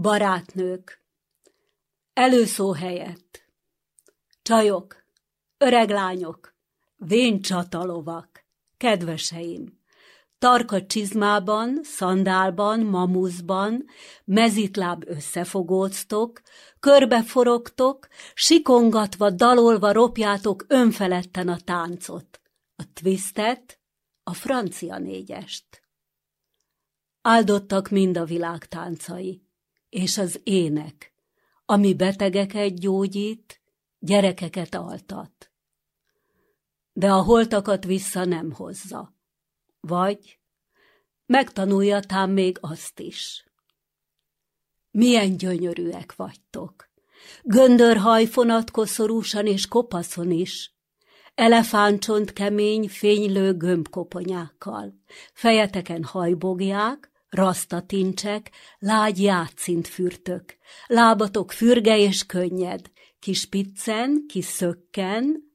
Barátnők. Előszó helyett. Csajok, öreg lányok, vén csatalovak, kedveseim. Tarka csizmában, szandálban, mamuszban, mezitláb összefogóztok, körbeforogtok, sikongatva, dalolva ropjátok önfeledten a táncot, a twistet, a francia négyest. Áldottak mind a világ táncai, és az ének, ami betegeket gyógyít, gyerekeket altat. De a holtakat vissza nem hozza. Vagy megtanulja tám még azt is. Milyen gyönyörűek vagytok! Göndörhaj koszorúsan és kopaszon is, elefántcsont kemény, fénylő gömbkoponyákkal, fejeteken hajbogják, rasztatincsek, lágy játszint fürtök, lábatok fürge és könnyed, kis piccen, kis szökken,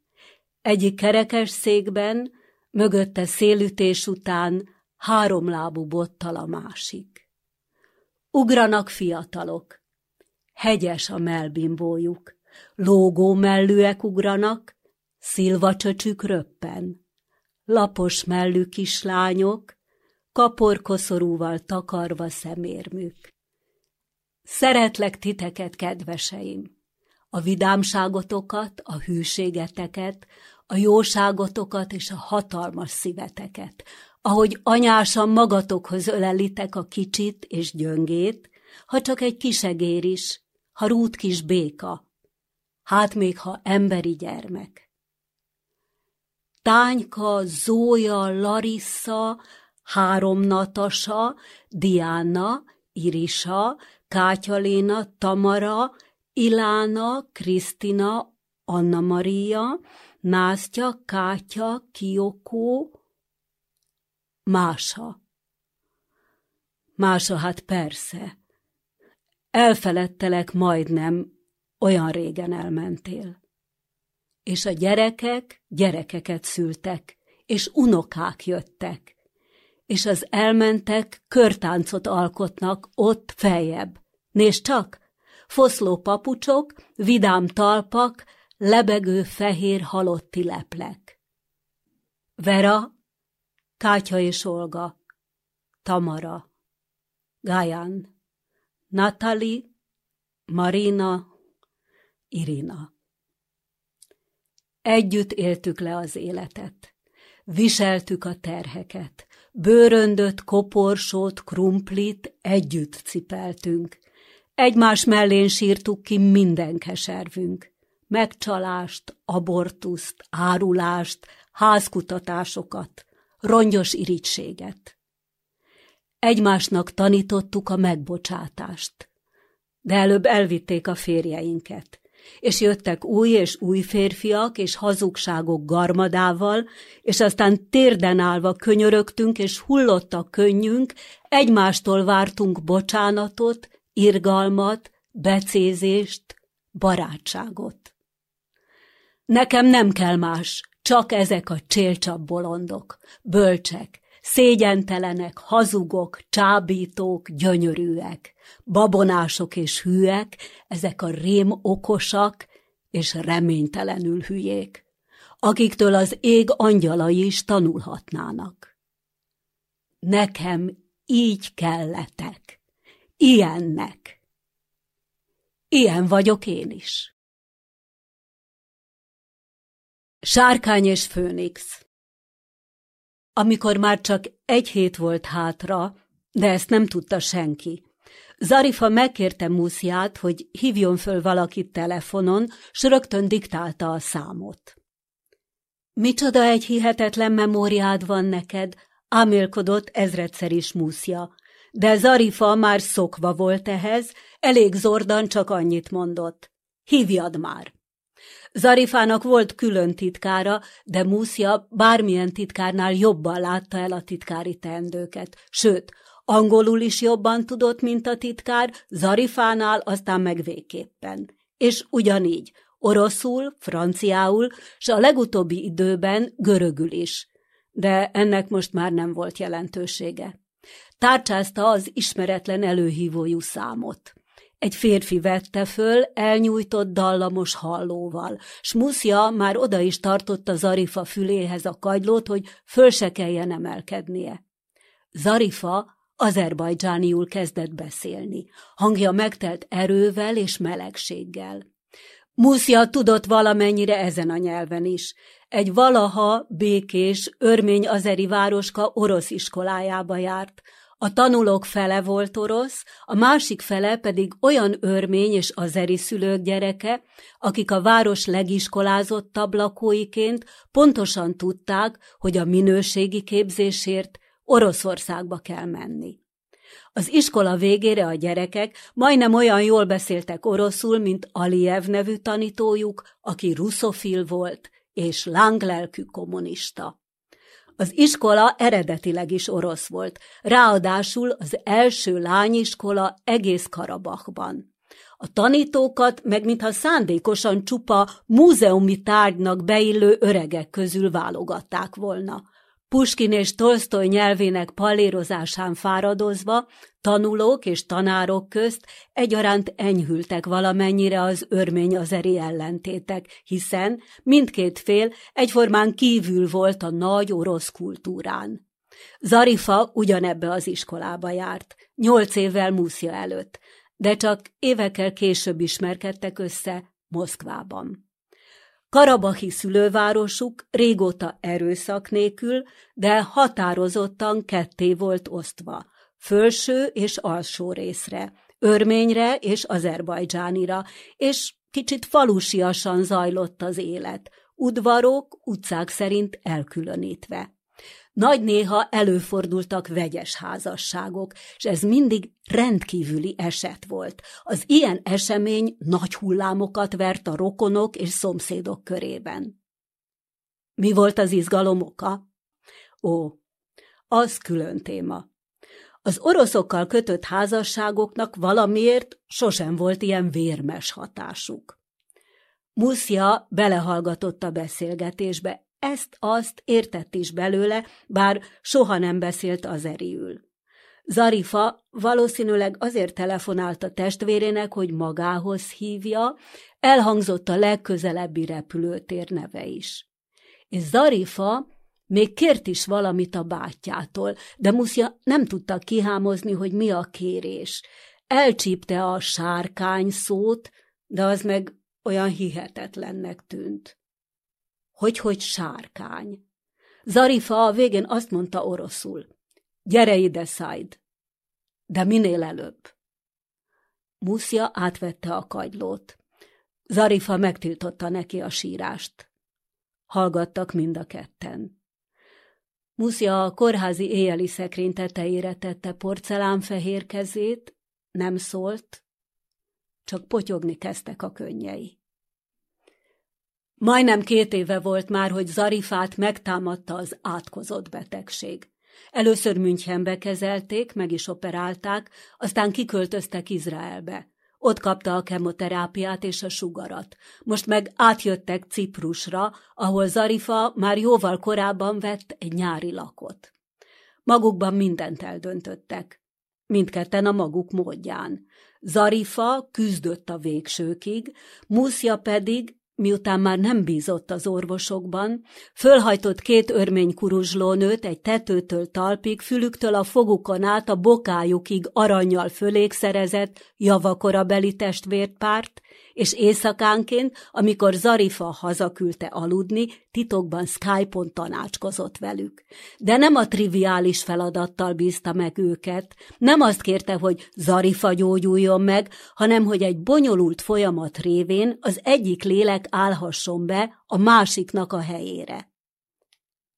egyik kerekes székben, mögötte szélütés után háromlábú bottal a másik. Ugranak fiatalok, hegyes a melbimbójuk, lógó mellűek ugranak, szilvacsöcsük röppen, lapos mellű kislányok, kaporkoszorúval takarva szemérmük. Szeretlek titeket, kedveseim! A vidámságotokat, a hűségeteket, a jóságotokat és a hatalmas szíveteket, ahogy anyásan magatokhoz ölelitek a kicsit és gyöngét, ha csak egy kisegér is, ha rút kis béka, hát még ha emberi gyermek. Tányka, Zója, Larissa, három Natasa, Diana, Irisa, Kátyaléna, Tamara, Ilána, Krisztina, Anna Maria, Násztya, Kátya, Kiokó, Mása. Mása, hát persze. Elfeledtelek majdnem, olyan régen elmentél. És a gyerekek gyerekeket szültek, és unokák jöttek és az elmentek körtáncot alkotnak ott feljebb. Nézd csak! Foszló papucsok, vidám talpak, lebegő fehér halotti leplek. Vera, Kátya és Olga, Tamara, Gáján, Natali, Marina, Irina. Együtt éltük le az életet. Viseltük a terheket, bőröndöt, koporsót, krumplit együtt cipeltünk. Egymás mellén sírtuk ki minden keservünk. Megcsalást, abortuszt, árulást, házkutatásokat, rongyos irítséget. Egymásnak tanítottuk a megbocsátást, de előbb elvitték a férjeinket és jöttek új és új férfiak, és hazugságok garmadával, és aztán térden állva könyörögtünk, és hullott a könnyünk, egymástól vártunk bocsánatot, irgalmat, becézést, barátságot. Nekem nem kell más, csak ezek a csélcsap bolondok, bölcsek, szégyentelenek, hazugok, csábítók, gyönyörűek, babonások és hűek, ezek a rém okosak és reménytelenül hülyék, akiktől az ég angyalai is tanulhatnának. Nekem így kelletek, ilyennek. Ilyen vagyok én is. Sárkány és Főnix amikor már csak egy hét volt hátra, de ezt nem tudta senki. Zarifa megkérte Musziát, hogy hívjon föl valakit telefonon, s rögtön diktálta a számot. Micsoda egy hihetetlen memóriád van neked, ámélkodott ezredszer is Muszja, de Zarifa már szokva volt ehhez, elég zordan csak annyit mondott. Hívjad már! Zarifának volt külön titkára, de Muszja bármilyen titkárnál jobban látta el a titkári teendőket. Sőt, angolul is jobban tudott, mint a titkár, Zarifánál aztán meg végképpen. És ugyanígy, oroszul, franciául, s a legutóbbi időben görögül is. De ennek most már nem volt jelentősége. Tárcsázta az ismeretlen előhívójú számot. Egy férfi vette föl, elnyújtott dallamos hallóval. Smuszja már oda is tartotta Zarifa füléhez a kagylót, hogy föl se kelljen emelkednie. Zarifa azerbajdzsániul kezdett beszélni. Hangja megtelt erővel és melegséggel. Muszja tudott valamennyire ezen a nyelven is. Egy valaha békés, örmény azeri városka orosz iskolájába járt. A tanulók fele volt orosz, a másik fele pedig olyan örmény és azeri szülők gyereke, akik a város legiskolázottabb lakóiként pontosan tudták, hogy a minőségi képzésért Oroszországba kell menni. Az iskola végére a gyerekek majdnem olyan jól beszéltek oroszul, mint Aliyev nevű tanítójuk, aki russzofil volt és lánglelkű kommunista. Az iskola eredetileg is orosz volt, ráadásul az első lányiskola egész Karabachban. A tanítókat meg mintha szándékosan csupa múzeumi tárgynak beillő öregek közül válogatták volna. Puskin és Tolstoy nyelvének pallérozásán fáradozva, tanulók és tanárok közt egyaránt enyhültek valamennyire az örmény-azeri ellentétek, hiszen mindkét fél egyformán kívül volt a nagy orosz kultúrán. Zarifa ugyanebbe az iskolába járt, nyolc évvel Muszja előtt, de csak évekkel később ismerkedtek össze Moszkvában. Karabahi szülővárosuk régóta erőszak nélkül, de határozottan ketté volt osztva, fölső és alsó részre, örményre és azerbajdzsánira, és kicsit falusiasan zajlott az élet, udvarok, utcák szerint elkülönítve. Nagy néha előfordultak vegyes házasságok, és ez mindig rendkívüli eset volt. Az ilyen esemény nagy hullámokat vert a rokonok és szomszédok körében. Mi volt az izgalom oka? Ó, az külön téma. Az oroszokkal kötött házasságoknak valamiért sosem volt ilyen vérmes hatásuk. Muszja belehallgatott a beszélgetésbe, ezt-azt értett is belőle, bár soha nem beszélt az eriül. Zarifa valószínűleg azért telefonált a testvérének, hogy magához hívja, elhangzott a legközelebbi repülőtér neve is. És Zarifa még kért is valamit a bátyjától, de Muszja nem tudta kihámozni, hogy mi a kérés. Elcsípte a sárkány szót, de az meg olyan hihetetlennek tűnt. Hogy-hogy sárkány. Zarifa a végén azt mondta oroszul. Gyere ide, Szájd! De minél előbb. Muszja átvette a kagylót. Zarifa megtiltotta neki a sírást. Hallgattak mind a ketten. Muszja a kórházi éjjeli szekrény tetejére tette porcelánfehér kezét, nem szólt, csak potyogni kezdtek a könnyei. Majdnem két éve volt már, hogy Zarifát megtámadta az átkozott betegség. Először Münchenbe kezelték, meg is operálták, aztán kiköltöztek Izraelbe. Ott kapta a kemoterápiát és a sugarat. Most meg átjöttek Ciprusra, ahol Zarifa már jóval korábban vett egy nyári lakot. Magukban mindent eldöntöttek. Mindketten a maguk módján. Zarifa küzdött a végsőkig, Muszja pedig miután már nem bízott az orvosokban, fölhajtott két örmény kuruzslónőt egy tetőtől talpig, fülüktől a fogukon át a bokájukig aranyjal fölékszerezett javakorabeli testvért párt, és éjszakánként, amikor Zarifa hazaküldte aludni, titokban Skype-on tanácskozott velük. De nem a triviális feladattal bízta meg őket, nem azt kérte, hogy Zarifa gyógyuljon meg, hanem hogy egy bonyolult folyamat révén az egyik lélek állhasson be a másiknak a helyére.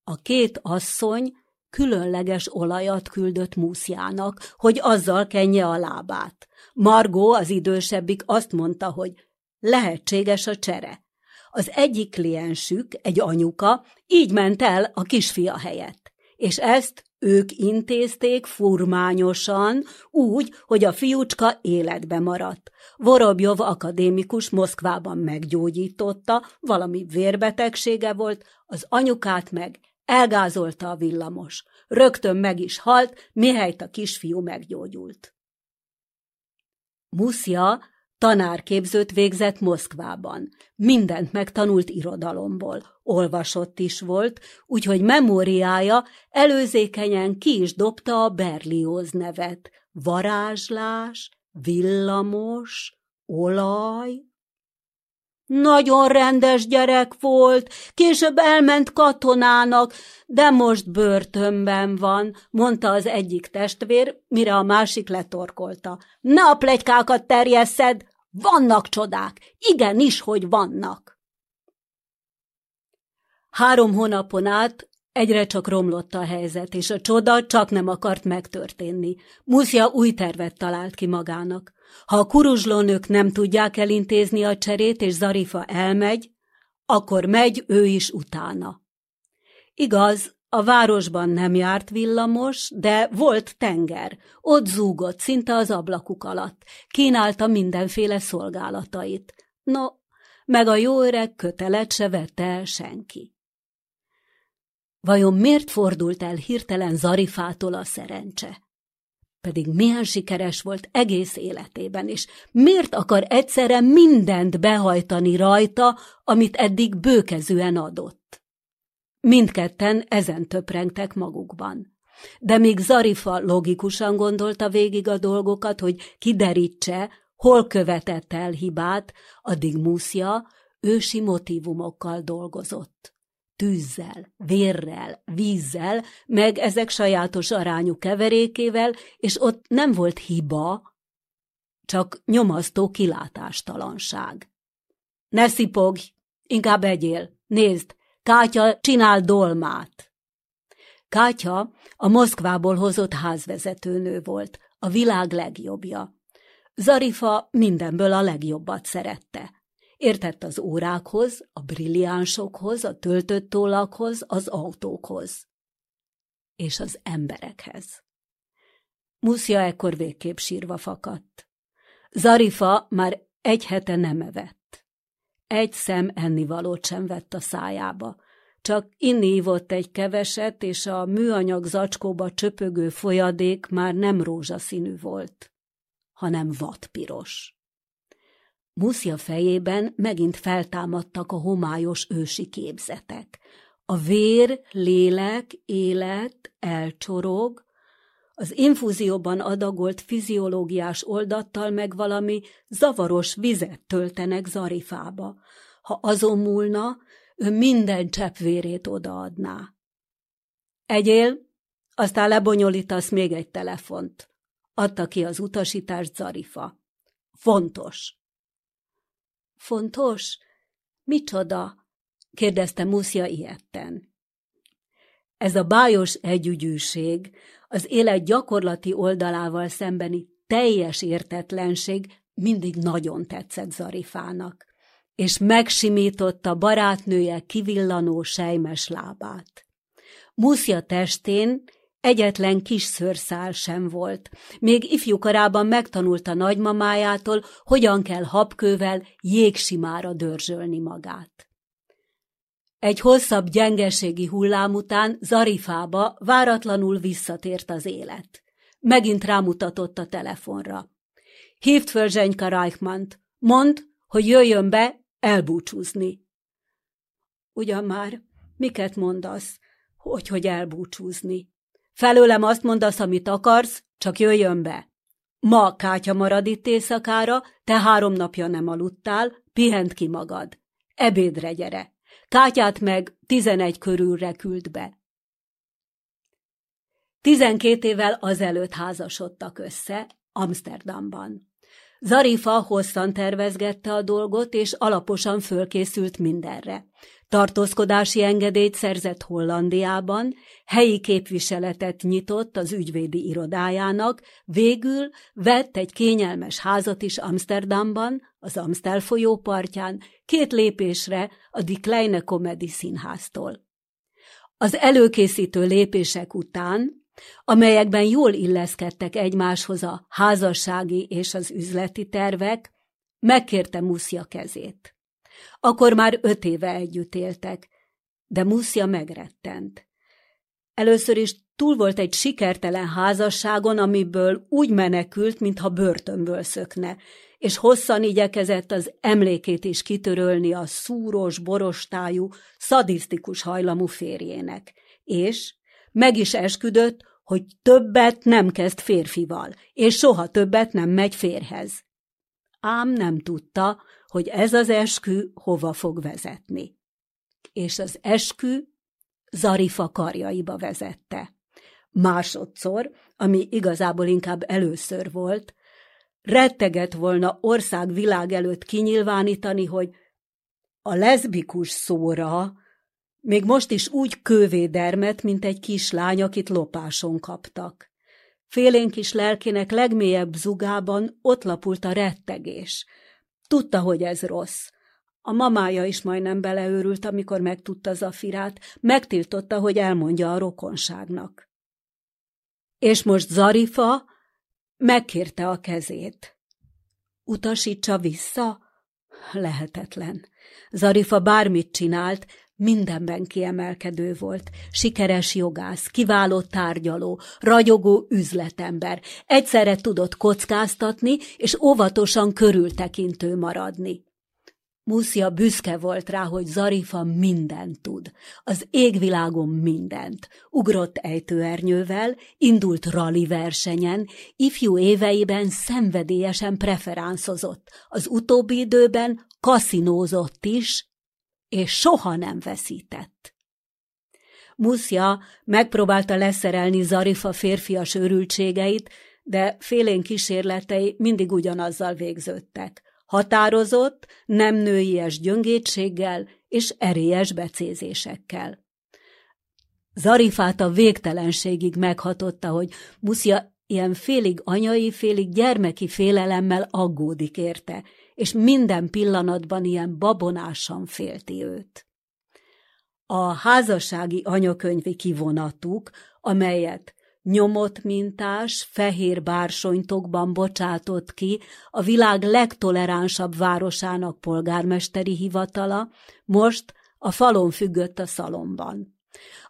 A két asszony különleges olajat küldött Múszjának, hogy azzal kenje a lábát. Margó, az idősebbik azt mondta, hogy lehetséges a csere. Az egyik kliensük, egy anyuka, így ment el a kisfia helyett, és ezt ők intézték furmányosan, úgy, hogy a fiúcska életbe maradt. Vorobjov akadémikus Moszkvában meggyógyította, valami vérbetegsége volt, az anyukát meg elgázolta a villamos. Rögtön meg is halt, mihelyt a kisfiú meggyógyult. Muszia tanárképzőt végzett Moszkvában. Mindent megtanult irodalomból. Olvasott is volt, úgyhogy memóriája előzékenyen ki is dobta a Berlioz nevet. Varázslás, villamos, olaj. Nagyon rendes gyerek volt, később elment katonának, de most börtönben van, mondta az egyik testvér, mire a másik letorkolta. Ne a plegykákat terjesszed, vannak csodák, igenis, hogy vannak. Három hónapon át Egyre csak romlott a helyzet, és a csoda csak nem akart megtörténni. Muszja új tervet talált ki magának. Ha a kuruzslónők nem tudják elintézni a cserét, és Zarifa elmegy, akkor megy ő is utána. Igaz, a városban nem járt villamos, de volt tenger. Ott zúgott, szinte az ablakuk alatt. Kínálta mindenféle szolgálatait. No, meg a jó öreg kötelet se vette el senki. Vajon miért fordult el hirtelen Zarifától a szerencse? Pedig milyen sikeres volt egész életében, és miért akar egyszerre mindent behajtani rajta, amit eddig bőkezően adott? Mindketten ezen töprengtek magukban. De míg Zarifa logikusan gondolta végig a dolgokat, hogy kiderítse, hol követett el hibát, addig Muszja ősi motivumokkal dolgozott tűzzel, vérrel, vízzel, meg ezek sajátos arányú keverékével, és ott nem volt hiba, csak nyomasztó kilátástalanság. Ne szipogj, inkább egyél, nézd, Kátya csinál dolmát. Kátya a Moszkvából hozott házvezetőnő volt, a világ legjobbja. Zarifa mindenből a legjobbat szerette. Értett az órákhoz, a brilliánsokhoz, a töltött tollakhoz, az autókhoz. És az emberekhez. Muszja ekkor végképp sírva fakadt. Zarifa már egy hete nem evett. Egy szem ennivalót sem vett a szájába. Csak inni ívott egy keveset, és a műanyag zacskóba csöpögő folyadék már nem rózsaszínű volt, hanem vadpiros. Muszja fejében megint feltámadtak a homályos ősi képzetek. A vér, lélek, élet elcsorog, az infúzióban adagolt fiziológiás oldattal meg valami zavaros vizet töltenek Zarifába. Ha azon múlna, ő minden csepp vérét odaadná. Egyél, aztán lebonyolítasz még egy telefont. Adta ki az utasítást Zarifa. Fontos. Fontos? Micsoda? kérdezte Muszja ilyetten. Ez a bájos együgyűség, az élet gyakorlati oldalával szembeni teljes értetlenség mindig nagyon tetszett Zarifának, és megsimította barátnője kivillanó sejmes lábát. Muszja testén Egyetlen kis szőrszál sem volt. Még ifjúkorában megtanulta nagymamájától, hogyan kell habkővel jégsimára dörzsölni magát. Egy hosszabb gyengeségi hullám után Zarifába váratlanul visszatért az élet. Megint rámutatott a telefonra. Hívd föl Zsenyka Reichmant. Mondd, hogy jöjjön be elbúcsúzni. Ugyan már, miket mondasz, hogy hogy elbúcsúzni? Felőlem azt mondasz, amit akarsz, csak jöjjön be. Ma kátya marad itt éjszakára, te három napja nem aludtál, pihent ki magad. Ebédre gyere. Kátyát meg tizenegy körülre küld be. Tizenkét évvel azelőtt házasodtak össze, Amsterdamban. Zarifa hosszan tervezgette a dolgot, és alaposan fölkészült mindenre. Tartózkodási engedélyt szerzett Hollandiában, helyi képviseletet nyitott az ügyvédi irodájának, végül vett egy kényelmes házat is Amsterdamban, az Amstel folyó partján, két lépésre a Die Kleine Comedy színháztól. Az előkészítő lépések után, amelyekben jól illeszkedtek egymáshoz a házassági és az üzleti tervek, megkérte Muszja kezét. Akkor már öt éve együtt éltek, de Muszja megrettent. Először is túl volt egy sikertelen házasságon, amiből úgy menekült, mintha börtönből szökne, és hosszan igyekezett az emlékét is kitörölni a szúros, borostájú, szadisztikus hajlamú férjének. És meg is esküdött, hogy többet nem kezd férfival, és soha többet nem megy férhez. Ám nem tudta, hogy ez az eskü hova fog vezetni. És az eskü Zarifa karjaiba vezette. Másodszor, ami igazából inkább először volt, retteget volna ország világ előtt kinyilvánítani, hogy a leszbikus szóra még most is úgy kővédermet, mint egy kislány, akit lopáson kaptak. Félénk is lelkének legmélyebb zugában ott lapult a rettegés. Tudta, hogy ez rossz. A mamája is majdnem beleőrült, amikor megtudta Zafirát, megtiltotta, hogy elmondja a rokonságnak. És most Zarifa megkérte a kezét. Utasítsa vissza? Lehetetlen. Zarifa bármit csinált, mindenben kiemelkedő volt. Sikeres jogász, kiváló tárgyaló, ragyogó üzletember. Egyszerre tudott kockáztatni, és óvatosan körültekintő maradni. Muszia büszke volt rá, hogy Zarifa mindent tud. Az égvilágon mindent. Ugrott ejtőernyővel, indult rali versenyen, ifjú éveiben szenvedélyesen preferánszozott. Az utóbbi időben kaszinózott is, és soha nem veszített. Muszja megpróbálta leszerelni Zarifa férfias őrültségeit, de félén kísérletei mindig ugyanazzal végződtek. Határozott, nem nőies gyöngétséggel és erélyes becézésekkel. Zarifát a végtelenségig meghatotta, hogy Muszja ilyen félig anyai, félig gyermeki félelemmel aggódik érte, és minden pillanatban ilyen babonásan félti őt. A házassági anyakönyvi kivonatuk, amelyet nyomott mintás, fehér bársonytokban bocsátott ki a világ legtoleránsabb városának polgármesteri hivatala, most a falon függött a szalomban.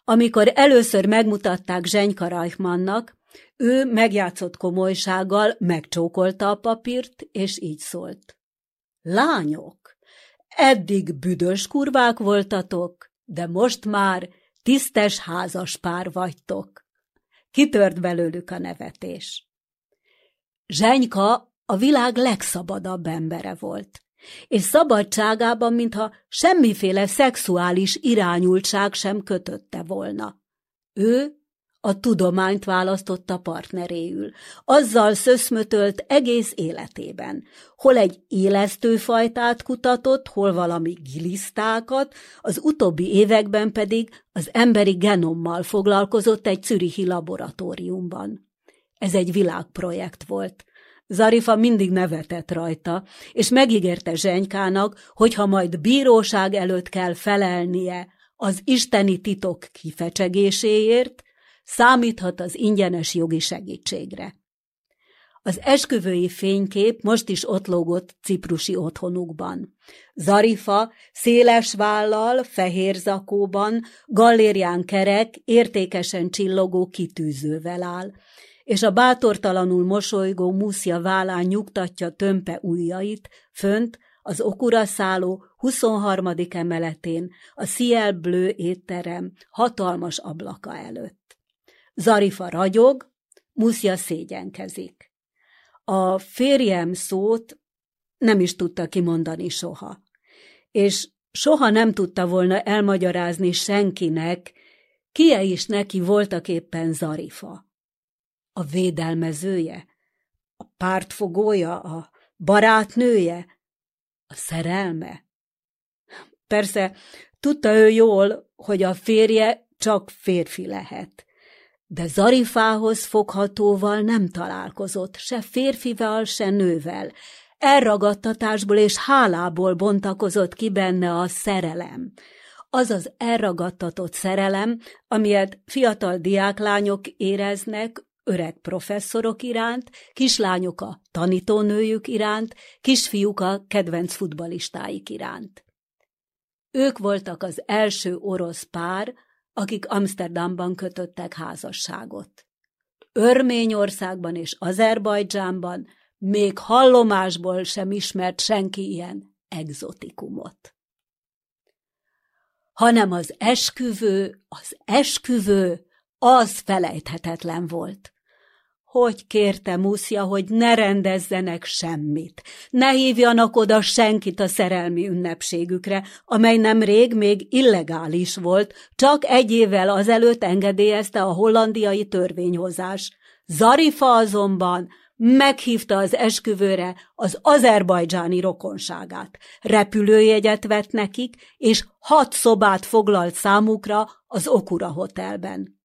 Amikor először megmutatták Zsenyka Reichmannnak, ő megjátszott komolysággal, megcsókolta a papírt, és így szólt. Lányok, eddig büdös kurvák voltatok, de most már tisztes házas pár vagytok. Kitört belőlük a nevetés. Zsenyka a világ legszabadabb embere volt, és szabadságában, mintha semmiféle szexuális irányultság sem kötötte volna. Ő a tudományt választotta partneréül. Azzal szöszmötölt egész életében. Hol egy élesztőfajtát kutatott, hol valami gilisztákat, az utóbbi években pedig az emberi genommal foglalkozott egy zürichi laboratóriumban. Ez egy világprojekt volt. Zarifa mindig nevetett rajta, és megígérte Zsenykának, hogy ha majd bíróság előtt kell felelnie az isteni titok kifecsegéséért, számíthat az ingyenes jogi segítségre. Az esküvői fénykép most is ott lógott ciprusi otthonukban. Zarifa széles vállal, fehér zakóban, gallérián kerek, értékesen csillogó kitűzővel áll, és a bátortalanul mosolygó muszja vállán nyugtatja tömpe ujjait, fönt, az okura szálló 23. emeletén, a Ciel Bleu étterem hatalmas ablaka előtt. Zarifa ragyog, Muszja szégyenkezik. A férjem szót nem is tudta kimondani soha, és soha nem tudta volna elmagyarázni senkinek, kie is neki voltak éppen Zarifa. A védelmezője, a pártfogója, a barátnője, a szerelme. Persze, tudta ő jól, hogy a férje csak férfi lehet, de Zarifához foghatóval nem találkozott, se férfival, se nővel. Elragadtatásból és hálából bontakozott ki benne a szerelem. Az az elragadtatott szerelem, amilyet fiatal diáklányok éreznek öreg professzorok iránt, kislányok a tanítónőjük iránt, kisfiúk a kedvenc futbalistáik iránt. Ők voltak az első orosz pár, akik Amsterdamban kötöttek házasságot. Örményországban és Azerbajdzsánban még hallomásból sem ismert senki ilyen egzotikumot. Hanem az esküvő, az esküvő, az felejthetetlen volt. Hogy kérte Muszja, hogy ne rendezzenek semmit, ne hívjanak oda senkit a szerelmi ünnepségükre, amely nem rég még illegális volt, csak egy évvel azelőtt engedélyezte a hollandiai törvényhozás. Zarifa azonban meghívta az esküvőre az azerbajdzsáni rokonságát. Repülőjegyet vett nekik, és hat szobát foglalt számukra az Okura hotelben.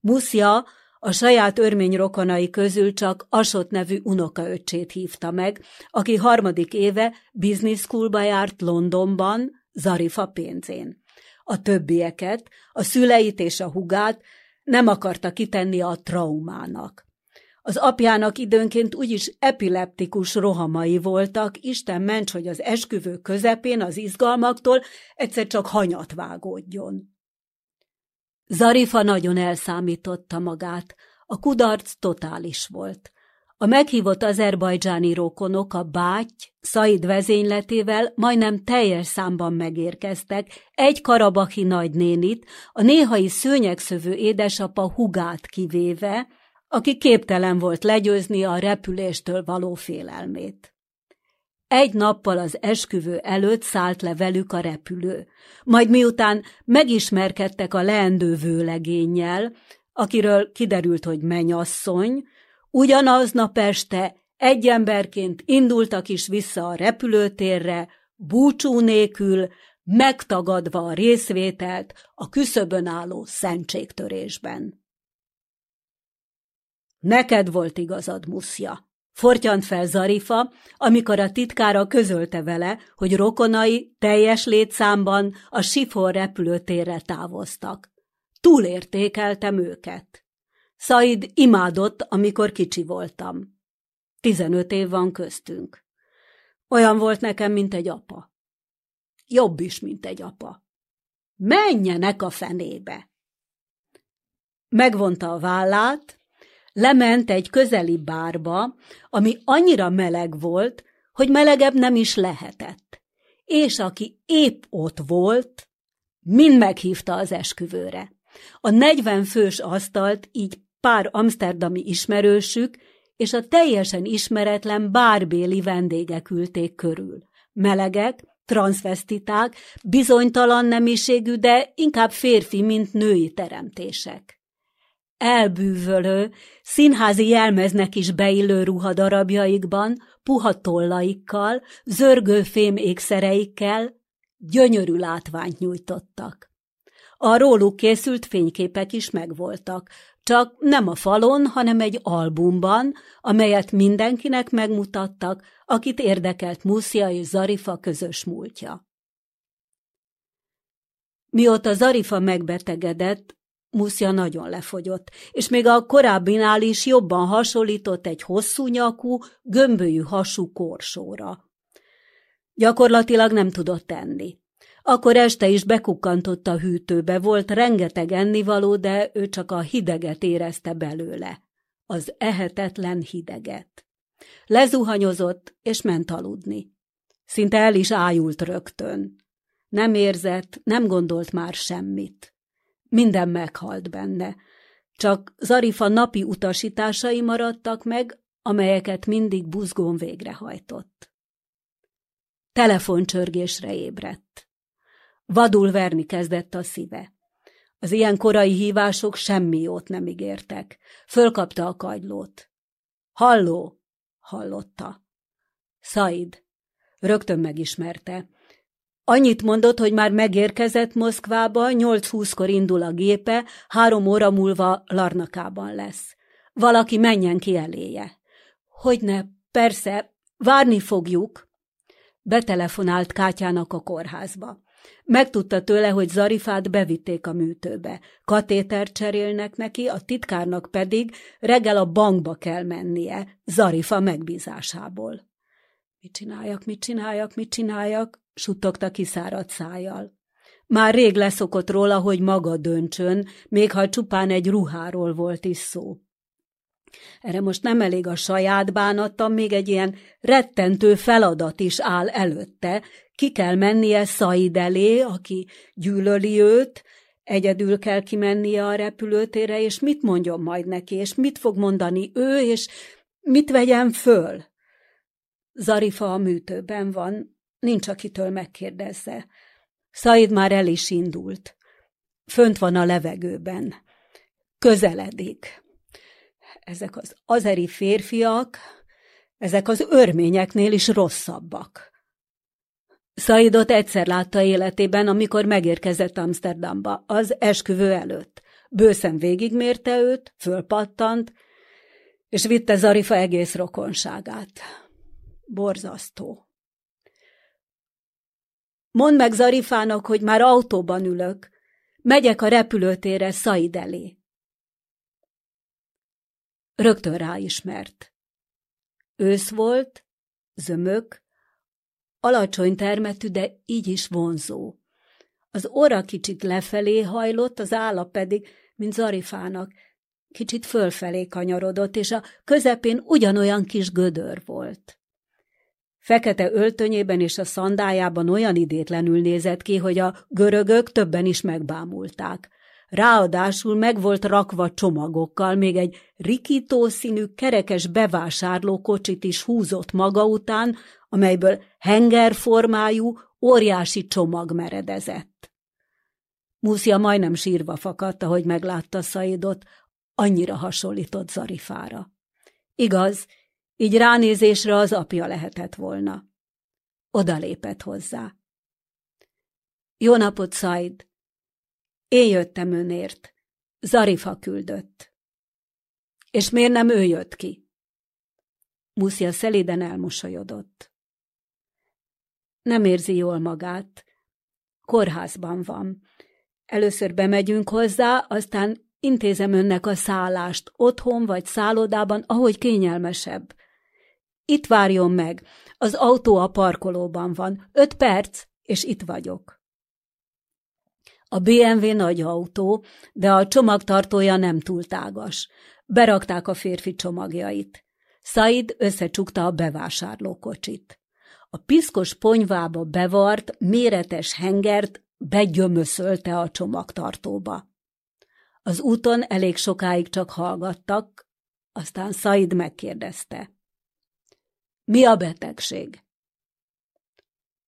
Muszja a saját örmény rokonai közül csak Asot nevű unokaöccsét hívta meg, aki harmadik éve business schoolba járt Londonban, Zarifa pénzén. A többieket, a szüleit és a hugát nem akarta kitenni a traumának. Az apjának időnként úgyis epileptikus rohamai voltak, Isten ments, hogy az esküvő közepén az izgalmaktól egyszer csak hanyat vágódjon. Zarifa nagyon elszámította magát, a kudarc totális volt. A meghívott azerbajdzsáni rokonok a báty, Szaid vezényletével majdnem teljes számban megérkeztek, egy karabaki nagynénit, a néhai szőnyegszövő édesapa hugát kivéve, aki képtelen volt legyőzni a repüléstől való félelmét. Egy nappal az esküvő előtt szállt le velük a repülő, majd miután megismerkedtek a leendő vőlegénnyel, akiről kiderült, hogy menyasszony, ugyanaznap este egy emberként indultak is vissza a repülőtérre, búcsú nélkül, megtagadva a részvételt a küszöbön álló szentségtörésben. Neked volt igazad, Muszja. Fortyant fel Zarifa, amikor a titkára közölte vele, hogy rokonai teljes létszámban a Sifor repülőtérre távoztak. Túlértékeltem őket. Said imádott, amikor kicsi voltam. Tizenöt év van köztünk. Olyan volt nekem, mint egy apa. Jobb is, mint egy apa. Menjenek a fenébe! Megvonta a vállát, lement egy közeli bárba, ami annyira meleg volt, hogy melegebb nem is lehetett. És aki épp ott volt, mind meghívta az esküvőre. A negyven fős asztalt így pár amsterdami ismerősük és a teljesen ismeretlen bárbéli vendégek ülték körül. Melegek, transvestiták, bizonytalan nemiségű, de inkább férfi, mint női teremtések elbűvölő, színházi jelmeznek is beillő ruhadarabjaikban, puha tollaikkal, zörgőfém ékszereikkel gyönyörű látványt nyújtottak. A róluk készült fényképek is megvoltak, csak nem a falon, hanem egy albumban, amelyet mindenkinek megmutattak, akit érdekelt Muszia és Zarifa közös múltja. Mióta Zarifa megbetegedett, Muszja nagyon lefogyott, és még a korábbinál is jobban hasonlított egy hosszú nyakú, gömbölyű hasú korsóra. Gyakorlatilag nem tudott enni. Akkor este is bekukkantott a hűtőbe, volt rengeteg ennivaló, de ő csak a hideget érezte belőle. Az ehetetlen hideget. Lezuhanyozott, és ment aludni. Szinte el is ájult rögtön. Nem érzett, nem gondolt már semmit. Minden meghalt benne. Csak Zarifa napi utasításai maradtak meg, amelyeket mindig buzgón végrehajtott. Telefoncsörgésre ébredt. Vadul verni kezdett a szíve. Az ilyen korai hívások semmi jót nem ígértek. Fölkapta a kagylót. Halló, hallotta. Szaid. Rögtön megismerte. Annyit mondott, hogy már megérkezett Moszkvába, 8-20-kor indul a gépe, három óra múlva Larnakában lesz. Valaki menjen ki eléje. Hogyne, persze, várni fogjuk. Betelefonált Kátyának a kórházba. Megtudta tőle, hogy Zarifát bevitték a műtőbe. Katéter cserélnek neki, a titkárnak pedig reggel a bankba kell mennie, Zarifa megbízásából. Mit csináljak, mit csináljak, mit csináljak? suttogta kiszáradt szájjal. Már rég leszokott róla, hogy maga döntsön, még ha csupán egy ruháról volt is szó. Erre most nem elég a saját bánata, még egy ilyen rettentő feladat is áll előtte. Ki kell mennie Szaid elé, aki gyűlöli őt, egyedül kell kimennie a repülőtérre, és mit mondjon majd neki, és mit fog mondani ő, és mit vegyen föl. Zarifa a műtőben van, nincs akitől megkérdezze. Szaid már el is indult. Fönt van a levegőben. Közeledik. Ezek az azeri férfiak, ezek az örményeknél is rosszabbak. Saidot egyszer látta életében, amikor megérkezett Amsterdamba, az esküvő előtt. Bőszen végigmérte őt, fölpattant, és vitte Zarifa egész rokonságát. Borzasztó. Mondd meg Zarifának, hogy már autóban ülök. Megyek a repülőtérre Szaid elé. Rögtön ráismert. Ősz volt, zömök, alacsony termetű, de így is vonzó. Az orra kicsit lefelé hajlott, az álla pedig, mint Zarifának, kicsit fölfelé kanyarodott, és a közepén ugyanolyan kis gödör volt. Fekete öltönyében és a szandájában olyan idétlenül nézett ki, hogy a görögök többen is megbámulták. Ráadásul meg volt rakva csomagokkal, még egy rikító kerekes bevásárlókocsit is húzott maga után, amelyből hengerformájú, óriási csomag meredezett. Múszia majdnem sírva fakadt, ahogy meglátta Szaidot, annyira hasonlított Zarifára. Igaz, így ránézésre az apja lehetett volna. Oda lépett hozzá. Jó napot, Szaid! Én jöttem önért. Zarifa küldött. És miért nem ő jött ki? Muszia szelíden elmosolyodott. Nem érzi jól magát. Kórházban van. Először bemegyünk hozzá, aztán intézem önnek a szállást, otthon vagy szállodában, ahogy kényelmesebb. Itt várjon meg, az autó a parkolóban van, öt perc, és itt vagyok. A BMW nagy autó, de a csomagtartója nem túl tágas. Berakták a férfi csomagjait. Said összecsukta a bevásárlókocsit. A piszkos ponyvába bevart, méretes hengert begyömöszölte a csomagtartóba. Az úton elég sokáig csak hallgattak, aztán Said megkérdezte. Mi a betegség?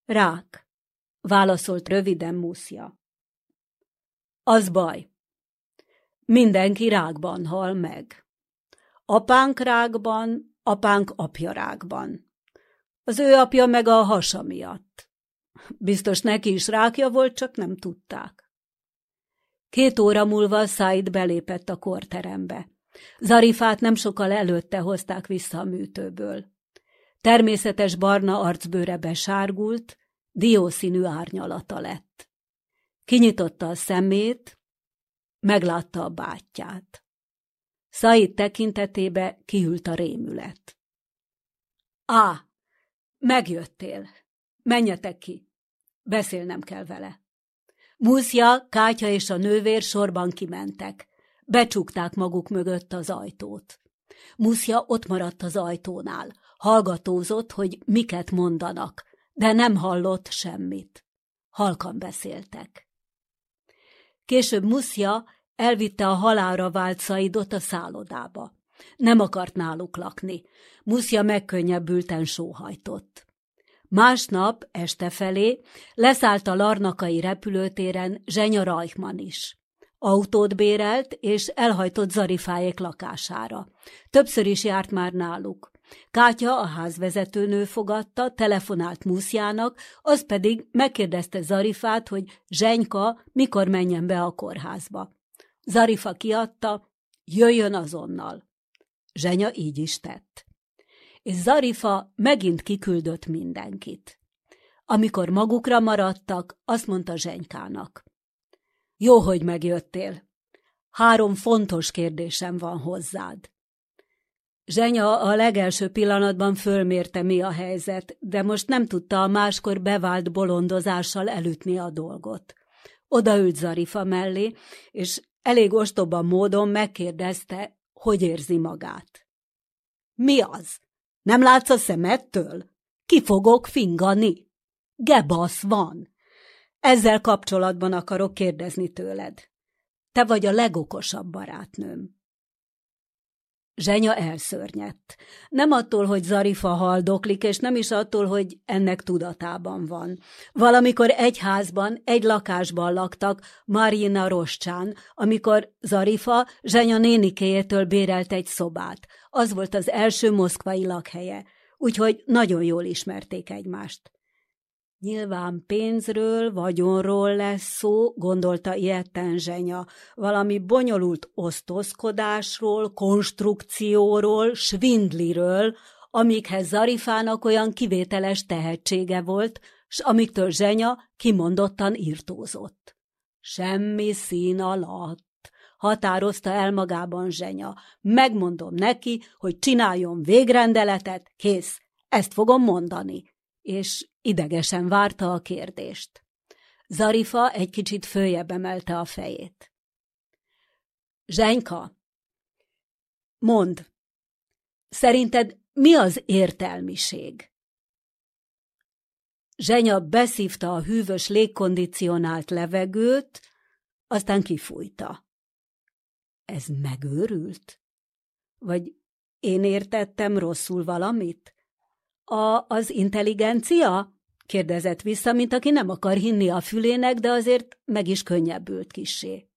Rák, válaszolt röviden Muszja. Az baj. Mindenki rákban hal meg. Apánk rákban, apánk apja rákban. Az ő apja meg a hasa miatt. Biztos neki is rákja volt, csak nem tudták. Két óra múlva Said belépett a korterembe. Zarifát nem sokkal előtte hozták vissza a műtőből. Természetes barna arcbőre besárgult, diószínű árnyalata lett. Kinyitotta a szemét, meglátta a bátyját. Said tekintetébe kihűlt a rémület. Á, Megjöttél. Menjetek ki. Beszélnem kell vele. Múzja, Kátya és a nővér sorban kimentek. Becsukták maguk mögött az ajtót. Muszja ott maradt az ajtónál. Hallgatózott, hogy miket mondanak, de nem hallott semmit. Halkan beszéltek. Később Muszja elvitte a halára vált Szaidot a szállodába. Nem akart náluk lakni. Muszja megkönnyebbülten sóhajtott. Másnap, este felé, leszállt a Larnakai repülőtéren Zsenya Rajkman is. Autót bérelt, és elhajtott Zarifájék lakására. Többször is járt már náluk. Kátya, a házvezetőnő fogadta, telefonált Muszjának, az pedig megkérdezte Zarifát, hogy Zsenyka mikor menjen be a kórházba. Zarifa kiadta, jöjjön azonnal. Zsenya így is tett. És Zarifa megint kiküldött mindenkit. Amikor magukra maradtak, azt mondta Zsenykának. Jó, hogy megjöttél. Három fontos kérdésem van hozzád. Zsenya a legelső pillanatban fölmérte, mi a helyzet, de most nem tudta a máskor bevált bolondozással elütni a dolgot. Odaült Zarifa mellé, és elég ostoba módon megkérdezte, hogy érzi magát. Mi az? Nem látsz a szemettől? Ki fogok fingani? Gebasz van. Ezzel kapcsolatban akarok kérdezni tőled. Te vagy a legokosabb barátnőm. Zsenya elszörnyedt. Nem attól, hogy Zarifa haldoklik, és nem is attól, hogy ennek tudatában van. Valamikor egy házban, egy lakásban laktak Marina Roscsán, amikor Zarifa Zsenya nénikéjétől bérelt egy szobát. Az volt az első moszkvai lakhelye, úgyhogy nagyon jól ismerték egymást. Nyilván pénzről, vagyonról lesz szó, gondolta ilyetten Zsenya, valami bonyolult osztozkodásról, konstrukcióról, svindliről, amikhez Zarifának olyan kivételes tehetsége volt, s amiktől Zsenya kimondottan írtózott. Semmi szín alatt, határozta el magában Zsenya. Megmondom neki, hogy csináljon végrendeletet, kész, ezt fogom mondani. És Idegesen várta a kérdést. Zarifa egy kicsit följebb emelte a fejét. Zsenyka, mond, szerinted mi az értelmiség? Zsenya beszívta a hűvös légkondicionált levegőt, aztán kifújta. Ez megőrült? Vagy én értettem rosszul valamit? A, az intelligencia? kérdezett vissza, mint aki nem akar hinni a fülének, de azért meg is könnyebbült kissé.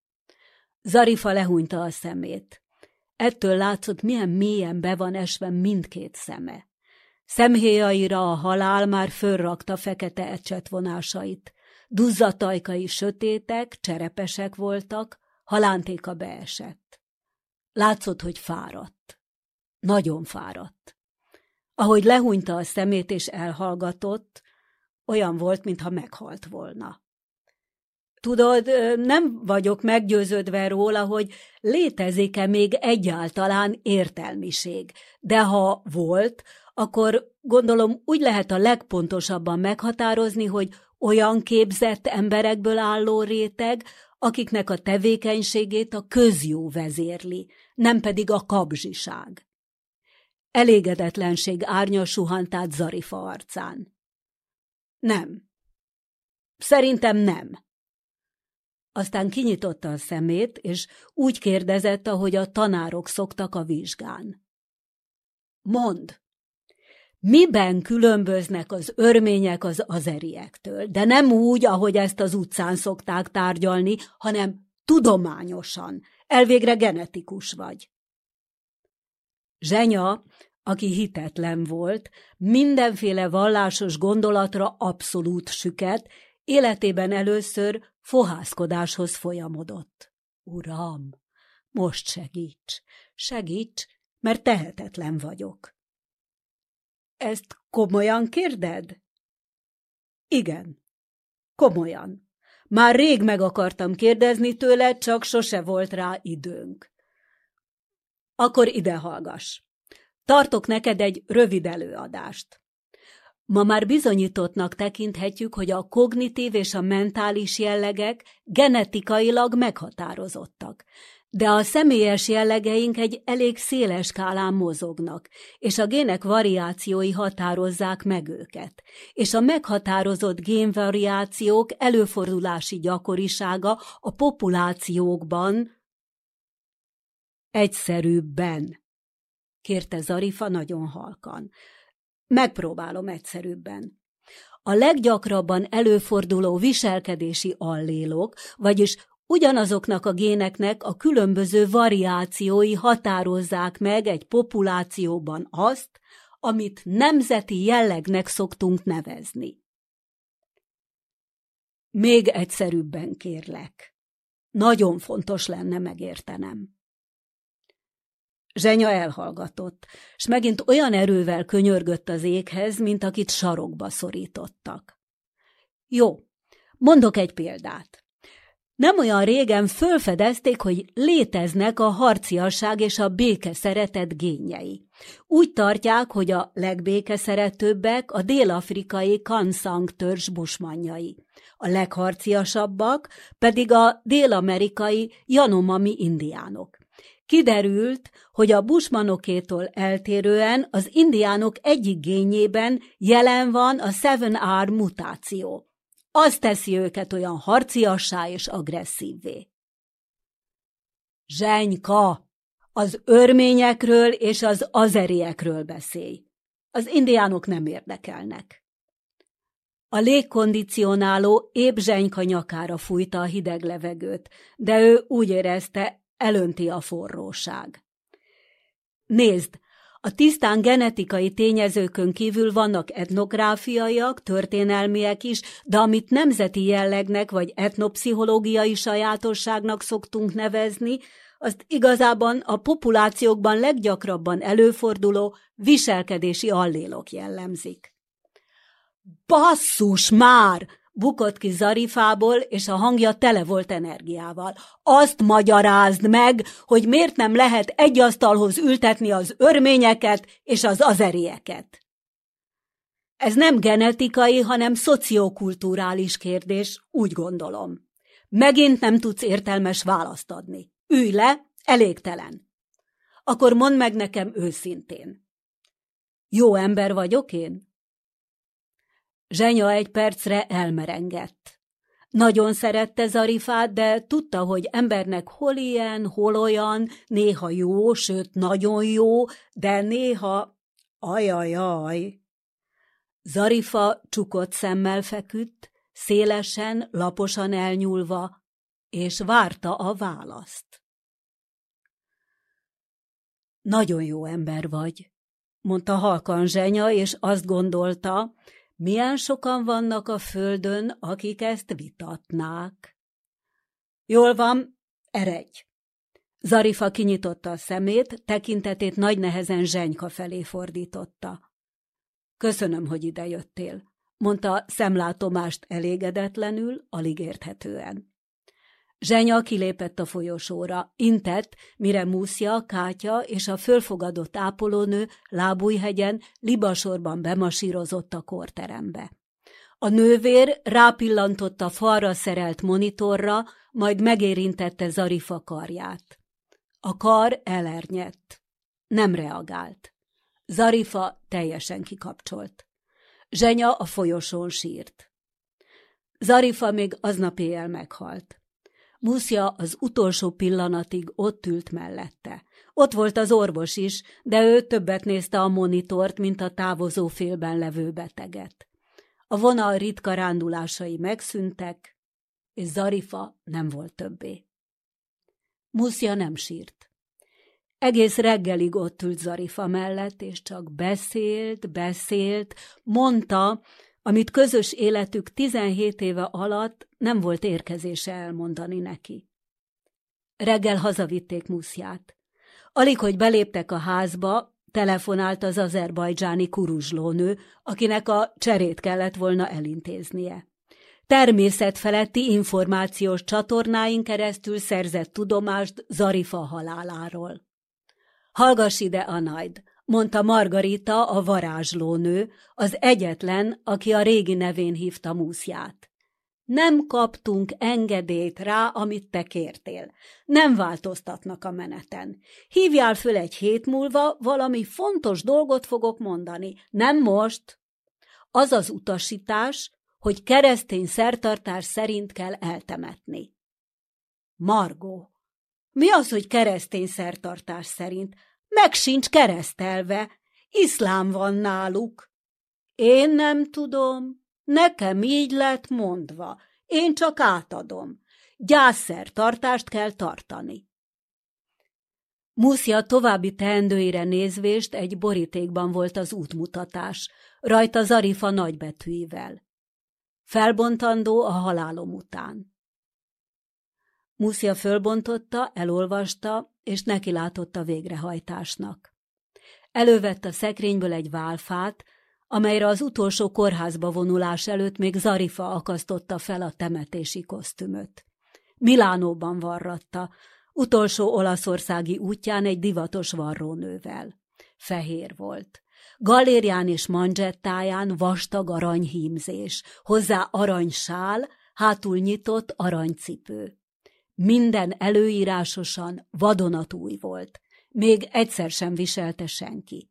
Zarifa lehúnyta a szemét. Ettől látszott, milyen mélyen be van esve mindkét szeme. Szemhéjaira a halál már fölrakta fekete ecsetvonásait. Duzzatajkai sötétek, cserepesek voltak, halántéka beesett. Látszott, hogy fáradt. Nagyon fáradt. Ahogy lehúnyta a szemét és elhallgatott, olyan volt, mintha meghalt volna. Tudod, nem vagyok meggyőződve róla, hogy létezik-e még egyáltalán értelmiség, de ha volt, akkor gondolom úgy lehet a legpontosabban meghatározni, hogy olyan képzett emberekből álló réteg, akiknek a tevékenységét a közjó vezérli, nem pedig a kabzsiság. Elégedetlenség árnya suhant át Zarifa arcán. Nem. Szerintem nem. Aztán kinyitotta a szemét, és úgy kérdezett, ahogy a tanárok szoktak a vizsgán. Mond, miben különböznek az örmények az azeriektől, de nem úgy, ahogy ezt az utcán szokták tárgyalni, hanem tudományosan, elvégre genetikus vagy. Zsenya aki hitetlen volt, mindenféle vallásos gondolatra abszolút süket, életében először fohászkodáshoz folyamodott. Uram, most segíts, segíts, mert tehetetlen vagyok. Ezt komolyan kérded? Igen, komolyan. Már rég meg akartam kérdezni tőle, csak sose volt rá időnk. Akkor ide hallgass. Tartok neked egy rövid előadást. Ma már bizonyítottnak tekinthetjük, hogy a kognitív és a mentális jellegek genetikailag meghatározottak, de a személyes jellegeink egy elég széles skálán mozognak, és a gének variációi határozzák meg őket, és a meghatározott génvariációk előfordulási gyakorisága a populációkban egyszerűbben kérte Zarifa nagyon halkan. Megpróbálom egyszerűbben. A leggyakrabban előforduló viselkedési allélok, vagyis ugyanazoknak a géneknek a különböző variációi határozzák meg egy populációban azt, amit nemzeti jellegnek szoktunk nevezni. Még egyszerűbben kérlek. Nagyon fontos lenne megértenem. Zsenya elhallgatott, s megint olyan erővel könyörgött az éghez, mint akit sarokba szorítottak. Jó, mondok egy példát. Nem olyan régen fölfedezték, hogy léteznek a harciasság és a béke szeretet génjei. Úgy tartják, hogy a legbékeszeretőbbek a dél-afrikai Kansang törzs busmanjai, a legharciasabbak pedig a dél-amerikai Yanomami indiánok. Kiderült, hogy a busmanokétól eltérően az indiánok egyik gényében jelen van a 7R mutáció. Az teszi őket olyan harciassá és agresszívvé. Zsenyka, az örményekről és az azeriekről beszélj. Az indiánok nem érdekelnek. A légkondicionáló épp zsenyka nyakára fújta a hideg levegőt, de ő úgy érezte, elönti a forróság. Nézd, a tisztán genetikai tényezőkön kívül vannak etnográfiaiak, történelmiek is, de amit nemzeti jellegnek vagy etnopszichológiai sajátosságnak szoktunk nevezni, azt igazában a populációkban leggyakrabban előforduló viselkedési allélok jellemzik. Basszus már! Bukott ki Zarifából, és a hangja tele volt energiával. Azt magyarázd meg, hogy miért nem lehet egy asztalhoz ültetni az örményeket és az azerieket. Ez nem genetikai, hanem szociokulturális kérdés, úgy gondolom. Megint nem tudsz értelmes választ adni. Ülj le, elégtelen. Akkor mondd meg nekem őszintén. Jó ember vagyok én? Zsenya egy percre elmerengett. Nagyon szerette Zarifát, de tudta, hogy embernek hol ilyen, hol olyan, néha jó, sőt nagyon jó, de néha ajajaj. Zarifa csukott szemmel feküdt, szélesen, laposan elnyúlva, és várta a választ. Nagyon jó ember vagy, mondta halkan zsenya, és azt gondolta, milyen sokan vannak a földön, akik ezt vitatnák? Jól van, eredj! Zarifa kinyitotta a szemét, tekintetét nagy nehezen zsenyka felé fordította. Köszönöm, hogy idejöttél, mondta szemlátomást elégedetlenül, alig érthetően. Zsenya kilépett a folyosóra, intett, mire Múszja, Kátya és a fölfogadott ápolónő lábújhegyen libasorban bemasírozott a korterembe. A nővér rápillantott a falra szerelt monitorra, majd megérintette Zarifa karját. A kar elernyett. Nem reagált. Zarifa teljesen kikapcsolt. Zsenya a folyosón sírt. Zarifa még aznap éjjel meghalt. Muszja az utolsó pillanatig ott ült mellette. Ott volt az orvos is, de ő többet nézte a monitort, mint a távozó félben levő beteget. A vonal ritka rándulásai megszűntek, és Zarifa nem volt többé. Muszja nem sírt. Egész reggelig ott ült Zarifa mellett, és csak beszélt, beszélt, mondta, amit közös életük 17 éve alatt nem volt érkezése elmondani neki. Reggel hazavitték Muszját. Alig, hogy beléptek a házba, telefonált az azerbajdzsáni kuruzslónő, akinek a cserét kellett volna elintéznie. Természetfeletti információs csatornáin keresztül szerzett tudomást Zarifa haláláról. Hallgass ide, Anajd, mondta Margarita, a varázslónő, az egyetlen, aki a régi nevén hívta Múszját. Nem kaptunk engedélyt rá, amit te kértél. Nem változtatnak a meneten. Hívjál föl egy hét múlva, valami fontos dolgot fogok mondani. Nem most. Az az utasítás, hogy keresztény szertartás szerint kell eltemetni. Margó. Mi az, hogy keresztény szertartás szerint? Meg sincs keresztelve. Iszlám van náluk. Én nem tudom. Nekem így lett mondva. Én csak átadom. tartást kell tartani. Muszja további teendőire nézvést egy borítékban volt az útmutatás, rajta Zarifa nagybetűivel. Felbontandó a halálom után. Muszja fölbontotta, elolvasta, és nekilátott a végrehajtásnak. Elővett a szekrényből egy válfát, amelyre az utolsó kórházba vonulás előtt még Zarifa akasztotta fel a temetési kosztümöt. Milánóban varratta, utolsó olaszországi útján egy divatos varrónővel. Fehér volt. Galérián és manzsettáján vastag aranyhímzés, hozzá aranysál, hátul nyitott aranycipő. Minden előírásosan vadonatúj volt. Még egyszer sem viselte senki.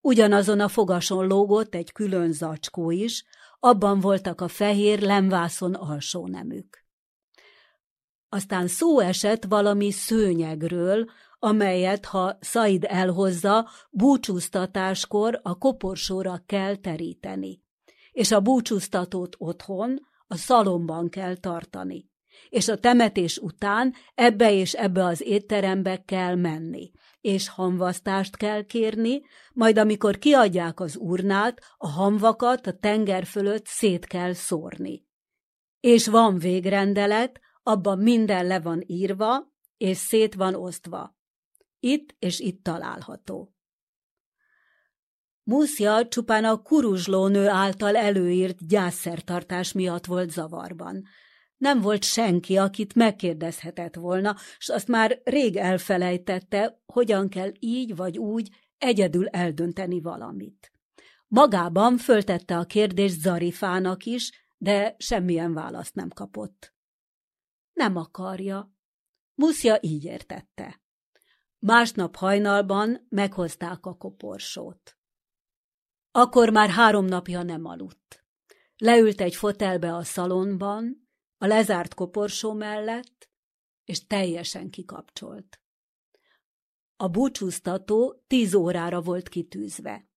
Ugyanazon a fogason lógott egy külön zacskó is, abban voltak a fehér lemvászon alsó nemük. Aztán szó esett valami szőnyegről, amelyet, ha Szaid elhozza, búcsúztatáskor a koporsóra kell teríteni, és a búcsúztatót otthon, a szalomban kell tartani, és a temetés után ebbe és ebbe az étterembe kell menni, és hamvasztást kell kérni, majd amikor kiadják az urnát, a hamvakat a tenger fölött szét kell szórni. És van végrendelet, abban minden le van írva, és szét van osztva. Itt és itt található. Muszja csupán a kuruzslónő által előírt gyászszertartás miatt volt zavarban. Nem volt senki, akit megkérdezhetett volna, s azt már rég elfelejtette, hogyan kell így vagy úgy egyedül eldönteni valamit. Magában föltette a kérdést Zarifának is, de semmilyen választ nem kapott. Nem akarja. Muszja így értette. Másnap hajnalban meghozták a koporsót. Akkor már három napja nem aludt. Leült egy fotelbe a szalonban, a lezárt koporsó mellett, és teljesen kikapcsolt. A búcsúztató tíz órára volt kitűzve.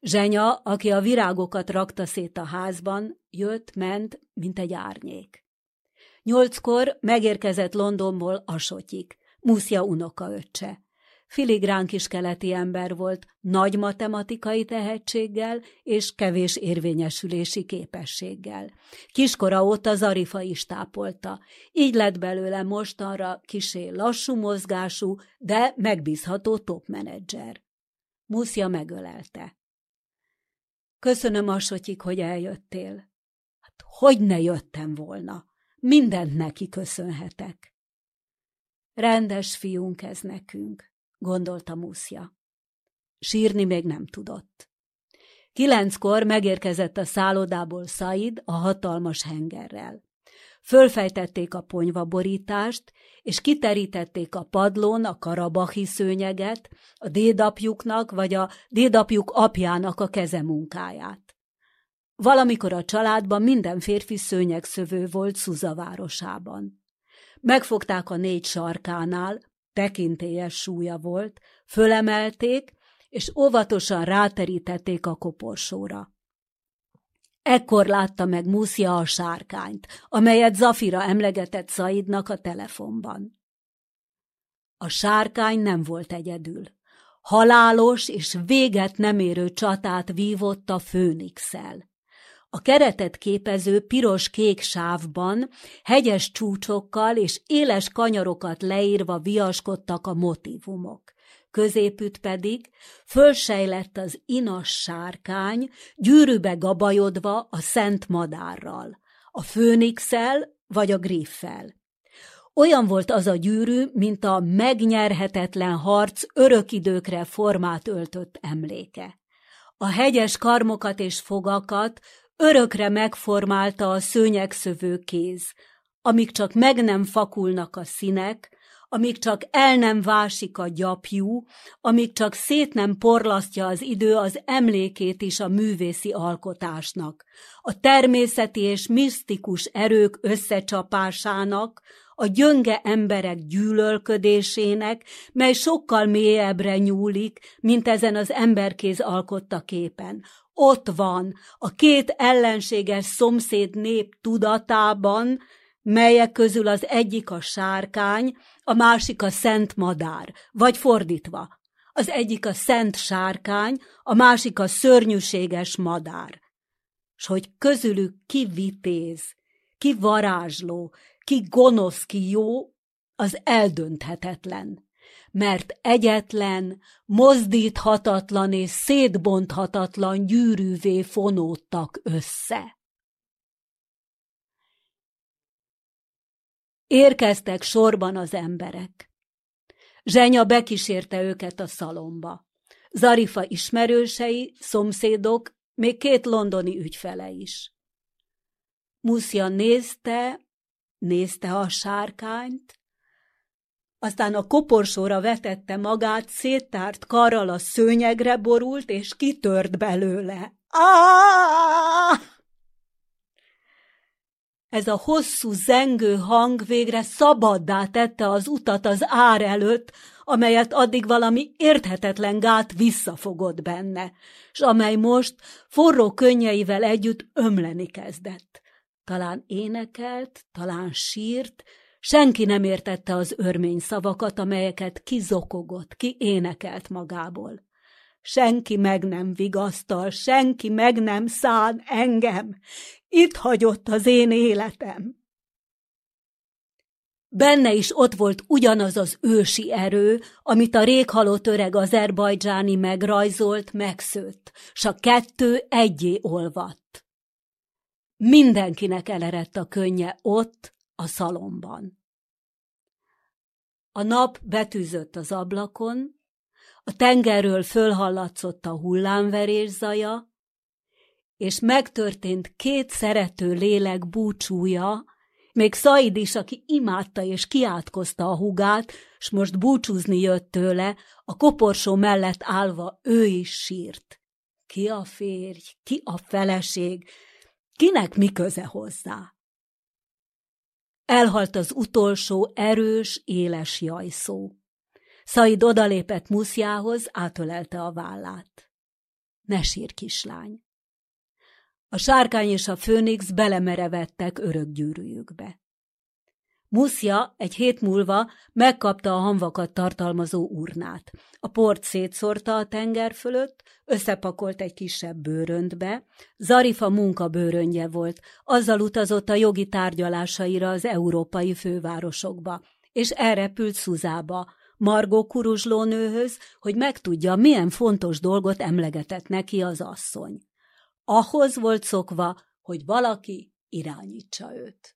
Zsenya, aki a virágokat rakta szét a házban, jött, ment, mint egy árnyék. Nyolckor megérkezett Londonból Asotyik, Muszja unokaöccse. Filigrán kis keleti ember volt, nagy matematikai tehetséggel és kevés érvényesülési képességgel. Kiskora óta Zarifa is tápolta. Így lett belőle mostanra kisé lassú mozgású, de megbízható topmenedzser. Muszja megölelte. Köszönöm, Asotyik, hogy eljöttél. Hát hogy ne jöttem volna? Mindent neki köszönhetek. Rendes fiunk ez nekünk, gondolta Muszja. Sírni még nem tudott. Kilenckor megérkezett a szállodából Said a hatalmas hengerrel. Fölfejtették a ponyva borítást, és kiterítették a padlón a karabahi szőnyeget, a dédapjuknak vagy a dédapjuk apjának a kezemunkáját. Valamikor a családban minden férfi szőnyegszövő volt Szuza városában. Megfogták a négy sarkánál, tekintélyes súlya volt, fölemelték, és óvatosan ráterítették a koporsóra. Ekkor látta meg Muszia a sárkányt, amelyet Zafira emlegetett Szaidnak a telefonban. A sárkány nem volt egyedül. Halálos és véget nem érő csatát vívott a főnixel. A keretet képező piros-kék sávban hegyes csúcsokkal és éles kanyarokat leírva viaskodtak a motivumok. Középütt pedig fölsejlett az inas sárkány, gyűrűbe gabajodva a szent madárral, a főnixel vagy a griffel. Olyan volt az a gyűrű, mint a megnyerhetetlen harc örök időkre formát öltött emléke. A hegyes karmokat és fogakat Örökre megformálta a szőnyegszövő kéz, amíg csak meg nem fakulnak a színek, amíg csak el nem vásik a gyapjú, amíg csak szét nem porlasztja az idő az emlékét is a művészi alkotásnak, a természeti és misztikus erők összecsapásának, a gyönge emberek gyűlölködésének, mely sokkal mélyebbre nyúlik, mint ezen az emberkéz alkotta képen, ott van, a két ellenséges szomszéd nép tudatában, melyek közül az egyik a sárkány, a másik a szent madár, vagy fordítva. Az egyik a szent sárkány, a másik a szörnyűséges madár. S hogy közülük ki vitéz, ki varázsló, ki gonosz, ki jó, az eldönthetetlen mert egyetlen, mozdíthatatlan és szétbonthatatlan gyűrűvé fonódtak össze. Érkeztek sorban az emberek. Zsenya bekísérte őket a szalomba. Zarifa ismerősei, szomszédok, még két londoni ügyfele is. Muszja nézte, nézte a sárkányt, aztán a koporsóra vetette magát, széttárt karral a szőnyegre borult, és kitört belőle. Ah! Ez a hosszú, zengő hang végre szabaddá tette az utat az ár előtt, amelyet addig valami érthetetlen gát visszafogott benne, s amely most forró könnyeivel együtt ömleni kezdett. Talán énekelt, talán sírt, senki nem értette az örmény szavakat, amelyeket kizokogott, ki énekelt magából. Senki meg nem vigasztal, senki meg nem szán engem. Itt hagyott az én életem. Benne is ott volt ugyanaz az ősi erő, amit a réghalott öreg azerbajdzsáni megrajzolt, megszőtt, s a kettő egyé olvadt. Mindenkinek elerett a könnye ott, a szalomban. A nap betűzött az ablakon, a tengerről fölhallatszott a hullámverés zaja, és megtörtént két szerető lélek búcsúja, még Szaid is, aki imádta és kiátkozta a hugát, s most búcsúzni jött tőle, a koporsó mellett állva ő is sírt. Ki a férj, ki a feleség, kinek mi köze hozzá? Elhalt az utolsó erős, éles jajszó. Szaid odalépett Muszjához, átölelte a vállát. Ne sír, kislány! A sárkány és a főnix belemerevettek örök gyűrűjükbe. Muszja egy hét múlva megkapta a hamvakat tartalmazó urnát. A port szétszórta a tenger fölött, összepakolt egy kisebb bőröntbe, Zarifa munkabőröntje volt, azzal utazott a jogi tárgyalásaira az európai fővárosokba, és elrepült Szuzába, Margó kuruzslónőhöz, hogy megtudja, milyen fontos dolgot emlegetett neki az asszony. Ahhoz volt szokva, hogy valaki irányítsa őt.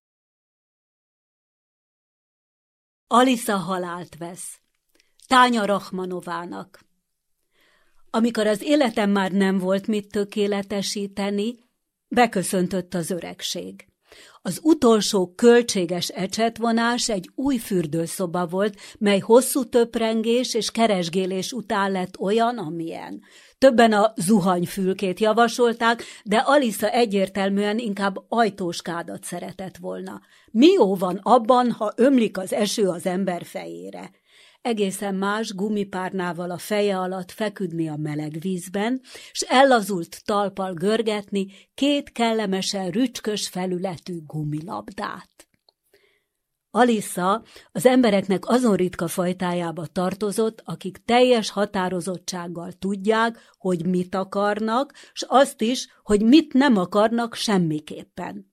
Alisa halált vesz. Tánya Rachmanovának. Amikor az életem már nem volt mit tökéletesíteni, beköszöntött az öregség. Az utolsó költséges ecsetvonás egy új fürdőszoba volt, mely hosszú töprengés és keresgélés után lett olyan, amilyen. Többen a zuhanyfülkét javasolták, de Alisa egyértelműen inkább ajtóskádat szeretett volna. Mi jó van abban, ha ömlik az eső az ember fejére? egészen más gumipárnával a feje alatt feküdni a meleg vízben, s ellazult talpal görgetni két kellemesen rücskös felületű gumilabdát. Alissa az embereknek azon ritka fajtájába tartozott, akik teljes határozottsággal tudják, hogy mit akarnak, s azt is, hogy mit nem akarnak semmiképpen.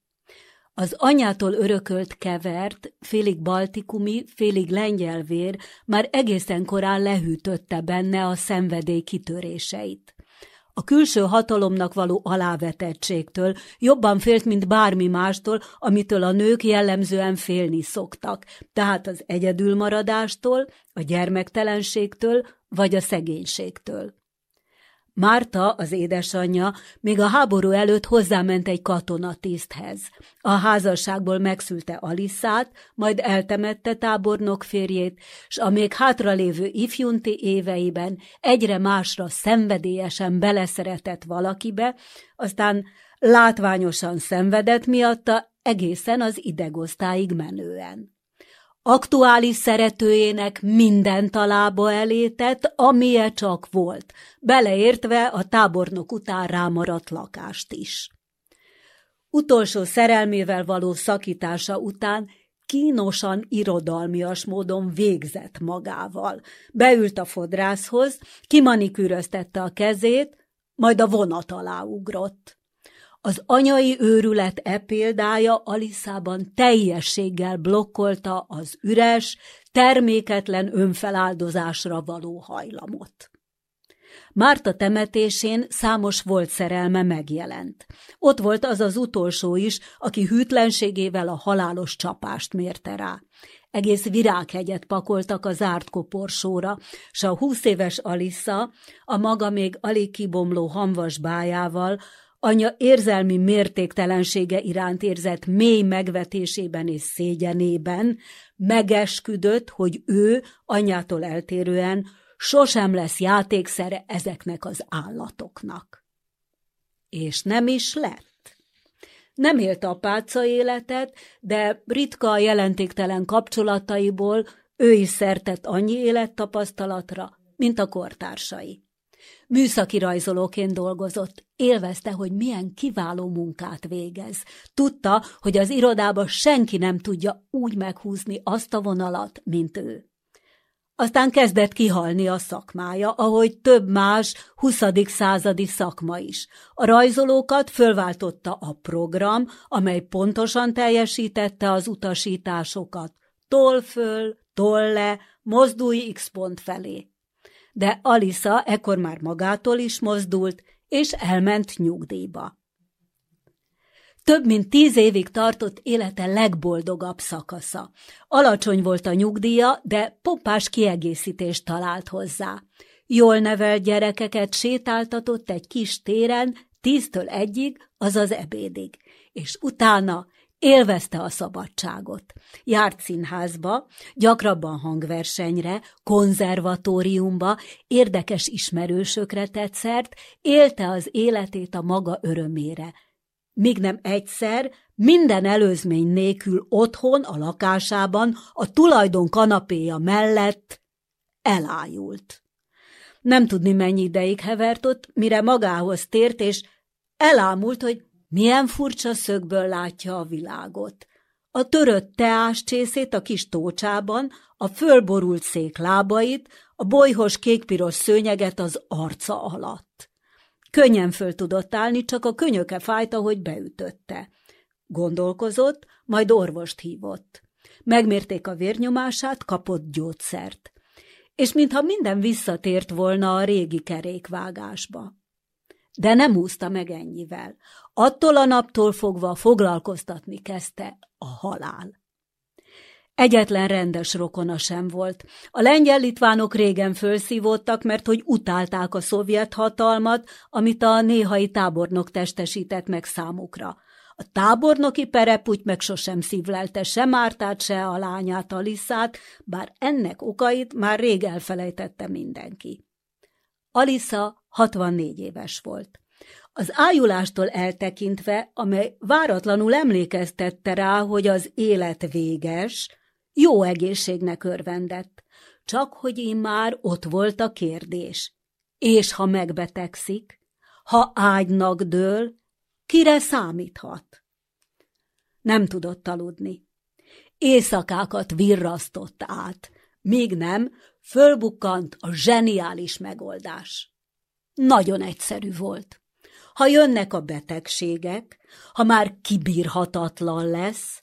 Az anyától örökölt kevert, félig baltikumi, félig lengyelvér már egészen korán lehűtötte benne a szenvedély kitöréseit. A külső hatalomnak való alávetettségtől jobban félt, mint bármi mástól, amitől a nők jellemzően félni szoktak, tehát az egyedülmaradástól, a gyermektelenségtől vagy a szegénységtől. Márta, az édesanyja, még a háború előtt hozzáment egy katonatiszthez. A házasságból megszülte Aliszát, majd eltemette tábornok férjét, s a még hátralévő ifjunti éveiben egyre másra szenvedélyesen beleszeretett valakibe, aztán látványosan szenvedett miatta egészen az idegosztáig menően aktuális szeretőjének minden talába elétett, amilyen csak volt, beleértve a tábornok után rámaradt lakást is. Utolsó szerelmével való szakítása után kínosan irodalmias módon végzett magával. Beült a fodrászhoz, kimanikűröztette a kezét, majd a vonat alá ugrott. Az anyai őrület e példája Aliszában teljességgel blokkolta az üres, terméketlen önfeláldozásra való hajlamot. Márta temetésén számos volt szerelme megjelent. Ott volt az az utolsó is, aki hűtlenségével a halálos csapást mérte rá. Egész virághegyet pakoltak a zárt koporsóra, s a húsz éves Alissa, a maga még alig kibomló hamvas bájával, anya érzelmi mértéktelensége iránt érzett mély megvetésében és szégyenében megesküdött, hogy ő anyától eltérően sosem lesz játékszere ezeknek az állatoknak. És nem is lett. Nem élt apáca életet, de ritka jelentéktelen kapcsolataiból ő is szertett annyi élettapasztalatra, mint a kortársai. Műszaki rajzolóként dolgozott, élvezte, hogy milyen kiváló munkát végez. Tudta, hogy az irodába senki nem tudja úgy meghúzni azt a vonalat, mint ő. Aztán kezdett kihalni a szakmája, ahogy több más 20. századi szakma is. A rajzolókat fölváltotta a program, amely pontosan teljesítette az utasításokat. Toll föl, toll le, mozdulj X pont felé. De Alisa ekkor már magától is mozdult, és elment nyugdíjba. Több mint tíz évig tartott élete legboldogabb szakasza. Alacsony volt a nyugdíja, de pompás kiegészítést talált hozzá. Jól nevelt gyerekeket sétáltatott egy kis téren, tíztől egyig, azaz ebédig, és utána élvezte a szabadságot. Járt színházba, gyakrabban hangversenyre, konzervatóriumba, érdekes ismerősökre tetszert, élte az életét a maga örömére – míg nem egyszer, minden előzmény nélkül otthon, a lakásában, a tulajdon kanapéja mellett elájult. Nem tudni, mennyi ideig hevert ott, mire magához tért, és elámult, hogy milyen furcsa szögből látja a világot. A törött teáscsészét a kis tócsában, a fölborult szék lábait, a bolyhos kékpiros szőnyeget az arca alatt. Könnyen föl tudott állni, csak a könyöke fájta, hogy beütötte. Gondolkozott, majd orvost hívott. Megmérték a vérnyomását, kapott gyógyszert. És mintha minden visszatért volna a régi kerékvágásba. De nem úszta meg ennyivel. Attól a naptól fogva foglalkoztatni kezdte a halál. Egyetlen rendes rokona sem volt. A lengyel litvánok régen fölszívódtak, mert hogy utálták a szovjet hatalmat, amit a néhai tábornok testesített meg számukra. A tábornoki pereputy meg sosem szívlelte se Mártát, se a lányát, Aliszát, bár ennek okait már rég elfelejtette mindenki. Alisza 64 éves volt. Az ájulástól eltekintve, amely váratlanul emlékeztette rá, hogy az élet véges, jó egészségnek örvendett, csak hogy én már ott volt a kérdés. És ha megbetegszik, ha ágynak dől, kire számíthat? Nem tudott aludni. Éjszakákat virrasztott át, míg nem, fölbukkant a zseniális megoldás. Nagyon egyszerű volt. Ha jönnek a betegségek, ha már kibírhatatlan lesz,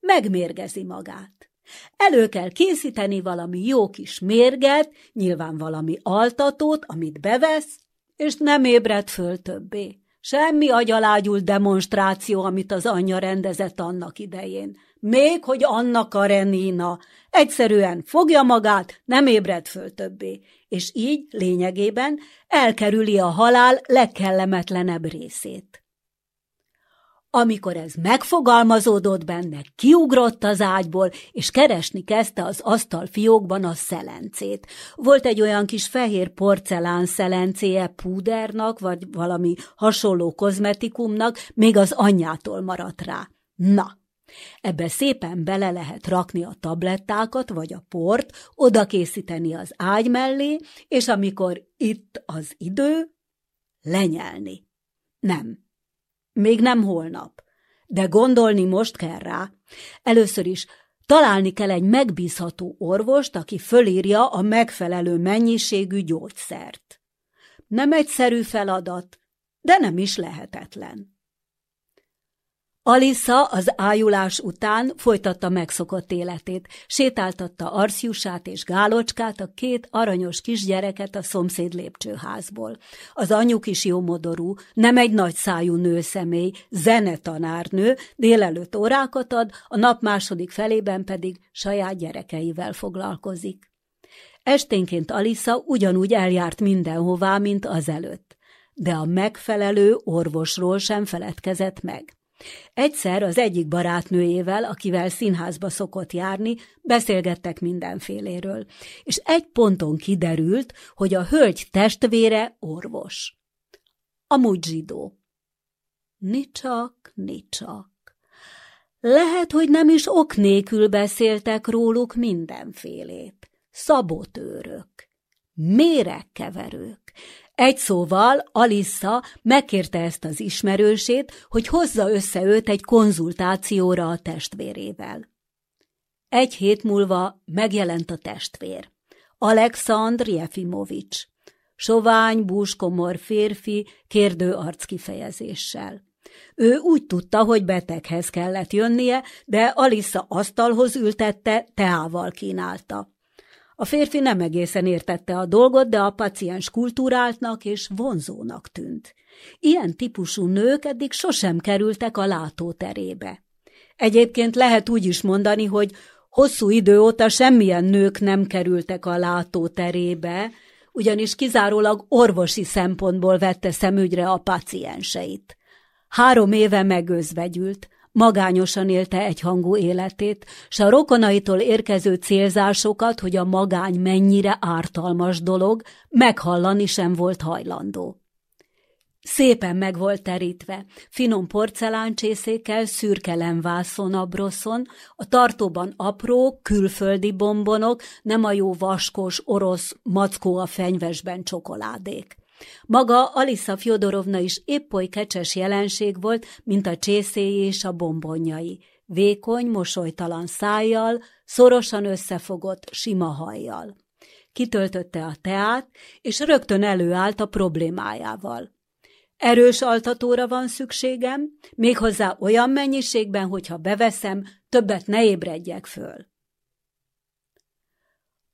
megmérgezi magát. Elő kell készíteni valami jó kis mérget, nyilván valami altatót, amit bevesz, és nem ébred föl többé. Semmi agyalágyult demonstráció, amit az anyja rendezett annak idején. Még, hogy Anna Karenina egyszerűen fogja magát, nem ébred föl többé, és így lényegében elkerüli a halál legkellemetlenebb részét. Amikor ez megfogalmazódott benne, kiugrott az ágyból, és keresni kezdte az asztal fiókban a szelencét. Volt egy olyan kis fehér porcelán szelencéje púdernak, vagy valami hasonló kozmetikumnak, még az anyjától maradt rá. Na, Ebbe szépen bele lehet rakni a tablettákat vagy a port, oda készíteni az ágy mellé, és amikor itt az idő, lenyelni. Nem, még nem holnap. De gondolni most kell rá. Először is találni kell egy megbízható orvost, aki fölírja a megfelelő mennyiségű gyógyszert. Nem egyszerű feladat, de nem is lehetetlen. Alisa az ájulás után folytatta megszokott életét, sétáltatta Arciusát és Gálocskát, a két aranyos kisgyereket a szomszéd lépcsőházból. Az anyjuk is jómodorú, nem egy nagy szájú nőszemély, zenetanárnő, délelőtt órákat ad, a nap második felében pedig saját gyerekeivel foglalkozik. Esténként Alisa ugyanúgy eljárt mindenhová, mint azelőtt, de a megfelelő orvosról sem feledkezett meg. Egyszer az egyik barátnőjével, akivel színházba szokott járni, beszélgettek mindenféléről, és egy ponton kiderült, hogy a hölgy testvére orvos. Amúgy zsidó. Nicsak, nicsak. Lehet, hogy nem is ok nélkül beszéltek róluk mindenfélét. Szabotőrök, méregkeverők, egy szóval Alissa megkérte ezt az ismerősét, hogy hozza össze őt egy konzultációra a testvérével. Egy hét múlva megjelent a testvér. Alexandr Jefimovics. Sovány, búskomor férfi, kérdő arckifejezéssel. Ő úgy tudta, hogy beteghez kellett jönnie, de Alissa asztalhoz ültette, teával kínálta. A férfi nem egészen értette a dolgot, de a paciens kultúráltnak és vonzónak tűnt. Ilyen típusú nők eddig sosem kerültek a látóterébe. Egyébként lehet úgy is mondani, hogy hosszú idő óta semmilyen nők nem kerültek a látóterébe, ugyanis kizárólag orvosi szempontból vette szemügyre a pacienseit. Három éve megözvegyült, Magányosan élte egyhangú életét, s a rokonaitól érkező célzásokat, hogy a magány mennyire ártalmas dolog, meghallani sem volt hajlandó. Szépen meg volt terítve, finom porceláncsészékkel, szürke lemvászon abroszon, a tartóban apró, külföldi bombonok, nem a jó vaskos, orosz, mackó a fenyvesben csokoládék. Maga Alisa Fjodorovna is épp oly kecses jelenség volt, mint a csészéi és a bombonjai. Vékony, mosolytalan szájjal, szorosan összefogott, sima hajjal. Kitöltötte a teát, és rögtön előállt a problémájával. Erős altatóra van szükségem, méghozzá olyan mennyiségben, hogyha beveszem, többet ne ébredjek föl.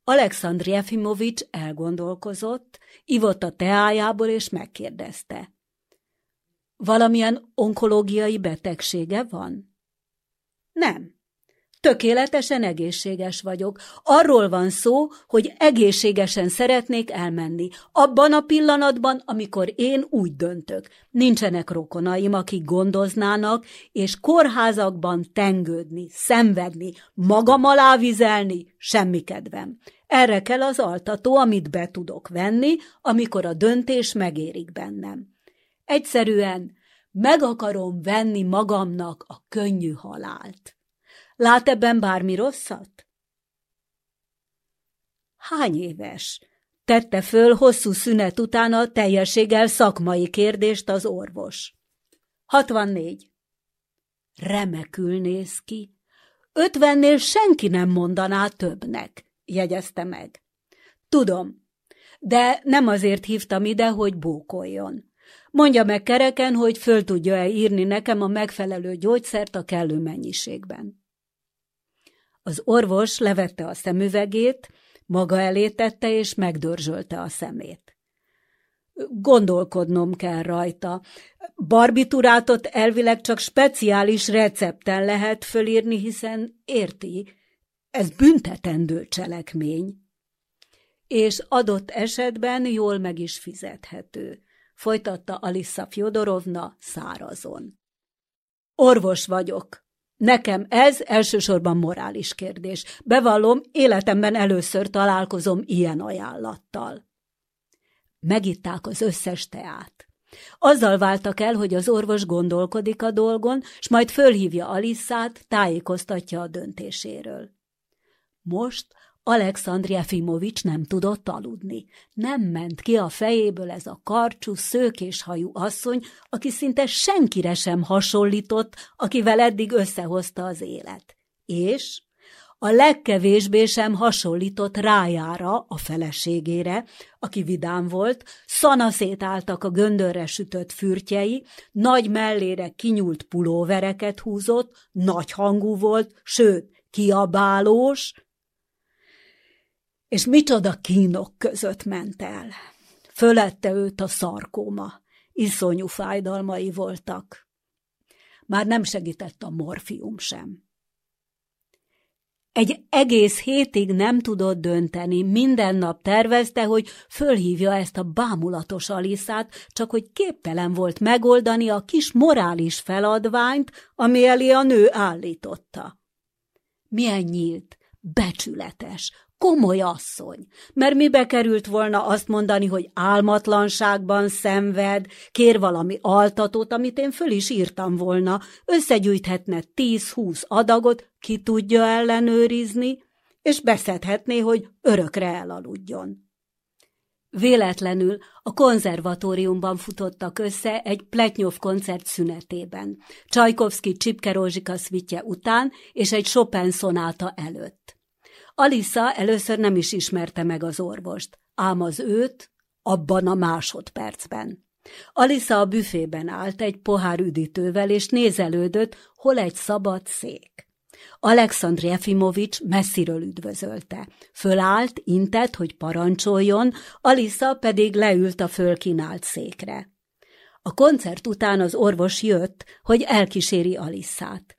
Alexandr Jefimovics elgondolkozott, ivott a teájából és megkérdezte. Valamilyen onkológiai betegsége van? Nem. Tökéletesen egészséges vagyok. Arról van szó, hogy egészségesen szeretnék elmenni. Abban a pillanatban, amikor én úgy döntök. Nincsenek rokonaim, akik gondoznának, és kórházakban tengődni, szenvedni, magam alá vizelni, semmi kedvem. Erre kell az altató, amit be tudok venni, amikor a döntés megérik bennem. Egyszerűen meg akarom venni magamnak a könnyű halált. Lát ebben bármi rosszat? Hány éves? Tette föl hosszú szünet után a teljességgel szakmai kérdést az orvos. Hatvannégy. Remekül néz ki. Ötvennél senki nem mondaná többnek, jegyezte meg. Tudom, de nem azért hívtam ide, hogy bókoljon. Mondja meg kereken, hogy föl tudja-e írni nekem a megfelelő gyógyszert a kellő mennyiségben. Az orvos levette a szemüvegét, maga elé és megdörzsölte a szemét. Gondolkodnom kell rajta. Barbiturátot elvileg csak speciális recepten lehet fölírni, hiszen érti, ez büntetendő cselekmény. És adott esetben jól meg is fizethető, folytatta Alissa Fjodorovna szárazon. Orvos vagyok, Nekem ez elsősorban morális kérdés. Bevallom, életemben először találkozom ilyen ajánlattal. Megitták az összes teát. Azzal váltak el, hogy az orvos gondolkodik a dolgon, s majd fölhívja Alisszát, tájékoztatja a döntéséről. Most Alexandr Jefimovics nem tudott aludni. Nem ment ki a fejéből ez a karcsú, szőkéshajú asszony, aki szinte senkire sem hasonlított, akivel eddig összehozta az élet. És a legkevésbé sem hasonlított rájára, a feleségére, aki vidám volt, szanaszét álltak a göndörre sütött fürtjei, nagy mellére kinyúlt pulóvereket húzott, nagy hangú volt, sőt, kiabálós, és micsoda kínok között ment el. Fölette őt a szarkóma, iszonyú fájdalmai voltak. Már nem segített a morfium sem. Egy egész hétig nem tudott dönteni, minden nap tervezte, hogy fölhívja ezt a bámulatos Aliszát, csak hogy képtelen volt megoldani a kis morális feladványt, ami elé a nő állította. Milyen nyílt, becsületes, komoly asszony, mert mibe került volna azt mondani, hogy álmatlanságban szenved, kér valami altatót, amit én föl is írtam volna, összegyűjthetne tíz-húsz adagot, ki tudja ellenőrizni, és beszedhetné, hogy örökre elaludjon. Véletlenül a konzervatóriumban futottak össze egy Pletnyov koncert szünetében, Csajkovszki Csipke Rózsika szvitje után és egy Chopin szonáta előtt. Alisa először nem is ismerte meg az orvost, ám az őt abban a másodpercben. Alisa a büfében állt egy pohár üdítővel, és nézelődött, hol egy szabad szék. Alexandr Jefimovics messziről üdvözölte. Fölállt, intett, hogy parancsoljon, Alisa pedig leült a fölkínált székre. A koncert után az orvos jött, hogy elkíséri Aliszát.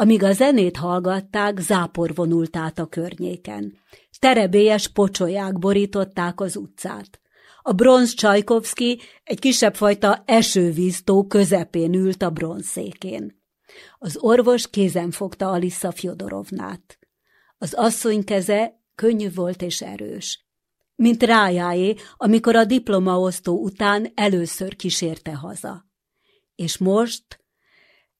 Amíg a zenét hallgatták, zápor vonult át a környéken. Terebélyes pocsolyák borították az utcát. A bronz Csajkovszki egy kisebb fajta esővíztó közepén ült a bronzszékén. Az orvos kézen fogta Alissa Fjodorovnát. Az asszony keze könnyű volt és erős, mint rájáé, amikor a diplomaosztó után először kísérte haza. És most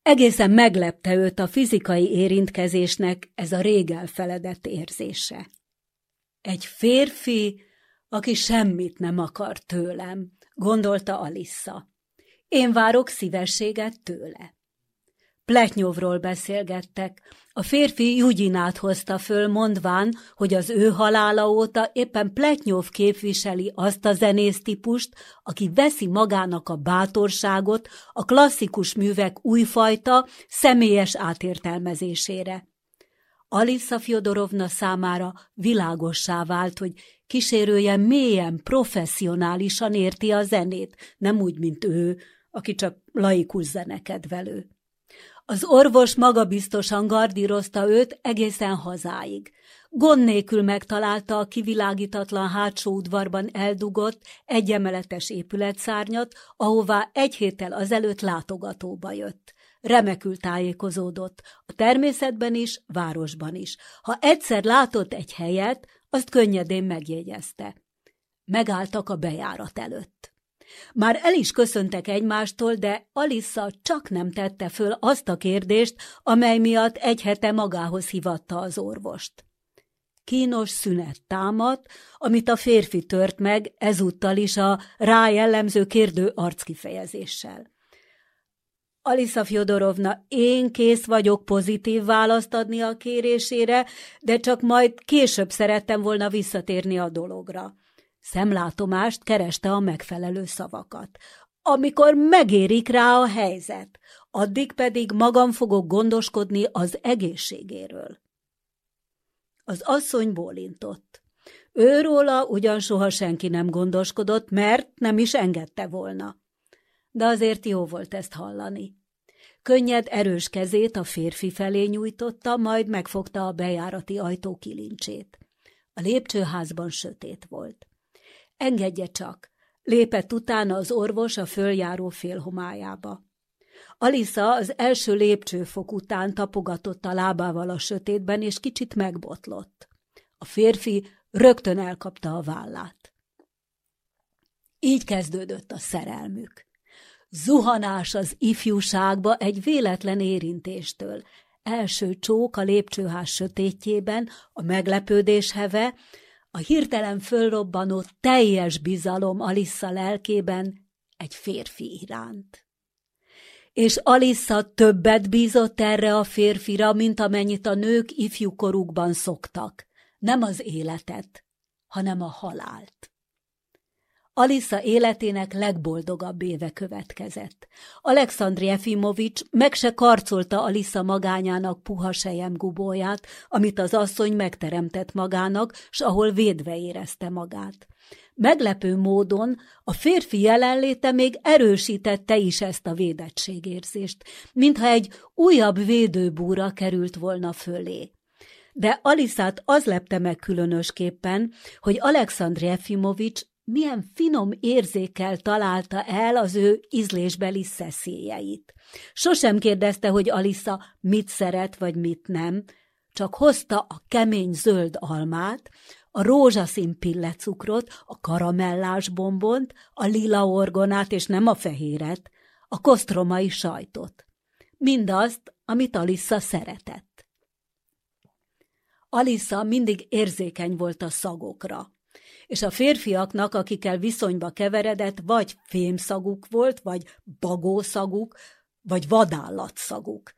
Egészen meglepte őt a fizikai érintkezésnek ez a rég elfeledett érzése. Egy férfi, aki semmit nem akar tőlem, gondolta Alissa. Én várok szívességet tőle. Pletnyovról beszélgettek. A férfi Jugyinát hozta föl, mondván, hogy az ő halála óta éppen Pletnyov képviseli azt a zenésztípust, aki veszi magának a bátorságot a klasszikus művek újfajta, személyes átértelmezésére. Alisa Fjodorovna számára világossá vált, hogy kísérője mélyen, professzionálisan érti a zenét, nem úgy, mint ő, aki csak laikus zenekedvelő. Az orvos magabiztosan gardírozta őt egészen hazáig. Gond nélkül megtalálta a kivilágítatlan hátsó udvarban eldugott, egyemeletes épületszárnyat, ahová egy héttel azelőtt látogatóba jött. Remekül tájékozódott, a természetben is, városban is. Ha egyszer látott egy helyet, azt könnyedén megjegyezte. Megálltak a bejárat előtt. Már el is köszöntek egymástól, de Alissa csak nem tette föl azt a kérdést, amely miatt egy hete magához hivatta az orvost. Kínos szünet támadt, amit a férfi tört meg, ezúttal is a rá jellemző kérdő arckifejezéssel. Alisa Fjodorovna, én kész vagyok pozitív választ adni a kérésére, de csak majd később szerettem volna visszatérni a dologra. Szemlátomást kereste a megfelelő szavakat. Amikor megérik rá a helyzet, addig pedig magam fogok gondoskodni az egészségéről. Az asszony bólintott. Őróla ugyan soha senki nem gondoskodott, mert nem is engedte volna. De azért jó volt ezt hallani. Könnyed, erős kezét a férfi felé nyújtotta, majd megfogta a bejárati ajtó kilincsét. A lépcsőházban sötét volt. Engedje csak, lépett utána az orvos a följáró félhomályába. Alisa az első lépcsőfok után tapogatott a lábával a sötétben, és kicsit megbotlott. A férfi rögtön elkapta a vállát. Így kezdődött a szerelmük. Zuhanás az ifjúságba egy véletlen érintéstől, első csók a lépcsőház sötétjében, a meglepődés heve, a hirtelen fölrobbanó teljes bizalom Alissa lelkében egy férfi iránt. és Alissa többet bízott erre a férfira, mint amennyit a nők ifjúkorukban szoktak. Nem az életet, hanem a halált. Alissa életének legboldogabb éve következett. Alexandri Efimovics meg se karcolta Alissa magányának puha sejem gubóját, amit az asszony megteremtett magának, s ahol védve érezte magát. Meglepő módon a férfi jelenléte még erősítette is ezt a védettségérzést, mintha egy újabb védőbúra került volna fölé. De Aliszát az lepte meg különösképpen, hogy Alexandr Efimovics milyen finom érzékkel találta el az ő ízlésbeli szeszélyeit. Sosem kérdezte, hogy Alisa mit szeret vagy mit nem, csak hozta a kemény zöld almát, a rózsaszín pillecukrot, a karamellás bombont, a lila orgonát és nem a fehéret, a kosztromai sajtot. Mindazt, amit Alissa szeretett. Alissa mindig érzékeny volt a szagokra, és a férfiaknak, akikkel viszonyba keveredett, vagy fémszaguk volt, vagy bagószaguk, vagy vadállatszaguk.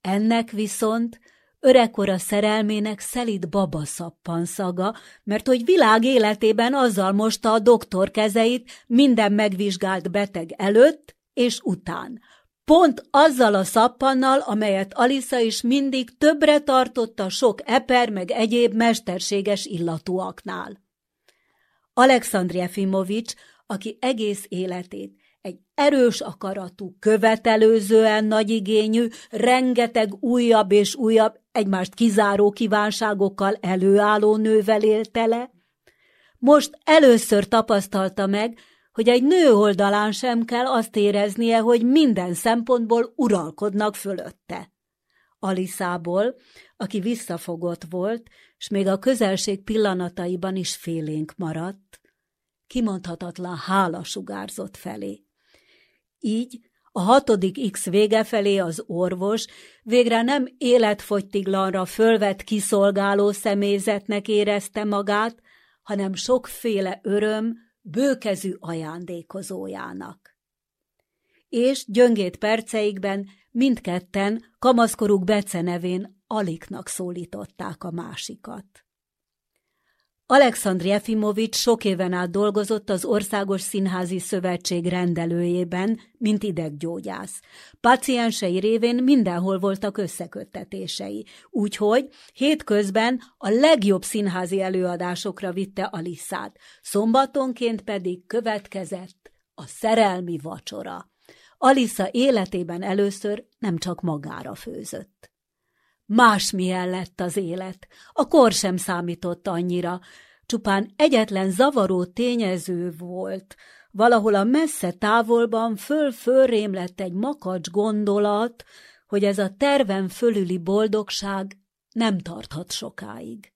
Ennek viszont öregkora szerelmének szelid babaszappan szaga, mert hogy világ életében azzal mosta a doktor kezeit minden megvizsgált beteg előtt és után. Pont azzal a szappannal, amelyet Alisa is mindig többre tartotta sok eper meg egyéb mesterséges illatúaknál. Alexandr Efimovics, aki egész életét egy erős akaratú, követelőzően nagyigényű, rengeteg újabb és újabb, egymást kizáró kívánságokkal előálló nővel élte le. Most először tapasztalta meg, hogy egy nő oldalán sem kell azt éreznie, hogy minden szempontból uralkodnak fölötte. Aliszából, aki visszafogott volt, s még a közelség pillanataiban is félénk maradt, kimondhatatlan hála sugárzott felé. Így a hatodik X vége felé az orvos végre nem életfogytiglanra fölvett kiszolgáló személyzetnek érezte magát, hanem sokféle öröm bőkezű ajándékozójának. És gyöngét perceikben mindketten kamaszkoruk becenevén aliknak szólították a másikat. Alexandr Jefimovics sok éven át dolgozott az Országos Színházi Szövetség rendelőjében, mint ideggyógyász. Paciensei révén mindenhol voltak összeköttetései, úgyhogy hétközben a legjobb színházi előadásokra vitte Aliszát, szombatonként pedig következett a szerelmi vacsora. Alisza életében először nem csak magára főzött. Másmilyen lett az élet. A kor sem számított annyira. Csupán egyetlen zavaró tényező volt. Valahol a messze távolban föl-fölrém lett egy makacs gondolat, hogy ez a terven fölüli boldogság nem tarthat sokáig.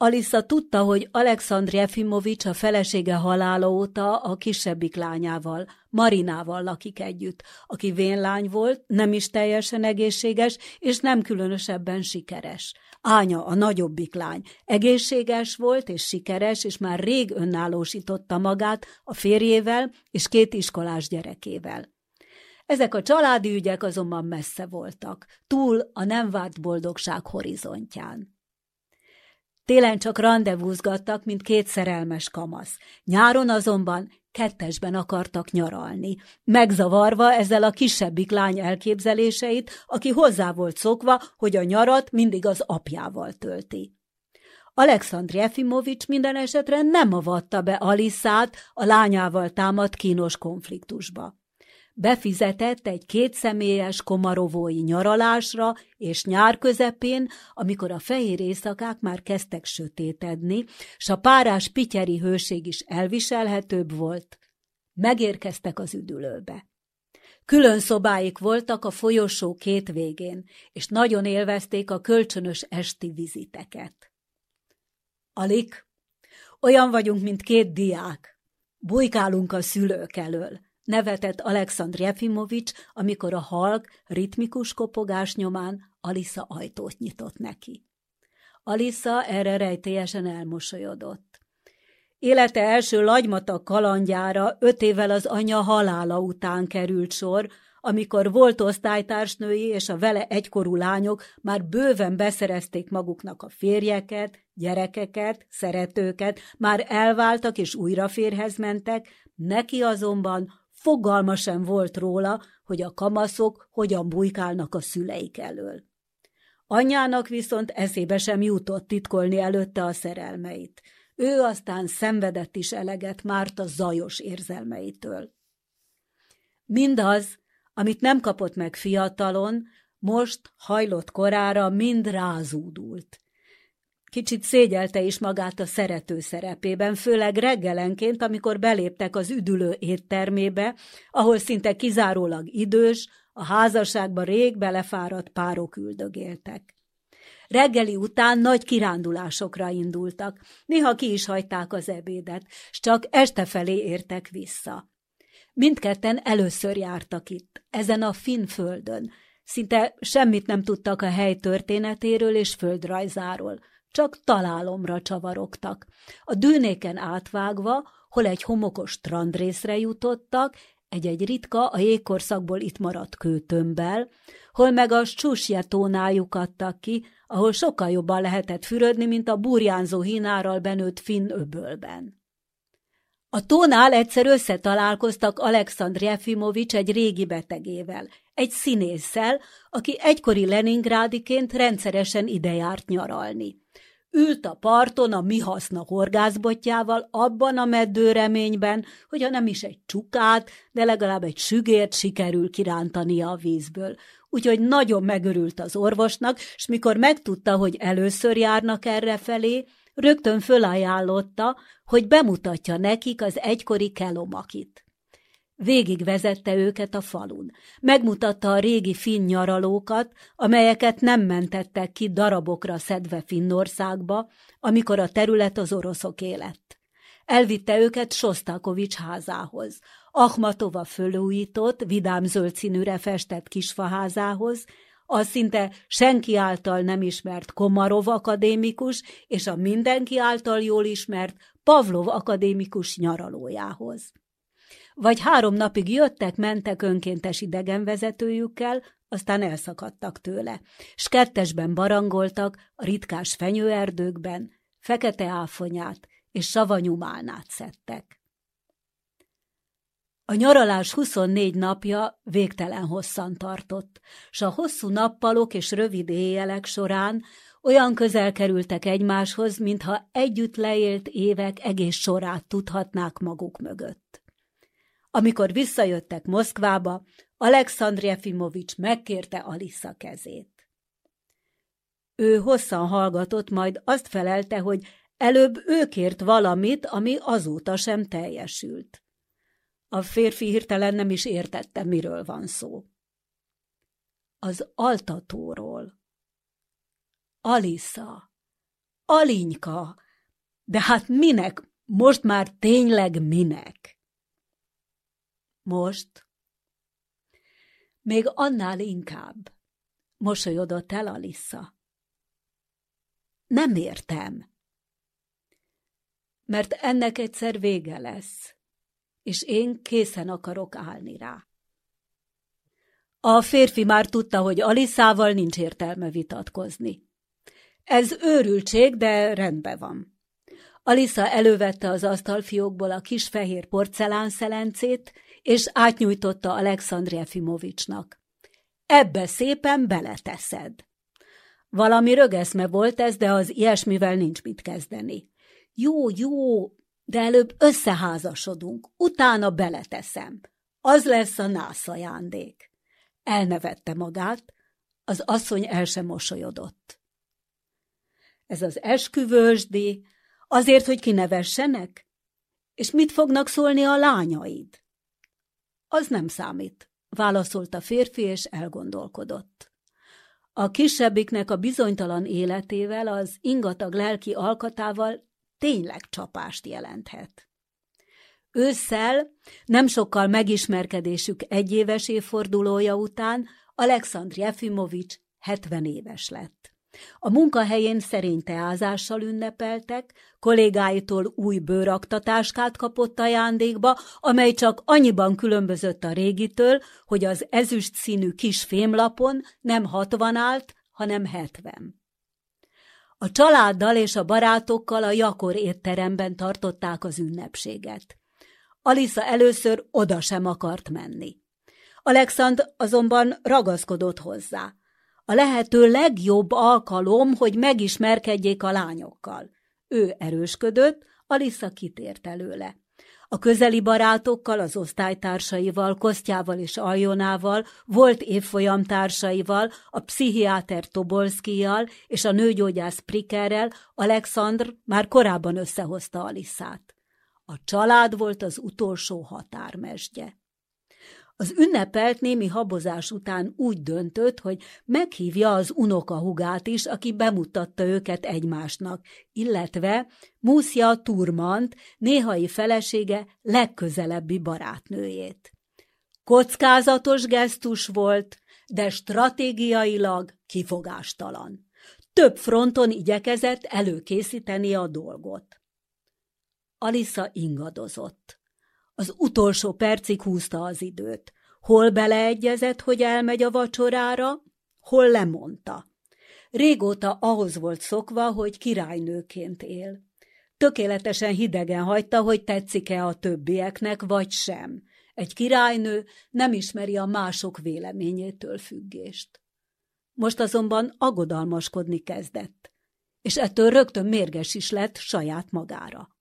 Alisa tudta, hogy Alexandr Jefimovics a felesége halála óta a kisebbik lányával, Marinával lakik együtt, aki vénlány volt, nem is teljesen egészséges, és nem különösebben sikeres. Ánya, a nagyobbik lány, egészséges volt és sikeres, és már rég önállósította magát a férjével és két iskolás gyerekével. Ezek a családi ügyek azonban messze voltak, túl a nem várt boldogság horizontján. Télen csak rendezvúzgattak, mint két szerelmes kamasz. Nyáron azonban kettesben akartak nyaralni, megzavarva ezzel a kisebbik lány elképzeléseit, aki hozzá volt szokva, hogy a nyarat mindig az apjával tölti. Alexandr Jefimovics minden esetre nem avatta be Aliszát a lányával támadt kínos konfliktusba befizetett egy kétszemélyes komarovói nyaralásra, és nyár közepén, amikor a fehér éjszakák már kezdtek sötétedni, s a párás pityeri hőség is elviselhetőbb volt, megérkeztek az üdülőbe. Külön szobáik voltak a folyosó két végén, és nagyon élvezték a kölcsönös esti viziteket. Alik, olyan vagyunk, mint két diák. Bujkálunk a szülők elől nevetett Alexandr Jefimovics, amikor a halk ritmikus kopogás nyomán Alisa ajtót nyitott neki. Alisa erre rejtélyesen elmosolyodott. Élete első lagymata kalandjára öt évvel az anya halála után került sor, amikor volt osztálytársnői és a vele egykorú lányok már bőven beszerezték maguknak a férjeket, gyerekeket, szeretőket, már elváltak és újra férhez mentek, neki azonban fogalma sem volt róla, hogy a kamaszok hogyan bujkálnak a szüleik elől. Anyának viszont eszébe sem jutott titkolni előtte a szerelmeit. Ő aztán szenvedett is eleget Márta zajos érzelmeitől. Mindaz, amit nem kapott meg fiatalon, most hajlott korára mind rázúdult. Kicsit szégyelte is magát a szerető szerepében, főleg reggelenként, amikor beléptek az üdülő éttermébe, ahol szinte kizárólag idős, a házasságba rég belefáradt párok üldögéltek. Reggeli után nagy kirándulásokra indultak, néha ki is hagyták az ebédet, s csak este felé értek vissza. Mindketten először jártak itt, ezen a finn földön. Szinte semmit nem tudtak a hely történetéről és földrajzáról, csak találomra csavarogtak. A dűnéken átvágva, hol egy homokos strandrészre jutottak, egy-egy ritka, a jégkorszakból itt maradt kőtömbbel, hol meg a csúsjetónál adtak ki, ahol sokkal jobban lehetett fürödni, mint a burjánzó hínárral benőtt finn öbölben. A tónál egyszer összetalálkoztak Alexandr Jefimovics egy régi betegével, egy színésszel, aki egykori Leningrádiként rendszeresen ide járt nyaralni. Ült a parton a mi haszna horgászbotjával, abban a meddő reményben, hogy ha nem is egy csukát, de legalább egy sügért sikerül kirántania a vízből. Úgyhogy nagyon megörült az orvosnak, és mikor megtudta, hogy először járnak erre felé, rögtön fölajánlotta, hogy bemutatja nekik az egykori kelomakit. Végig vezette őket a falun. Megmutatta a régi finn nyaralókat, amelyeket nem mentettek ki darabokra szedve Finnországba, amikor a terület az oroszok lett. Elvitte őket Sostakovics házához, Ahmatova fölújított, vidámzöld színűre festett kisfaházához, a szinte senki által nem ismert Komarov akadémikus és a mindenki által jól ismert Pavlov akadémikus nyaralójához. Vagy három napig jöttek-mentek önkéntes idegenvezetőjükkel, aztán elszakadtak tőle, s kettesben barangoltak a ritkás fenyőerdőkben, fekete áfonyát és savanyú málnát szedtek. A nyaralás 24 napja végtelen hosszan tartott, s a hosszú nappalok és rövid éjjelek során olyan közel kerültek egymáshoz, mintha együtt leélt évek egész sorát tudhatnák maguk mögött. Amikor visszajöttek Moszkvába, Alexandr Jefimovics megkérte Alissa kezét. Ő hosszan hallgatott, majd azt felelte, hogy előbb ő kért valamit, ami azóta sem teljesült. A férfi hirtelen nem is értette, miről van szó. Az altatóról. Alisa. Alinyka. De hát minek? Most már tényleg minek? Most? Még annál inkább. Mosolyodott el Alissa. Nem értem. Mert ennek egyszer vége lesz és én készen akarok állni rá. A férfi már tudta, hogy Aliszával nincs értelme vitatkozni. Ez őrültség, de rendben van. Alisza elővette az asztalfiókból a kis fehér porcelánselencét, és átnyújtotta Alexandr Jefimovicsnak. Ebbe szépen beleteszed. Valami rögeszme volt ez, de az ilyesmivel nincs mit kezdeni. Jó, jó, de előbb összeházasodunk, utána beleteszem. Az lesz a nász ajándék. Elnevette magát, az asszony el sem mosolyodott. Ez az esküvősdi, azért, hogy kinevessenek? És mit fognak szólni a lányaid? Az nem számít, válaszolt a férfi, és elgondolkodott. A kisebbiknek a bizonytalan életével, az ingatag lelki alkatával tényleg csapást jelenthet. Ősszel, nem sokkal megismerkedésük egyéves évfordulója után Alexandr Jefimovics 70 éves lett. A munkahelyén szerény teázással ünnepeltek, kollégáitól új bőraktatáskát kapott ajándékba, amely csak annyiban különbözött a régitől, hogy az ezüst színű kis fémlapon nem hatvan állt, hanem hetven. A családdal és a barátokkal a Jakor étteremben tartották az ünnepséget. Alisa először oda sem akart menni. Alexand azonban ragaszkodott hozzá. A lehető legjobb alkalom, hogy megismerkedjék a lányokkal. Ő erősködött, Alisa kitért előle. A közeli barátokkal, az osztálytársaival, Kosztjával és Aljonával, volt évfolyam társaival, a pszichiáter Tobolszkijal és a nőgyógyász Prikerrel Alexandr már korábban összehozta Aliszát. A család volt az utolsó határmesdje. Az ünnepelt némi habozás után úgy döntött, hogy meghívja az unokahugát is, aki bemutatta őket egymásnak, illetve Múszja Turmant, néhai felesége legközelebbi barátnőjét. Kockázatos gesztus volt, de stratégiailag kifogástalan. Több fronton igyekezett előkészíteni a dolgot. Alisa ingadozott. Az utolsó percig húzta az időt. Hol beleegyezett, hogy elmegy a vacsorára, hol lemondta. Régóta ahhoz volt szokva, hogy királynőként él. Tökéletesen hidegen hagyta, hogy tetszik-e a többieknek, vagy sem. Egy királynő nem ismeri a mások véleményétől függést. Most azonban aggodalmaskodni kezdett, és ettől rögtön mérges is lett saját magára.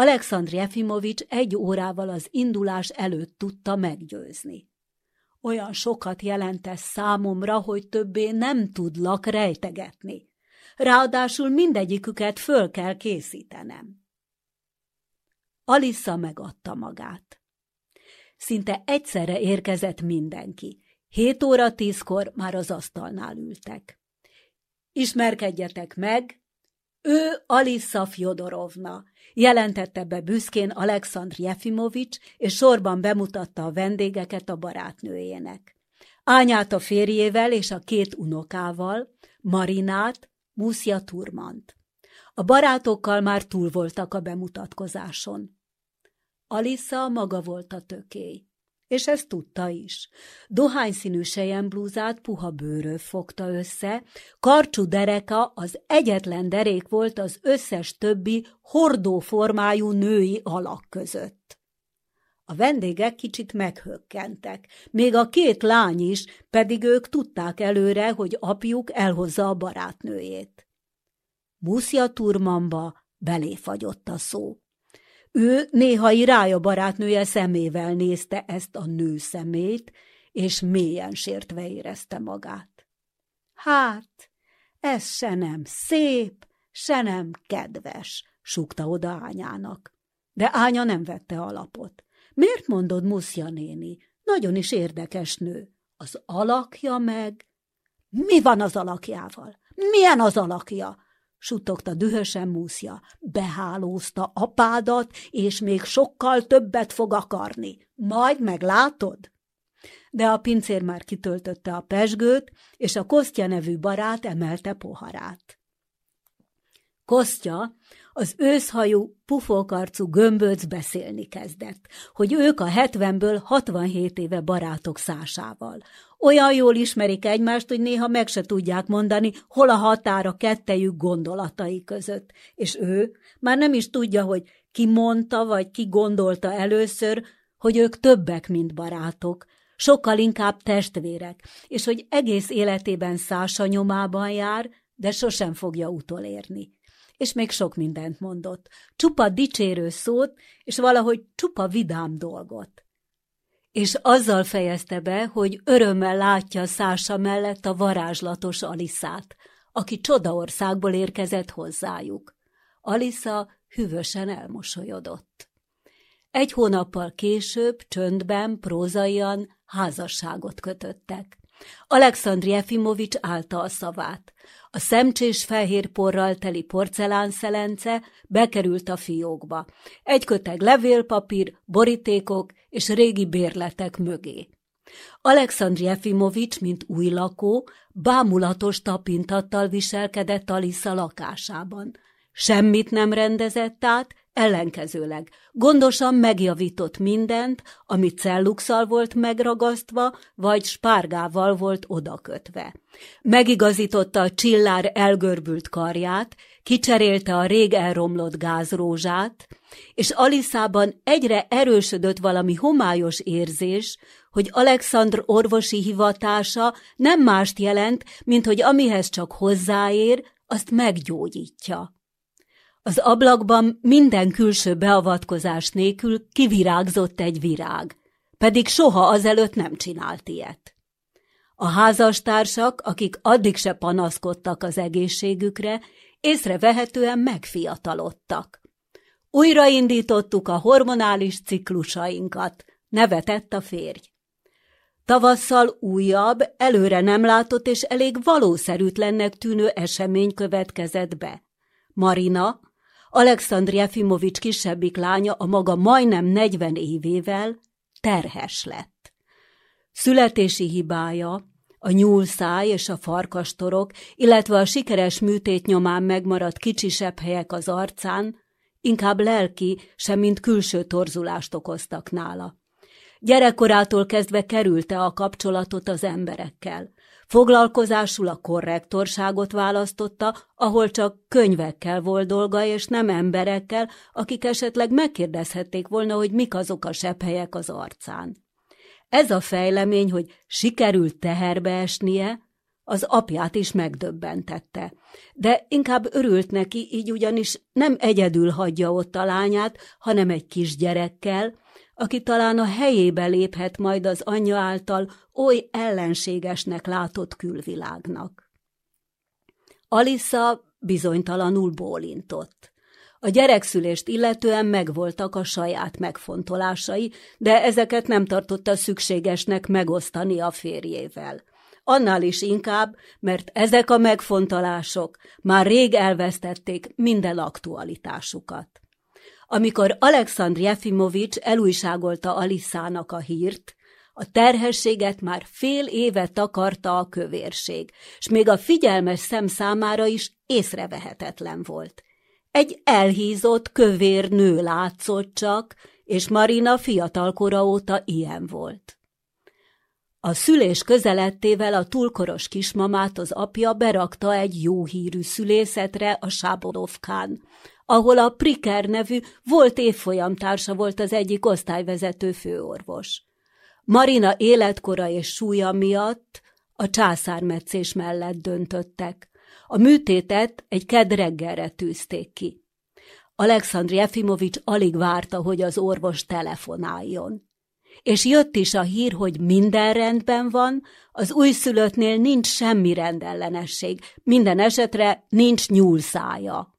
Alexandr Jefimovics egy órával az indulás előtt tudta meggyőzni. Olyan sokat jelentesz számomra, hogy többé nem tudlak rejtegetni. Ráadásul mindegyiküket föl kell készítenem. Alissa megadta magát. Szinte egyszerre érkezett mindenki. Hét óra tízkor már az asztalnál ültek. Ismerkedjetek meg, ő Alissa Fjodorovna, jelentette be büszkén Alexandr Jefimovics, és sorban bemutatta a vendégeket a barátnőjének. Ányát a férjével és a két unokával, Marinát, Muszja Turmant. A barátokkal már túl voltak a bemutatkozáson. Alissa maga volt a tökély és ezt tudta is. Dohányszínű sejemblúzát puha bőrő fogta össze, karcsú dereka az egyetlen derék volt az összes többi hordóformájú női alak között. A vendégek kicsit meghökkentek, még a két lány is, pedig ők tudták előre, hogy apjuk elhozza a barátnőjét. Muszja turmamba beléfagyott a szó. Ő néha irája barátnője szemével nézte ezt a nő szemét, és mélyen sértve érezte magát. Hát, ez se nem szép, se nem kedves, súgta oda Ányának. De Ánya nem vette alapot. Miért mondod, Muszja néni? Nagyon is érdekes nő. Az alakja meg... Mi van az alakjával? Milyen az alakja? Suttogta dühösen Múszja. Behálózta apádat, és még sokkal többet fog akarni. Majd meglátod? De a pincér már kitöltötte a pesgőt, és a Kostya nevű barát emelte poharát. Kostya, az őszhajú, pufókarcú gömbölc beszélni kezdett, hogy ők a hetvenből 67 éve barátok szásával. Olyan jól ismerik egymást, hogy néha meg se tudják mondani, hol a határa kettejük gondolatai között. És ő már nem is tudja, hogy ki mondta, vagy ki gondolta először, hogy ők többek, mint barátok, sokkal inkább testvérek, és hogy egész életében szása nyomában jár, de sosem fogja utolérni és még sok mindent mondott. Csupa dicsérő szót, és valahogy csupa vidám dolgot. És azzal fejezte be, hogy örömmel látja Szása mellett a varázslatos Aliszát, aki csodaországból érkezett hozzájuk. Alisza hűvösen elmosolyodott. Egy hónappal később csöndben, prózaian házasságot kötöttek. Alexandr Jefimovics állta a szavát. A szemcsés fehér porral teli porcelánszelence bekerült a fiókba. Egy köteg levélpapír, borítékok és régi bérletek mögé. Alexandr Jefimovics, mint új lakó, bámulatos tapintattal viselkedett Alisa lakásában. Semmit nem rendezett át, ellenkezőleg gondosan megjavított mindent, ami celluxal volt megragasztva, vagy spárgával volt odakötve. Megigazította a csillár elgörbült karját, kicserélte a rég elromlott gázrózsát, és Aliszában egyre erősödött valami homályos érzés, hogy Alexandr orvosi hivatása nem mást jelent, mint hogy amihez csak hozzáér, azt meggyógyítja. Az ablakban minden külső beavatkozás nélkül kivirágzott egy virág, pedig soha azelőtt nem csinált ilyet. A házastársak, akik addig se panaszkodtak az egészségükre, észrevehetően megfiatalodtak. Újraindítottuk a hormonális ciklusainkat, nevetett a férj. Tavasszal újabb, előre nem látott és elég valószerűtlennek tűnő esemény következett be. Marina, Alexandr Jefimovics kisebbik lánya a maga majdnem 40 évével terhes lett. Születési hibája, a nyúlszáj és a farkastorok, illetve a sikeres műtét nyomán megmaradt kicsisebb helyek az arcán, inkább lelki, semmint külső torzulást okoztak nála. Gyerekkorától kezdve kerülte a kapcsolatot az emberekkel. Foglalkozásul a korrektorságot választotta, ahol csak könyvekkel volt dolga, és nem emberekkel, akik esetleg megkérdezhették volna, hogy mik azok a sepphelyek az arcán. Ez a fejlemény, hogy sikerült teherbe esnie, az apját is megdöbbentette. De inkább örült neki, így ugyanis nem egyedül hagyja ott a lányát, hanem egy kisgyerekkel, aki talán a helyébe léphet majd az anyja által oly ellenségesnek látott külvilágnak. Alissa bizonytalanul bólintott. A gyerekszülést illetően megvoltak a saját megfontolásai, de ezeket nem tartotta szükségesnek megosztani a férjével. Annál is inkább, mert ezek a megfontolások már rég elvesztették minden aktualitásukat. Amikor Alexandr Jefimovics elújságolta Aliszának a hírt, a terhességet már fél éve takarta a kövérség, s még a figyelmes szem számára is észrevehetetlen volt. Egy elhízott kövér nő látszott csak, és Marina fiatalkora óta ilyen volt. A szülés közelettével a túlkoros kismamát az apja berakta egy jó hírű szülészetre a Sáborovkán, ahol a Priker nevű volt évfolyamtársa volt az egyik osztályvezető főorvos. Marina életkora és súlya miatt a császármetszés mellett döntöttek. A műtétet egy reggelre tűzték ki. Alexandr Jefimovics alig várta, hogy az orvos telefonáljon. És jött is a hír, hogy minden rendben van, az újszülöttnél nincs semmi rendellenesség, minden esetre nincs nyúlszája.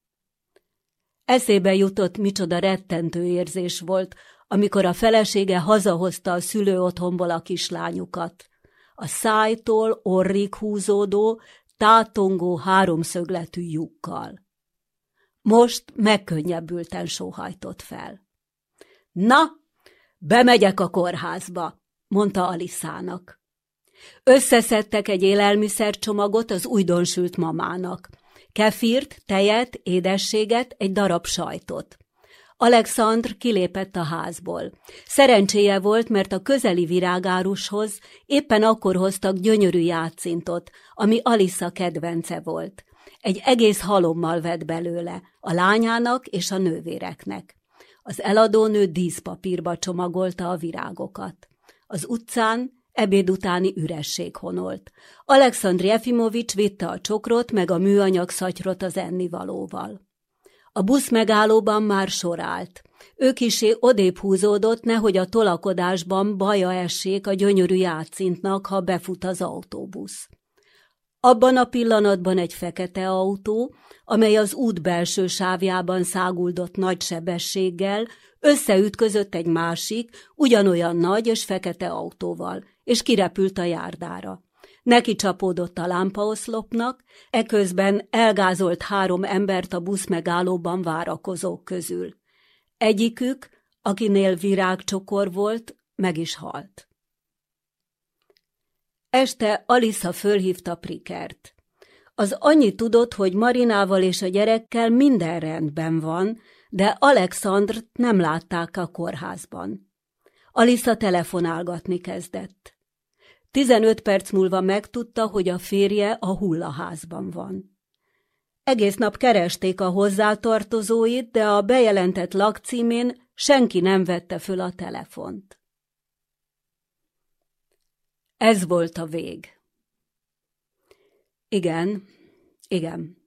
Eszébe jutott, micsoda rettentő érzés volt, amikor a felesége hazahozta a szülő otthonból a kislányukat. A szájtól orrig húzódó, tátongó háromszögletű lyukkal. Most megkönnyebbülten sóhajtott fel. Na, bemegyek a kórházba, mondta Aliszának. Összeszedtek egy élelmiszercsomagot az újdonsült mamának. Kefirt, tejet, édességet, egy darab sajtot. Alexandr kilépett a házból. Szerencséje volt, mert a közeli virágárushoz éppen akkor hoztak gyönyörű játszintot, ami Alissa kedvence volt. Egy egész halommal vett belőle, a lányának és a nővéreknek. Az eladónő díszpapírba csomagolta a virágokat. Az utcán Ebéd utáni üresség honolt. Alexandr Jefimovics vitte a csokrot meg a műanyag szatyrot az ennivalóval. A busz megállóban már sorált. Ő kisé odébb húzódott, nehogy a tolakodásban baja essék a gyönyörű játszintnak, ha befut az autóbusz. Abban a pillanatban egy fekete autó, amely az út belső sávjában száguldott nagy sebességgel, összeütközött egy másik, ugyanolyan nagy és fekete autóval, és kirepült a járdára. Neki csapódott a lámpaoszlopnak, eközben elgázolt három embert a busz megállóban várakozók közül. Egyikük, akinél virágcsokor volt, meg is halt. Este Alisa fölhívta Prikert. Az annyi tudott, hogy Marinával és a gyerekkel minden rendben van, de Alexandrt nem látták a kórházban. Alisa telefonálgatni kezdett. Tizenöt perc múlva megtudta, hogy a férje a hullaházban van. Egész nap keresték a hozzátartozóit, de a bejelentett lakcímén senki nem vette föl a telefont. Ez volt a vég. Igen, igen.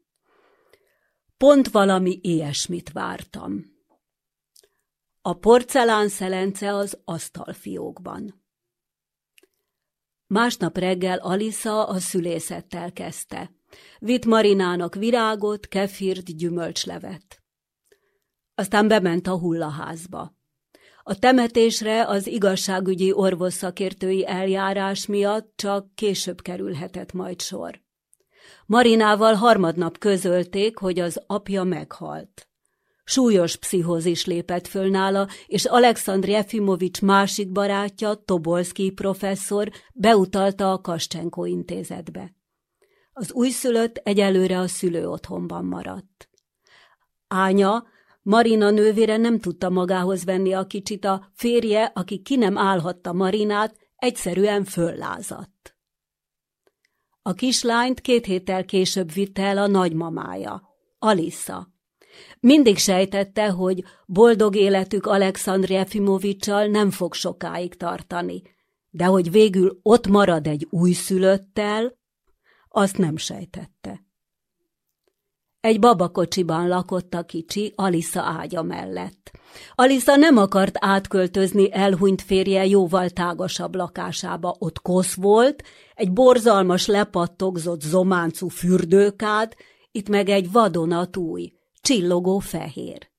Pont valami ilyesmit vártam. A porcelán szelence az asztalfiókban. Másnap reggel Alisa a szülészettel kezdte. Vitt Marinának virágot, kefirt, gyümölcslevet. Aztán bement a hullaházba. A temetésre az igazságügyi orvos szakértői eljárás miatt csak később kerülhetett majd sor. Marinával harmadnap közölték, hogy az apja meghalt. Súlyos pszichózis lépett föl nála, és Alexandr Jefimovics másik barátja, Tobolszki professzor beutalta a Kascsenko intézetbe. Az újszülött egyelőre a szülő otthonban maradt. Ánya, Marina nővére nem tudta magához venni a kicsit, a férje, aki ki nem állhatta Marinát, egyszerűen föllázadt. A kislányt két héttel később vitte el a nagymamája, Alissa. Mindig sejtette, hogy boldog életük Alexandr Jefimovicsal nem fog sokáig tartani, de hogy végül ott marad egy újszülöttel, azt nem sejtette. Egy babakocsiban lakott a kicsi Alisa ágya mellett. Alisa nem akart átköltözni elhunyt férje jóval tágasabb lakásába. Ott kosz volt, egy borzalmas lepattogzott zománcú fürdőkád, itt meg egy vadonatúj, csillogó fehér.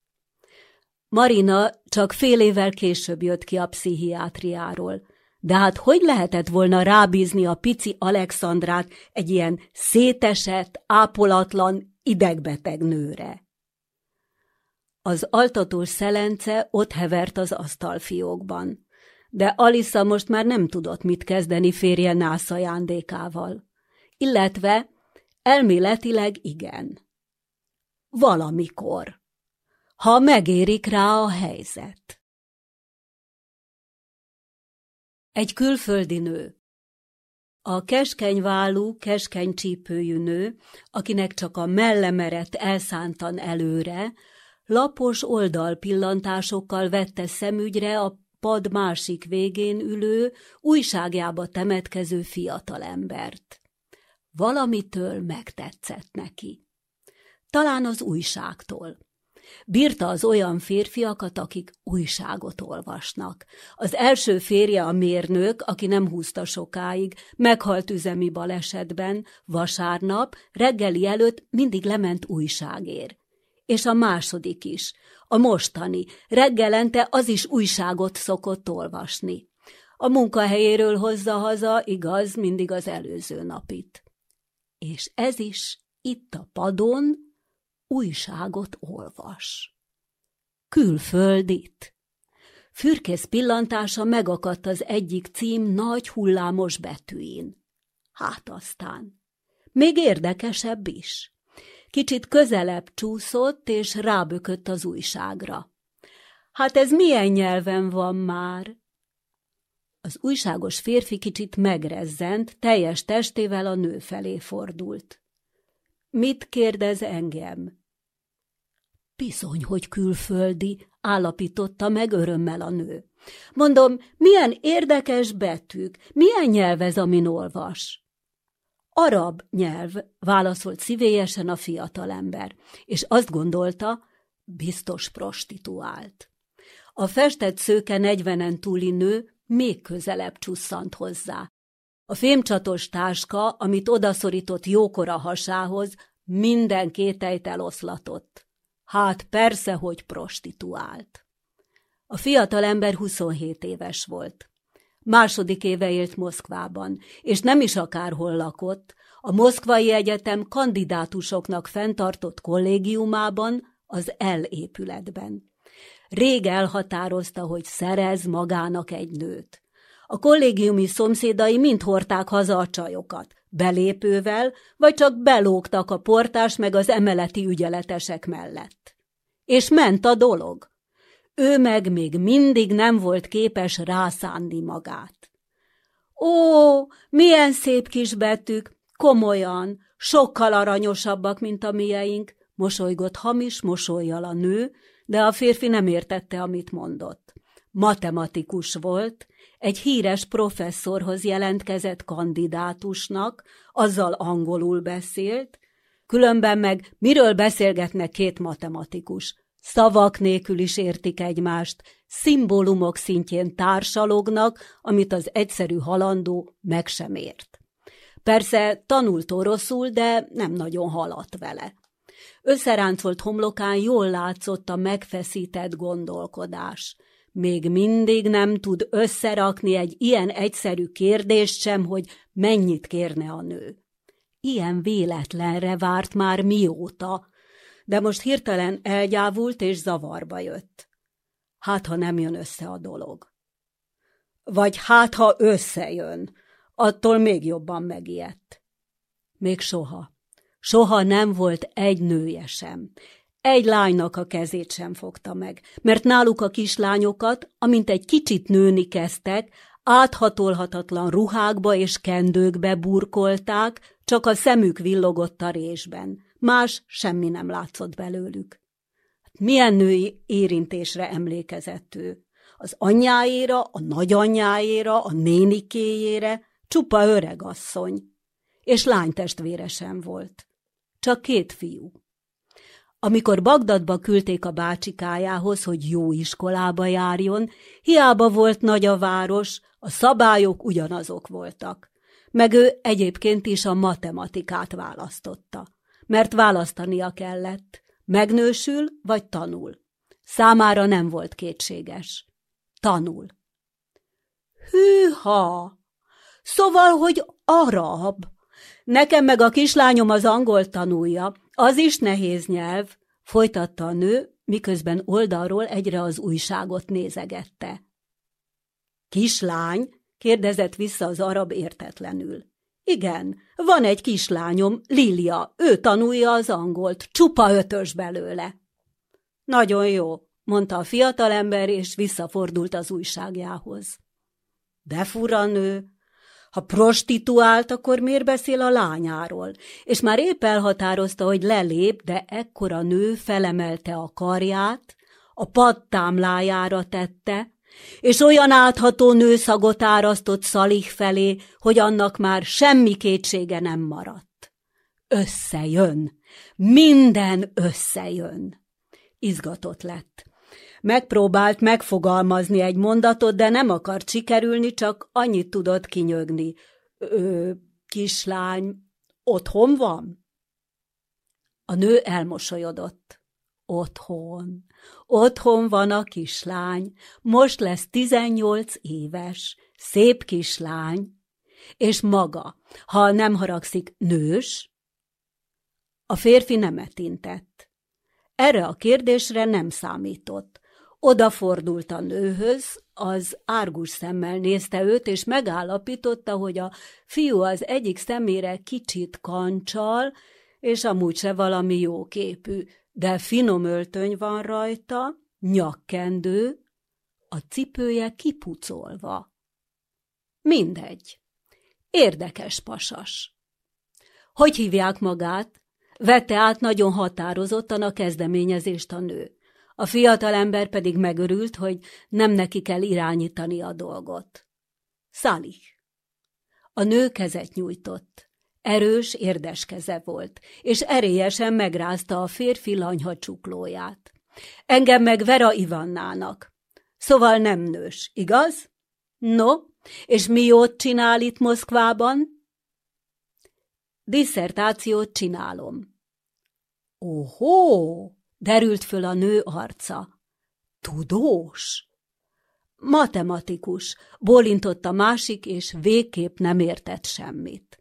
Marina csak fél évvel később jött ki a pszichiátriáról. De hát hogy lehetett volna rábízni a pici Alexandrát egy ilyen szétesett, ápolatlan, idegbeteg nőre? Az altatós szelence ott hevert az asztalfiókban, de Alisa most már nem tudott mit kezdeni férje nász ajándékával. Illetve elméletileg igen. Valamikor. Ha megérik rá a helyzet. Egy külföldi nő. A keskeny vállú, keskeny csípőjű nő, akinek csak a mellemeret elszántan előre, lapos oldalpillantásokkal vette szemügyre a pad másik végén ülő, újságjába temetkező fiatalembert. Valamitől megtetszett neki. Talán az újságtól. Bírta az olyan férfiakat, akik újságot olvasnak. Az első férje a mérnök, aki nem húzta sokáig, meghalt üzemi balesetben, vasárnap, reggeli előtt mindig lement újságér. És a második is, a mostani, reggelente az is újságot szokott olvasni. A munkahelyéről hozza haza, igaz, mindig az előző napit. És ez is itt a padon, újságot olvas. Külföldit. Fürkész pillantása megakadt az egyik cím nagy hullámos betűin. Hát aztán. Még érdekesebb is. Kicsit közelebb csúszott, és rábökött az újságra. Hát ez milyen nyelven van már? Az újságos férfi kicsit megrezzent, teljes testével a nő felé fordult. Mit kérdez engem? Bizony, hogy külföldi, állapította meg örömmel a nő. Mondom, milyen érdekes betűk, milyen nyelv ez, amin olvas? Arab nyelv, válaszolt szívélyesen a fiatalember, és azt gondolta, biztos prostituált. A festett szőke negyvenen túli nő még közelebb csusszant hozzá. A fémcsatos táska, amit odaszorított jókora hasához, minden kételyt eloszlatott. Hát persze, hogy prostituált. A fiatal ember 27 éves volt. Második éve élt Moszkvában, és nem is akárhol lakott, a Moszkvai Egyetem kandidátusoknak fenntartott kollégiumában, az elépületben. Rég elhatározta, hogy szerez magának egy nőt. A kollégiumi szomszédai mind hordták haza a csajokat, belépővel, vagy csak belógtak a portás meg az emeleti ügyeletesek mellett. És ment a dolog. Ő meg még mindig nem volt képes rászánni magát. Ó, milyen szép kis betűk, komolyan, sokkal aranyosabbak, mint a mieink, mosolygott hamis mosolyjal a nő, de a férfi nem értette, amit mondott. Matematikus volt, egy híres professzorhoz jelentkezett kandidátusnak, azzal angolul beszélt, különben meg miről beszélgetnek két matematikus? Szavak nélkül is értik egymást, szimbólumok szintjén társalognak, amit az egyszerű halandó meg sem ért. Persze tanult oroszul, de nem nagyon haladt vele. Összeráncolt homlokán jól látszott a megfeszített gondolkodás. Még mindig nem tud összerakni egy ilyen egyszerű kérdést sem, hogy mennyit kérne a nő. Ilyen véletlenre várt már mióta, de most hirtelen elgyávult és zavarba jött. Hát, ha nem jön össze a dolog. Vagy hát, ha összejön, attól még jobban megijedt. Még soha. Soha nem volt egy nője sem. Egy lánynak a kezét sem fogta meg, mert náluk a kislányokat, amint egy kicsit nőni kezdtek, áthatolhatatlan ruhákba és kendőkbe burkolták, csak a szemük villogott a résben. Más semmi nem látszott belőlük. Milyen női érintésre emlékezett ő? Az anyjáéra, a nagyanyjáéra, a nénikéjére, csupa öregasszony. És lánytestvére sem volt. Csak két fiú. Amikor Bagdadba küldték a bácsikájához, hogy jó iskolába járjon, hiába volt nagy a város, a szabályok ugyanazok voltak. Meg ő egyébként is a matematikát választotta, mert választania kellett, megnősül vagy tanul. Számára nem volt kétséges. Tanul. Hűha! Szóval, hogy arab. Nekem meg a kislányom az angol tanulja, az is nehéz nyelv, folytatta a nő, miközben oldalról egyre az újságot nézegette. Kislány? kérdezett vissza az arab értetlenül. Igen, van egy kislányom, Lilia, ő tanulja az angolt, csupa ötös belőle. Nagyon jó, mondta a fiatalember, és visszafordult az újságjához. De fura nő, ha prostituált, akkor miért beszél a lányáról? És már épp elhatározta, hogy lelép, de ekkor a nő felemelte a karját, a pad támlájára tette, és olyan átható nőszagot árasztott Szalih felé, hogy annak már semmi kétsége nem maradt. Összejön, minden összejön. Izgatott lett. Megpróbált megfogalmazni egy mondatot, de nem akart sikerülni, csak annyit tudott kinyögni. Ö, kislány, otthon van? A nő elmosolyodott. Otthon. Otthon van a kislány. Most lesz tizennyolc éves. Szép kislány. És maga, ha nem haragszik, nős? A férfi nemet intett. Erre a kérdésre nem számított. Odafordult a nőhöz, az árgus szemmel nézte őt, és megállapította, hogy a fiú az egyik szemére kicsit kancsal, és amúgy se valami jóképű, de finom öltöny van rajta, nyakkendő, a cipője kipucolva. Mindegy. Érdekes pasas. Hogy hívják magát? Vette át nagyon határozottan a kezdeményezést a nő. A fiatalember pedig megörült, hogy nem neki kell irányítani a dolgot. Szalih. A nő kezet nyújtott. Erős, érdes keze volt, és erélyesen megrázta a férfi lanyha csuklóját. Engem meg Vera Ivannának. Szóval nem nős, igaz? No, és mi jót csinál itt Moszkvában? Disszertációt csinálom. Ohó! Derült föl a nő arca. Tudós? Matematikus, bólintott a másik, és végképp nem értett semmit.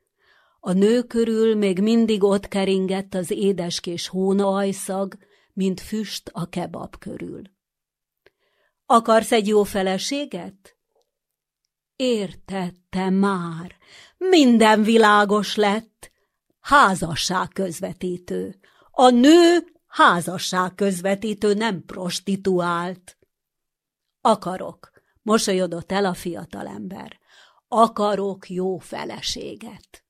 A nő körül még mindig ott keringett az édeskés hónaajszag, mint füst a kebab körül. Akarsz egy jó feleséget? Értette már, minden világos lett. Házasság közvetítő. A nő házasság közvetítő, nem prostituált. Akarok, mosolyodott el a fiatalember. Akarok jó feleséget.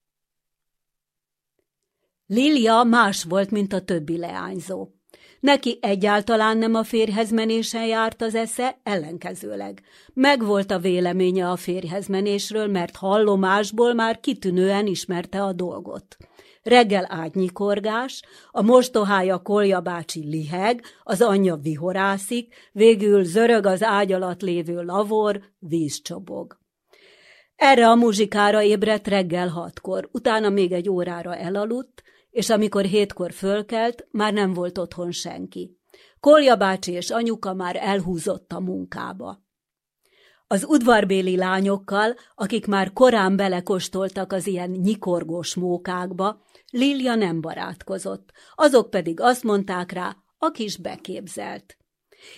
Lilia más volt, mint a többi leányzó. Neki egyáltalán nem a férjhez menésen járt az esze, ellenkezőleg. Megvolt a véleménye a férjhez menésről, mert hallomásból már kitűnően ismerte a dolgot. Reggel ágynyikorgás, a mostohája Kolja bácsi liheg, az anyja vihorászik, végül zörög az ágy alatt lévő lavor, vízcsobog. Erre a muzsikára ébredt reggel hatkor, utána még egy órára elaludt, és amikor hétkor fölkelt, már nem volt otthon senki. Kolja bácsi és anyuka már elhúzott a munkába. Az udvarbéli lányokkal, akik már korán belekostoltak az ilyen nyikorgós mókákba, Lilia nem barátkozott, azok pedig azt mondták rá, a kis beképzelt.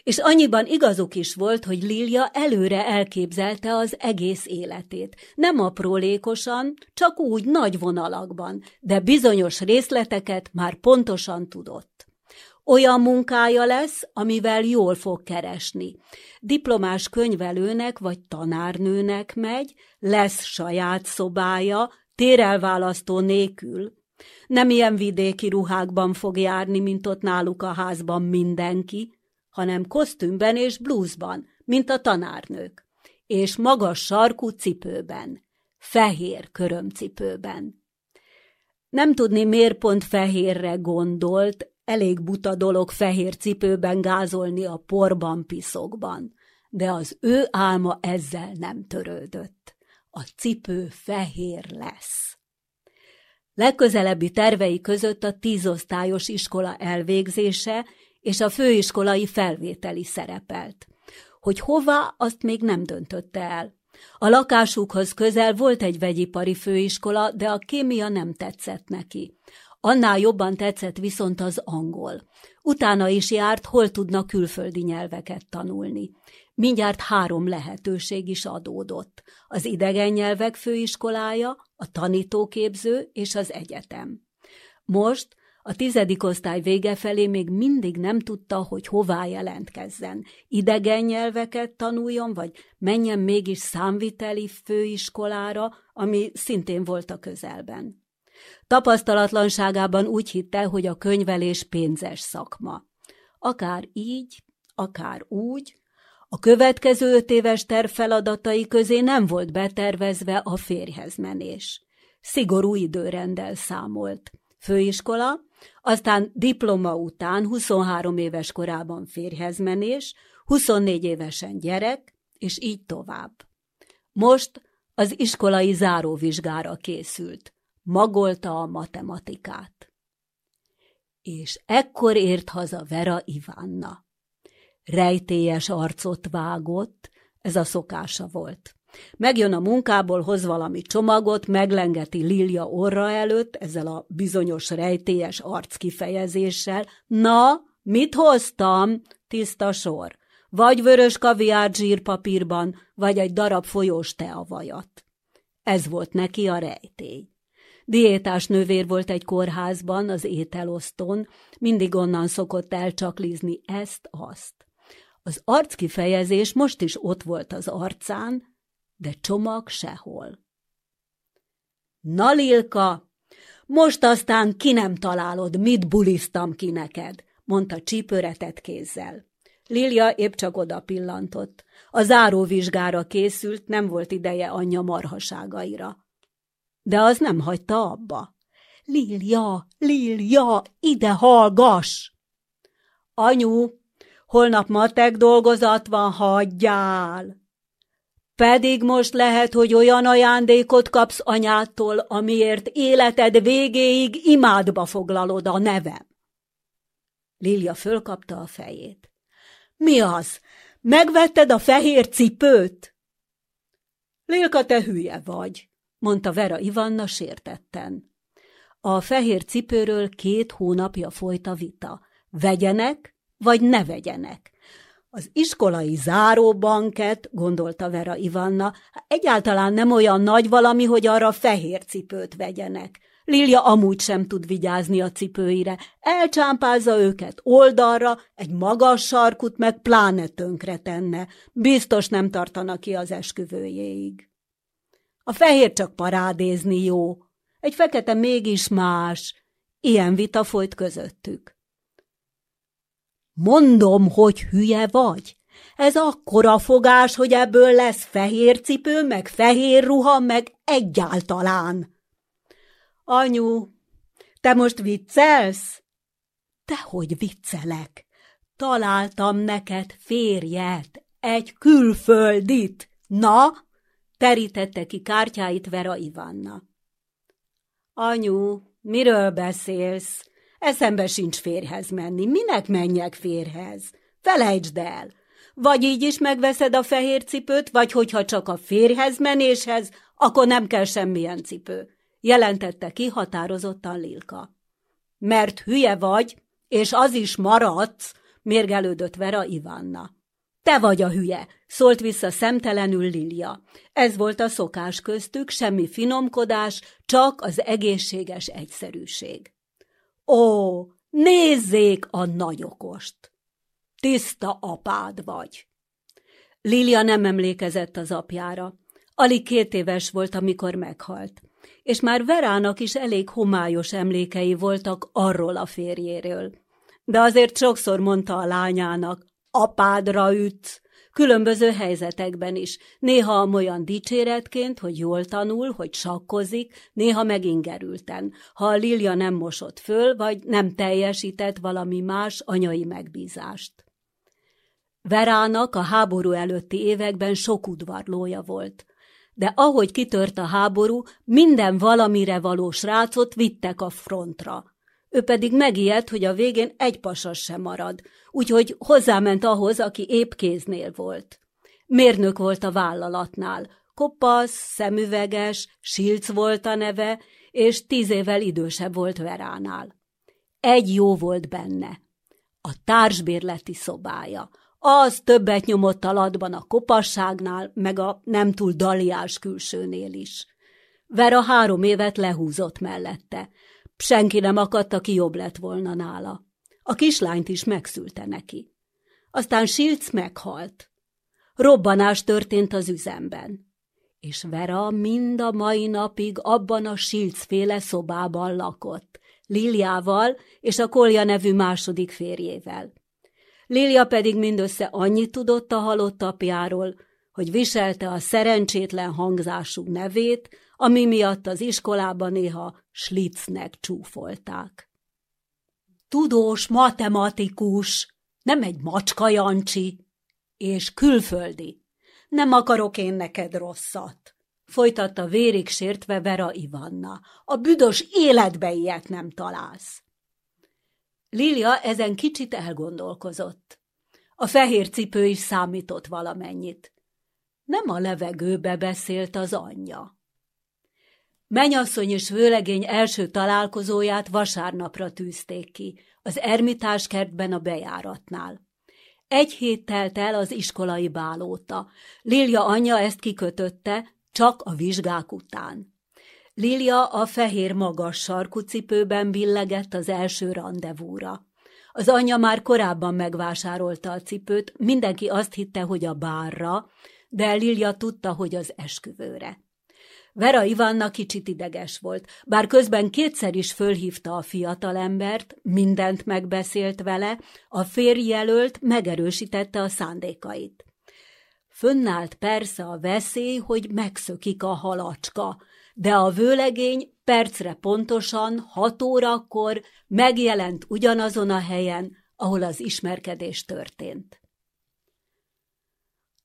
És annyiban igazuk is volt, hogy Lilia előre elképzelte az egész életét. Nem aprólékosan, csak úgy nagy vonalakban, de bizonyos részleteket már pontosan tudott. Olyan munkája lesz, amivel jól fog keresni. Diplomás könyvelőnek vagy tanárnőnek megy, lesz saját szobája, térelválasztó nélkül. Nem ilyen vidéki ruhákban fog járni, mint ott náluk a házban mindenki, hanem kosztümben és blúzban, mint a tanárnők, és magas sarkú cipőben, fehér körömcipőben. Nem tudni, miért pont fehérre gondolt, elég buta dolog fehér cipőben gázolni a porban, piszokban, de az ő álma ezzel nem törődött. A cipő fehér lesz. Legközelebbi tervei között a tízosztályos iskola elvégzése és a főiskolai felvételi szerepelt. Hogy hova, azt még nem döntötte el. A lakásukhoz közel volt egy vegyipari főiskola, de a kémia nem tetszett neki. Annál jobban tetszett viszont az angol. Utána is járt, hol tudna külföldi nyelveket tanulni. Mindjárt három lehetőség is adódott. Az idegen nyelvek főiskolája, a tanítóképző és az egyetem. Most a tizedik osztály vége felé még mindig nem tudta, hogy hová jelentkezzen. Idegen nyelveket tanuljon, vagy menjen mégis számviteli főiskolára, ami szintén volt a közelben. Tapasztalatlanságában úgy hitte, hogy a könyvelés pénzes szakma. Akár így, akár úgy, a következő öt éves terv feladatai közé nem volt betervezve a férjhez menés. Szigorú időrendel számolt. Főiskola, aztán diploma után 23 éves korában férjhez menés, 24 évesen gyerek, és így tovább. Most az iskolai záróvizsgára készült. Magolta a matematikát. És ekkor ért haza Vera Ivánna. Rejtélyes arcot vágott, ez a szokása volt. Megjön a munkából, hoz valami csomagot, meglengeti Lilia orra előtt, ezzel a bizonyos rejtélyes arckifejezéssel. Na, mit hoztam? Tiszta sor. Vagy vörös kaviár zsírpapírban, vagy egy darab folyós teavajat. Ez volt neki a rejtély. Diétás nővér volt egy kórházban, az ételosztón, mindig onnan szokott elcsaklizni ezt-azt. Az arckifejezés most is ott volt az arcán, de csomag sehol. Na, Lilka, most aztán ki nem találod, mit bulisztam ki neked, mondta csípőretett kézzel. Lilia épp csak oda pillantott. A záróvizsgára készült, nem volt ideje anyja marhaságaira. De az nem hagyta abba. Lilia, Lilia, ide hallgass! Anyu, holnap matek dolgozat van, hagyjál! Pedig most lehet, hogy olyan ajándékot kapsz anyától, amiért életed végéig imádba foglalod a nevem. Lilia fölkapta a fejét. Mi az? Megvetted a fehér cipőt? Lilka, te hülye vagy, mondta Vera Ivanna sértetten. A fehér cipőről két hónapja folyt a vita. Vegyenek, vagy ne vegyenek. Az iskolai záróbanket, gondolta Vera Ivanna, egyáltalán nem olyan nagy valami, hogy arra fehér cipőt vegyenek. Lilia amúgy sem tud vigyázni a cipőire, elcsámpázza őket oldalra, egy magas sarkut meg pláne tönkre tenne. Biztos nem tartanak ki az esküvőjéig. A fehér csak parádézni jó, egy fekete mégis más. Ilyen vita folyt közöttük. Mondom, hogy hülye vagy. Ez akkora fogás, hogy ebből lesz fehér cipő, meg fehér ruha, meg egyáltalán. Anyu, te most viccelsz? Tehogy viccelek. Találtam neked férjet, egy külföldit. Na, terítette ki kártyáit Vera Ivanna. Anyu, miről beszélsz? Eszembe sincs férhez menni. Minek menjek férhez? Felejtsd el! Vagy így is megveszed a fehér cipőt, vagy hogyha csak a férhez menéshez, akkor nem kell semmilyen cipő jelentette ki határozottan Lilka. Mert hülye vagy, és az is maradsz, mérgelődött Vera Ivanna. Te vagy a hülye, szólt vissza szemtelenül Lilia. Ez volt a szokás köztük, semmi finomkodás, csak az egészséges egyszerűség. Ó, nézzék a nagyokost! Tiszta apád vagy! Lilia nem emlékezett az apjára. Alig két éves volt, amikor meghalt és már Verának is elég homályos emlékei voltak arról a férjéről. De azért sokszor mondta a lányának, apádra ütsz, különböző helyzetekben is, néha olyan dicséretként, hogy jól tanul, hogy sakkozik, néha megingerülten, ha a Lilia nem mosott föl, vagy nem teljesített valami más anyai megbízást. Verának a háború előtti években sok udvarlója volt de ahogy kitört a háború, minden valamire való srácot vittek a frontra. Ő pedig megijedt, hogy a végén egy pasas sem marad, úgyhogy hozzáment ahhoz, aki épp kéznél volt. Mérnök volt a vállalatnál, kopasz, szemüveges, Silc volt a neve, és tíz évvel idősebb volt Veránál. Egy jó volt benne, a társbérleti szobája, az többet nyomott alatban a kopasságnál, meg a nem túl daliás külsőnél is. Vera három évet lehúzott mellette. Senki nem akadt, aki jobb lett volna nála. A kislányt is megszülte neki. Aztán Silc meghalt. Robbanás történt az üzemben. És Vera mind a mai napig abban a Silc-féle szobában lakott, Liliával és a Kolja nevű második férjével. Lilia pedig mindössze annyit tudott a halott apjáról, hogy viselte a szerencsétlen hangzású nevét, ami miatt az iskolában néha Schlitznek csúfolták. Tudós matematikus, nem egy macska Jancsi, és külföldi. Nem akarok én neked rosszat, folytatta vérig sértve Vera Ivanna. A büdös életbe ilyet nem találsz. Lilia ezen kicsit elgondolkozott. A fehér cipő is számított valamennyit. Nem a levegőbe beszélt az anyja. Menyasszony és vőlegény első találkozóját vasárnapra tűzték ki, az ermitás kertben a bejáratnál. Egy hét telt el az iskolai bálóta. Lilia anyja ezt kikötötte, csak a vizsgák után. Lilia a fehér magas sarkú cipőben billegett az első rendezvúra. Az anyja már korábban megvásárolta a cipőt, mindenki azt hitte, hogy a bárra, de Lilia tudta, hogy az esküvőre. Vera Ivanna kicsit ideges volt, bár közben kétszer is fölhívta a fiatalembert, mindent megbeszélt vele, a férjelölt megerősítette a szándékait. Fönnállt persze a veszély, hogy megszökik a halacska, de a vőlegény percre pontosan, hat órakor megjelent ugyanazon a helyen, ahol az ismerkedés történt.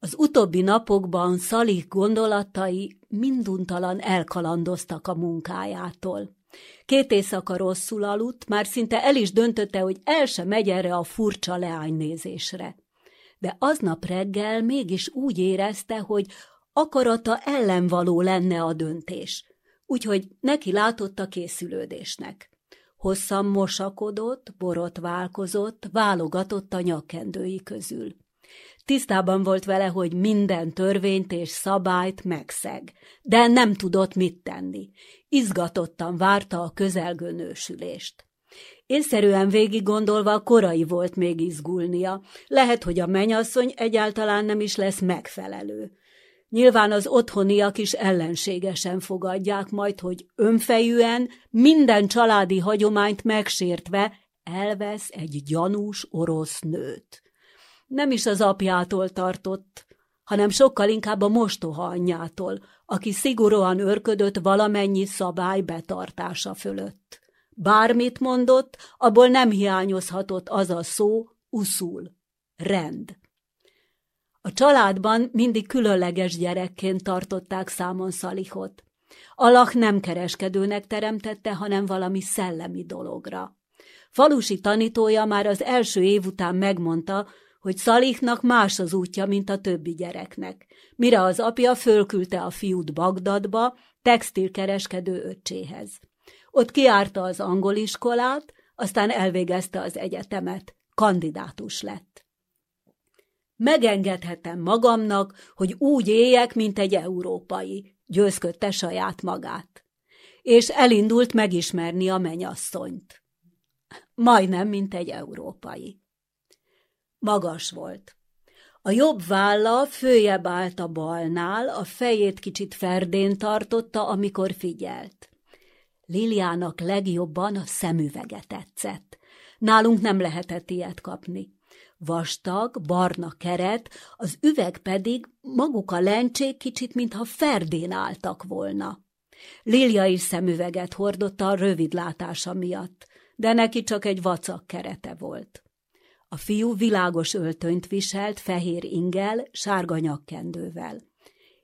Az utóbbi napokban Szalik gondolatai minduntalan elkalandoztak a munkájától. Két éjszaka rosszul aludt, már szinte el is döntötte, hogy el se megy erre a furcsa leánynézésre. De aznap reggel mégis úgy érezte, hogy akarata ellenvaló lenne a döntés, úgyhogy neki látott a készülődésnek. Hosszan mosakodott, borotválkozott, válogatott a nyakkendői közül. Tisztában volt vele, hogy minden törvényt és szabályt megszeg, de nem tudott mit tenni. Izgatottan várta a közelgő nősülést. Észszerűen végig gondolva korai volt még izgulnia. Lehet, hogy a menyasszony egyáltalán nem is lesz megfelelő. Nyilván az otthoniak is ellenségesen fogadják majd, hogy önfejűen, minden családi hagyományt megsértve elvesz egy gyanús orosz nőt. Nem is az apjától tartott, hanem sokkal inkább a mostoha anyjától, aki szigorúan örködött valamennyi szabály betartása fölött. Bármit mondott, abból nem hiányozhatott az a szó, uszul, rend. A családban mindig különleges gyerekként tartották számon Szalihot. Allah nem kereskedőnek teremtette, hanem valami szellemi dologra. Falusi tanítója már az első év után megmondta, hogy Szalihnak más az útja, mint a többi gyereknek. Mire az apja fölküldte a fiút Bagdadba, textilkereskedő öccséhez. Ott kiárta az angoliskolát, aztán elvégezte az egyetemet, kandidátus lett. Megengedhetem magamnak, hogy úgy éljek, mint egy európai, győzködte saját magát. És elindult megismerni a menyasszonyt. Majdnem, mint egy európai. Magas volt. A jobb válla följebb állt a balnál, a fejét kicsit ferdén tartotta, amikor figyelt. Liliának legjobban a szemüvege tetszett. Nálunk nem lehetett ilyet kapni. Vastag, barna keret, az üveg pedig maguk a lencsék kicsit, mintha ferdén álltak volna. Lilia is szemüveget hordott a rövidlátása miatt, de neki csak egy vacak kerete volt. A fiú világos öltönyt viselt, fehér ingel, sárga nyakkendővel.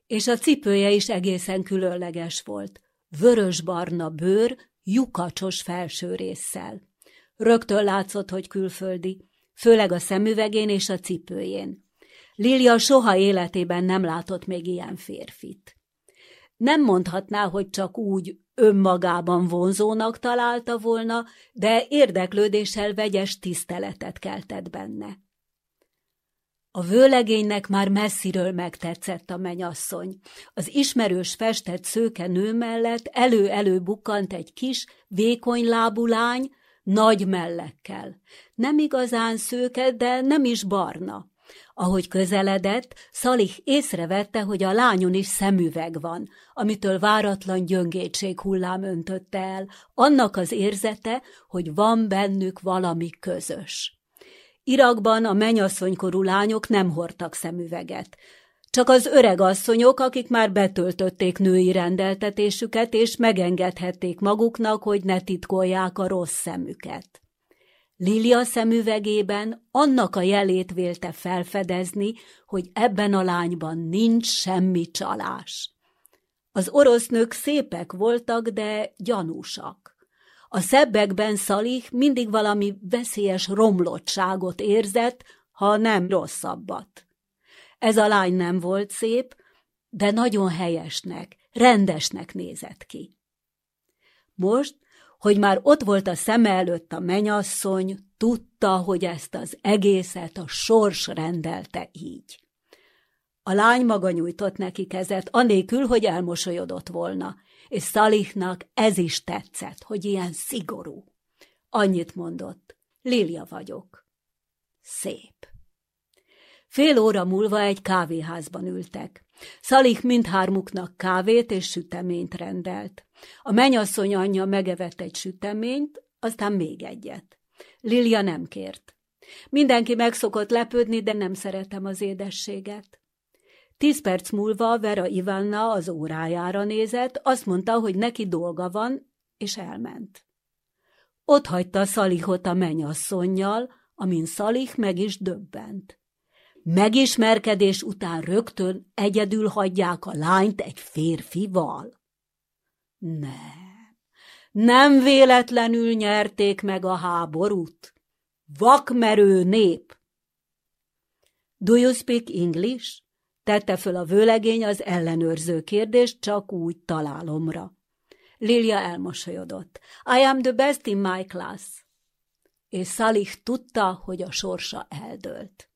És a cipője is egészen különleges volt. Vörös-barna bőr, lyukacsos felső résszel. Rögtön látszott, hogy külföldi, főleg a szemüvegén és a cipőjén. Lilia soha életében nem látott még ilyen férfit. Nem mondhatná, hogy csak úgy önmagában vonzónak találta volna, de érdeklődéssel vegyes tiszteletet keltett benne. A vőlegénynek már messziről megtetszett a menyasszony. Az ismerős festett szőke nő mellett elő-elő bukkant egy kis, vékony lábú lány, nagy mellekkel. Nem igazán szőke, de nem is barna. Ahogy közeledett, Szalih észrevette, hogy a lányon is szemüveg van, amitől váratlan gyöngétség hullám öntötte el, annak az érzete, hogy van bennük valami közös. Irakban a menyasszonykorú lányok nem hordtak szemüveget. Csak az öreg asszonyok, akik már betöltötték női rendeltetésüket, és megengedhették maguknak, hogy ne titkolják a rossz szemüket. Lilia szemüvegében annak a jelét vélte felfedezni, hogy ebben a lányban nincs semmi csalás. Az orosz nők szépek voltak, de gyanúsak. A szebbekben Szalih mindig valami veszélyes romlottságot érzett, ha nem rosszabbat. Ez a lány nem volt szép, de nagyon helyesnek, rendesnek nézett ki. Most, hogy már ott volt a szeme előtt a menyasszony, tudta, hogy ezt az egészet a sors rendelte így. A lány maga nyújtott neki kezet, anélkül, hogy elmosolyodott volna, és Szalihnak ez is tetszett, hogy ilyen szigorú. Annyit mondott, Lilia vagyok. Szép. Fél óra múlva egy kávéházban ültek. Szalik mindhármuknak kávét és süteményt rendelt. A menyasszony anyja megevett egy süteményt, aztán még egyet. Lilia nem kért. Mindenki megszokott lepődni, de nem szeretem az édességet. Tíz perc múlva Vera Ivanna az órájára nézett, azt mondta, hogy neki dolga van, és elment. Ott hagyta Szalihot a menyasszonynal, amin Szalih meg is döbbent. Megismerkedés után rögtön egyedül hagyják a lányt egy férfival. Nem, nem véletlenül nyerték meg a háborút. Vakmerő nép. Do you speak English? Tette föl a vőlegény az ellenőrző kérdést csak úgy találomra. Lilia elmosolyodott. I am the best in my class. És Szalih tudta, hogy a sorsa eldőlt.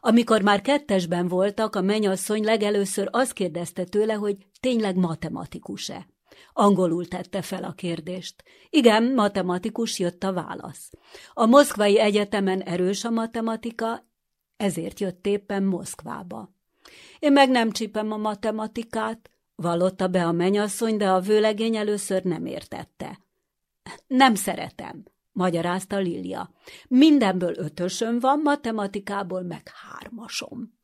Amikor már kettesben voltak, a menyasszony legelőször azt kérdezte tőle, hogy tényleg matematikus-e. Angolul tette fel a kérdést. Igen, matematikus jött a válasz. A Moszkvai Egyetemen erős a matematika, ezért jött éppen Moszkvába. Én meg nem csípem a matematikát, vallotta be a menyasszony, de a vőlegény először nem értette. Nem szeretem, magyarázta Lilia. Mindenből ötösöm van, matematikából meg hármasom.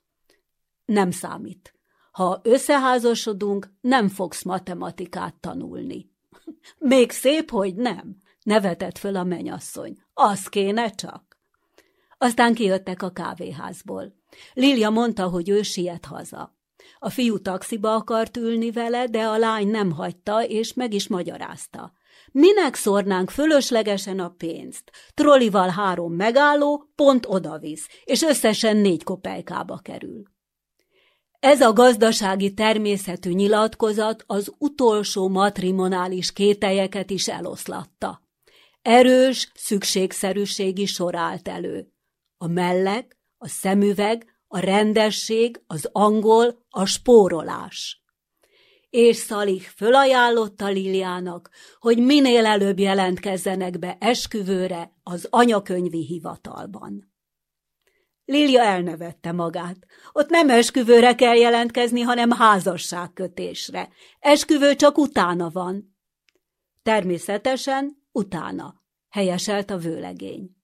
Nem számít. Ha összeházasodunk, nem fogsz matematikát tanulni. Még szép, hogy nem, nevetett föl a menyasszony. Az kéne csak. Aztán kijöttek a kávéházból. Lilia mondta, hogy ő siet haza. A fiú taxiba akart ülni vele, de a lány nem hagyta, és meg is magyarázta. Minek szórnánk fölöslegesen a pénzt? Trollival három megálló, pont odavisz, és összesen négy kopejkába kerül. Ez a gazdasági természetű nyilatkozat az utolsó matrimonális kételyeket is eloszlatta. Erős szükségszerűségi sor állt elő. A mellek, a szemüveg, a rendesség, az angol, a spórolás. És Szalich fölajánlotta Liliának, hogy minél előbb jelentkezzenek be esküvőre az anyakönyvi hivatalban. Lilia elnevette magát. Ott nem esküvőre kell jelentkezni, hanem házasságkötésre. Esküvő csak utána van. Természetesen utána, helyeselt a vőlegény.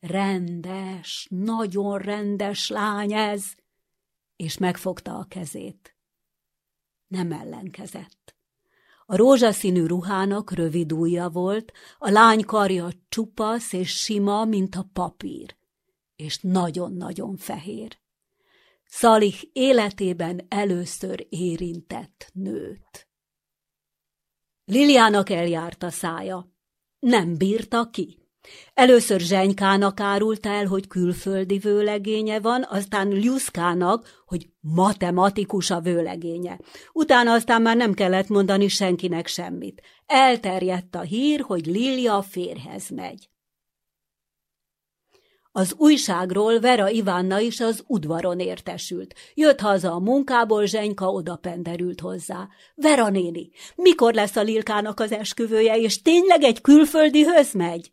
Rendes, nagyon rendes lány ez, és megfogta a kezét. Nem ellenkezett. A rózsaszínű ruhának rövid ujja volt, a lány karja csupasz és sima, mint a papír, és nagyon-nagyon fehér. Szalich életében először érintett nőt. Liliának eljárt a szája. Nem bírta ki. Először Zsenykának árult el, hogy külföldi vőlegénye van, aztán Ljuszkának, hogy matematikus a vőlegénye. Utána aztán már nem kellett mondani senkinek semmit. Elterjedt a hír, hogy Lilia férhez megy. Az újságról Vera Ivánna is az udvaron értesült. Jött haza a munkából, Zsenyka odapenderült hozzá. Vera néni, mikor lesz a Lilkának az esküvője, és tényleg egy külföldi höz megy?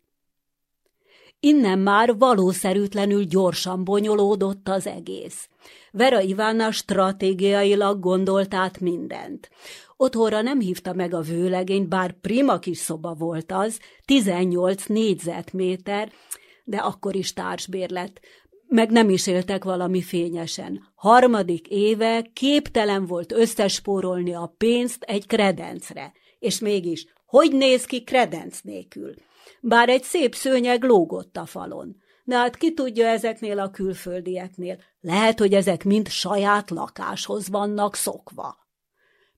Innen már valószerűtlenül gyorsan bonyolódott az egész. Vera Ivánna stratégiailag gondolt át mindent. Otthonra nem hívta meg a vőlegényt, bár prima kis szoba volt az, 18 négyzetméter, de akkor is társbérlet. Meg nem is éltek valami fényesen. Harmadik éve képtelen volt összespórolni a pénzt egy kredencre. És mégis, hogy néz ki kredenc nélkül? bár egy szép szőnyeg lógott a falon. De hát ki tudja ezeknél a külföldieknél, lehet, hogy ezek mind saját lakáshoz vannak szokva.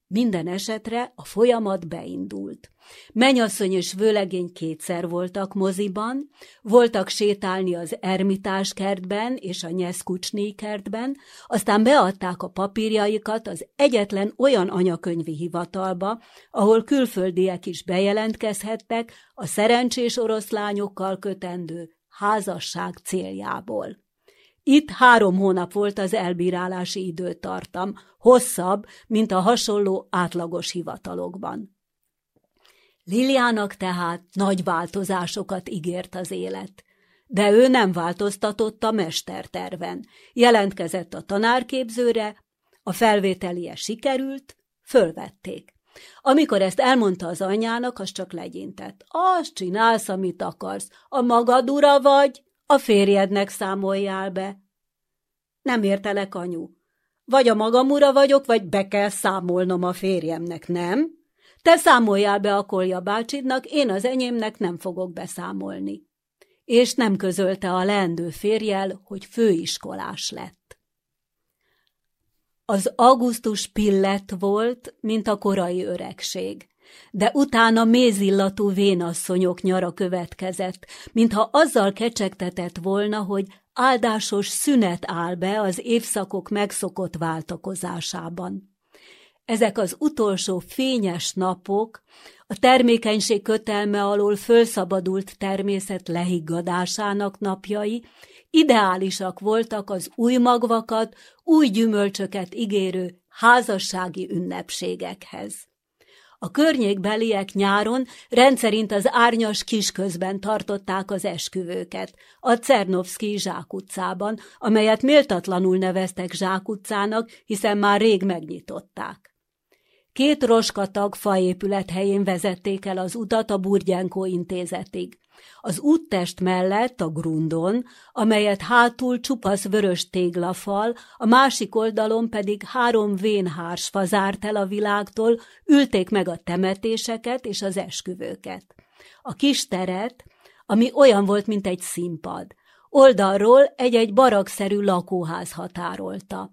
Minden esetre a folyamat beindult. Menyasszony és vőlegény kétszer voltak moziban, voltak sétálni az Ermitás kertben és a Nyeszkucsné kertben, aztán beadták a papírjaikat az egyetlen olyan anyakönyvi hivatalba, ahol külföldiek is bejelentkezhettek a szerencsés oroszlányokkal kötendő házasság céljából. Itt három hónap volt az elbírálási időtartam, hosszabb, mint a hasonló átlagos hivatalokban. Liliának tehát nagy változásokat ígért az élet. De ő nem változtatott a mesterterven. Jelentkezett a tanárképzőre, a felvételie sikerült, fölvették. Amikor ezt elmondta az anyjának, az csak legyintett. Azt csinálsz, amit akarsz. A magad ura vagy, a férjednek számoljál be. Nem értelek, anyu. Vagy a magam ura vagyok, vagy be kell számolnom a férjemnek, nem? Te számoljál be a Kolja bácsidnak, én az enyémnek nem fogok beszámolni. És nem közölte a leendő férjel, hogy főiskolás lett. Az augusztus pillet volt, mint a korai öregség de utána mézillatú vénasszonyok nyara következett, mintha azzal kecsegtetett volna, hogy áldásos szünet áll be az évszakok megszokott váltakozásában. Ezek az utolsó fényes napok, a termékenység kötelme alól fölszabadult természet lehiggadásának napjai, ideálisak voltak az új magvakat, új gyümölcsöket ígérő házassági ünnepségekhez. A környékbeliek nyáron rendszerint az árnyas kisközben tartották az esküvőket, a Cernovszki zsákutcában, amelyet méltatlanul neveztek zsákutcának, hiszen már rég megnyitották. Két roskatag faépület helyén vezették el az utat a Burgyenko intézetig. Az úttest mellett a grundon, amelyet hátul csupasz vörös téglafal, a másik oldalon pedig három vénhársfa zárt el a világtól, ülték meg a temetéseket és az esküvőket. A kis teret, ami olyan volt, mint egy színpad, oldalról egy-egy barakszerű lakóház határolta.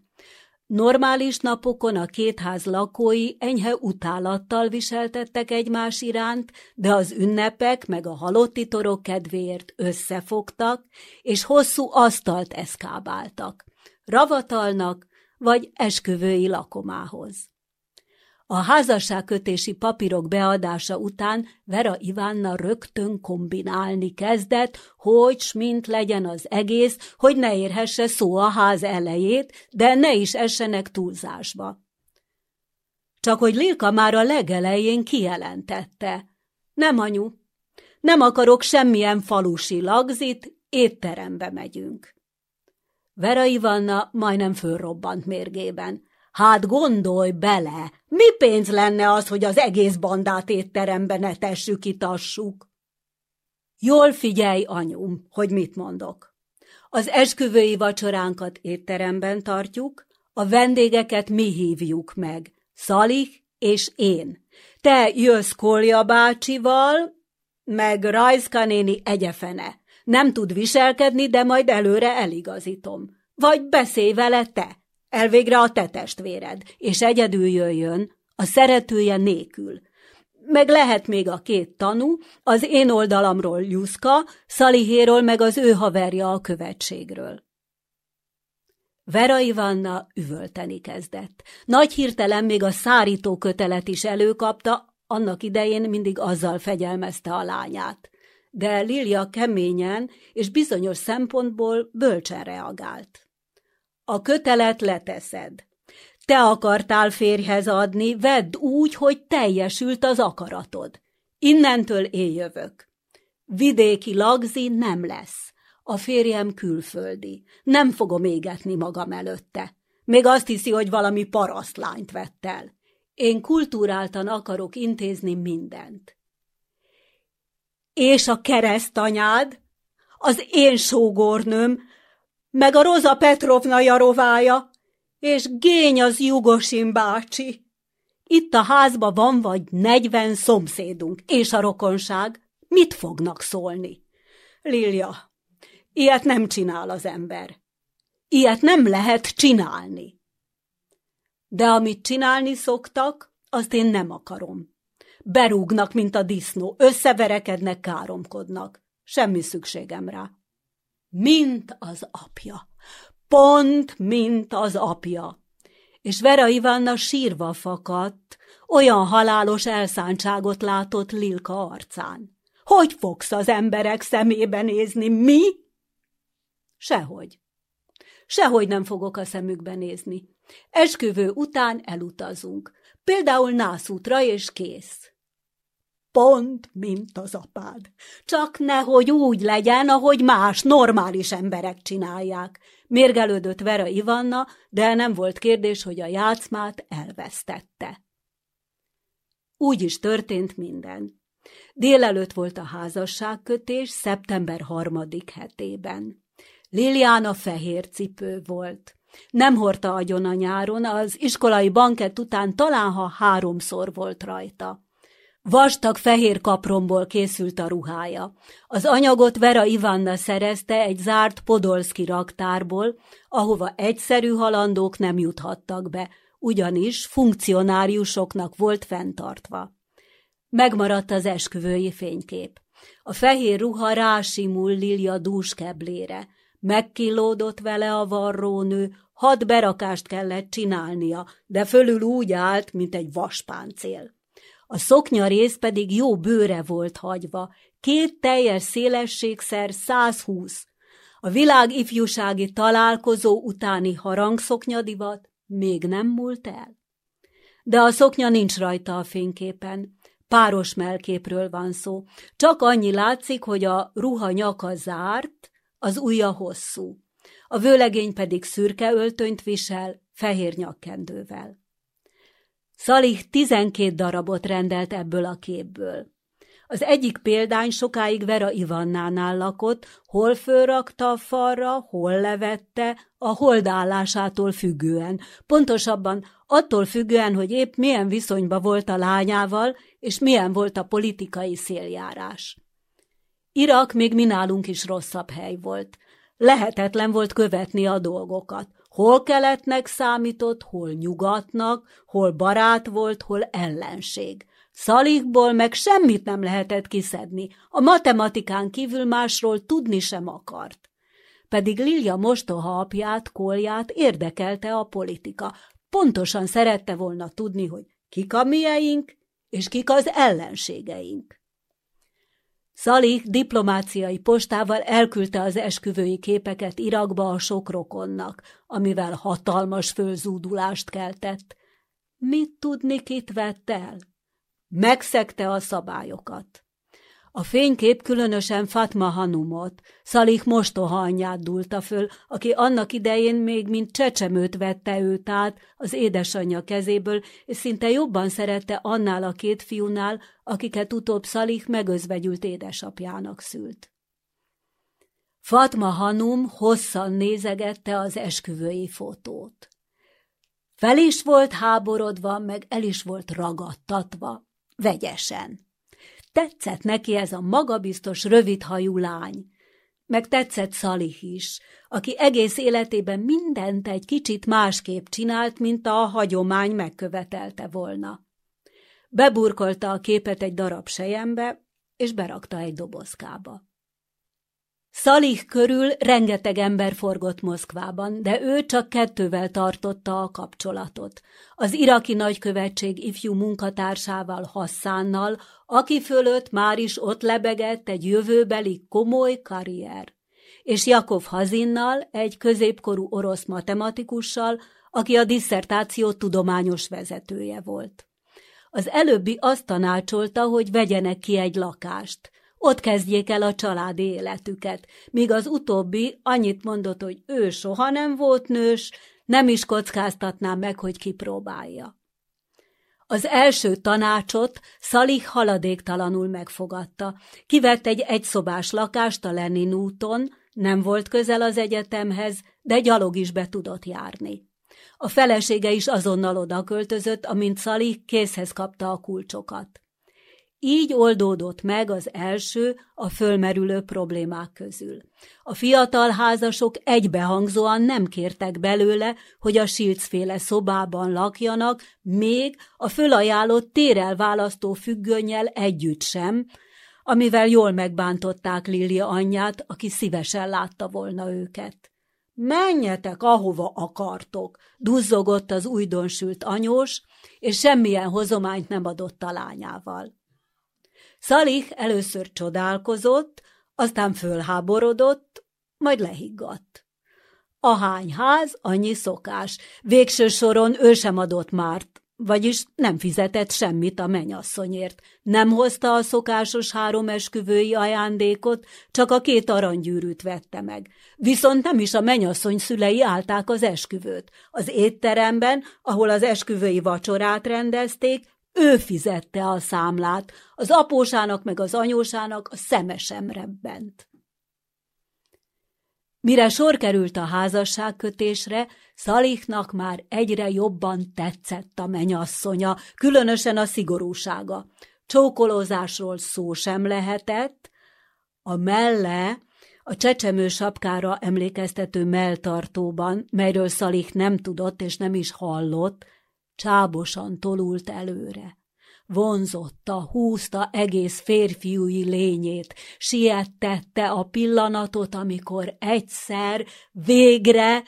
Normális napokon a két ház lakói enyhe utálattal viseltettek egymás iránt, de az ünnepek meg a halotti torok kedvéért összefogtak, és hosszú asztalt eszkábáltak, ravatalnak vagy esküvői lakomához. A házasságkötési papírok beadása után Vera Ivánna rögtön kombinálni kezdett, hogy mint legyen az egész, hogy ne érhesse szó a ház elejét, de ne is essenek túlzásba. Csak hogy Lilka már a legelején kijelentette. Nem, anyu, nem akarok semmilyen falusi lagzit, étterembe megyünk. Vera Ivanna majdnem fölrobbant mérgében. Hát gondolj bele, mi pénz lenne az, hogy az egész bandát étterembe ne tessük, itassuk? Jól figyelj, anyum, hogy mit mondok. Az esküvői vacsoránkat étteremben tartjuk, a vendégeket mi hívjuk meg, Szalik és én. Te jössz Kolja bácsival, meg Rajszka néni egyefene. Nem tud viselkedni, de majd előre eligazítom. Vagy beszélj vele te. Elvégre a te testvéred, és egyedül jöjjön, a szeretője nélkül. Meg lehet még a két tanú, az én oldalamról Juszka, Szalihéról meg az ő haverja a követségről. Vera Ivanna üvölteni kezdett. Nagy hirtelen még a szárító kötelet is előkapta, annak idején mindig azzal fegyelmezte a lányát. De Lilia keményen és bizonyos szempontból bölcsen reagált. A kötelet leteszed. Te akartál férjhez adni, vedd úgy, hogy teljesült az akaratod. Innentől éljövök. Vidéki lagzi nem lesz. A férjem külföldi. Nem fogom égetni magam előtte. Még azt hiszi, hogy valami parasztlányt vett el. Én kultúráltan akarok intézni mindent. És a keresztanyád? Az én sógornőm, meg a Roza Petrovna jarovája, és Gény az Jugosin bácsi. Itt a házba van vagy negyven szomszédunk, és a rokonság. Mit fognak szólni? Lilia, ilyet nem csinál az ember. Ilyet nem lehet csinálni. De amit csinálni szoktak, azt én nem akarom. Berúgnak, mint a disznó, összeverekednek, káromkodnak. Semmi szükségem rá. Mint az apja. Pont, mint az apja. És Vera Ivanna sírva fakadt, olyan halálos elszántságot látott Lilka arcán. Hogy fogsz az emberek szemébe nézni, mi? Sehogy. Sehogy nem fogok a szemükbe nézni. Esküvő után elutazunk. Például nászútra és kész. Pont, mint az apád. Csak nehogy úgy legyen, ahogy más normális emberek csinálják. Mérgelődött Vera Ivanna, de nem volt kérdés, hogy a játszmát elvesztette. Úgy is történt minden. Délelőtt volt a házasságkötés, szeptember harmadik hetében. Liliana fehér cipő volt. Nem hordta agyon a nyáron, az iskolai bankett után talán ha háromszor volt rajta. Vastag fehér kapromból készült a ruhája. Az anyagot Vera Ivanna szerezte egy zárt Podolszki raktárból, ahova egyszerű halandók nem juthattak be, ugyanis funkcionáriusoknak volt fenntartva. Megmaradt az esküvői fénykép. A fehér ruha rásimul Lilia dúskeblére. Megkilódott vele a varrónő, hat berakást kellett csinálnia, de fölül úgy állt, mint egy vaspáncél. A szoknya rész pedig jó bőre volt hagyva, két teljes szélességszer 120. A világ ifjúsági találkozó utáni harangszoknyadivat még nem múlt el. De a szoknya nincs rajta a fényképen. Páros melképről van szó. Csak annyi látszik, hogy a ruha nyaka zárt, az ujja hosszú. A vőlegény pedig szürke öltönyt visel, fehér nyakkendővel. Szalih tizenkét darabot rendelt ebből a képből. Az egyik példány sokáig Vera Ivannánál lakott, hol fölrakta a falra, hol levette, a holdállásától függően. Pontosabban attól függően, hogy épp milyen viszonyba volt a lányával, és milyen volt a politikai széljárás. Irak még minálunk is rosszabb hely volt. Lehetetlen volt követni a dolgokat. Hol keletnek számított, hol nyugatnak, hol barát volt, hol ellenség. Szalikból meg semmit nem lehetett kiszedni, a matematikán kívül másról tudni sem akart. Pedig Lilja mostoha apját, kolját érdekelte a politika. Pontosan szerette volna tudni, hogy kik a mieink, és kik az ellenségeink. Szalih diplomáciai postával elküldte az esküvői képeket Irakba a sok rokonnak, amivel hatalmas fölzúdulást keltett. Mit tudni, kit vett el? Megszegte a szabályokat. A fénykép különösen Fatma Hanumot, Szalik mostoha anyját dulta föl, aki annak idején még mint csecsemőt vette őt át az édesanyja kezéből, és szinte jobban szerette annál a két fiúnál, akiket utóbb Szalik megözvegyült édesapjának szült. Fatma Hanum hosszan nézegette az esküvői fotót. Fel is volt háborodva, meg el is volt ragadtatva, vegyesen. Tetszett neki ez a magabiztos, rövidhajú lány. Meg tetszett Szalih is, aki egész életében mindent egy kicsit másképp csinált, mint a hagyomány megkövetelte volna. Beburkolta a képet egy darab sejembe, és berakta egy dobozkába. Szalih körül rengeteg ember forgott Moszkvában, de ő csak kettővel tartotta a kapcsolatot. Az iraki nagykövetség ifjú munkatársával Hassánnal, aki fölött már is ott lebegett egy jövőbeli komoly karrier. És Jakov Hazinnal, egy középkorú orosz matematikussal, aki a disszertáció tudományos vezetője volt. Az előbbi azt tanácsolta, hogy vegyenek ki egy lakást – ott kezdjék el a családi életüket, míg az utóbbi annyit mondott, hogy ő soha nem volt nős, nem is kockáztatná meg, hogy kipróbálja. Az első tanácsot Szalik haladéktalanul megfogadta. Kivett egy egyszobás lakást a Lenin úton, nem volt közel az egyetemhez, de gyalog is be tudott járni. A felesége is azonnal oda amint Szalik készhez kapta a kulcsokat. Így oldódott meg az első a fölmerülő problémák közül. A fiatal házasok egybehangzóan nem kértek belőle, hogy a silcféle szobában lakjanak, még a fölajánlott térelválasztó függönnyel együtt sem, amivel jól megbántották Lilia anyját, aki szívesen látta volna őket. Menjetek, ahova akartok, duzzogott az újdonsült anyós, és semmilyen hozományt nem adott a lányával. Szalih először csodálkozott, aztán fölháborodott, majd lehiggadt. Ahány ház, annyi szokás. Végső soron ő sem adott márt, vagyis nem fizetett semmit a menyasszonyért. Nem hozta a szokásos három esküvői ajándékot, csak a két aranygyűrűt vette meg. Viszont nem is a menyasszony szülei állták az esküvőt. Az étteremben, ahol az esküvői vacsorát rendezték, ő fizette a számlát, az apósának meg az anyósának a szeme sem. Mire sor került a házasságkötésre, Szaliknak már egyre jobban tetszett a menyasszonya, különösen a szigorúsága. Csókolózásról szó sem lehetett, a melle, a csecsemő sapkára emlékeztető melltartóban, melyről Szalik nem tudott és nem is hallott, csábosan tolult előre. Vonzotta, húzta egész férfiúi lényét, siettette a pillanatot, amikor egyszer, végre,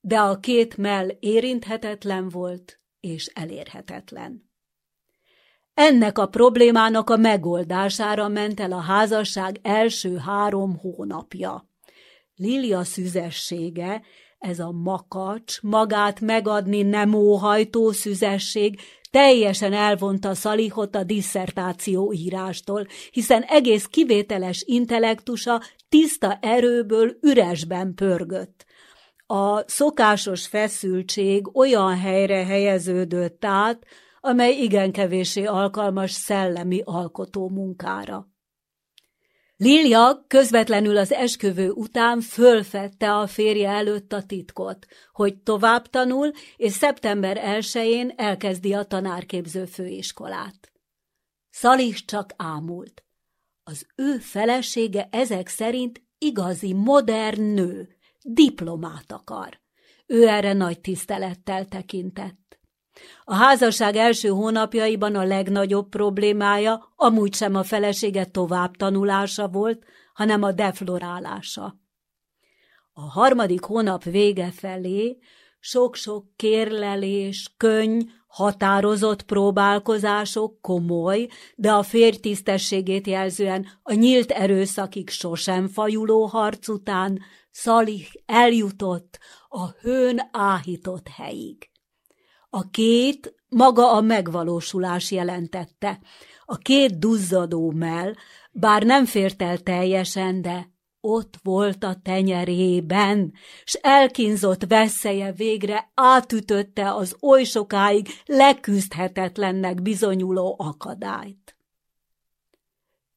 de a két mell érinthetetlen volt és elérhetetlen. Ennek a problémának a megoldására ment el a házasság első három hónapja. Lilia szüzessége, ez a makacs, magát megadni nem óhajtó szüzesség teljesen elvonta Szalihot a disszertáció írástól, hiszen egész kivételes intellektusa tiszta erőből üresben pörgött. A szokásos feszültség olyan helyre helyeződött át, amely igen kevéssé alkalmas szellemi alkotó munkára. Lilia közvetlenül az esküvő után fölfedte a férje előtt a titkot, hogy tovább tanul, és szeptember 1-én elkezdi a tanárképző főiskolát. Szalih csak ámult. Az ő felesége ezek szerint igazi, modern nő, diplomát akar. Ő erre nagy tisztelettel tekintett. A házasság első hónapjaiban a legnagyobb problémája amúgy sem a felesége tovább tanulása volt, hanem a deflorálása. A harmadik hónap vége felé sok-sok kérlelés, könyv, határozott próbálkozások, komoly, de a férj tisztességét jelzően a nyílt erőszakig sosem fajuló harc után Szalih eljutott a hőn áhított helyig. A két maga a megvalósulás jelentette. A két duzzadó mell, bár nem fért el teljesen, de ott volt a tenyerében, s elkínzott veszélye végre átütötte az oly sokáig leküzdhetetlennek bizonyuló akadályt.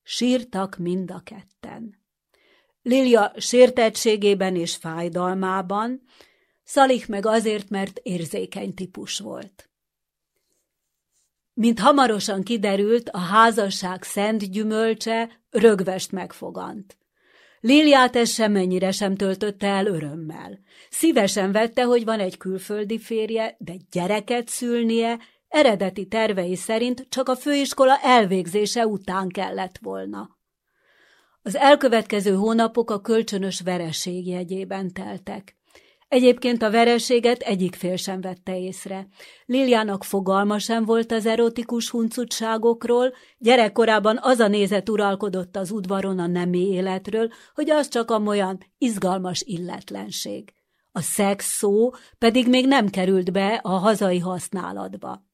Sírtak mind a ketten. Lilia sértettségében és fájdalmában, Szalik meg azért, mert érzékeny típus volt. Mint hamarosan kiderült, a házasság szent gyümölcse rögvest megfogant. Liliát ez semennyire sem töltötte el örömmel. Szívesen vette, hogy van egy külföldi férje, de gyereket szülnie eredeti tervei szerint csak a főiskola elvégzése után kellett volna. Az elkövetkező hónapok a kölcsönös vereség jegyében teltek. Egyébként a vereséget egyik fél sem vette észre. Liliának fogalma sem volt az erotikus huncutságokról, gyerekkorában az a nézet uralkodott az udvaron a nemi életről, hogy az csak amolyan izgalmas illetlenség. A szex szó pedig még nem került be a hazai használatba.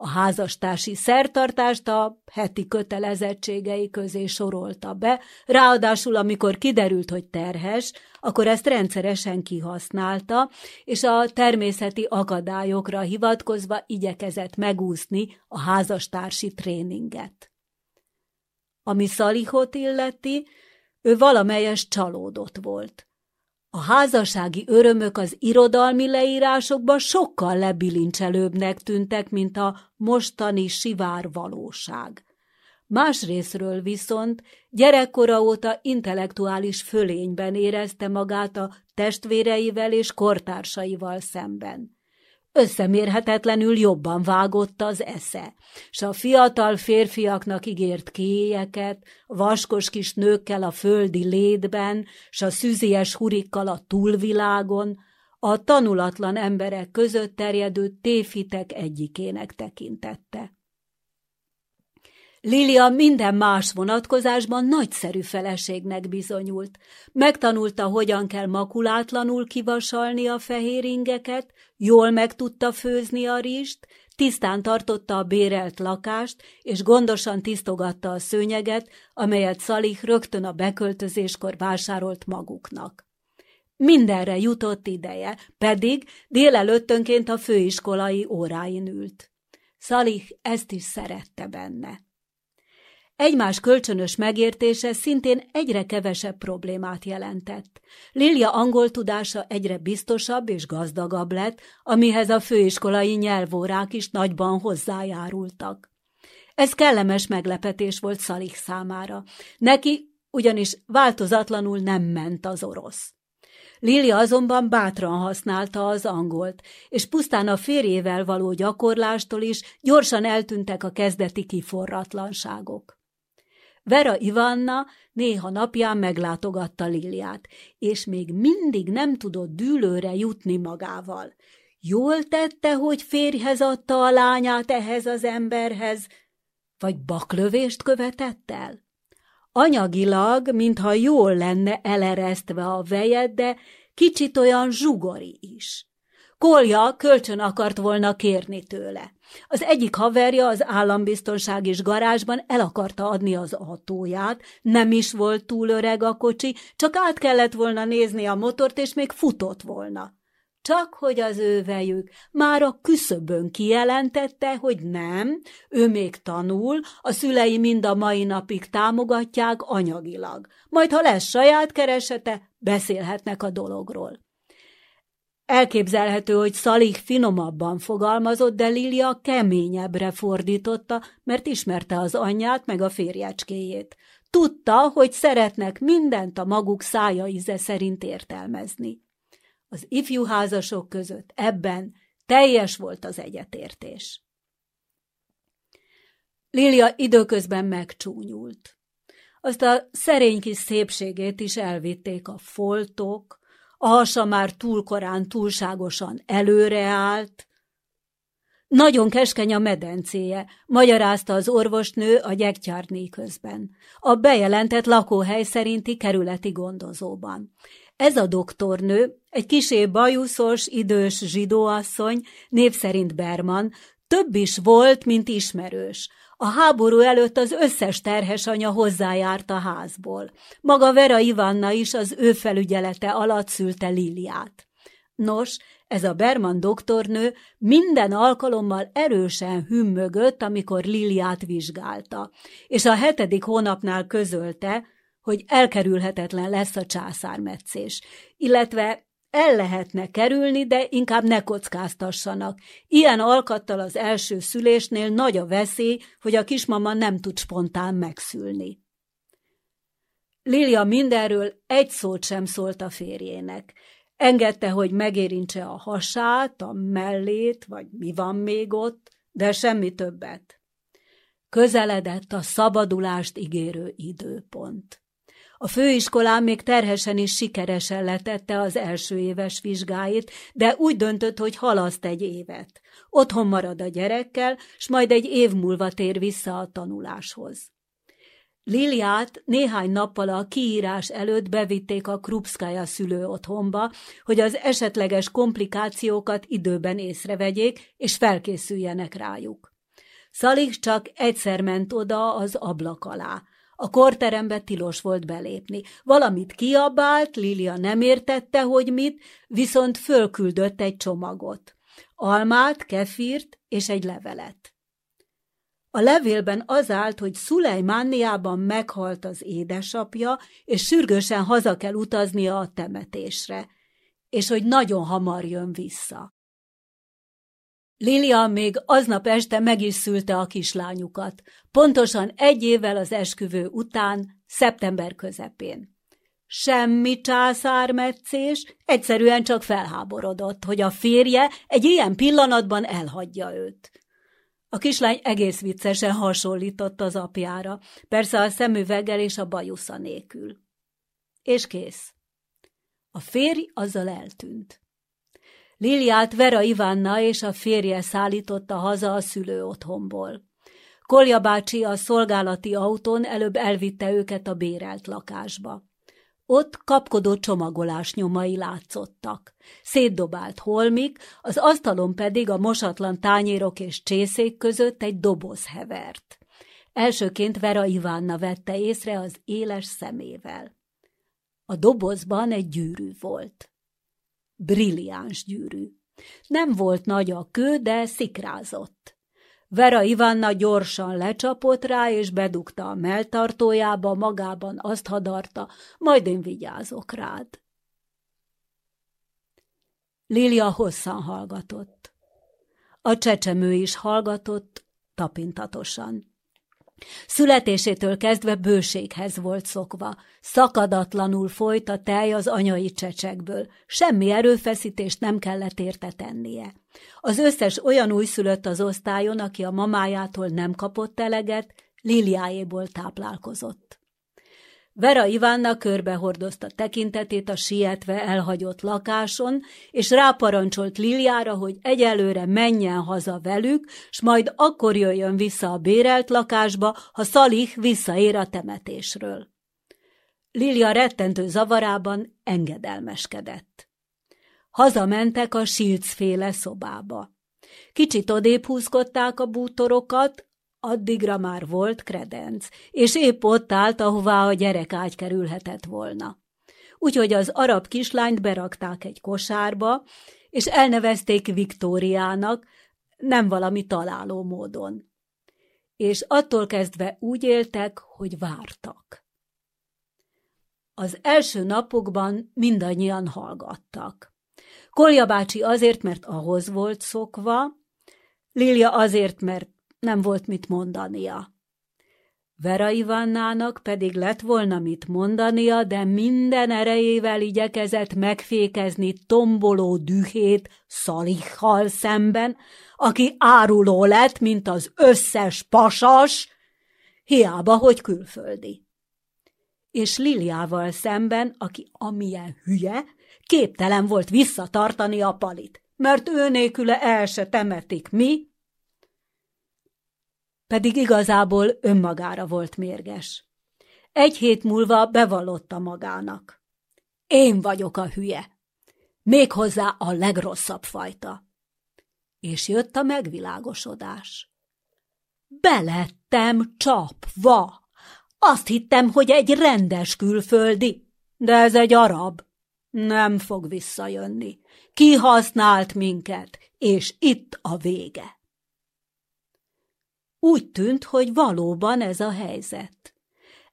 A házastársi szertartást a heti kötelezettségei közé sorolta be, ráadásul amikor kiderült, hogy terhes, akkor ezt rendszeresen kihasználta, és a természeti akadályokra hivatkozva igyekezett megúszni a házastársi tréninget. Ami Szalihot illeti, ő valamelyes csalódott volt. A házassági örömök az irodalmi leírásokban sokkal lebilincselőbbnek tűntek, mint a mostani sivár valóság. Másrésztről viszont gyerekkora óta intellektuális fölényben érezte magát a testvéreivel és kortársaival szemben összemérhetetlenül jobban vágott az esze, s a fiatal férfiaknak ígért kéjeket, vaskos kis nőkkel a földi létben, s a szüzies hurikkal a túlvilágon, a tanulatlan emberek között terjedő téfitek egyikének tekintette. Lilia minden más vonatkozásban nagyszerű feleségnek bizonyult. Megtanulta, hogyan kell makulátlanul kivasalni a fehér ingeket, jól meg tudta főzni a rizst, tisztán tartotta a bérelt lakást, és gondosan tisztogatta a szőnyeget, amelyet Szalih rögtön a beköltözéskor vásárolt maguknak. Mindenre jutott ideje, pedig délelőttönként a főiskolai óráin ült. Szalih ezt is szerette benne. Egymás kölcsönös megértése szintén egyre kevesebb problémát jelentett. Lilia angol tudása egyre biztosabb és gazdagabb lett, amihez a főiskolai nyelvórák is nagyban hozzájárultak. Ez kellemes meglepetés volt Szalik számára. Neki ugyanis változatlanul nem ment az orosz. Lilia azonban bátran használta az angolt, és pusztán a férjével való gyakorlástól is gyorsan eltűntek a kezdeti kiforratlanságok. Vera Ivanna néha napján meglátogatta Liliát, és még mindig nem tudott dűlőre jutni magával. Jól tette, hogy férjhez adta a lányát ehhez az emberhez, vagy baklövést követett el? Anyagilag, mintha jól lenne eleresztve a vejed, de kicsit olyan zsugori is. Kolja kölcsön akart volna kérni tőle. Az egyik haverja az állambiztonságis garázsban el akarta adni az autóját, nem is volt túl öreg a kocsi, csak át kellett volna nézni a motort, és még futott volna. Csak hogy az ő vejük már a küszöbön kijelentette, hogy nem, ő még tanul, a szülei mind a mai napig támogatják anyagilag. Majd, ha lesz saját keresete, beszélhetnek a dologról. Elképzelhető, hogy Szalig finomabban fogalmazott, de Lilia keményebbre fordította, mert ismerte az anyját meg a férjecskéjét. Tudta, hogy szeretnek mindent a maguk szája íze szerint értelmezni. Az ifjú házasok között ebben teljes volt az egyetértés. Lilia időközben megcsúnyult. Azt a szerény kis szépségét is elvitték a foltok, a hasa már túl korán túlságosan előreállt. Nagyon keskeny a medencéje, magyarázta az orvosnő a gyektyárné közben. A bejelentett lakóhely szerinti kerületi gondozóban. Ez a doktornő, egy kisé bajuszos, idős zsidóasszony, név szerint Berman, több is volt, mint ismerős. A háború előtt az összes terhes anya hozzájárt a házból. Maga Vera Ivanna is az ő felügyelete alatt szülte Liliát. Nos, ez a Berman doktornő minden alkalommal erősen hümmögött, amikor Liliát vizsgálta, és a hetedik hónapnál közölte, hogy elkerülhetetlen lesz a császármetszés, illetve el lehetne kerülni, de inkább ne kockáztassanak. Ilyen alkattal az első szülésnél nagy a veszély, hogy a kismama nem tud spontán megszülni. Lilia mindenről egy szót sem szólt a férjének. Engedte, hogy megérintse a hasát, a mellét, vagy mi van még ott, de semmi többet. Közeledett a szabadulást ígérő időpont. A főiskolán még terhesen is sikeresen letette az első éves vizsgáit, de úgy döntött, hogy halaszt egy évet. Otthon marad a gyerekkel, s majd egy év múlva tér vissza a tanuláshoz. Liliát néhány nappal a kiírás előtt bevitték a Krupszkája szülő otthonba, hogy az esetleges komplikációkat időben észrevegyék, és felkészüljenek rájuk. Szalik csak egyszer ment oda az ablak alá. A korterembe tilos volt belépni. Valamit kiabált, Lilia nem értette, hogy mit, viszont fölküldött egy csomagot. Almát, kefírt és egy levelet. A levélben az állt, hogy Szulejmániában meghalt az édesapja, és sürgősen haza kell utaznia a temetésre, és hogy nagyon hamar jön vissza. Lilia még aznap este meg is szülte a kislányukat, pontosan egy évvel az esküvő után, szeptember közepén. Semmi császármetszés, egyszerűen csak felháborodott, hogy a férje egy ilyen pillanatban elhagyja őt. A kislány egész viccesen hasonlított az apjára, persze a szemüveggel és a bajusza nélkül. És kész. A férj azzal eltűnt. Liliát Vera Ivanna és a férje szállította haza a szülő otthonból. Kolja bácsi a szolgálati autón előbb elvitte őket a bérelt lakásba. Ott kapkodó csomagolás nyomai látszottak. Szétdobált holmik, az asztalon pedig a mosatlan tányérok és csészék között egy doboz hevert. Elsőként Vera Ivánna vette észre az éles szemével. A dobozban egy gyűrű volt brilliáns gyűrű. Nem volt nagy a kő, de szikrázott. Vera Ivanna gyorsan lecsapott rá, és bedugta a melltartójába, magában azt hadarta, majd én vigyázok rád. Lilia hosszan hallgatott. A csecsemő is hallgatott, tapintatosan. Születésétől kezdve bőséghez volt szokva. Szakadatlanul folyt a tej az anyai csecsekből. Semmi erőfeszítést nem kellett érte tennie. Az összes olyan újszülött az osztályon, aki a mamájától nem kapott eleget, Liliáéból táplálkozott. Vera Ivánna körbehordozta tekintetét a sietve elhagyott lakáson, és ráparancsolt Liliára, hogy egyelőre menjen haza velük, s majd akkor jöjjön vissza a bérelt lakásba, ha Szalih visszaér a temetésről. Lilia rettentő zavarában engedelmeskedett. Hazamentek a Silcféle szobába. Kicsit odébb húzkodták a bútorokat, addigra már volt kredenc, és épp ott állt, ahová a gyerek ágy kerülhetett volna. Úgyhogy az arab kislányt berakták egy kosárba, és elnevezték Viktóriának, nem valami találó módon. És attól kezdve úgy éltek, hogy vártak. Az első napokban mindannyian hallgattak. Kolja bácsi azért, mert ahhoz volt szokva, Lilia azért, mert nem volt mit mondania. Vera Ivannának pedig lett volna mit mondania, de minden erejével igyekezett megfékezni tomboló dühét Szalichal szemben, aki áruló lett, mint az összes pasas, hiába, hogy külföldi. És Liliával szemben, aki amilyen hülye, képtelen volt visszatartani a palit, mert ő nélküle el se temetik mi, pedig igazából önmagára volt mérges. Egy hét múlva bevallotta magának. Én vagyok a hülye. Méghozzá a legrosszabb fajta. És jött a megvilágosodás. Belettem csapva. Azt hittem, hogy egy rendes külföldi, de ez egy arab. Nem fog visszajönni. Kihasznált minket, és itt a vége. Úgy tűnt, hogy valóban ez a helyzet.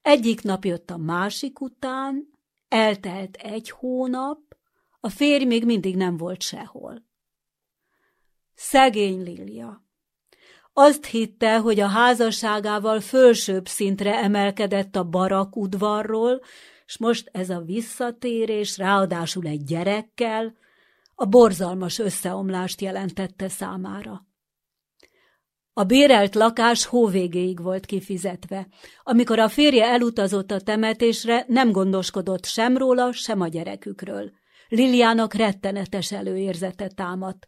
Egyik nap jött a másik után, eltelt egy hónap, a férj még mindig nem volt sehol. Szegény Lilia. Azt hitte, hogy a házasságával fölsőbb szintre emelkedett a barak udvarról, s most ez a visszatérés, ráadásul egy gyerekkel, a borzalmas összeomlást jelentette számára. A bérelt lakás hóvégéig volt kifizetve. Amikor a férje elutazott a temetésre, nem gondoskodott sem róla, sem a gyerekükről. Liliának rettenetes előérzete támadt.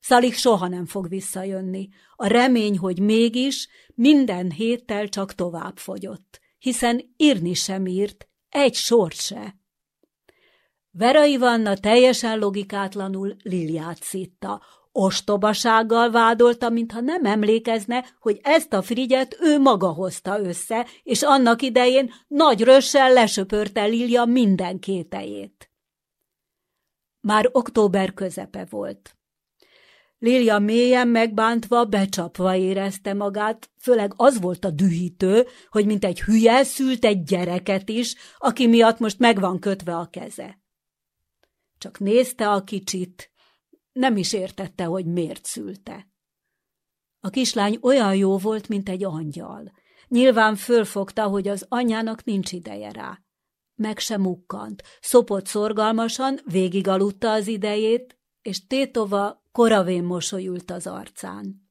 Szalik soha nem fog visszajönni. A remény, hogy mégis, minden héttel csak tovább fogyott, hiszen írni sem írt, egy sort se. Vera Ivanna teljesen logikátlanul Liliát szitta. Ostobasággal vádolta, mintha nem emlékezne, hogy ezt a frigyet ő maga hozta össze, és annak idején nagy rössel lesöpörte Lilia minden kétejét. Már október közepe volt. Lilia mélyen megbántva, becsapva érezte magát, főleg az volt a dühítő, hogy mint egy hülye szült egy gyereket is, aki miatt most meg van kötve a keze. Csak nézte a kicsit, nem is értette, hogy miért szülte. A kislány olyan jó volt, mint egy angyal. Nyilván fölfogta, hogy az anyjának nincs ideje rá. Meg sem mukkant, szopott szorgalmasan, végigaludta az idejét, és tétova koravén mosolyult az arcán.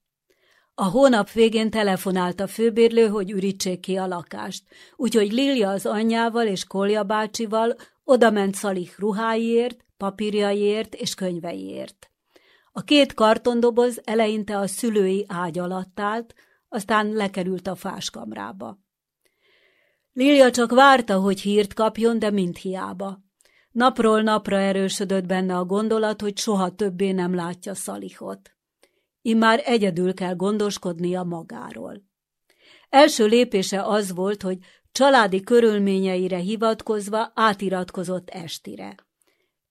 A hónap végén telefonált a főbérlő, hogy ürítsék ki a lakást, úgyhogy Lilia az anyjával és Kolja bácsival odament Szalik ruháiért, papírjaiért és könyveiért. A két kartondoboz eleinte a szülői ágy alatt állt, aztán lekerült a fáskamrába. Lilia csak várta, hogy hírt kapjon, de mind hiába. Napról napra erősödött benne a gondolat, hogy soha többé nem látja Szalihot. Immár egyedül kell gondoskodnia magáról. Első lépése az volt, hogy családi körülményeire hivatkozva átiratkozott estire.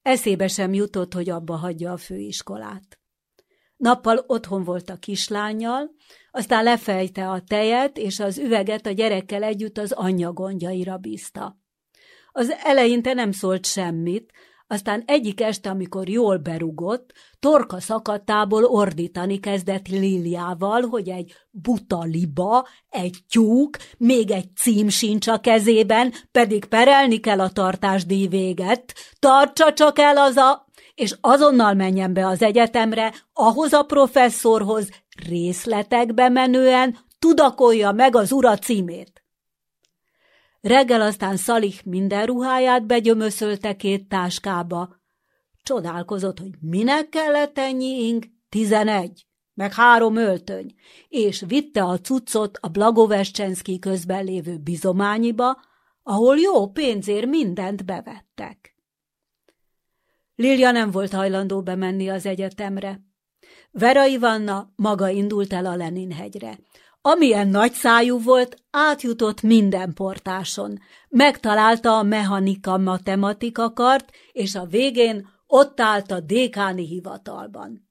Eszébe sem jutott, hogy abba hagyja a főiskolát. Nappal otthon volt a kislányjal, aztán lefejte a tejet, és az üveget a gyerekkel együtt az anyja gondjaira bízta. Az eleinte nem szólt semmit, aztán egyik este, amikor jól berugott, torka szakadtából ordítani kezdett Liliával, hogy egy buta liba, egy tyúk, még egy cím sincs a kezében, pedig perelni kell a tartásdíj véget. Tartsa csak el az a... és azonnal menjen be az egyetemre, ahhoz a professzorhoz, részletekbe menően tudakolja meg az ura címét. Reggel aztán Szalich minden ruháját begyömöszölte két táskába. Csodálkozott, hogy minek kellett ennyi ing? Tizenegy, meg három öltöny, és vitte a cuccot a Blagovescsenszki közben lévő bizományiba, ahol jó pénzért mindent bevettek. Lilia nem volt hajlandó bemenni az egyetemre. Vera Ivanna maga indult el a Lenin-hegyre. Amilyen nagy szájú volt, átjutott minden portáson. Megtalálta a mechanika-matematika kart, és a végén ott állt a dékáni hivatalban.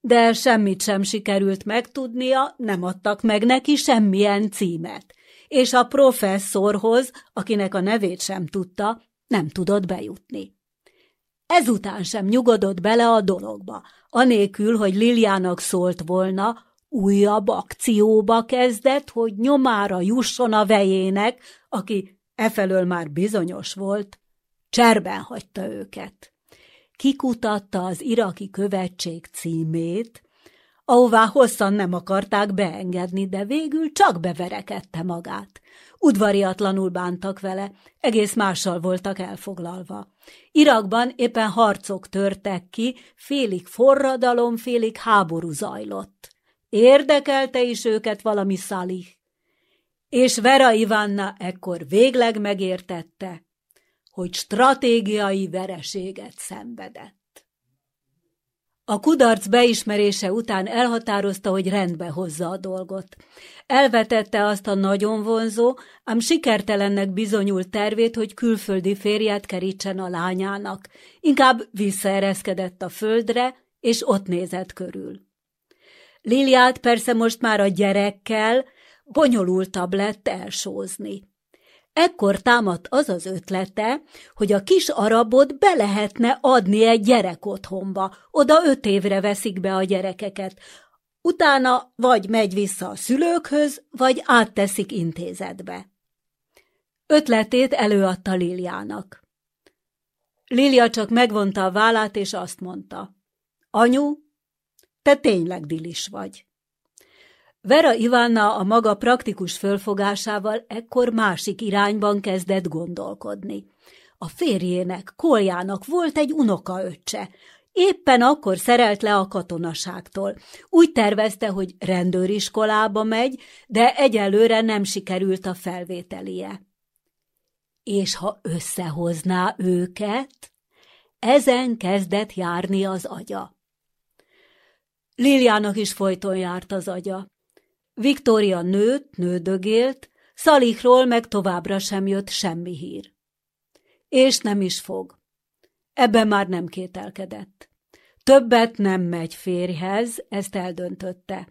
De semmit sem sikerült megtudnia, nem adtak meg neki semmilyen címet, és a professzorhoz, akinek a nevét sem tudta, nem tudott bejutni. Ezután sem nyugodott bele a dologba, anélkül, hogy Liliának szólt volna, újabb akcióba kezdett, hogy nyomára jusson a vejének, aki efelől már bizonyos volt, cserben hagyta őket. Kikutatta az iraki követség címét, ahová hosszan nem akarták beengedni, de végül csak beverekedte magát. Udvariatlanul bántak vele, egész mással voltak elfoglalva. Irakban éppen harcok törtek ki, félig forradalom, félig háború zajlott. Érdekelte is őket valami Szalih. És Vera Ivanna ekkor végleg megértette, hogy stratégiai vereséget szenvedett. A kudarc beismerése után elhatározta, hogy rendbe hozza a dolgot. Elvetette azt a nagyon vonzó, ám sikertelennek bizonyult tervét, hogy külföldi férjet kerítsen a lányának. Inkább visszaereszkedett a földre, és ott nézett körül. Liliát persze most már a gyerekkel bonyolultabb lett elsózni. Ekkor támadt az az ötlete, hogy a kis arabot be lehetne adni egy gyerek otthonba, oda öt évre veszik be a gyerekeket. Utána vagy megy vissza a szülőkhöz, vagy átteszik intézetbe. Ötletét előadta Liliának. Lilia csak megvonta a vállát, és azt mondta. Anyu, te tényleg dilis vagy. Vera Ivanna a maga praktikus fölfogásával ekkor másik irányban kezdett gondolkodni. A férjének, Koljának volt egy unokaöccse, Éppen akkor szerelt le a katonaságtól. Úgy tervezte, hogy rendőriskolába megy, de egyelőre nem sikerült a felvételie. És ha összehozná őket, ezen kezdett járni az agya. Liliának is folyton járt az agya. Viktória nőtt, nődögélt, Szalichról meg továbbra sem jött semmi hír. És nem is fog. Ebben már nem kételkedett. Többet nem megy férjhez, ezt eldöntötte.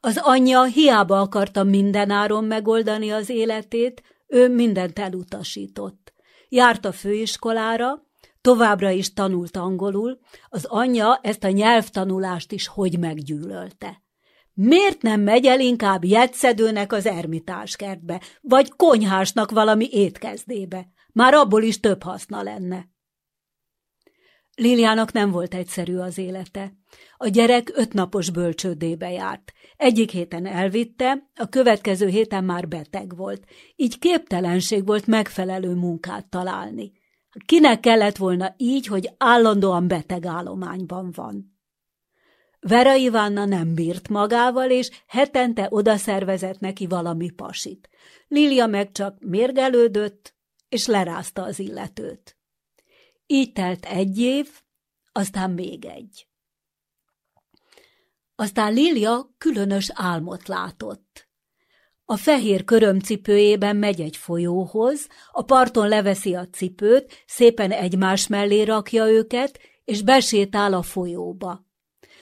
Az anyja hiába akarta mindenáron megoldani az életét, ő mindent elutasított. Járt a főiskolára, továbbra is tanult angolul, az anyja ezt a nyelvtanulást is hogy meggyűlölte. Miért nem megy el inkább jetszedőnek az ermitáskertbe, vagy konyhásnak valami étkezdébe? Már abból is több haszna lenne. Liliának nem volt egyszerű az élete. A gyerek ötnapos bölcsődébe járt. Egyik héten elvitte, a következő héten már beteg volt. Így képtelenség volt megfelelő munkát találni. Kinek kellett volna így, hogy állandóan beteg állományban van? Vera Ivánna nem bírt magával, és hetente odaszervezett neki valami pasit. Lilia meg csak mérgelődött, és lerázta az illetőt. Így telt egy év, aztán még egy. Aztán Lilia különös álmot látott. A fehér körömcipőjében megy egy folyóhoz, a parton leveszi a cipőt, szépen egymás mellé rakja őket, és besétál a folyóba.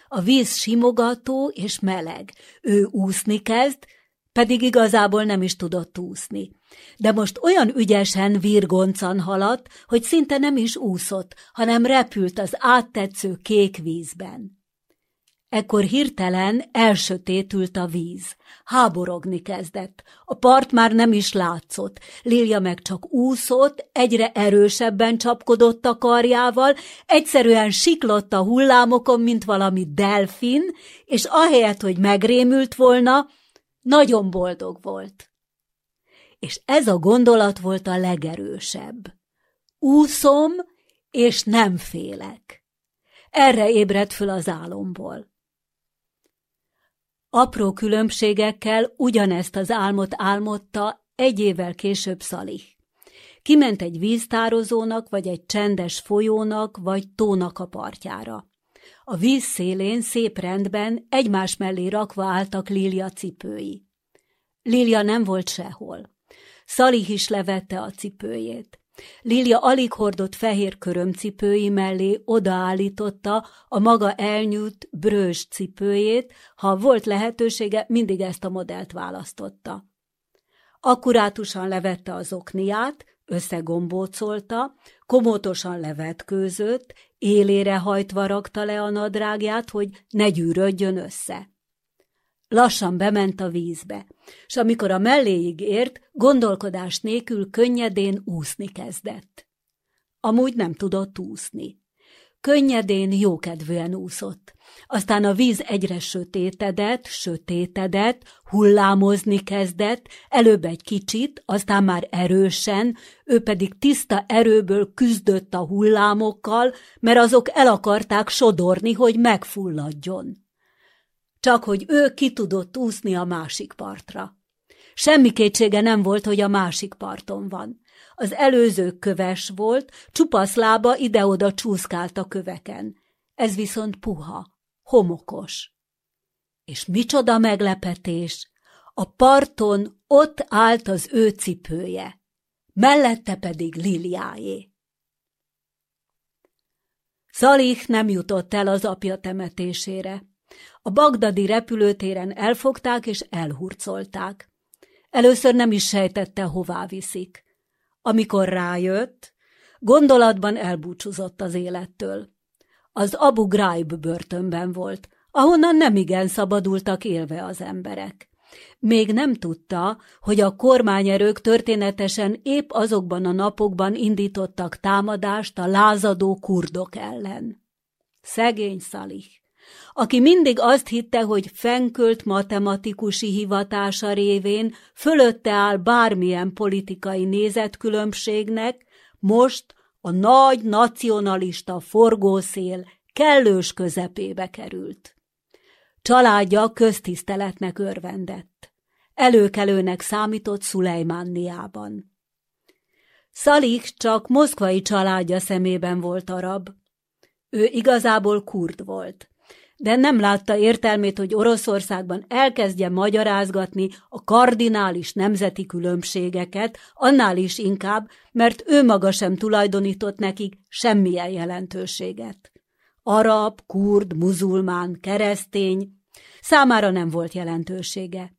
A víz simogató és meleg. Ő úszni kezd, pedig igazából nem is tudott úszni. De most olyan ügyesen virgoncan haladt, hogy szinte nem is úszott, hanem repült az áttetsző kék vízben. Ekkor hirtelen elsötétült a víz. Háborogni kezdett. A part már nem is látszott. Lilia meg csak úszott, egyre erősebben csapkodott a karjával, egyszerűen siklott a hullámokon, mint valami delfin, és ahelyett, hogy megrémült volna, Nagyon boldog volt. És ez a gondolat volt a legerősebb. Úszom, és nem félek. Erre ébredt föl az álomból. Apró különbségekkel ugyanezt az álmot álmodta egy évvel később Szalih. Kiment egy víztározónak, vagy egy csendes folyónak, vagy tónak a partjára. A víz szélén szép rendben egymás mellé rakva álltak Lilia cipői. Lilia nem volt sehol. Szalih is levette a cipőjét. Lilia alig hordott fehér körömcipői mellé odaállította a maga elnyújt brős cipőjét, ha volt lehetősége, mindig ezt a modellt választotta. Akkurátusan levette az okniát, összegombócolta, komótosan levetkőzött, élére hajtva rakta le a nadrágját, hogy ne gyűrödjön össze. Lassan bement a vízbe, s amikor a melléig ért, gondolkodás nélkül könnyedén úszni kezdett. Amúgy nem tudott úszni. Könnyedén, jókedvűen úszott. Aztán a víz egyre sötétedett, sötétedett, hullámozni kezdett, előbb egy kicsit, aztán már erősen, ő pedig tiszta erőből küzdött a hullámokkal, mert azok el akarták sodorni, hogy megfulladjon csak hogy ő ki tudott úszni a másik partra. Semmi kétsége nem volt, hogy a másik parton van. Az előző köves volt, csupasz lába ide-oda csúszkált a köveken. Ez viszont puha, homokos. És micsoda meglepetés! A parton ott állt az ő cipője, mellette pedig Liliáé. Szalih nem jutott el az apja temetésére. A bagdadi repülőtéren elfogták és elhurcolták. Először nem is sejtette, hová viszik. Amikor rájött, gondolatban elbúcsúzott az élettől. Az Abu Ghraib börtönben volt, ahonnan nemigen szabadultak élve az emberek. Még nem tudta, hogy a kormányerők történetesen épp azokban a napokban indítottak támadást a lázadó kurdok ellen. Szegény Szalih aki mindig azt hitte, hogy fenkölt matematikusi hivatása révén fölötte áll bármilyen politikai nézetkülönbségnek, most a nagy nacionalista forgószél kellős közepébe került. Családja köztiszteletnek örvendett. Előkelőnek számított Szulejmánniában. Szalik csak moszkvai családja szemében volt arab. Ő igazából kurd volt de nem látta értelmét, hogy Oroszországban elkezdje magyarázgatni a kardinális nemzeti különbségeket, annál is inkább, mert ő maga sem tulajdonított nekik semmilyen jelentőséget. Arab, kurd, muzulmán, keresztény, számára nem volt jelentősége.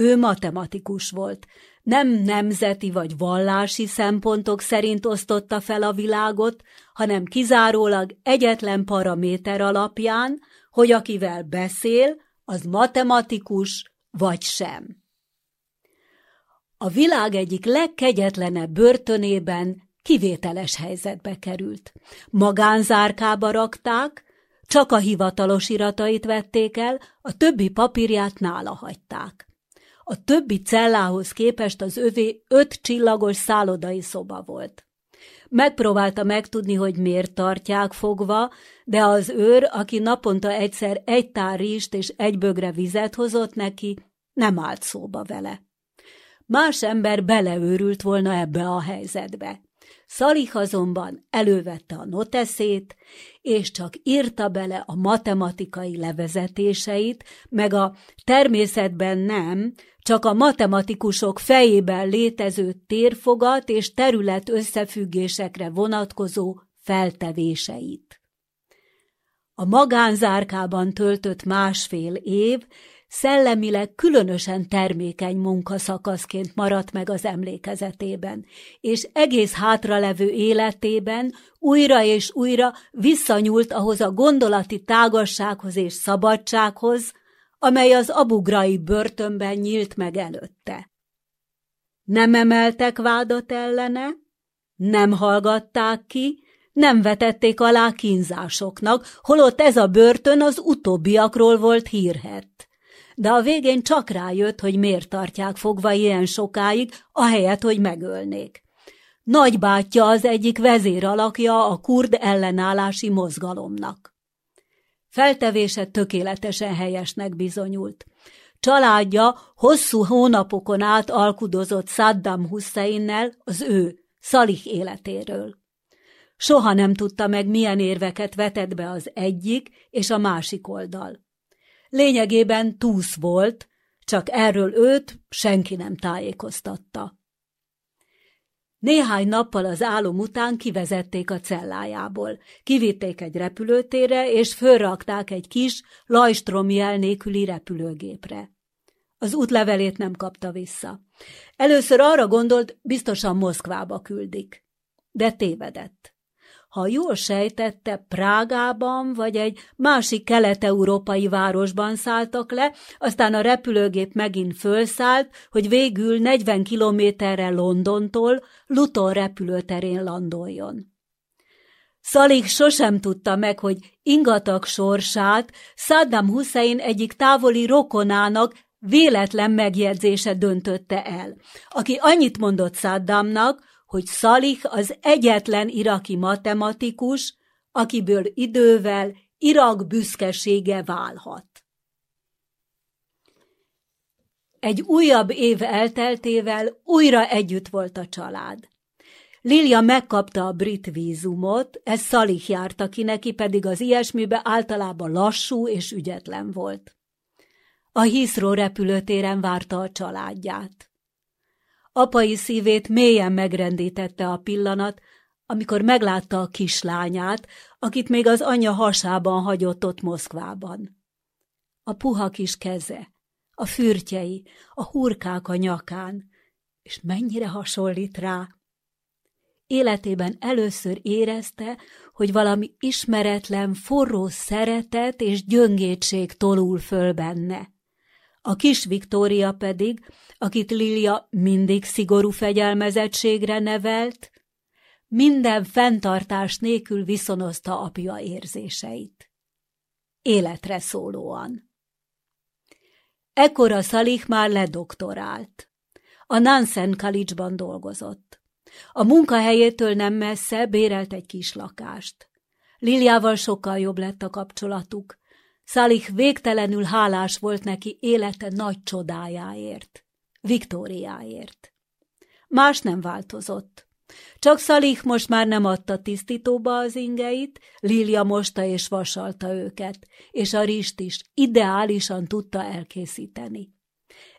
Ő matematikus volt, nem nemzeti vagy vallási szempontok szerint osztotta fel a világot, hanem kizárólag egyetlen paraméter alapján, hogy akivel beszél, az matematikus vagy sem. A világ egyik legkegyetlenebb börtönében kivételes helyzetbe került. Magánzárkába rakták, csak a hivatalos iratait vették el, a többi papírját nála hagyták. A többi cellához képest az övé öt csillagos szállodai szoba volt. Megpróbálta megtudni, hogy miért tartják fogva, de az őr, aki naponta egyszer egy tár rizst és egy bögre vizet hozott neki, nem állt szóba vele. Más ember beleőrült volna ebbe a helyzetbe. Szalih azonban elővette a noteszét, és csak írta bele a matematikai levezetéseit, meg a természetben nem, csak a matematikusok fejében létező térfogat és terület összefüggésekre vonatkozó feltevéseit. A magánzárkában töltött másfél év szellemileg különösen termékeny munkaszakaszként maradt meg az emlékezetében, és egész hátralevő életében újra és újra visszanyúlt ahhoz a gondolati tágassághoz és szabadsághoz, amely az abugrai börtönben nyílt meg előtte. Nem emeltek vádat ellene, nem hallgatták ki, nem vetették alá kínzásoknak, holott ez a börtön az utóbbiakról volt hírhet de a végén csak rájött, hogy miért tartják fogva ilyen sokáig, ahelyett, hogy megölnék. Nagybátyja az egyik vezéralakja a kurd ellenállási mozgalomnak. Feltevése tökéletesen helyesnek bizonyult. Családja hosszú hónapokon át alkudozott Saddam Husseinnel az ő, Szalih életéről. Soha nem tudta meg, milyen érveket vetett be az egyik és a másik oldal. Lényegében túsz volt, csak erről őt senki nem tájékoztatta. Néhány nappal az álom után kivezették a cellájából. Kivitték egy repülőtérre, és fölrakták egy kis, lajstrom jel nélküli repülőgépre. Az útlevelét nem kapta vissza. Először arra gondolt, biztosan Moszkvába küldik. De tévedett. Ha jól sejtette, Prágában vagy egy másik kelet-európai városban szálltak le, aztán a repülőgép megint fölszállt, hogy végül 40 kilométerre Londontól Luton repülőterén landoljon. Szalik sosem tudta meg, hogy ingatag sorsát Saddam Hussein egyik távoli rokonának véletlen megjegyzése döntötte el, aki annyit mondott Saddamnak, hogy Szalih az egyetlen iraki matematikus, akiből idővel Irak büszkesége válhat. Egy újabb év elteltével újra együtt volt a család. Lilia megkapta a brit vízumot, ez Szalih járt, aki neki pedig az ilyesmibe általában lassú és ügyetlen volt. A Hiszró repülőtéren várta a családját. Apai szívét mélyen megrendítette a pillanat, amikor meglátta a kislányát, akit még az anyja hasában hagyott ott Moszkvában. A puha kis keze, a fürtjei, a hurkák a nyakán, és mennyire hasonlít rá. Életében először érezte, hogy valami ismeretlen, forró szeretet és gyöngétség tolul föl benne. A kis Viktória pedig, akit Lilia mindig szigorú fegyelmezettségre nevelt, minden fenntartás nélkül viszonozta apja érzéseit. Életre szólóan. Ekkor Szalik már ledoktorált. A Nansen College-ban dolgozott. A munkahelyétől nem messze bérelt egy kis lakást. Liliával sokkal jobb lett a kapcsolatuk, Szalik végtelenül hálás volt neki élete nagy csodájáért, Viktóriáért. Más nem változott. Csak Szalik most már nem adta tisztítóba az ingeit, Lilia mosta és vasalta őket, és a rist is ideálisan tudta elkészíteni.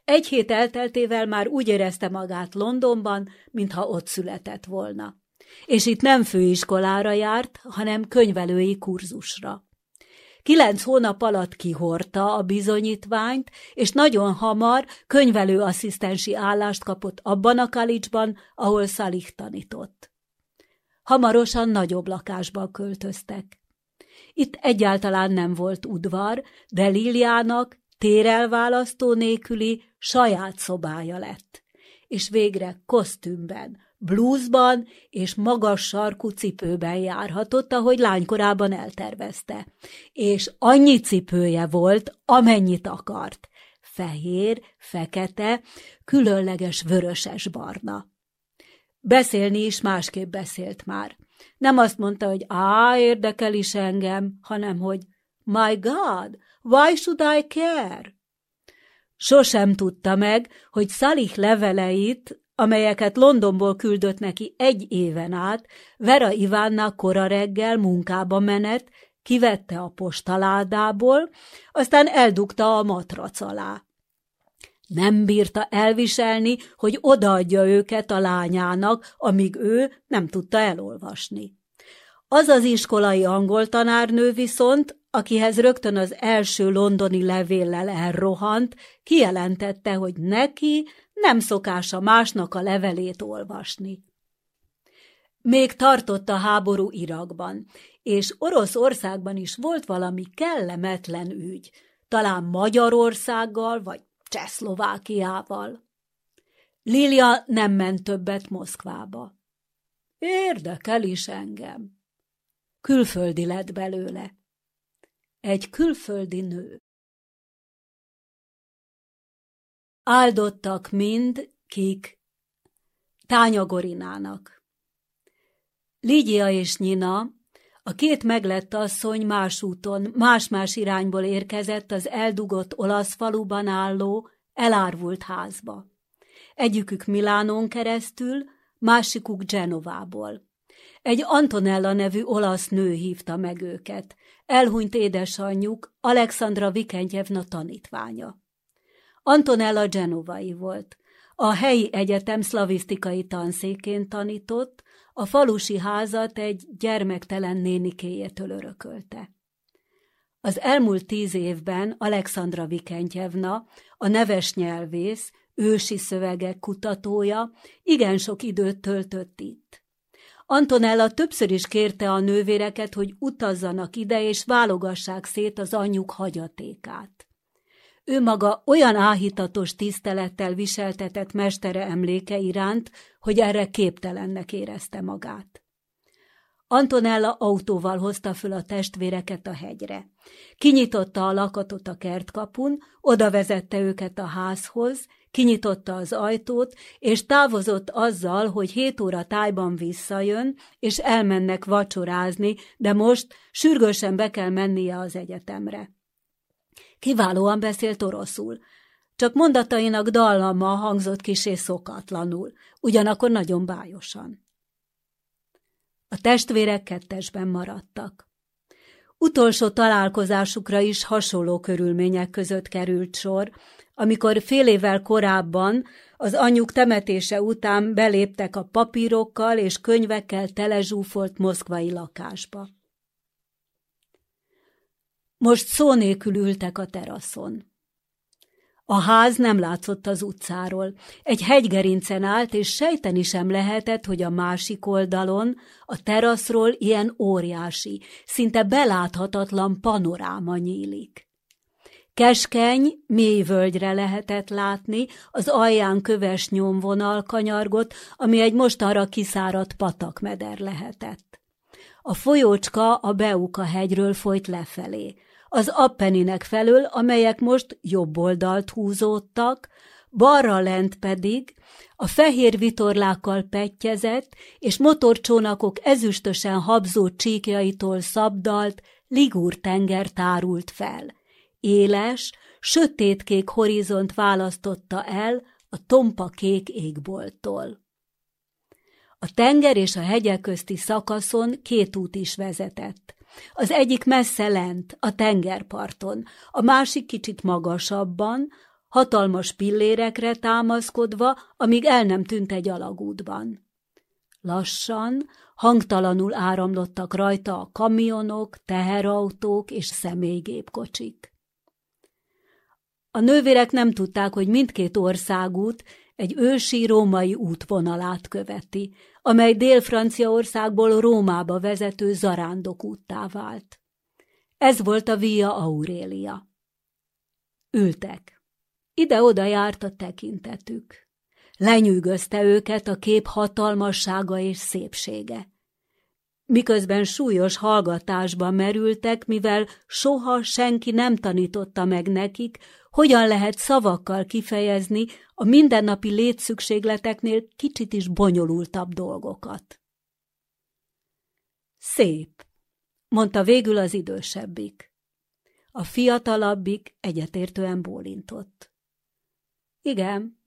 Egy hét elteltével már úgy érezte magát Londonban, mintha ott született volna. És itt nem főiskolára járt, hanem könyvelői kurzusra. Kilenc hónap alatt kihorta a bizonyítványt, és nagyon hamar könyvelőasszisztensi állást kapott abban a kalicsban, ahol Szalih tanított. Hamarosan nagyobb lakásba költöztek. Itt egyáltalán nem volt udvar, de Liliának térelválasztó nélküli saját szobája lett, és végre kosztümben, blúzban és magas sarkú cipőben járhatott, ahogy lánykorában eltervezte. És annyi cipője volt, amennyit akart. Fehér, fekete, különleges vöröses-barna. Beszélni is másképp beszélt már. Nem azt mondta, hogy á, érdekel is engem, hanem hogy My God, why should I care? Sosem tudta meg, hogy Szalih leveleit amelyeket Londonból küldött neki egy éven át, Vera Ivánna kora reggel munkába menet, kivette a postaládából, aztán eldugta a matrac alá. Nem bírta elviselni, hogy odaadja őket a lányának, amíg ő nem tudta elolvasni. Az az iskolai angol tanárnő viszont, akihez rögtön az első londoni levéllel elrohant, kijelentette, hogy neki nem szokása másnak a levelét olvasni. Még tartott a háború Irakban, és Oroszországban is volt valami kellemetlen ügy, talán Magyarországgal vagy Csehszlovákiával. Lilia nem ment többet Moszkvába. Érdekel is engem. Külföldi lett belőle. Egy külföldi nő. Áldottak mind, kik Tánya Gorinának. Lígia és Nyina, a két meglett asszony más úton, más-más irányból érkezett az eldugott olasz faluban álló, elárvult házba. Egyikük Milánón keresztül, másikuk Genovából. Egy Antonella nevű olasz nő hívta meg őket, elhunyt édesanyjuk, Alexandra Vikentjevna tanítványa. Antonella genovai volt. A helyi egyetem szlavisztikai tanszékén tanított, a falusi házat egy gyermektelen nénikéjétől örökölte. Az elmúlt tíz évben Alexandra Vikentjevna, a neves nyelvész, ősi szövegek kutatója, igen sok időt töltött itt. Antonella többször is kérte a nővéreket, hogy utazzanak ide és válogassák szét az anyjuk hagyatékát. Ő maga olyan áhítatos tisztelettel viseltetett mestere emléke iránt, hogy erre képtelennek érezte magát. Antonella autóval hozta föl a testvéreket a hegyre. Kinyitotta a lakatot a kertkapun, oda vezette őket a házhoz, kinyitotta az ajtót, és távozott azzal, hogy hét óra tájban visszajön, és elmennek vacsorázni, de most sürgősen be kell mennie az egyetemre. Kiválóan beszélt oroszul, csak mondatainak dallama hangzott kisé szokatlanul, ugyanakkor nagyon bájosan. A testvérek kettesben maradtak. Utolsó találkozásukra is hasonló körülmények között került sor, amikor fél évvel korábban az anyjuk temetése után beléptek a papírokkal és könyvekkel telezsúfolt moszkvai lakásba. Most szó nélkül ültek a teraszon. A ház nem látszott az utcáról. Egy hegygerincen állt, és sejteni sem lehetett, hogy a másik oldalon, a teraszról ilyen óriási, szinte beláthatatlan panoráma nyílik. Keskeny, mély völgyre lehetett látni, az alján köves nyomvonal kanyargott, ami egy mostanra kiszáradt patakmeder lehetett. A folyócska a Beuka hegyről folyt lefelé az Appeninek felől, amelyek most jobb oldalt húzódtak, balra lent pedig a fehér vitorlákkal pettyezett és motorcsónakok ezüstösen habzó csíkjaitól szabdalt Ligur tenger tárult fel. Éles, sötétkék horizont választotta el a tompa kék égbolttól. A tenger és a hegyek közti szakaszon két út is vezetett. Az egyik messze lent, a tengerparton, a másik kicsit magasabban, hatalmas pillérekre támaszkodva, amíg el nem tűnt egy alagútban. Lassan, hangtalanul áramlottak rajta a kamionok, teherautók és személygépkocsik. A nővérek nem tudták, hogy mindkét országút egy ősi római útvonalát követi, amely Dél-Franciaországból Rómába vezető zarándok úttá vált. Ez volt a Via Aurélia. Ültek. Ide-oda járt a tekintetük. Lenyűgözte őket a kép hatalmassága és szépsége. Miközben súlyos hallgatásba merültek, mivel soha senki nem tanította meg nekik, hogyan lehet szavakkal kifejezni a mindennapi létszükségleteknél kicsit is bonyolultabb dolgokat. Szép, mondta végül az idősebbik. A fiatalabbik egyetértően bólintott. Igen.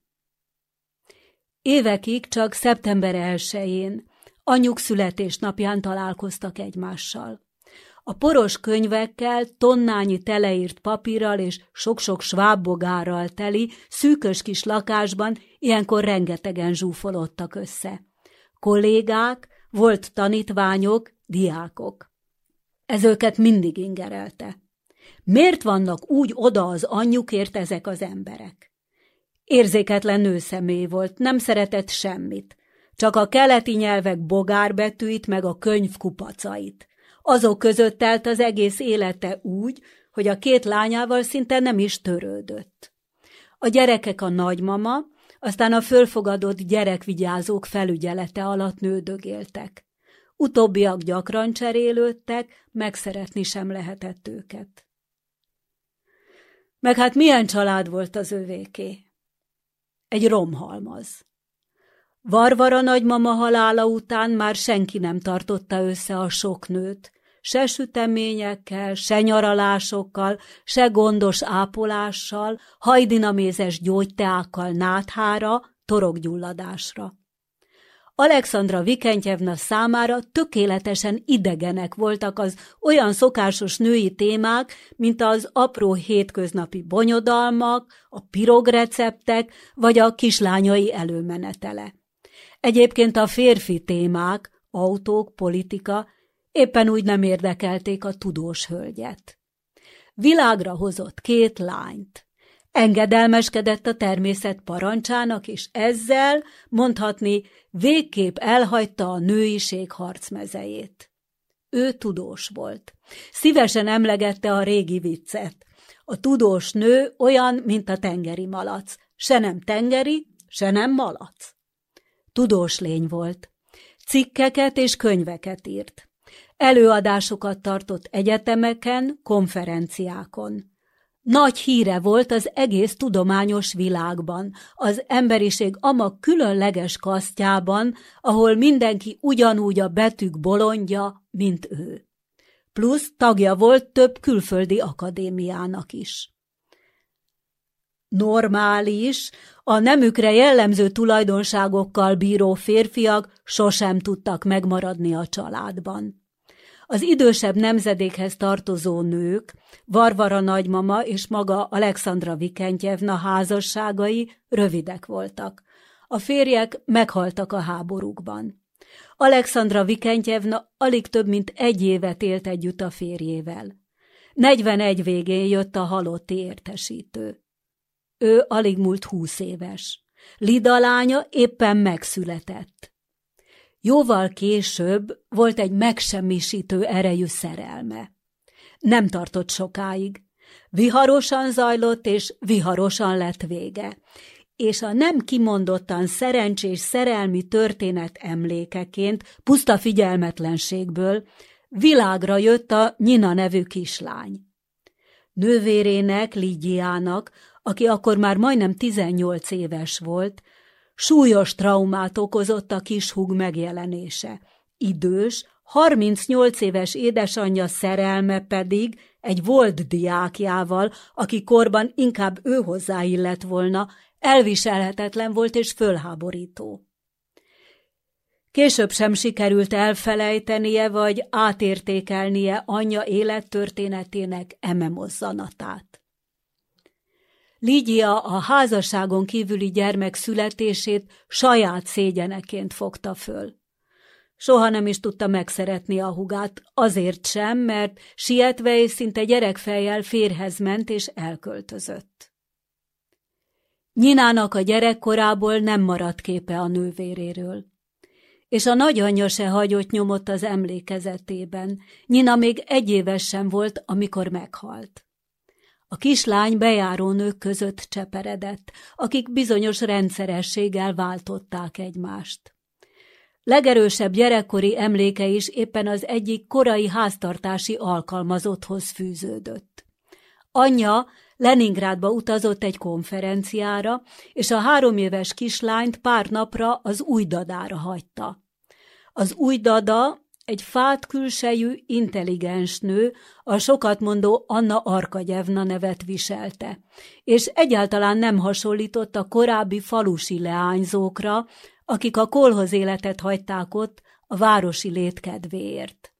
Évekig csak szeptember elsején, anyjuk születésnapján találkoztak egymással. A poros könyvekkel, tonnányi teleírt papírral és sok-sok svábbogárral teli, szűkös kis lakásban ilyenkor rengetegen zsúfolódtak össze. Kollégák, volt tanítványok, diákok. Ez őket mindig ingerelte. Miért vannak úgy oda az anyjukért ezek az emberek? Érzéketlen nőszemély volt, nem szeretett semmit. Csak a keleti nyelvek bogárbetűit meg a könyv kupacait. Azok között telt az egész élete úgy, hogy a két lányával szinte nem is törődött. A gyerekek a nagymama, aztán a fölfogadott gyerekvigyázók felügyelete alatt nődögéltek. Utóbbiak gyakran cserélődtek, megszeretni sem lehetett őket. Meg hát milyen család volt az övéké? egy romhalmaz. Varvara nagymama halála után már senki nem tartotta össze a sok nőt, se süteményekkel, se nyaralásokkal, se gondos ápolással, hajdinamézes gyógyteákkal náthára, torokgyulladásra. Alexandra Vikentyevna számára tökéletesen idegenek voltak az olyan szokásos női témák, mint az apró hétköznapi bonyodalmak, a pirogreceptek vagy a kislányai előmenetele. Egyébként a férfi témák, autók, politika éppen úgy nem érdekelték a tudós hölgyet. Világra hozott két lányt. Engedelmeskedett a természet parancsának, és ezzel, mondhatni, végképp elhagyta a nőiség harcmezejét. Ő tudós volt. Szívesen emlegette a régi viccet. A tudós nő olyan, mint a tengeri malac. Se nem tengeri, se nem malac. Tudós lény volt. Cikkeket és könyveket írt. Előadásokat tartott egyetemeken, konferenciákon. Nagy híre volt az egész tudományos világban, az emberiség ama különleges kasztjában, ahol mindenki ugyanúgy a betűk bolondja, mint ő. Plusz tagja volt több külföldi akadémiának is. Normális, a nemükre jellemző tulajdonságokkal bíró férfiak sosem tudtak megmaradni a családban. Az idősebb nemzedékhez tartozó nők, Varvara nagymama és maga Alexandra Vikentyevna házasságai rövidek voltak. A férjek meghaltak a háborúkban. Alexandra Vikentyevna alig több mint egy évet élt együtt a férjével. 41 végén jött a halotti értesítő. Ő alig múlt húsz éves. Lida lánya éppen megszületett. Jóval később volt egy megsemmisítő erejű szerelme. Nem tartott sokáig. Viharosan zajlott, és viharosan lett vége. És a nem kimondottan szerencsés szerelmi történet emlékeként, puszta figyelmetlenségből, világra jött a Nyina nevű kislány. Nővérének, Ligiának, aki akkor már majdnem 18 éves volt, Súlyos traumát okozott a kis húg megjelenése. Idős, 38 éves édesanyja szerelme pedig egy volt diákjával, aki korban inkább ő hozzáillett volna, elviselhetetlen volt és fölháborító. Később sem sikerült elfelejtenie vagy átértékelnie anyja élettörténetének eme Lígia a házasságon kívüli gyermek születését saját szégyeneként fogta föl. Soha nem is tudta megszeretni a hugát, azért sem, mert sietve és szinte gyerekfejjel férhez ment és elköltözött. Nyinának a gyerekkorából nem maradt képe a nővéréről. És a nagyanyja se hagyott nyomot az emlékezetében. Nyina még egy éves sem volt, amikor meghalt. A kislány bejáró nők között cseperedett, akik bizonyos rendszerességgel váltották egymást. Legerősebb gyerekkori emléke is éppen az egyik korai háztartási alkalmazotthoz fűződött. Anyja Leningrádba utazott egy konferenciára, és a három éves kislányt pár napra az új dadára hagyta. Az új dada egy fát külsejű, intelligens nő, a sokat mondó Anna Arkagyevna nevet viselte, és egyáltalán nem hasonlított a korábbi falusi leányzókra, akik a kolhoz életet hagyták ott a városi létkedvéért.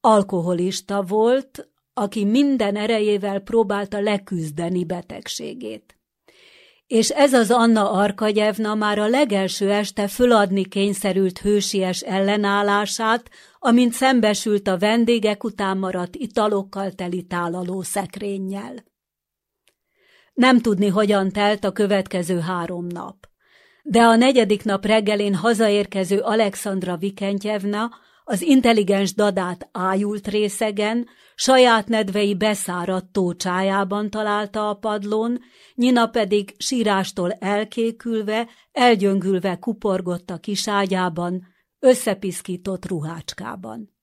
Alkoholista volt, aki minden erejével próbálta leküzdeni betegségét és ez az Anna Arkagyevna már a legelső este föladni kényszerült hősies ellenállását, amint szembesült a vendégek után maradt italokkal teli tálaló szekrényjel. Nem tudni, hogyan telt a következő három nap. De a negyedik nap reggelén hazaérkező Alexandra Vikentyevna az intelligens dadát ájult részegen, saját nedvei beszáradt tócsájában találta a padlón, Nyina pedig sírástól elkékülve, elgyöngülve kuporgott a kiságyában, összepiszkított ruhácskában.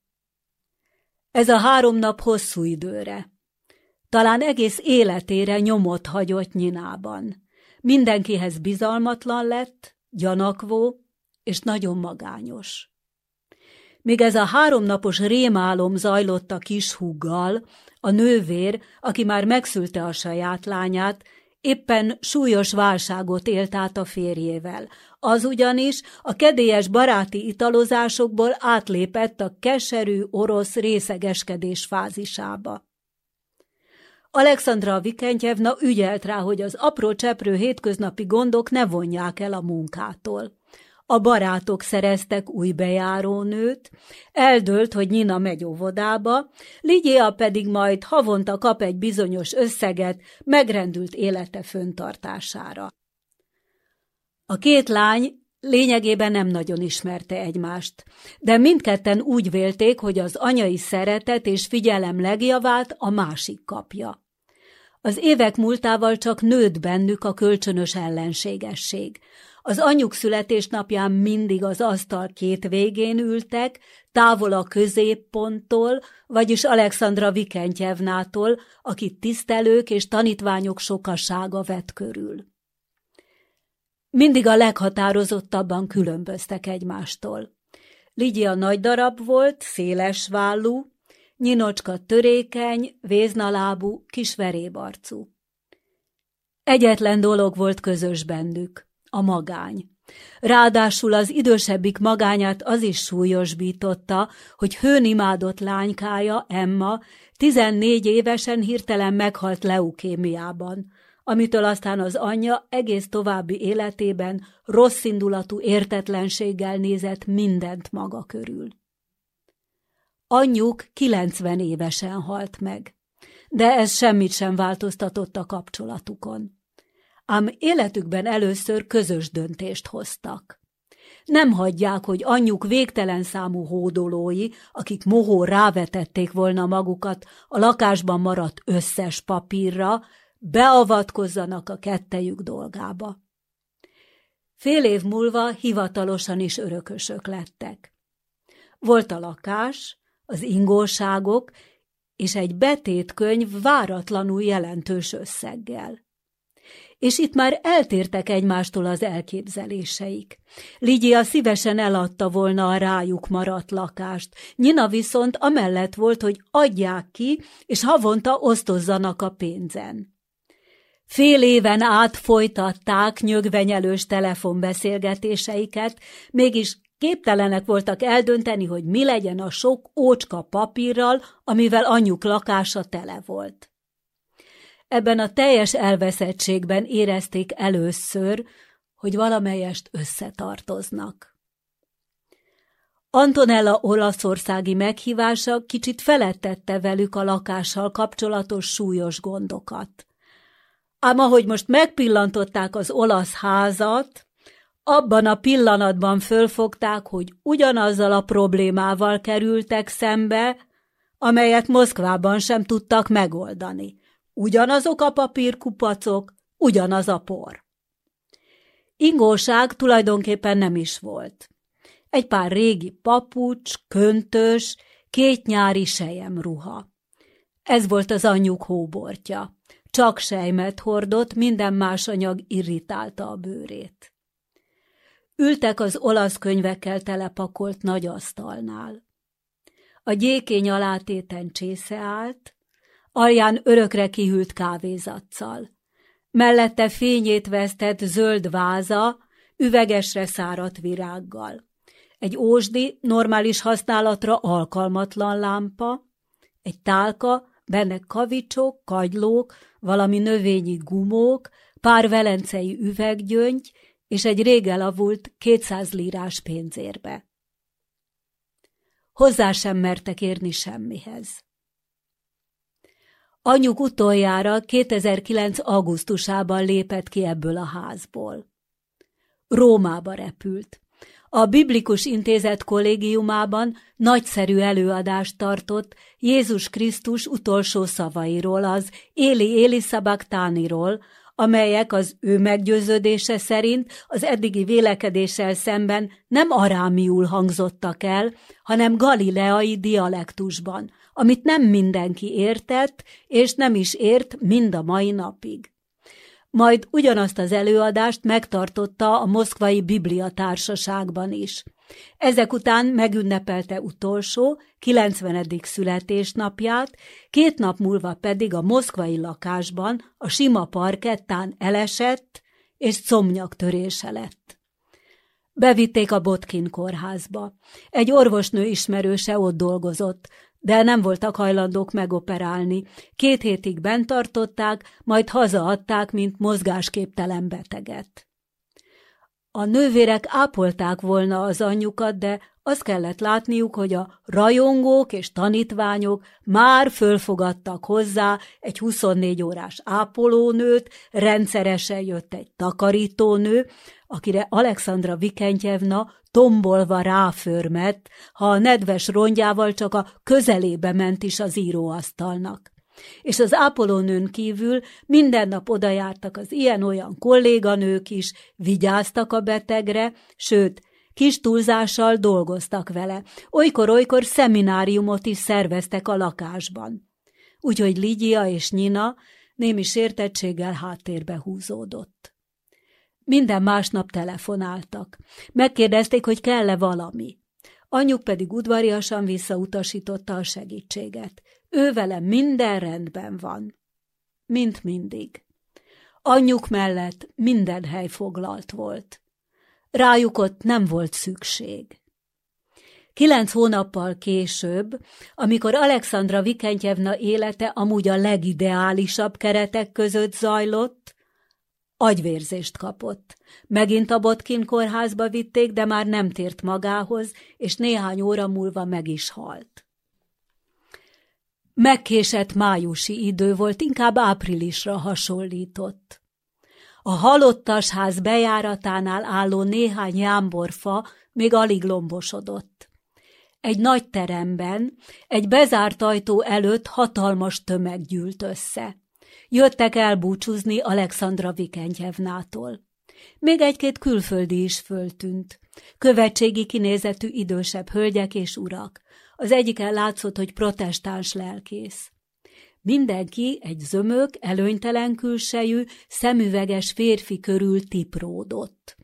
Ez a három nap hosszú időre. Talán egész életére nyomot hagyott Nyinában. mindenkihez bizalmatlan lett, gyanakvó és nagyon magányos. Míg ez a háromnapos rémálom zajlott a kis húggal, a nővér, aki már megszülte a saját lányát, éppen súlyos válságot élt át a férjével. Az ugyanis a kedélyes baráti italozásokból átlépett a keserű orosz részegeskedés fázisába. Alexandra Vikentjevna ügyelt rá, hogy az apró cseprő hétköznapi gondok ne vonják el a munkától. A barátok szereztek új bejárónőt, eldőlt, hogy Nina megy óvodába, Ligia pedig majd havonta kap egy bizonyos összeget megrendült élete föntartására. A két lány lényegében nem nagyon ismerte egymást, de mindketten úgy vélték, hogy az anyai szeretet és figyelem legjavát a másik kapja. Az évek múltával csak nőtt bennük a kölcsönös ellenségesség. Az anyjuk születésnapján mindig az asztal két végén ültek, távol a középponttól, vagyis Alexandra Vikentjevnától, akit tisztelők és tanítványok sokasága vett körül. Mindig a leghatározottabban különböztek egymástól. Ligia nagy darab volt, széles vállú, nyinocska törékeny, véznalábú, kis verébarcú. Egyetlen dolog volt közös bennük, a magány. Ráadásul az idősebbik magányát az is súlyosbította, hogy hőn imádott lánykája, Emma, 14 évesen hirtelen meghalt leukémiában amitől aztán az anyja egész további életében rosszindulatú értetlenséggel nézett mindent maga körül. Anyjuk 90 évesen halt meg, de ez semmit sem változtatott a kapcsolatukon. Ám életükben először közös döntést hoztak. Nem hagyják, hogy anyjuk végtelen számú hódolói, akik mohó rávetették volna magukat a lakásban maradt összes papírra, beavatkozzanak a kettejük dolgába. Fél év múlva hivatalosan is örökösök lettek. Volt a lakás, az ingóságok és egy betétkönyv váratlanul jelentős összeggel. És itt már eltértek egymástól az elképzeléseik. Ligia szívesen eladta volna a rájuk maradt lakást, Nina viszont amellett volt, hogy adják ki, és havonta osztozzanak a pénzen. Fél éven át folytatták nyögvenyelős telefonbeszélgetéseiket, mégis képtelenek voltak eldönteni, hogy mi legyen a sok ócska papírral, amivel anyjuk lakása tele volt. Ebben a teljes elveszettségben érezték először, hogy valamelyest összetartoznak. Antonella olaszországi meghívása kicsit felettette velük a lakással kapcsolatos súlyos gondokat. Ám ahogy most megpillantották az olasz házat, abban a pillanatban fölfogták, hogy ugyanazzal a problémával kerültek szembe, amelyet Moszkvában sem tudtak megoldani. Ugyanazok a papírkupacok, ugyanaz a por. Ingóság tulajdonképpen nem is volt. Egy pár régi papucs, köntös, két nyári ruha. Ez volt az anyjuk hóbortja. Csak sejmet hordott, minden más anyag irritálta a bőrét. Ültek az olasz könyvekkel telepakolt nagy asztalnál. A gyékény alátéten csésze állt, alján örökre kihűlt kávézatszal. Mellette fényét vesztett zöld váza, üvegesre száradt virággal. Egy ósdi, normális használatra alkalmatlan lámpa, egy tálka, benne kavicsok, kagylók, valami növényi gumók, pár velencei üveggyöngy és egy rég elavult 200 lírás pénzérbe. Hozzá sem mertek érni semmihez. Anyjuk utoljára 2009. augusztusában lépett ki ebből a házból. Rómába repült. A Biblikus Intézet kollégiumában nagyszerű előadást tartott Jézus Krisztus utolsó szavairól, az Éli Éli Szabaktániról, amelyek az ő meggyőződése szerint az eddigi vélekedéssel szemben nem arámiul hangzottak el, hanem galileai dialektusban, amit nem mindenki értett, és nem is ért mind a mai napig. Majd ugyanazt az előadást megtartotta a Moszkvai Biblia Társaságban is. Ezek után megünnepelte utolsó, 90. születésnapját, két nap múlva pedig a moszkvai lakásban a sima parkettán elesett és comnyaktörése lett. Bevitték a Botkin kórházba. Egy orvosnő ismerőse ott dolgozott, de nem voltak hajlandók megoperálni. Két hétig bent tartották, majd hazaadták, mint mozgásképtelen beteget. A nővérek ápolták volna az anyjukat, de azt kellett látniuk, hogy a rajongók és tanítványok már fölfogadtak hozzá egy 24 órás ápolónőt, rendszeresen jött egy takarítónő, akire Alexandra Vikentjevna tombolva ráförmett, ha a nedves rongyával csak a közelébe ment is az íróasztalnak. És az ápolónőn kívül minden nap odajártak az ilyen-olyan kolléganők is, vigyáztak a betegre, sőt, kis túlzással dolgoztak vele. Olykor-olykor szemináriumot is szerveztek a lakásban. Úgyhogy Ligia és Nyina némi sértettséggel háttérbe húzódott. Minden másnap telefonáltak. Megkérdezték, hogy kell-e valami. Anyjuk pedig udvariasan visszautasította a segítséget. Ő vele minden rendben van. Mint mindig. Anyjuk mellett minden hely foglalt volt. Rájuk ott nem volt szükség. Kilenc hónappal később, amikor Alexandra Vikentjevna élete amúgy a legideálisabb keretek között zajlott, Agyvérzést kapott. Megint a Botkin kórházba vitték, de már nem tért magához, és néhány óra múlva meg is halt. Megkésett májusi idő volt, inkább áprilisra hasonlított. A halottas ház bejáratánál álló néhány jámborfa még alig lombosodott. Egy nagy teremben, egy bezárt ajtó előtt hatalmas tömeg gyűlt össze. Jöttek elbúcsúzni Alexandra Vikentjevnától. Még egy-két külföldi is föltűnt. Követségi kinézetű idősebb hölgyek és urak. Az egyiken látszott, hogy protestáns lelkész. Mindenki egy zömök, előnytelen külsejű, szemüveges férfi körül tipródott.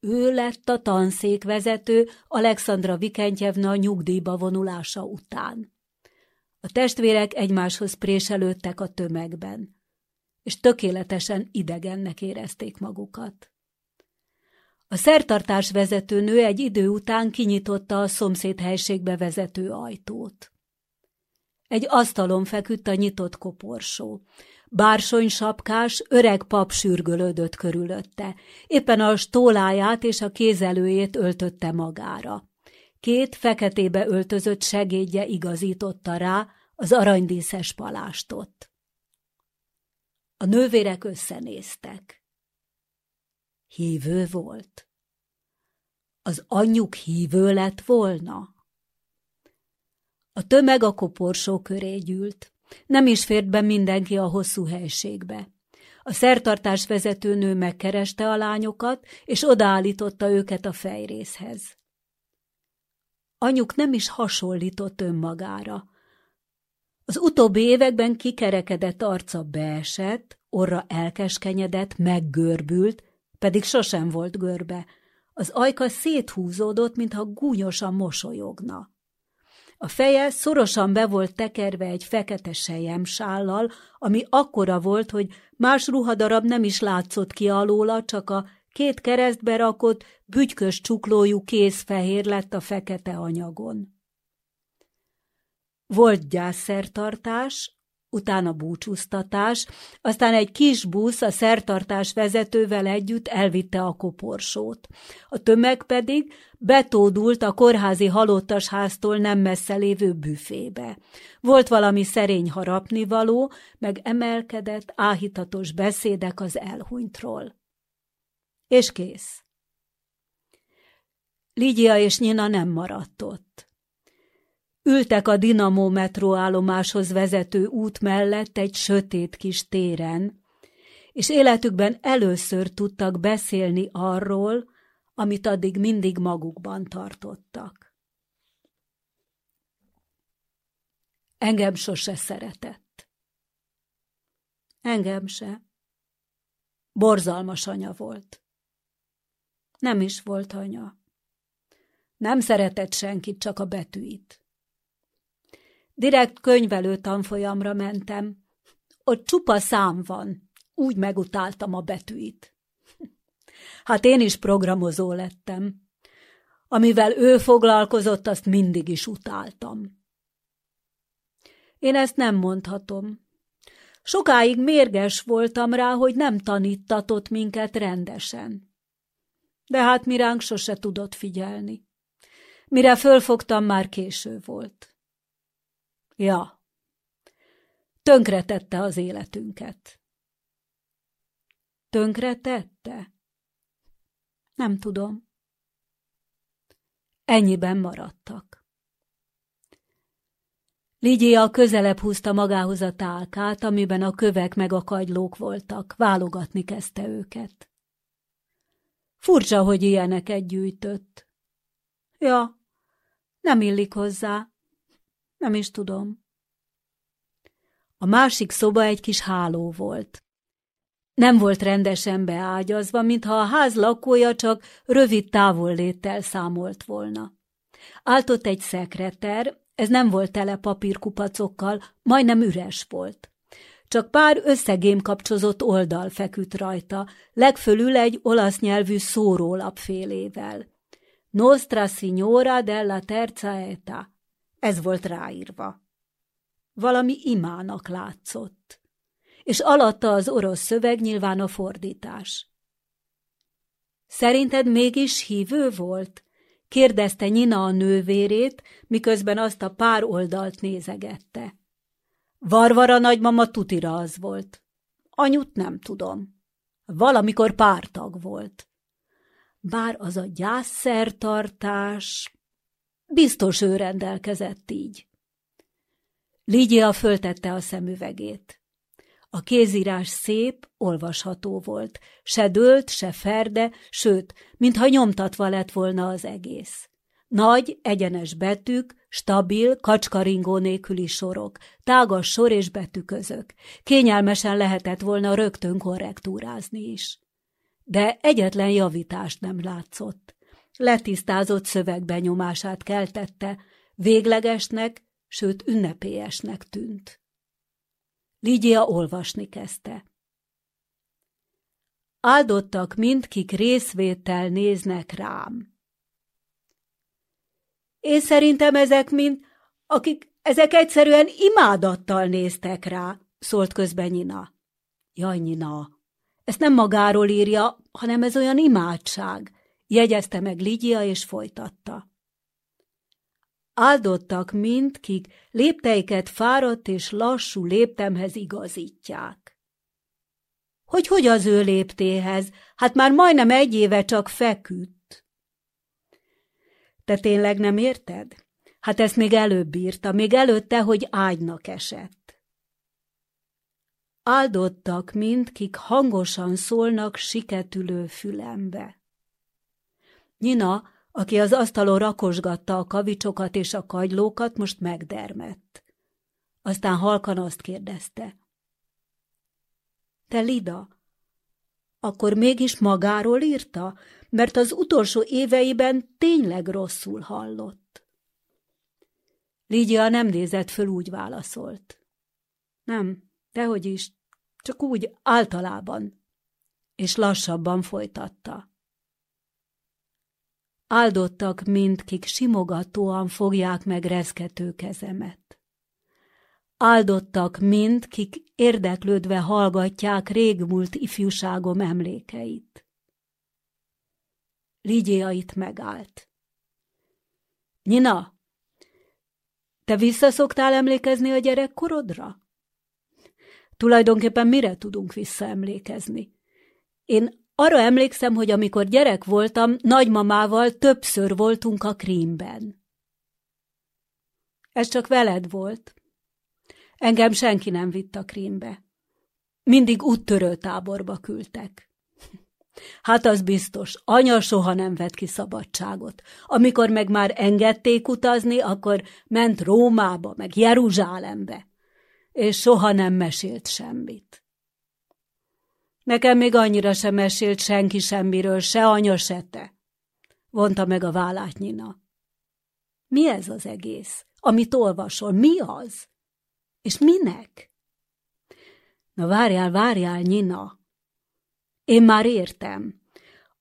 Ő lett a tanszékvezető Alexandra Vikentjevna nyugdíjba vonulása után. A testvérek egymáshoz préselődtek a tömegben és tökéletesen idegennek érezték magukat. A szertartás vezetőnő egy idő után kinyitotta a szomszéd helységbe vezető ajtót. Egy asztalon feküdt a nyitott koporsó. Bársony sapkás, öreg pap sürgölődött körülötte. Éppen a stóláját és a kézelőjét öltötte magára. Két feketébe öltözött segédje igazította rá az aranydíszes palástot. A nővérek összenéztek. Hívő volt. Az anyjuk hívő lett volna? A tömeg a koporsó köré gyűlt. Nem is fért be mindenki a hosszú helységbe. A szertartás vezetőnő megkereste a lányokat, és odaállította őket a fejrészhez. Anyuk nem is hasonlított önmagára. Az utóbbi években kikerekedett arca beesett, orra elkeskenyedett, meggörbült, pedig sosem volt görbe. Az ajka széthúzódott, mintha gúnyosan mosolyogna. A feje szorosan be volt tekerve egy fekete sejemsállal, ami akkora volt, hogy más ruhadarab nem is látszott ki alóla, csak a két keresztbe rakott, bügykös csuklójú kézfehér lett a fekete anyagon. Volt gyászszertartás, utána búcsúztatás, aztán egy kis busz a szertartás vezetővel együtt elvitte a koporsót. A tömeg pedig betódult a kórházi halottas háztól nem messze lévő büfébe. Volt valami szerény harapnivaló, meg emelkedett, áhítatos beszédek az elhunytról. És kész. Ligia és Nyina nem maradt ott. Ültek a Dinamo metróállomáshoz vezető út mellett egy sötét kis téren, és életükben először tudtak beszélni arról, amit addig mindig magukban tartottak. Engem sose szeretett. Engem se. Borzalmas anya volt. Nem is volt anya. Nem szeretett senkit, csak a betűit. Direkt könyvelő tanfolyamra mentem. Ott csupa szám van. Úgy megutáltam a betűit. Hát én is programozó lettem. Amivel ő foglalkozott, azt mindig is utáltam. Én ezt nem mondhatom. Sokáig mérges voltam rá, hogy nem tanítatott minket rendesen. De hát miránk sose tudott figyelni. Mire fölfogtam, már késő volt. Ja, tönkretette az életünket. Tönkretette? Nem tudom. Ennyiben maradtak. Ligia közelebb húzta magához a tálkát, amiben a kövek meg a kagylók voltak, válogatni kezdte őket. Furcsa, hogy ilyeneket gyűjtött. Ja, nem illik hozzá. Nem is tudom. A másik szoba egy kis háló volt. Nem volt rendesen beágyazva, mintha a ház lakója csak rövid távolléttel számolt volna. Áltott egy szekreter, ez nem volt tele papírkupacokkal, majdnem üres volt. Csak pár összegém kapcsozott oldal feküdt rajta, legfölül egy olasz nyelvű szórólapfélével. Nostra Signora della Terza Eta. Ez volt ráírva. Valami imának látszott. És alatta az orosz szöveg nyilván a fordítás. Szerinted mégis hívő volt? kérdezte Nyina a nővérét, miközben azt a pár oldalt nézegette. Varvara nagymama tutira az volt. Anyut nem tudom. Valamikor pártag volt. Bár az a gyászszertartás... Biztos ő rendelkezett így. Lígia föltette a szemüvegét. A kézírás szép, olvasható volt, se dőlt, se ferde, sőt, mintha nyomtatva lett volna az egész. Nagy, egyenes betűk, stabil, kacskaringó nélküli sorok, tágas sor és betűközök. Kényelmesen lehetett volna rögtön korrektúrázni is. De egyetlen javítást nem látszott. Letisztázott szövegbenyomását keltette, véglegesnek, sőt ünnepélyesnek tűnt. Lígia olvasni kezdte. Áldottak mindkik részvétel néznek rám. Én szerintem ezek mind, akik ezek egyszerűen imádattal néztek rá, szólt közben Nyina. Jaj, Nyina, ezt nem magáról írja, hanem ez olyan imádság, jegyezte meg Ligia és folytatta. Áldottak mindkik, lépteiket fáradt és lassú léptemhez igazítják. Hogy hogy az ő léptéhez? Hát már majdnem egy éve csak feküdt. Te tényleg nem érted? Hát ezt még előbb írta, még előtte, hogy ágynak esett. Áldottak mindkik hangosan szólnak siketülő fülembe. Nina aki az asztalon rakosgatta a kavicsokat és a kagylókat, most megdermett. Aztán halkan azt kérdezte. Te Lida, akkor mégis magáról írta, mert az utolsó éveiben tényleg rosszul hallott. Lígia nem nézett föl, úgy válaszolt. Nem, dehogy is, csak úgy általában. És lassabban folytatta. Áldottak mindkik simogatóan fogják meg reszkető kezemet. Áldottak mindkik érdeklődve hallgatják régmúlt ifjúságom emlékeit. Ligyia itt megállt. Nina, te visszaszoktál emlékezni a gyerekkorodra? Tulajdonképpen mire tudunk visszaemlékezni? Én arra emlékszem, hogy amikor gyerek voltam, nagymamával többször voltunk a krímben. Ez csak veled volt. Engem senki nem vitt a krímbe. Mindig úttörő táborba küldtek. Hát az biztos, anya soha nem vett ki szabadságot. Amikor meg már engedték utazni, akkor ment Rómába, meg Jeruzsálembe, és soha nem mesélt semmit. Nekem még annyira sem mesélt senki semmiről, se anya, se te. Vonta meg a vállát Nyina. Mi ez az egész? Amit olvasol, mi az? És minek? Na várjál, várjál, Nyina. Én már értem.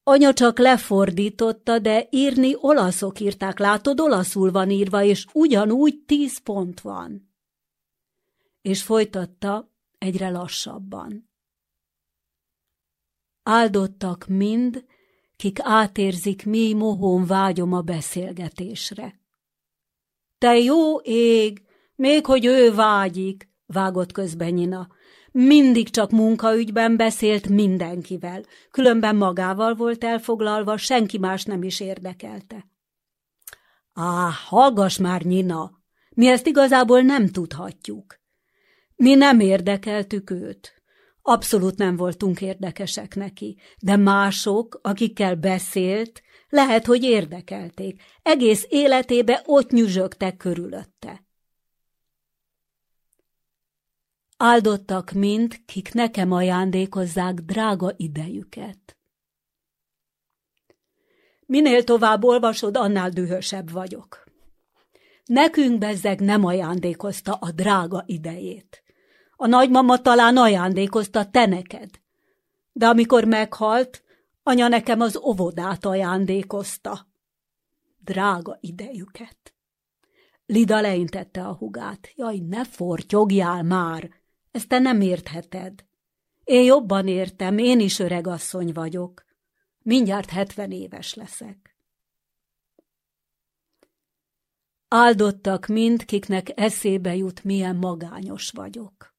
Anya csak lefordította, de írni olaszok írták, látod, olaszul van írva, és ugyanúgy tíz pont van. És folytatta egyre lassabban. Áldottak mind, kik átérzik, mi mohón vágyom a beszélgetésre. Te jó ég, még hogy ő vágyik, vágott közben Nyina. Mindig csak munkaügyben beszélt mindenkivel, különben magával volt elfoglalva, senki más nem is érdekelte. Á, hallgass már, Nyina! Mi ezt igazából nem tudhatjuk. Mi nem érdekeltük őt. Abszolút nem voltunk érdekesek neki, de mások, akikkel beszélt, lehet, hogy érdekelték. Egész életébe ott nyüzsögtek körülötte. Áldottak mind, kik nekem ajándékozzák drága idejüket. Minél tovább olvasod, annál dühösebb vagyok. Nekünk bezzeg nem ajándékozta a drága idejét. A nagymama talán ajándékozta te neked. De amikor meghalt, anya nekem az óvodát ajándékozta. Drága idejüket. Lida leintette a hugát. Jaj, ne fortyogjál már! Ezt te nem értheted. Én jobban értem, én is öreg asszony vagyok. Mindjárt hetven éves leszek. Áldottak mind, kiknek eszébe jut, milyen magányos vagyok.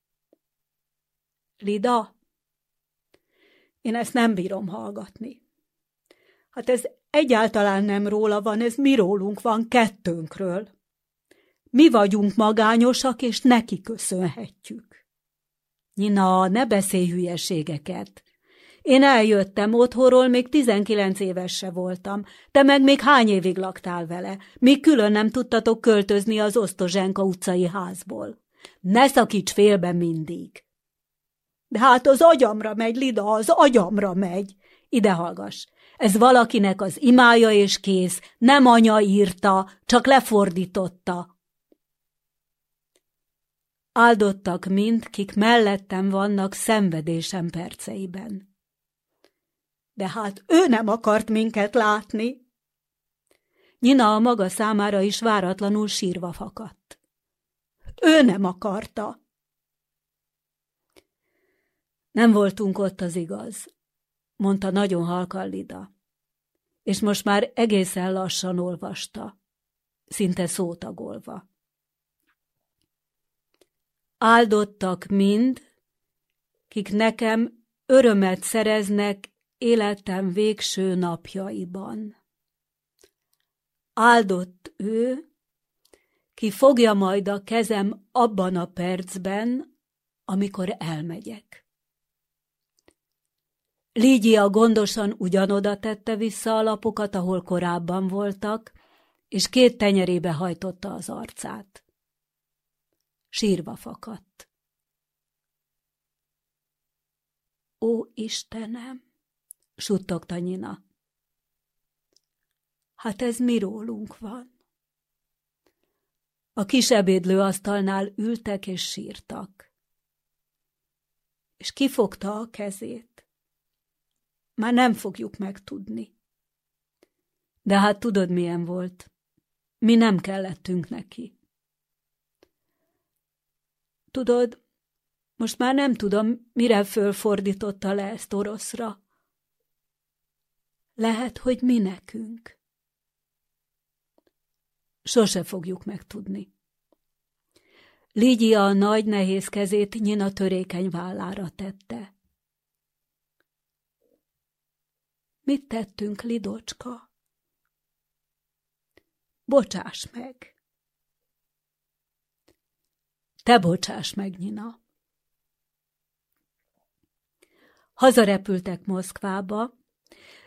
Lida, én ezt nem bírom hallgatni. Hát ez egyáltalán nem róla van, ez mi rólunk van, kettőnkről. Mi vagyunk magányosak, és neki köszönhetjük. Nina, ne beszélj hülyeségeket. Én eljöttem otthonról, még tizenkilenc éves se voltam. Te meg még hány évig laktál vele, míg külön nem tudtatok költözni az Osztozsenka utcai házból. Ne szakíts félbe mindig. De hát az agyamra megy, Lida, az agyamra megy. Ide hallgass. Ez valakinek az imája és kész, nem anya írta, csak lefordította. Áldottak mind, kik mellettem vannak szenvedésem perceiben. De hát ő nem akart minket látni. Nyina a maga számára is váratlanul sírva fakadt. Ő nem akarta. Nem voltunk ott az igaz, mondta nagyon halkan Lida, és most már egészen lassan olvasta, szinte szótagolva. Áldottak mind, kik nekem örömet szereznek életem végső napjaiban. Áldott ő, ki fogja majd a kezem abban a percben, amikor elmegyek. Lígia gondosan ugyanoda tette vissza a lapokat, ahol korábban voltak, és két tenyerébe hajtotta az arcát sírva fakadt. Ó, Istenem, suttogta Nyina. Hát ez mi rólunk van? A kis ebédlőasztalnál ültek és sírtak. És kifogta a kezét. Már nem fogjuk megtudni. De hát tudod, milyen volt. Mi nem kellettünk neki. Tudod, most már nem tudom, mire fölfordította le ezt oroszra. Lehet, hogy mi nekünk. Sose fogjuk megtudni. Lígia a nagy nehéz kezét nyina törékeny vállára tette. Mit tettünk, Lidocska? Bocsáss meg! Te bocsáss meg, Nina! Hazarepültek Moszkvába,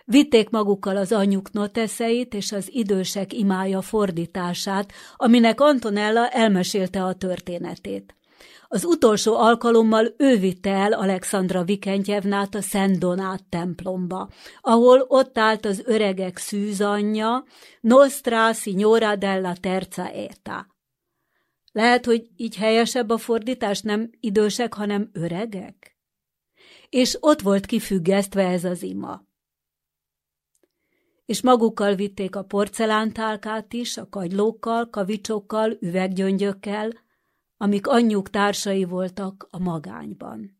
vitték magukkal az anyjuk noteszeit és az idősek imája fordítását, aminek Antonella elmesélte a történetét. Az utolsó alkalommal ő vitte el Alexandra Vikentjevnát a Szent Donát templomba, ahol ott állt az öregek szűzanyja, Nostra Signora della Terza Eta. Lehet, hogy így helyesebb a fordítás, nem idősek, hanem öregek? És ott volt kifüggesztve ez az ima. És magukkal vitték a porcelántálkát is, a kagylókkal, kavicsokkal, üveggyöngyökkel, amik anyjuk társai voltak a magányban.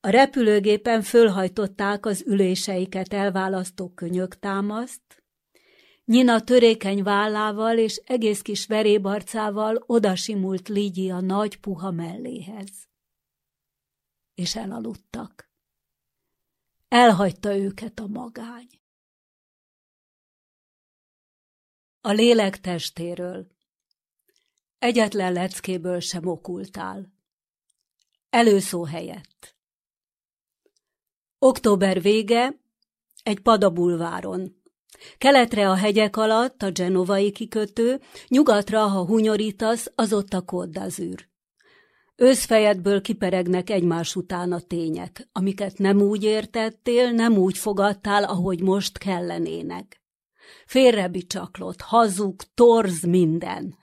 A repülőgépen fölhajtották az üléseiket elválasztó könyöktámaszt, Nyina törékeny vállával és egész kis verébarcával odasimult Lígyi a nagy puha melléhez. És elaludtak. Elhagyta őket a magány. A lélek testéről. Egyetlen leckéből sem okultál. Előszó helyett. Október vége, egy padabulváron, Keletre a hegyek alatt a genovai kikötő, nyugatra, ha hunyorítasz, az ott a koddazűr. Őszfejedből kiperegnek egymás után a tények, amiket nem úgy értettél, nem úgy fogadtál, ahogy most kellenének. Félrebicsaklott, hazug, torz minden.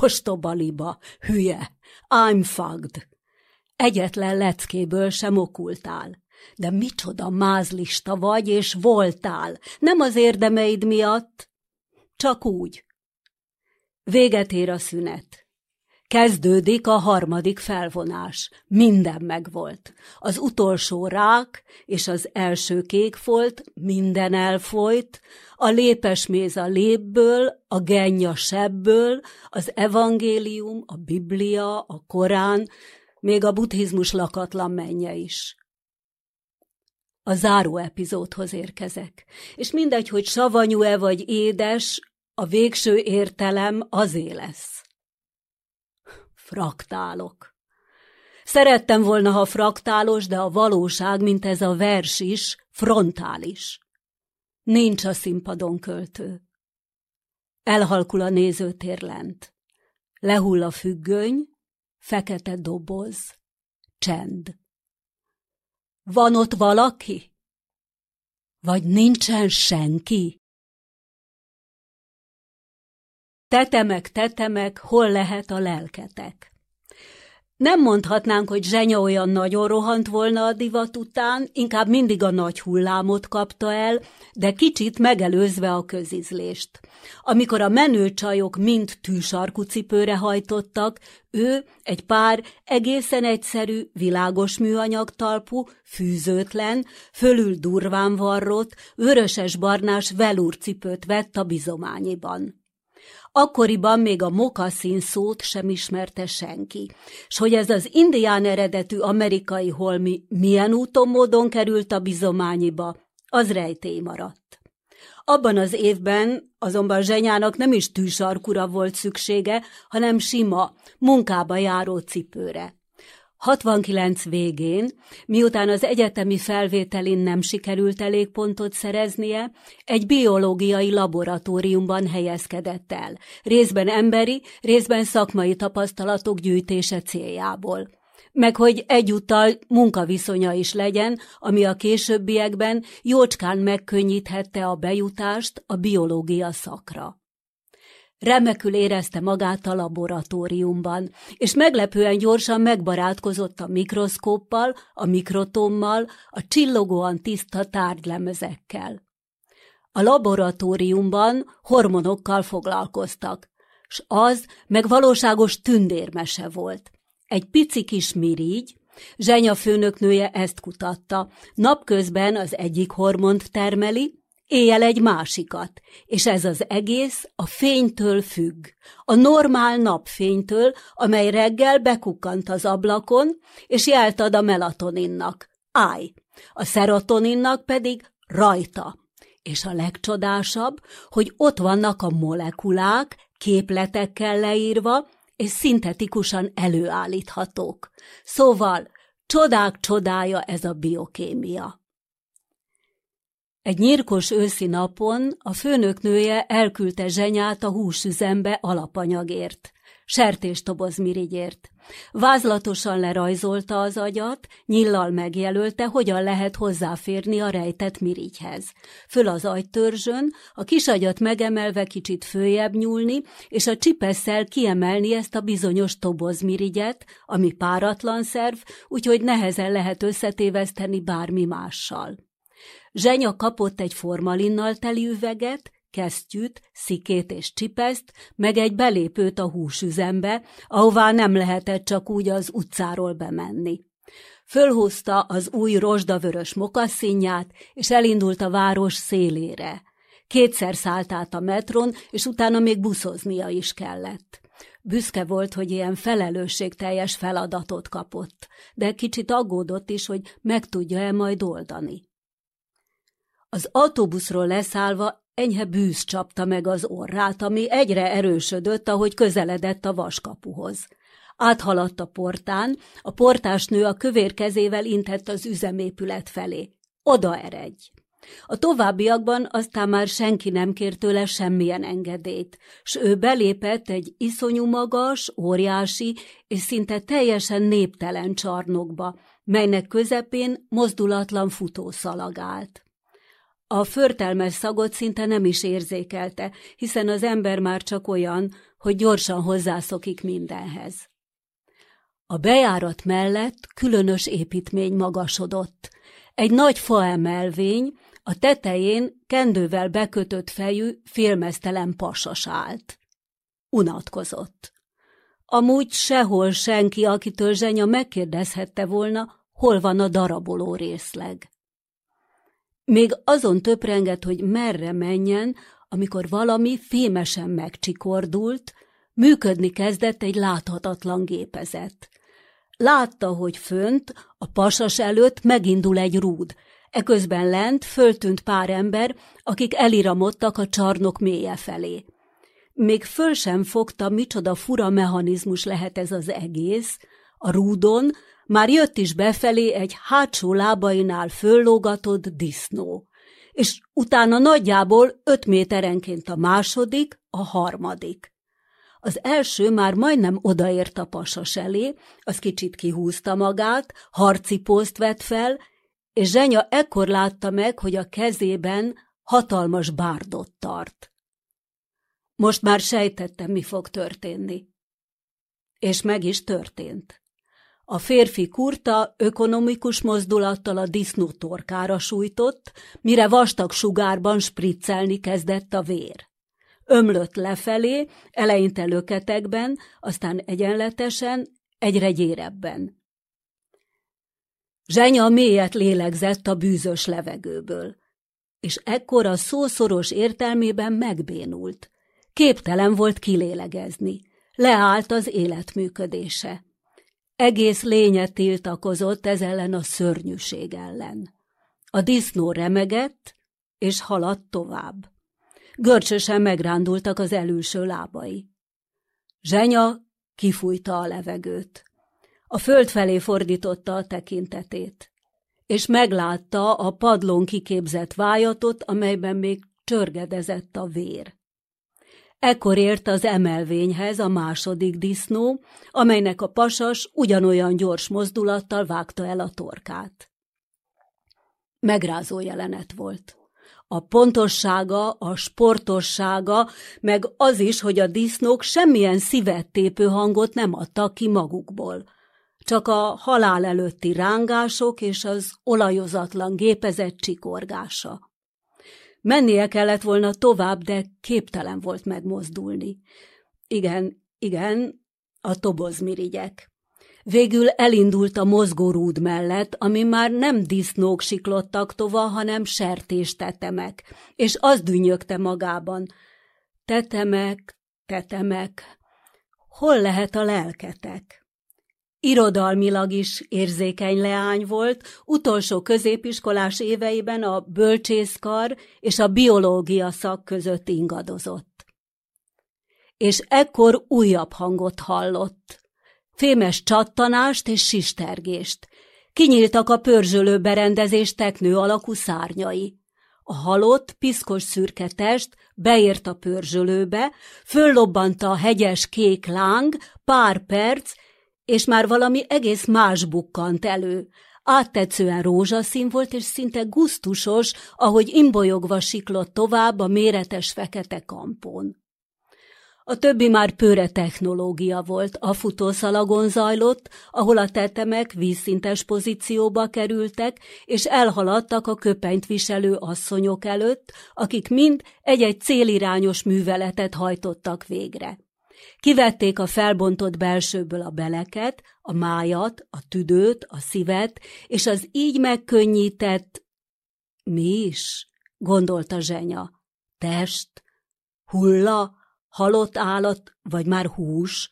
Ostobaliba, hülye, I'm fucked. Egyetlen leckéből sem okultál. De micsoda mázlista vagy, és voltál, nem az érdemeid miatt, csak úgy. Véget ér a szünet. Kezdődik a harmadik felvonás. Minden megvolt. Az utolsó rák és az első kékfolt, minden elfolyt, a lépesméz a lépből, a gennya sebből, az evangélium, a biblia, a korán, még a buddhizmus lakatlan menje is a záró epizódhoz érkezek. És mindegy, hogy savanyú-e vagy édes, a végső értelem azé lesz. Fraktálok. Szerettem volna, ha fraktálos, de a valóság, mint ez a vers is, frontális. Nincs a színpadon költő. Elhalkul a nézőtér lent. Lehull a függöny, fekete doboz, csend. Van ott valaki? Vagy nincsen senki? Tetemek, tetemek, hol lehet a lelketek? Nem mondhatnánk, hogy zsenya olyan nagyon rohant volna a divat után, inkább mindig a nagy hullámot kapta el, de kicsit megelőzve a közizlést. Amikor a menő csajok mind tűsarkú cipőre hajtottak, ő egy pár egészen egyszerű, világos műanyag talpú, fűzőtlen, fölül durván varrott, vöröses-barnás velúrcipőt vett a bizományiban. Akkoriban még a mokaszín szót sem ismerte senki, s hogy ez az indián eredetű amerikai holmi milyen úton módon került a bizományiba, az rejtély maradt. Abban az évben azonban zsenyának nem is tűsarkura volt szüksége, hanem sima, munkába járó cipőre. 69 végén, miután az egyetemi felvételin nem sikerült elég pontot szereznie, egy biológiai laboratóriumban helyezkedett el, részben emberi, részben szakmai tapasztalatok gyűjtése céljából. Meg hogy egyúttal munkaviszonya is legyen, ami a későbbiekben jócskán megkönnyíthette a bejutást a biológia szakra. Remekül érezte magát a laboratóriumban, és meglepően gyorsan megbarátkozott a mikroszkóppal, a mikrotommal, a csillogóan tiszta tárgylemezekkel. A laboratóriumban hormonokkal foglalkoztak, s az meg valóságos tündérmese volt. Egy pici kis mirigy, Zsenya főnöknője ezt kutatta. Napközben az egyik hormont termeli, éjjel egy másikat, és ez az egész a fénytől függ, a normál napfénytől, amely reggel bekukkant az ablakon, és jelt ad a melatoninnak, állj, a szerotoninnak pedig rajta. És a legcsodásabb, hogy ott vannak a molekulák, képletekkel leírva, és szintetikusan előállíthatók. Szóval csodák csodája ez a biokémia. Egy nyírkos őszi napon a főnöknője elküldte zsenyát a húsüzembe alapanyagért, sertéstobozmirigyért. Vázlatosan lerajzolta az agyat, nyillal megjelölte, hogyan lehet hozzáférni a rejtett mirigyhez. Föl az agytörzsön, a kisagyat megemelve kicsit följebb nyúlni, és a csipesszel kiemelni ezt a bizonyos tobozmirigyet, ami páratlan szerv, úgyhogy nehezen lehet összetéveszteni bármi mással. Zsenya kapott egy formalinnal teli üveget, kesztyűt, szikét és csipeszt, meg egy belépőt a húsüzembe, ahová nem lehetett csak úgy az utcáról bemenni. Fölhúzta az új rozsdavörös mokasszínját, és elindult a város szélére. Kétszer szállt át a metron, és utána még buszoznia is kellett. Büszke volt, hogy ilyen felelősségteljes feladatot kapott, de kicsit aggódott is, hogy meg tudja-e majd oldani. Az autóbuszról leszállva Enyhe bűz csapta meg az orrát, ami egyre erősödött, ahogy közeledett a vaskapuhoz. Áthaladt a portán, a portásnő a kövér kezével intett az üzemépület felé. Oda eredj! A továbbiakban aztán már senki nem kért tőle semmilyen engedélyt, s ő belépett egy iszonyú magas, óriási és szinte teljesen néptelen csarnokba, melynek közepén mozdulatlan futó szalagált. A förtelmes szagot szinte nem is érzékelte, hiszen az ember már csak olyan, hogy gyorsan hozzászokik mindenhez. A bejárat mellett különös építmény magasodott. Egy nagy faemelvény, a tetején kendővel bekötött fejű, félmeztelen pasas állt. Unatkozott. Amúgy sehol senki, akitől zsenya megkérdezhette volna, hol van a daraboló részleg. Még azon töprengett, hogy merre menjen, amikor valami fémesen megcsikordult, működni kezdett egy láthatatlan gépezet. Látta, hogy fönt, a pasas előtt megindul egy rúd, eközben lent föltűnt pár ember, akik eliramodtak a csarnok mélye felé. Még föl sem fogta, micsoda fura mechanizmus lehet ez az egész, a rúdon már jött is befelé egy hátsó lábainál föllógatott disznó, és utána nagyjából öt méterenként a második, a harmadik. Az első már majdnem odaért a pasas elé, az kicsit kihúzta magát, harci poszt vett fel, és Zsenya ekkor látta meg, hogy a kezében hatalmas bárdot tart. Most már sejtettem, mi fog történni. És meg is történt. A férfi kurta ökonomikus mozdulattal a disznó torkára sújtott, mire vastag sugárban spriccelni kezdett a vér. Ömlött lefelé, eleinte löketekben, aztán egyenletesen, egyre gyérebben. Zsenya mélyet lélegzett a bűzös levegőből, és ekkor a szószoros értelmében megbénult. Képtelen volt kilélegezni. Leállt az életműködése. Egész lénye tiltakozott ez ellen a szörnyűség ellen. A disznó remegett, és haladt tovább. Görcsösen megrándultak az elülső lábai. Zsenya kifújta a levegőt. A föld felé fordította a tekintetét, és meglátta a padlón kiképzett vájatot, amelyben még csörgedezett a vér. Ekkor ért az emelvényhez a második disznó, amelynek a pasas ugyanolyan gyors mozdulattal vágta el a torkát. Megrázó jelenet volt. A pontossága, a sportossága, meg az is, hogy a disznók semmilyen szívettépő hangot nem adtak ki magukból. Csak a halál előtti rángások és az olajozatlan gépezet csikorgása. Mennie kellett volna tovább, de képtelen volt megmozdulni. Igen, igen, a tobozmirigyek. Végül elindult a mozgórúd mellett, ami már nem disznók siklottak tova, hanem sertéstetemek, és az dűnyögte magában. Tetemek, tetemek, hol lehet a lelketek? Irodalmilag is érzékeny leány volt, utolsó középiskolás éveiben a bölcsészkar és a biológia szak között ingadozott. És ekkor újabb hangot hallott. Fémes csattanást és sistergést. Kinyíltak a pörzsölő berendezés teknő alakú szárnyai. A halott, piszkos szürke test beért a pörzsölőbe, föllobbanta a hegyes kék láng, pár perc, és már valami egész más bukkant elő. Áttetszően rózsaszín volt, és szinte guztusos, ahogy imbolyogva siklott tovább a méretes fekete kampón. A többi már pőre technológia volt, a futószalagon zajlott, ahol a tetemek vízszintes pozícióba kerültek, és elhaladtak a köpenyt viselő asszonyok előtt, akik mind egy-egy célirányos műveletet hajtottak végre. Kivették a felbontott belsőből a beleket, a májat, a tüdőt, a szívet, és az így megkönnyített... Mi is? gondolta zsenya. Test? Hulla? halott állat vagy már hús,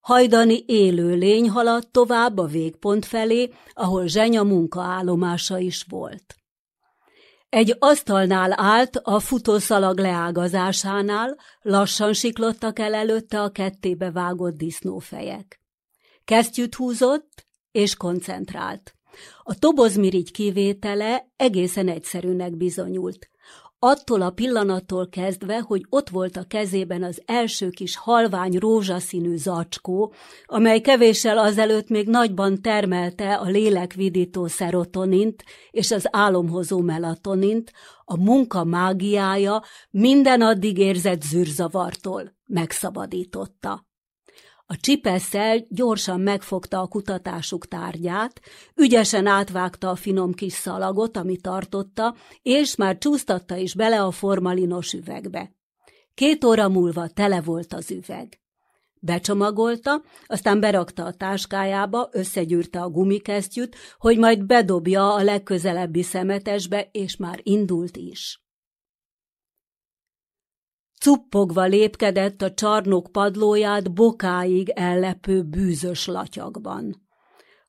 hajdani élő lény haladt tovább a végpont felé, ahol zsenya munkaállomása is volt. Egy asztalnál állt a futószalag leágazásánál, lassan siklottak el előtte a kettébe vágott disznófejek. Kesztyűt húzott és koncentrált. A tobozmirigy kivétele egészen egyszerűnek bizonyult. Attól a pillanattól kezdve, hogy ott volt a kezében az első kis halvány rózsaszínű zacskó, amely kevéssel azelőtt még nagyban termelte a lélekvidító szerotonint és az álomhozó melatonint, a munka mágiája minden addig érzett zűrzavartól megszabadította. A csipesszel gyorsan megfogta a kutatásuk tárgyát, ügyesen átvágta a finom kis szalagot, ami tartotta, és már csúsztatta is bele a formalinos üvegbe. Két óra múlva tele volt az üveg. Becsomagolta, aztán berakta a táskájába, összegyűrte a gumikesztyűt, hogy majd bedobja a legközelebbi szemetesbe, és már indult is. Cuppogva lépkedett a csarnok padlóját bokáig ellepő bűzös latyakban.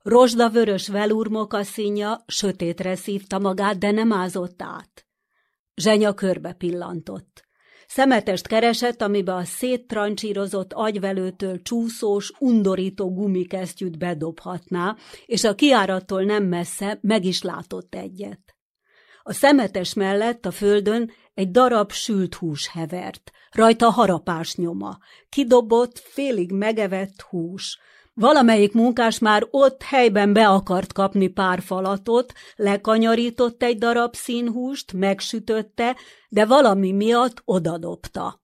Rozsdavörös velúrmokaszínja sötétre szívta magát, de nem ázott át. Zsenya körbe pillantott. Szemetest keresett, amibe a széttrancsírozott agyvelőtől csúszós, undorító gumikesztyűt bedobhatná, és a kiárattól nem messze meg is látott egyet. A szemetes mellett a földön egy darab sült hús hevert, rajta harapás nyoma, kidobott, félig megevett hús. Valamelyik munkás már ott helyben be akart kapni pár falatot, lekanyarított egy darab színhúst, megsütötte, de valami miatt odadobta.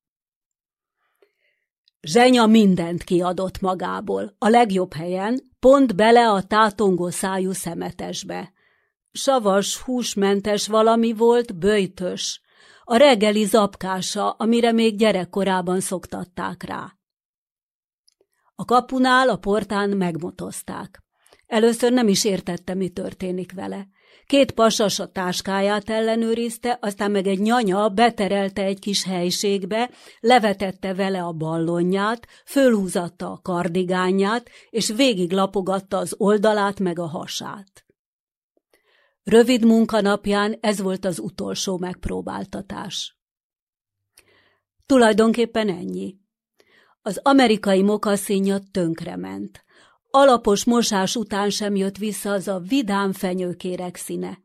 Zsenya mindent kiadott magából, a legjobb helyen, pont bele a tátongó szájú szemetesbe. Savas, húsmentes valami volt, böjtös, a reggeli zapkása, amire még gyerekkorában szoktatták rá. A kapunál, a portán megmotozták. Először nem is értette, mi történik vele. Két pasas a táskáját ellenőrizte, aztán meg egy nyanya beterelte egy kis helységbe, levetette vele a ballonját, fölhúzatta a kardigányát, és végig lapogatta az oldalát meg a hasát. Rövid munkanapján ez volt az utolsó megpróbáltatás. Tulajdonképpen ennyi. Az amerikai mokaszínja tönkrement. Alapos mosás után sem jött vissza az a vidám fenyőkérek színe.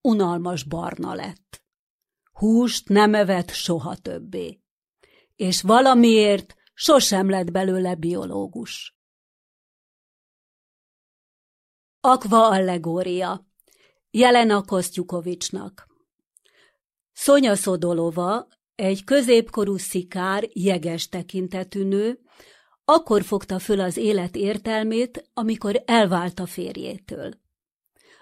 Unalmas barna lett. Húst nem evett soha többé. És valamiért sosem lett belőle biológus. Akva allegória Jelena Kosztyukovicsnak. Szonya Szodolova, egy középkorú szikár, jeges tekintetű nő, akkor fogta föl az élet értelmét, amikor elvált a férjétől.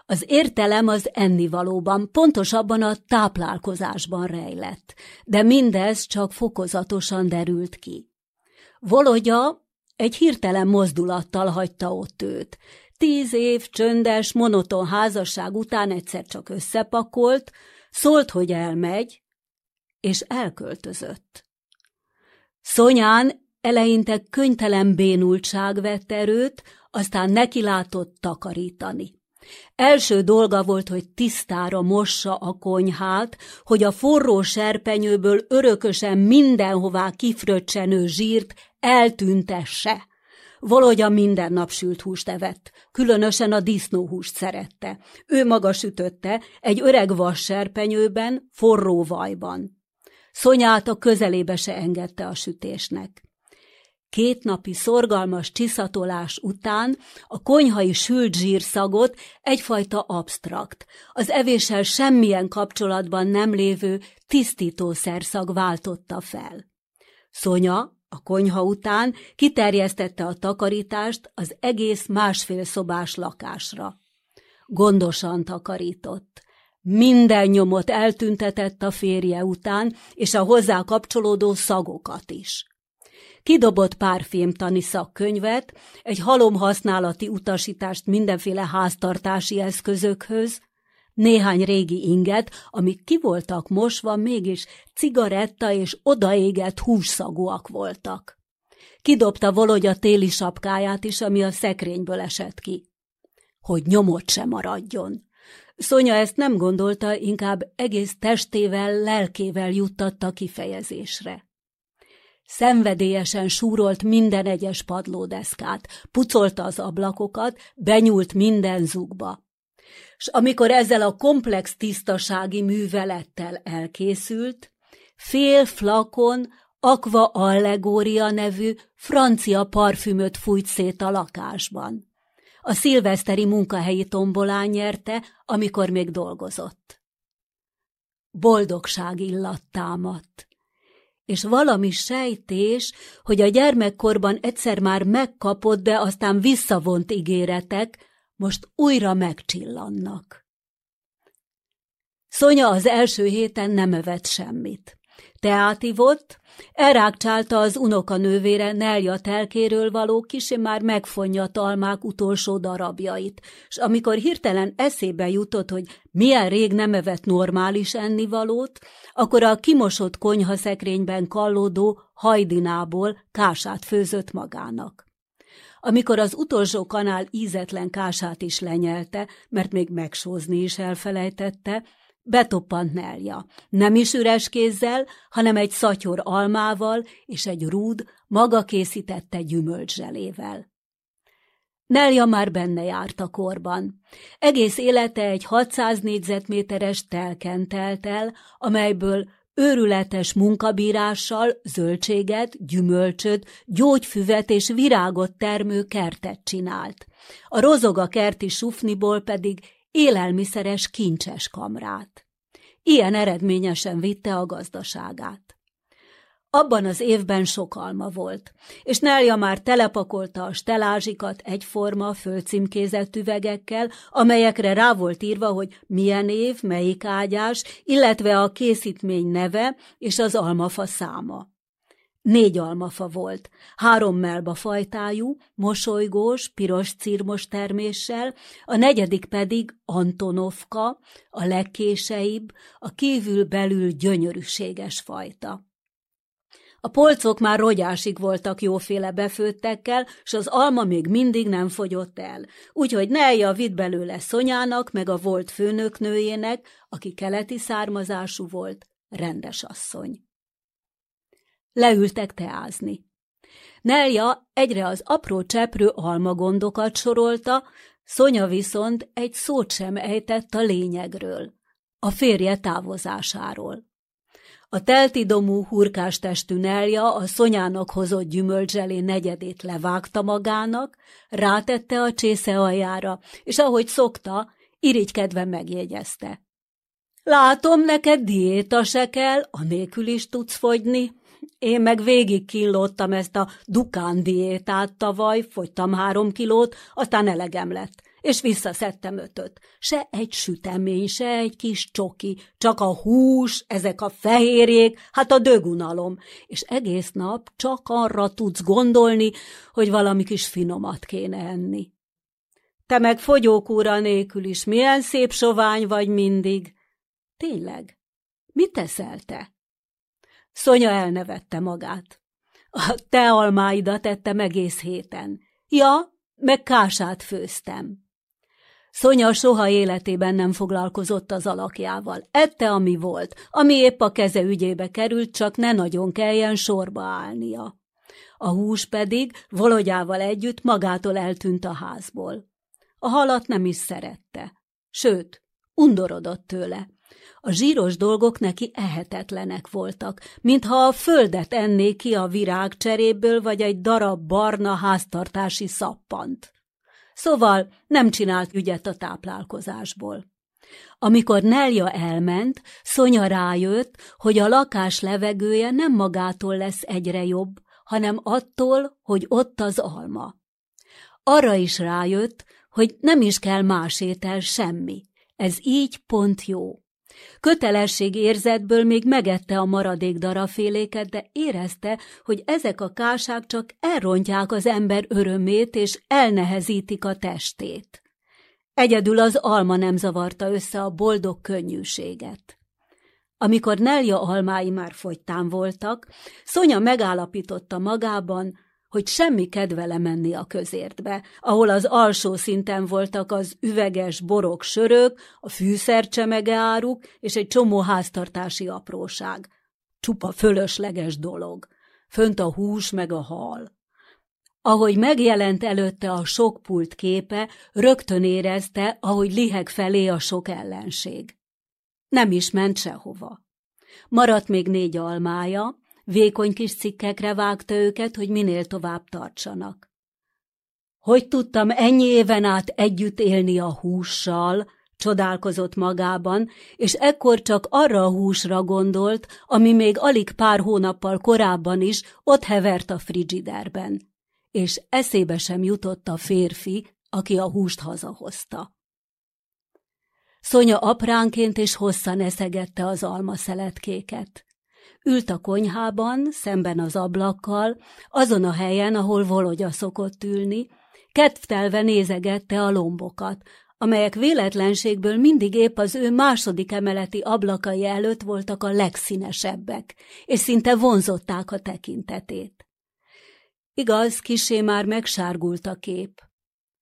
Az értelem az ennivalóban, pontosabban a táplálkozásban rejlett, de mindez csak fokozatosan derült ki. Volodya egy hirtelen mozdulattal hagyta ott őt, Tíz év csöndes, monoton házasság után egyszer csak összepakolt, szólt, hogy elmegy, és elköltözött. Szonyán eleinte könytelen bénultság vett erőt, aztán nekilátott takarítani. Első dolga volt, hogy tisztára mossa a konyhát, hogy a forró serpenyőből örökösen mindenhová kifröccsenő zsírt eltüntesse. Volodya minden nap sült húst evett, különösen a disznóhúst szerette. Ő maga sütötte, egy öreg vasserpenyőben, forró vajban. Szonyát a közelébe se engedte a sütésnek. Két napi szorgalmas csiszatolás után a konyhai sült zsírszagot egyfajta absztrakt, az evéssel semmilyen kapcsolatban nem lévő tisztítószerszag váltotta fel. Szonya a konyha után kiterjesztette a takarítást az egész másfél szobás lakásra. Gondosan takarított. Minden nyomot eltüntetett a férje után, és a hozzá kapcsolódó szagokat is. Kidobott pár filmtani szakkönyvet, egy halomhasználati utasítást mindenféle háztartási eszközökhöz, néhány régi inget, amik ki voltak mosva, mégis cigaretta és odaégett hússzagúak voltak. Kidobta a téli sapkáját is, ami a szekrényből esett ki. Hogy nyomot sem maradjon. Szonya ezt nem gondolta, inkább egész testével, lelkével juttatta kifejezésre. Szenvedélyesen súrolt minden egyes padlódeszkát, pucolta az ablakokat, benyúlt minden zugba s amikor ezzel a komplex tisztasági művelettel elkészült, fél flakon Aqua Allegória nevű francia parfümöt fújt szét a lakásban. A szilveszteri munkahelyi tombolán nyerte, amikor még dolgozott. Boldogság illat támadt, és valami sejtés, hogy a gyermekkorban egyszer már megkapott, de aztán visszavont ígéretek, most újra megcsillannak. Szonya az első héten nem evett semmit. Teát ivott, elrákcsálta az unokanővére Nelja telkéről való kisé már megfonja talmák utolsó darabjait, és amikor hirtelen eszébe jutott, hogy milyen rég nem evett normális ennivalót, akkor a kimosott konyhaszekrényben kallódó hajdinából kását főzött magának. Amikor az utolsó kanál ízetlen kását is lenyelte, mert még megsózni is elfelejtette, betoppant Nelja. Nem is üres kézzel, hanem egy szatyor almával és egy rúd maga készítette gyümölcszselével. Nelja már benne járt a korban. Egész élete egy 600 négyzetméteres telken telt el, amelyből őrületes munkabírással zöldséget, gyümölcsöt, gyógyfüvet és virágot termő kertet csinált. A rozoga kerti sufniból pedig élelmiszeres kincses kamrát. Ilyen eredményesen vitte a gazdaságát. Abban az évben sok alma volt, és Nelja már telepakolta a stelázsikat egyforma földcímkézett üvegekkel, amelyekre rá volt írva, hogy milyen év, melyik ágyás, illetve a készítmény neve és az almafa száma. Négy almafa volt, három melba fajtájú, mosolygós, piros cirmos terméssel, a negyedik pedig Antonovka, a legkéseibb, a kívül-belül gyönyörűséges fajta. A polcok már rogyásig voltak jóféle befőttekkel, s az alma még mindig nem fogyott el. Úgyhogy Nelja vitt belőle Szonyának, meg a volt főnöknőjének, aki keleti származású volt, rendes asszony. Leültek teázni. Nelja egyre az apró cseprő almagondokat sorolta, Szonya viszont egy szót sem ejtett a lényegről, a férje távozásáról. A teltidomú hurkás testű Nelja a szonyának hozott gyümölcselé negyedét levágta magának, rátette a csésze aljára, és ahogy szokta, irigykedve megjegyezte. Látom, neked diéta se kell, anélkül is tudsz fogyni. Én meg végig killottam ezt a dukán diétát tavaly, fogytam három kilót, aztán elegem lett és visszaszedtem ötöt. Se egy sütemény, se egy kis csoki, csak a hús, ezek a fehérjék, hát a dögunalom, és egész nap csak arra tudsz gondolni, hogy valami kis finomat kéne enni. Te meg fogyókúra nélkül is milyen szép sovány vagy mindig. Tényleg, mit teszel te? Szonya elnevette magát. A te almáidat ettem egész héten. Ja, meg kását főztem. Szonya soha életében nem foglalkozott az alakjával. Ette, ami volt, ami épp a keze ügyébe került, csak ne nagyon kelljen sorba állnia. A hús pedig Volodjával együtt magától eltűnt a házból. A halat nem is szerette. Sőt, undorodott tőle. A zsíros dolgok neki ehetetlenek voltak, mintha a földet enné ki a virág cseréből, vagy egy darab barna háztartási szappant. Szóval nem csinált ügyet a táplálkozásból. Amikor Nelja elment, Szonya rájött, hogy a lakás levegője nem magától lesz egyre jobb, hanem attól, hogy ott az alma. Arra is rájött, hogy nem is kell más étel semmi. Ez így pont jó. Kötelesség érzetből még megette a maradék daraféléket, de érezte, hogy ezek a kásák csak elrontják az ember örömét és elnehezítik a testét. Egyedül az alma nem zavarta össze a boldog könnyűséget. Amikor Nelja almái már fogytán voltak, Szonya megállapította magában, hogy semmi kedvele menni a közértbe, ahol az alsó szinten voltak az üveges borok sörök, a fűszercsemege áruk és egy csomó háztartási apróság. Csupa fölösleges dolog. Fönt a hús meg a hal. Ahogy megjelent előtte a sok pult képe, rögtön érezte, ahogy liheg felé a sok ellenség. Nem is ment sehova. Maradt még négy almája, vékony kis cikkekre vágta őket, hogy minél tovább tartsanak. Hogy tudtam ennyi éven át együtt élni a hússal, csodálkozott magában, és ekkor csak arra a húsra gondolt, ami még alig pár hónappal korábban is ott hevert a frigiderben és eszébe sem jutott a férfi, aki a húst hazahozta. Szonya apránként és hosszan eszegette az almaszeletkéket. Ült a konyhában, szemben az ablakkal, azon a helyen, ahol Vologya szokott ülni, kedvtelve nézegette a lombokat, amelyek véletlenségből mindig épp az ő második emeleti ablakai előtt voltak a legszínesebbek, és szinte vonzották a tekintetét. Igaz, kisé már megsárgult a kép.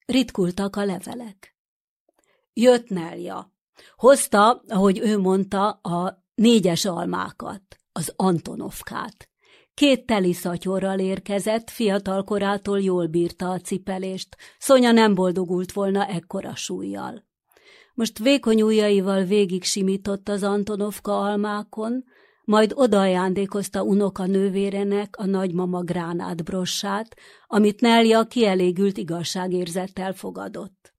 Ritkultak a levelek. Jött Nelja. Hozta, ahogy ő mondta, a négyes almákat, az Antonovkát. Két teli szatyorral érkezett, fiatal jól bírta a cipelést. Szonya nem boldogult volna ekkora súlyjal. Most vékony ujjaival végig simított az Antonovka almákon, majd odaajándékozta unoka nővérenek a nagymama gránátbrossát, amit Nelja kielégült igazságérzettel fogadott.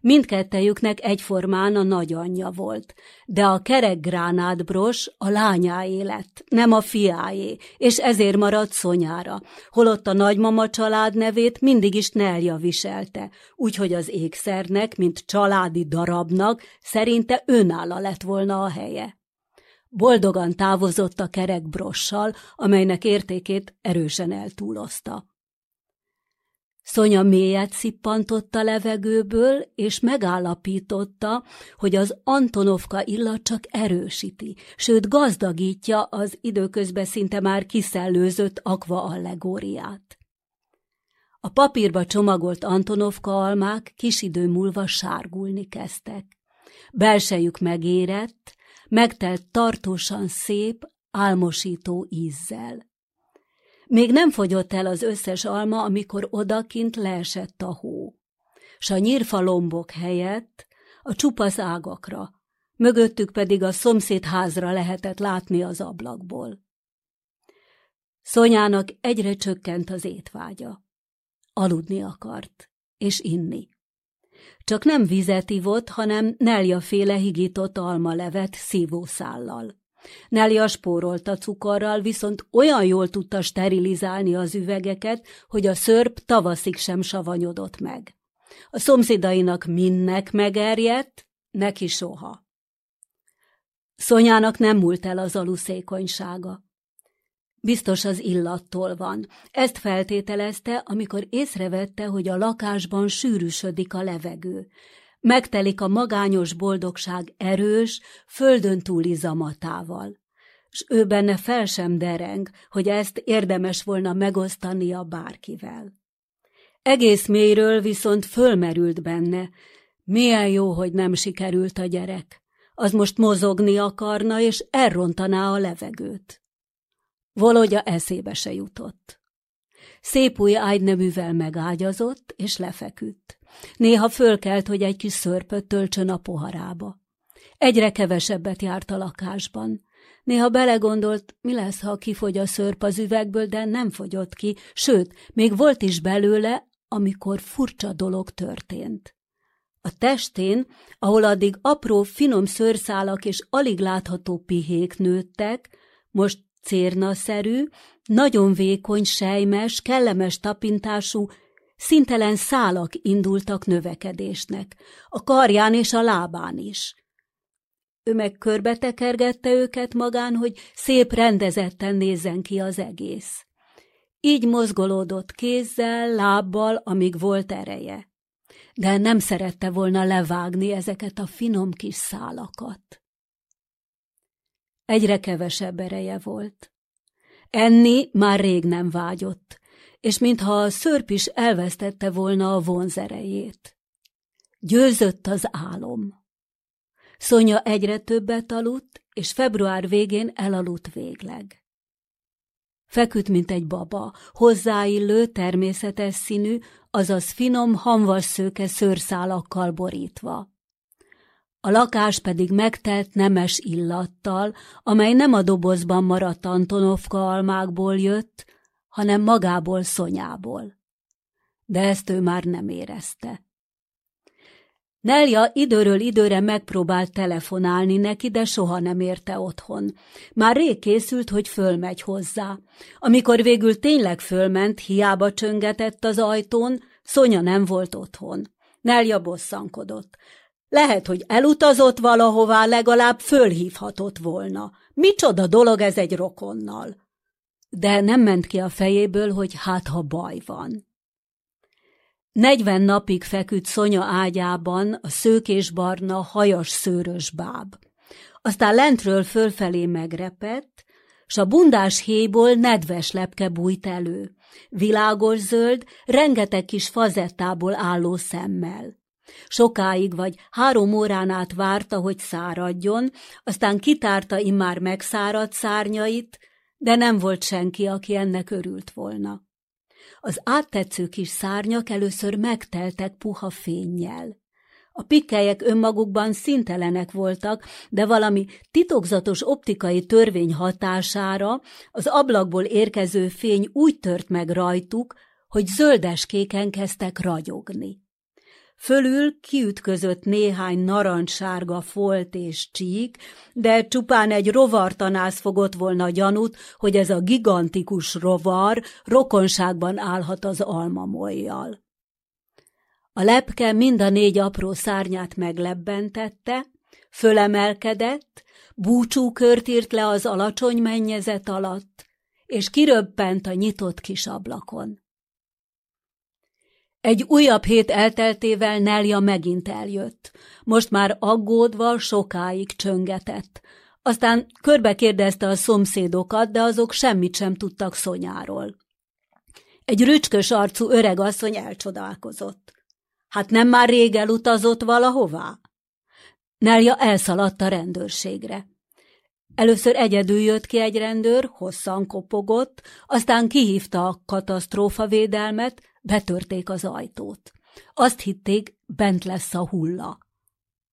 Mindkettejüknek egyformán a nagyanyja volt, de a kerek gránátbros a lányáé lett, nem a fiáé, és ezért maradt Szonyára, holott a nagymama család nevét mindig is Nelja viselte, úgyhogy az ékszernek, mint családi darabnak szerinte önálla lett volna a helye. Boldogan távozott a kerek brossal, amelynek értékét erősen eltúlozta. Szonya mélyet szippantott a levegőből, és megállapította, hogy az Antonovka illat csak erősíti, sőt gazdagítja az időközben szinte már kiszellőzött akva allegóriát. A papírba csomagolt Antonovka almák kis idő múlva sárgulni kezdtek. Belsejük megérett, megtelt tartósan szép, álmosító ízzel. Még nem fogyott el az összes alma, amikor odakint leesett a hó. S a nyírfalombok helyett a csupasz ágakra, mögöttük pedig a szomszéd házra lehetett látni az ablakból. Szonyának egyre csökkent az étvágya. Aludni akart, és inni. Csak nem vizet ivott, hanem Nelja féle higított almalevet szívószállal. Nelja spórolta cukorral, viszont olyan jól tudta sterilizálni az üvegeket, hogy a szörp tavaszig sem savanyodott meg. A szomszédainak mindnek megerjedt, neki soha. Szonyának nem múlt el az aluszékonysága. Biztos az illattól van. Ezt feltételezte, amikor észrevette, hogy a lakásban sűrűsödik a levegő. Megtelik a magányos boldogság erős, földön túli zamatával. S ő benne fel sem dereng, hogy ezt érdemes volna megosztania bárkivel. Egész mélyről viszont fölmerült benne, milyen jó, hogy nem sikerült a gyerek. Az most mozogni akarna, és elrontaná a levegőt. Volodya eszébe se jutott. Szép új ágyneművel megágyazott, és lefeküdt. Néha fölkelt, hogy egy kis szörpöt töltsön a poharába. Egyre kevesebbet járt a lakásban. Néha belegondolt, mi lesz, ha kifogy a szörp az üvegből, de nem fogyott ki, sőt, még volt is belőle, amikor furcsa dolog történt. A testén, ahol addig apró, finom szőrszálak és alig látható pihék nőttek, most cérnaszerű, nagyon vékony, sejmes, kellemes tapintású, szintelen szálak indultak növekedésnek, a karján és a lábán is. Ő meg körbetekergette őket magán, hogy szép rendezetten nézzen ki az egész. Így mozgolódott kézzel, lábbal, amíg volt ereje. De nem szerette volna levágni ezeket a finom kis szálakat. Egyre kevesebb ereje volt. Enni már rég nem vágyott, és mintha a szörp is elvesztette volna a vonzerejét. Győzött az álom. Szonya egyre többet aludt, és február végén elaludt végleg. Feküdt, mint egy baba, hozzáillő, természetes színű, azaz finom, hamvas szőke szőrszálakkal borítva. A lakás pedig megtelt nemes illattal, amely nem a dobozban maradt Antonovka almákból jött, hanem magából szonyából. De ezt ő már nem érezte. Nelja időről időre megpróbált telefonálni neki, de soha nem érte otthon. Már rég készült, hogy fölmegy hozzá. Amikor végül tényleg fölment, hiába csöngetett az ajtón, Szonya nem volt otthon. Nelja bosszankodott. Lehet, hogy elutazott valahová, legalább fölhívhatott volna. Micsoda dolog ez egy rokonnal. De nem ment ki a fejéből, hogy hát ha baj van. Negyven napig feküdt Szonya ágyában a szőkésbarna, hajas szőrös báb. Aztán lentről fölfelé megrepett, s a bundás héjból nedves lepke bújt elő, világos zöld, rengeteg kis fazettából álló szemmel. Sokáig vagy három órán át várta, hogy száradjon, aztán kitárta immár megszáradt szárnyait, de nem volt senki, aki ennek örült volna. Az áttetsző kis szárnyak először megteltek puha fénnyel. A pikkelyek önmagukban szintelenek voltak, de valami titokzatos optikai törvény hatására az ablakból érkező fény úgy tört meg rajtuk, hogy zöldeskéken kezdtek ragyogni. Fölül kiütközött néhány narancssárga folt és csík, de csupán egy rovartanász fogott volna gyanút, hogy ez a gigantikus rovar rokonságban állhat az almamolyjal. A lepke mind a négy apró szárnyát meglebbentette, fölemelkedett, búcsúkört írt le az alacsony mennyezet alatt, és kiröbbent a nyitott kis ablakon. Egy újabb hét elteltével Nelja megint eljött. Most már aggódva sokáig csöngetett. Aztán körbe kérdezte a szomszédokat, de azok semmit sem tudtak Szonyáról. Egy rücskös arcú öreg asszony elcsodálkozott. Hát nem már rég elutazott valahová? Nelja elszaladt a rendőrségre. Először egyedül jött ki egy rendőr, hosszan kopogott, aztán kihívta a katasztrófavédelmet, Betörték az ajtót. Azt hitték, bent lesz a hulla.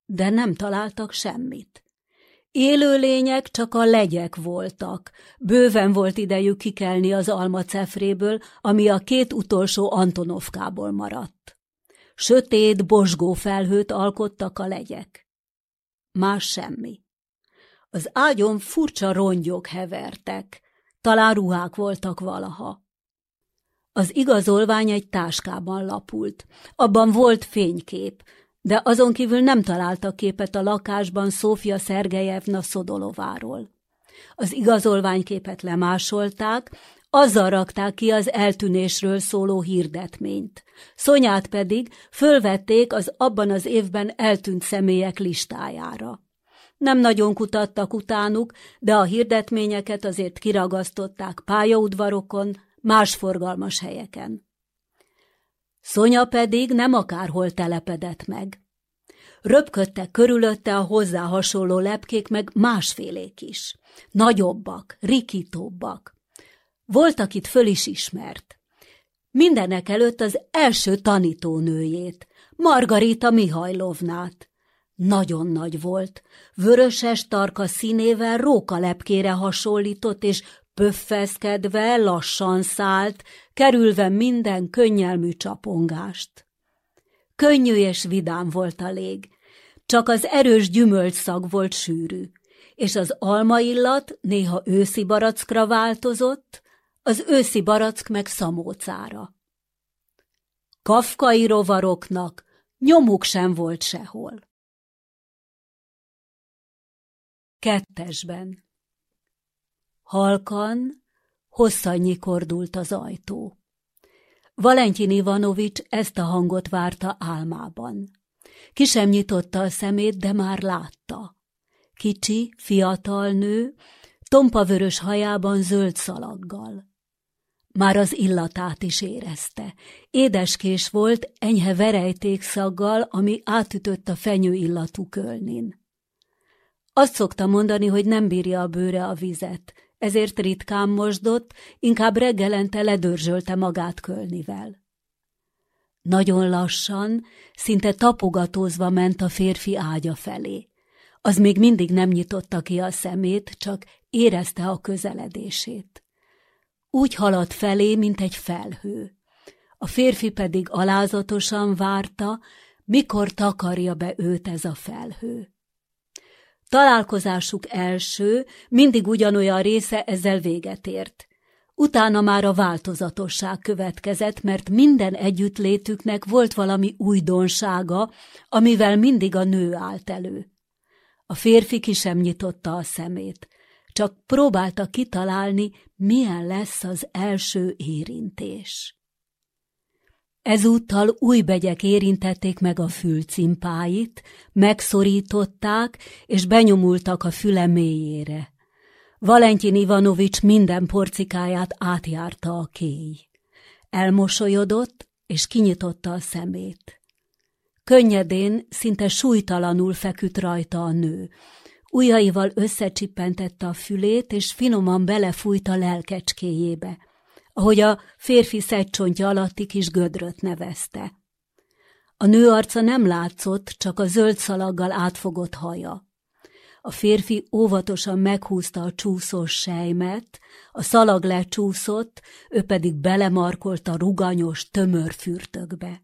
De nem találtak semmit. Élőlények csak a legyek voltak. Bőven volt idejük kikelni az almacefréből, ami a két utolsó Antonovkából maradt. Sötét, bosgó felhőt alkottak a legyek. Más semmi. Az ágyon furcsa rongyok hevertek, talán ruhák voltak valaha. Az igazolvány egy táskában lapult. Abban volt fénykép, de azon kívül nem találtak képet a lakásban Szófia Szergejevna Szodolováról. Az igazolványképet lemásolták, azzal rakták ki az eltűnésről szóló hirdetményt. Szonyát pedig fölvették az abban az évben eltűnt személyek listájára. Nem nagyon kutattak utánuk, de a hirdetményeket azért kiragasztották pályaudvarokon, más forgalmas helyeken. Szonya pedig nem akárhol telepedett meg. Röpködtek körülötte a hozzá hasonló lepkék meg másfélék is. Nagyobbak, rikítóbbak. Voltak itt föl is ismert. mindenek előtt az első tanítónőjét, Margarita Mihajlovnát. Nagyon nagy volt, vöröses tarka színével rókalepkére hasonlított, és pöffeszkedve lassan szállt, kerülve minden könnyelmű csapongást. Könnyű és vidám volt a lég, csak az erős gyümölcsszag volt sűrű, és az almaillat néha őszi barackra változott, az őszi barack meg szamócára. Kafkai rovaroknak nyomuk sem volt sehol. Kettesben Halkan, hosszan nyikordult az ajtó. Valentin Ivanovics ezt a hangot várta álmában. Ki sem nyitotta a szemét, de már látta. Kicsi, fiatal nő, tompavörös hajában zöld szalaggal. Már az illatát is érezte. Édeskés volt, enyhe verejtékszaggal, ami átütött a fenyő illatú kölnin. Azt szokta mondani, hogy nem bírja a bőre a vizet, ezért ritkán mosdott, inkább reggelente ledörzsölte magát kölnivel. Nagyon lassan, szinte tapogatózva ment a férfi ágya felé. Az még mindig nem nyitotta ki a szemét, csak érezte a közeledését. Úgy haladt felé, mint egy felhő. A férfi pedig alázatosan várta, mikor takarja be őt ez a felhő. Találkozásuk első, mindig ugyanolyan része ezzel véget ért. Utána már a változatosság következett, mert minden együttlétüknek volt valami újdonsága, amivel mindig a nő állt elő. A férfi ki sem nyitotta a szemét, csak próbálta kitalálni, milyen lesz az első érintés. Ezúttal új begyek érintették meg a fülcimpáit, megszorították és benyomultak a füle mélyére. Valentin Ivanovics minden porcikáját átjárta a kéj. Elmosolyodott, és kinyitotta a szemét. Könnyedén, szinte súlytalanul feküdt rajta a nő. Ujjaival összecsippentette a fülét, és finoman belefújta lelkecskéjébe ahogy a férfi szegycsontja alatti kis gödröt nevezte. A nő arca nem látszott, csak a zöld szalaggal átfogott haja. A férfi óvatosan meghúzta a csúszós sejmet, a szalag lecsúszott, ő pedig belemarkolt a ruganyos, tömör fürtökbe.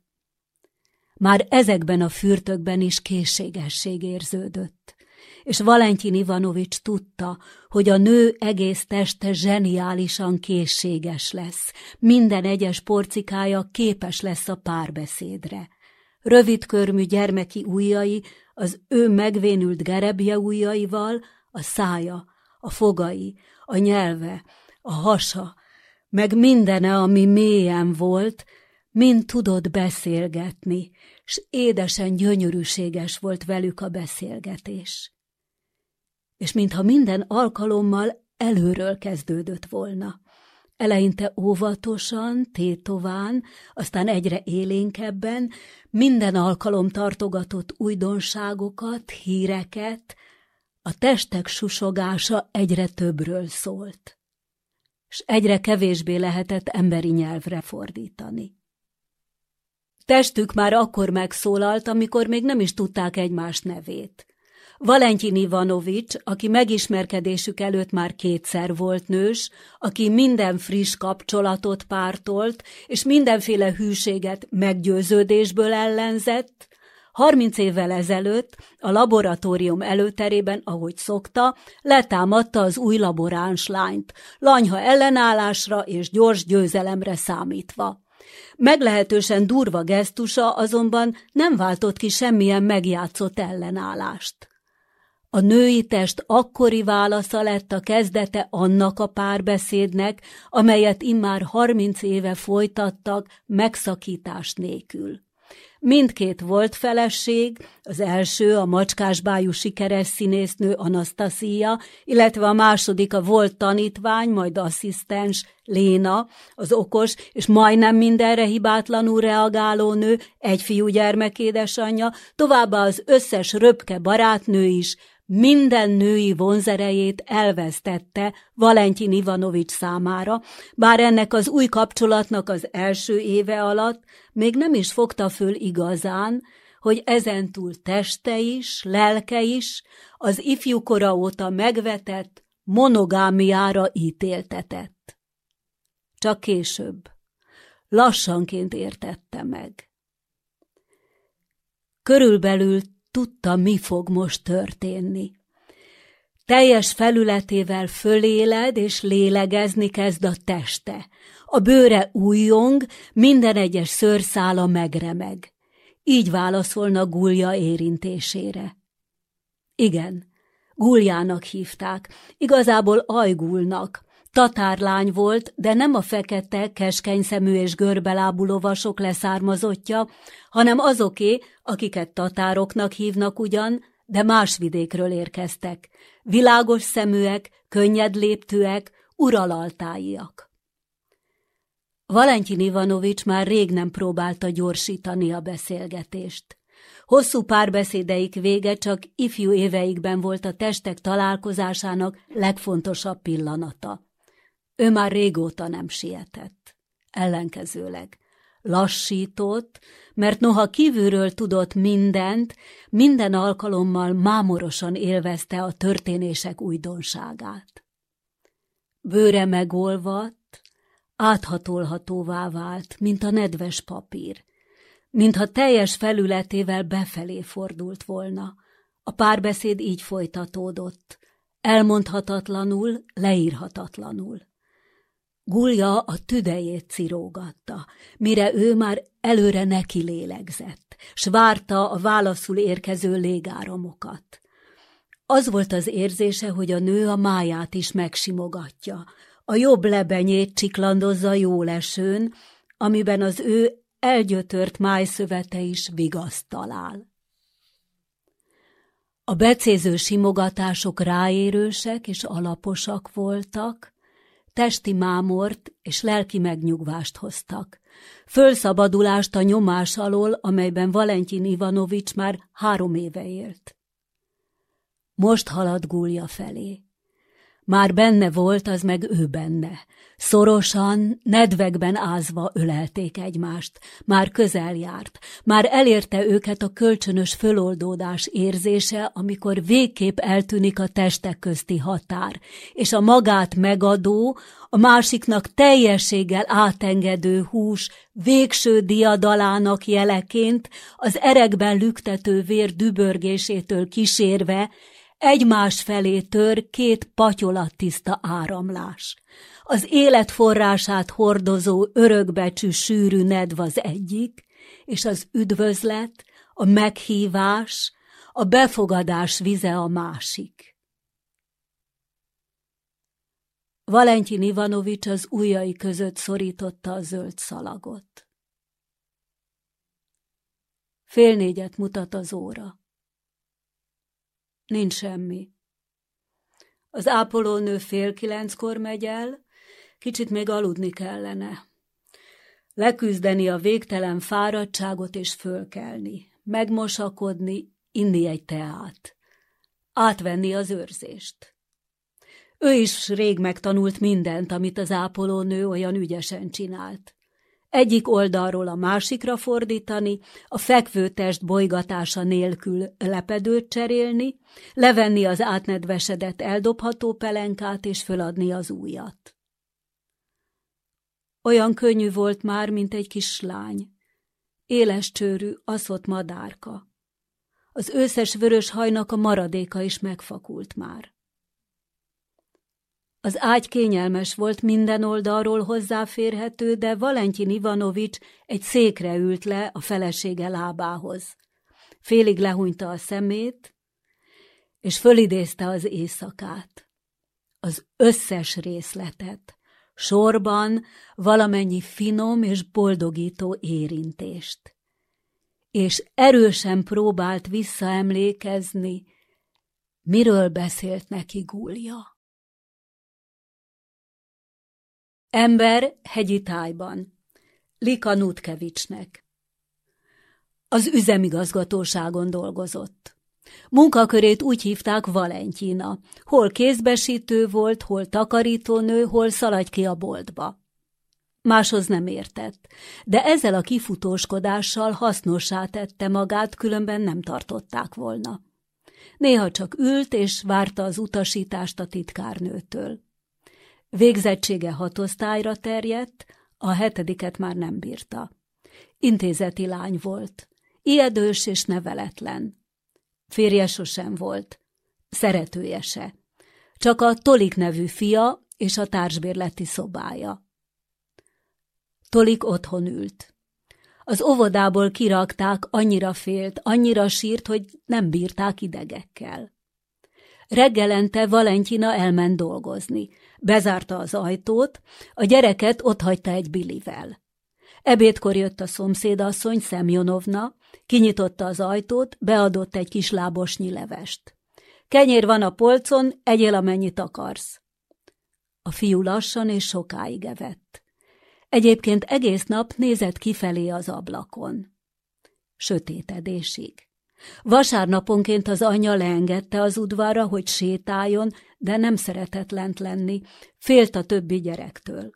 Már ezekben a fürtökben is készségesség érződött és Valentin Ivanovics tudta, hogy a nő egész teste zseniálisan készséges lesz, minden egyes porcikája képes lesz a párbeszédre. Rövidkörmű gyermeki ujjai az ő megvénült gerebje ujjaival, a szája, a fogai, a nyelve, a hasa, meg mindene, ami mélyen volt, mind tudott beszélgetni, s édesen gyönyörűséges volt velük a beszélgetés és mintha minden alkalommal előről kezdődött volna. Eleinte óvatosan, tétován, aztán egyre élénkebben, minden alkalom tartogatott újdonságokat, híreket, a testek susogása egyre többről szólt, és egyre kevésbé lehetett emberi nyelvre fordítani. Testük már akkor megszólalt, amikor még nem is tudták egymás nevét. Valentin Ivanovics, aki megismerkedésük előtt már kétszer volt nős, aki minden friss kapcsolatot pártolt, és mindenféle hűséget meggyőződésből ellenzett, Harminc évvel ezelőtt a laboratórium előterében, ahogy szokta, letámadta az új laboráns lányt, lanyha ellenállásra és gyors győzelemre számítva. Meglehetősen durva gesztusa azonban nem váltott ki semmilyen megjátszott ellenállást. A női test akkori válasza lett a kezdete annak a párbeszédnek, amelyet immár harminc éve folytattak megszakítás nélkül. Mindkét volt feleség, az első a macskásbájú sikeres színésznő Anastasia, illetve a második a volt tanítvány, majd asszisztens Léna, az okos és majdnem mindenre hibátlanul reagáló nő, egy fiú gyermek édesanyja, továbbá az összes röpke barátnő is minden női vonzerejét elvesztette Valentyin Ivanovics számára, bár ennek az új kapcsolatnak az első éve alatt még nem is fogta föl igazán, hogy ezentúl teste is, lelke is az ifjúkora óta megvetett monogámiára ítéltetett. Csak később, lassanként értette meg. Körülbelül tudta, mi fog most történni. Teljes felületével föléled és lélegezni kezd a teste. A bőre újjong, minden egyes szőrszála megremeg. Így válaszolna Gulja érintésére. Igen, Guljának hívták, igazából Ajgulnak. Tatárlány volt, de nem a fekete, keskeny szemű és görbelábú lovasok leszármazottja, hanem azoké, akiket tatároknak hívnak ugyan, de más vidékről érkeztek. Világos szeműek, könnyed léptőek, uralaltáiak. Valentin Ivanovics már rég nem próbálta gyorsítani a beszélgetést. Hosszú párbeszédeik vége csak ifjú éveikben volt a testek találkozásának legfontosabb pillanata. Ő már régóta nem sietett. Ellenkezőleg lassított, mert noha kívülről tudott mindent, minden alkalommal mámorosan élvezte a történések újdonságát. Bőre megolvadt, áthatolhatóvá vált, mint a nedves papír, mintha teljes felületével befelé fordult volna. A párbeszéd így folytatódott, elmondhatatlanul, leírhatatlanul. Gulja a tüdejét cirógatta, mire ő már előre neki lélegzett, s várta a válaszul érkező légáramokat. Az volt az érzése, hogy a nő a máját is megsimogatja, a jobb lebenyét csiklandozza jó lesőn, amiben az ő elgyötört májszövete is vigaszt talál. A becéző simogatások ráérősek és alaposak voltak, testi mámort és lelki megnyugvást hoztak. Fölszabadulást a nyomás alól, amelyben Valentin Ivanovics már három éve élt. Most halad Gulja felé. Már benne volt, az meg ő benne. Szorosan, nedvekben ázva ölelték egymást. Már közel járt. Már elérte őket a kölcsönös föloldódás érzése, amikor végképp eltűnik a testek közti határ, és a magát megadó, a másiknak teljességgel átengedő hús végső diadalának jeleként az erekben lüktető vér dübörgésétől kísérve egymás felé tör két patyolattiszta áramlás. Az élet forrását hordozó örökbecsű sűrű nedv az egyik, és az üdvözlet, a meghívás, a befogadás vize a másik. Valentin Ivanovics az ujjai között szorította a zöld szalagot. Fél négyet mutat az óra. Nincs semmi. Az ápolónő fél kilenckor megy el, kicsit még aludni kellene. Leküzdeni a végtelen fáradtságot és fölkelni, megmosakodni, inni egy teát, átvenni az őrzést. Ő is rég megtanult mindent, amit az ápolónő olyan ügyesen csinált egyik oldalról a másikra fordítani, a fekvőtest bolygatása nélkül lepedőt cserélni, levenni az átnedvesedett eldobható pelenkát és föladni az újat. Olyan könnyű volt már, mint egy kislány. Éles csőrű, aszott madárka. Az összes vörös hajnak a maradéka is megfakult már. Az ágy kényelmes volt minden oldalról hozzáférhető, de Valentyin Ivanovics egy székre ült le a felesége lábához. Félig lehúnyta a szemét, és fölidézte az éjszakát. Az összes részletet, sorban valamennyi finom és boldogító érintést. És erősen próbált visszaemlékezni, miről beszélt neki Gúlia. Ember hegyi tájban. Lika Nutkevicsnek. Az üzemigazgatóságon dolgozott. Munkakörét úgy hívták Valentyina. Hol kézbesítő volt, hol takarítónő, hol szaladj ki a boltba. Máshoz nem értett, de ezzel a kifutóskodással hasznossá tette magát, különben nem tartották volna. Néha csak ült és várta az utasítást a titkárnőtől. Végzettsége hatosztályra terjedt, a hetediket már nem bírta. Intézeti lány volt, ijedős és neveletlen. Férje sosem volt, szeretője se. Csak a Tolik nevű fia és a társbérleti szobája. Tolik otthon ült. Az óvodából kirakták, annyira félt, annyira sírt, hogy nem bírták idegekkel. Reggelente Valentina elment dolgozni. Bezárta az ajtót, a gyereket otthagyta egy bilivel. Ebédkor jött a szomszédasszony, Szemjonovna, kinyitotta az ajtót, beadott egy kis lábosnyi levest. Kenyér van a polcon, egyél amennyit akarsz. A fiú lassan és sokáig evett. Egyébként egész nap nézett kifelé az ablakon. Sötétedésig. Vasárnaponként az anyja leengedte az udvarra, hogy sétáljon, de nem szeretett lent lenni, félt a többi gyerektől.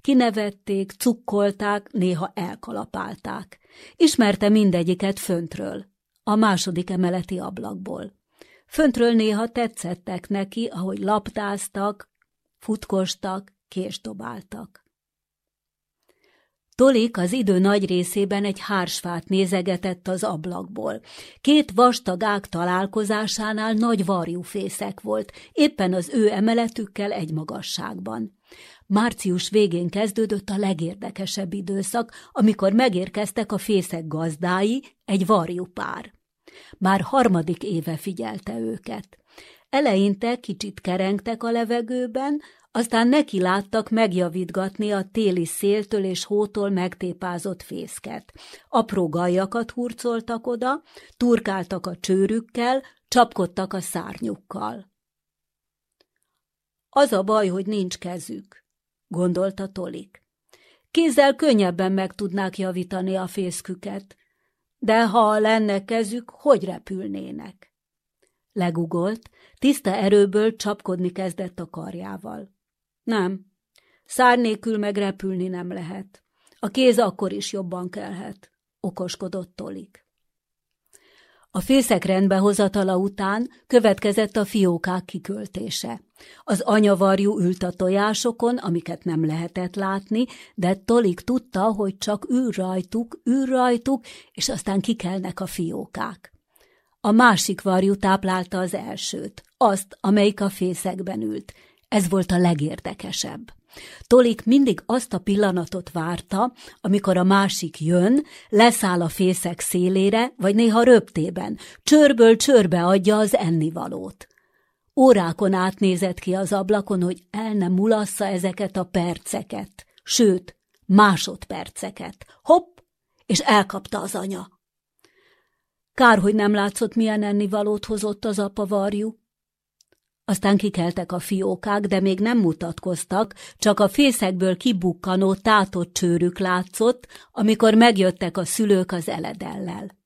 Kinevették, cukkolták, néha elkalapálták. Ismerte mindegyiket föntről, a második emeleti ablakból. Föntről néha tetszettek neki, ahogy laptáztak, futkostak, késdobáltak. Tolik az idő nagy részében egy hársfát nézegetett az ablakból. Két vastag ág találkozásánál nagy varjúfészek volt, éppen az ő emeletükkel egy magasságban. Március végén kezdődött a legérdekesebb időszak, amikor megérkeztek a fészek gazdái, egy varjúpár. Már harmadik éve figyelte őket. Eleinte kicsit kerengtek a levegőben, aztán neki láttak megjavítgatni a téli széltől és hótól megtépázott fészket. Apró gajakat hurcoltak oda, turkáltak a csőrükkel, csapkodtak a szárnyukkal. Az a baj, hogy nincs kezük, gondolta Tolik. Kézzel könnyebben meg tudnák javítani a fészküket, de ha lenne kezük, hogy repülnének? Legugolt, tiszta erőből csapkodni kezdett a karjával. Nem. Szár nélkül megrepülni nem lehet. A kéz akkor is jobban kelhet, okoskodott Tolik. A fészek rendbehozatala után következett a fiókák kiköltése. Az anyavarjú ült a tojásokon, amiket nem lehetett látni, de Tolik tudta, hogy csak ül rajtuk, ül rajtuk, és aztán kikelnek a fiókák. A másik varjú táplálta az elsőt, azt, amelyik a fészekben ült, ez volt a legérdekesebb. Tolik mindig azt a pillanatot várta, amikor a másik jön, leszáll a fészek szélére, vagy néha röptében, csörből csörbe adja az ennivalót. Órákon átnézett ki az ablakon, hogy el nem mulassza ezeket a perceket, sőt, másodperceket. Hopp, és elkapta az anya. Kár, hogy nem látszott, milyen ennivalót hozott az apa varjú. Aztán kikeltek a fiókák, de még nem mutatkoztak, csak a fészekből kibukkanó tátott csőrük látszott, amikor megjöttek a szülők az eledellel.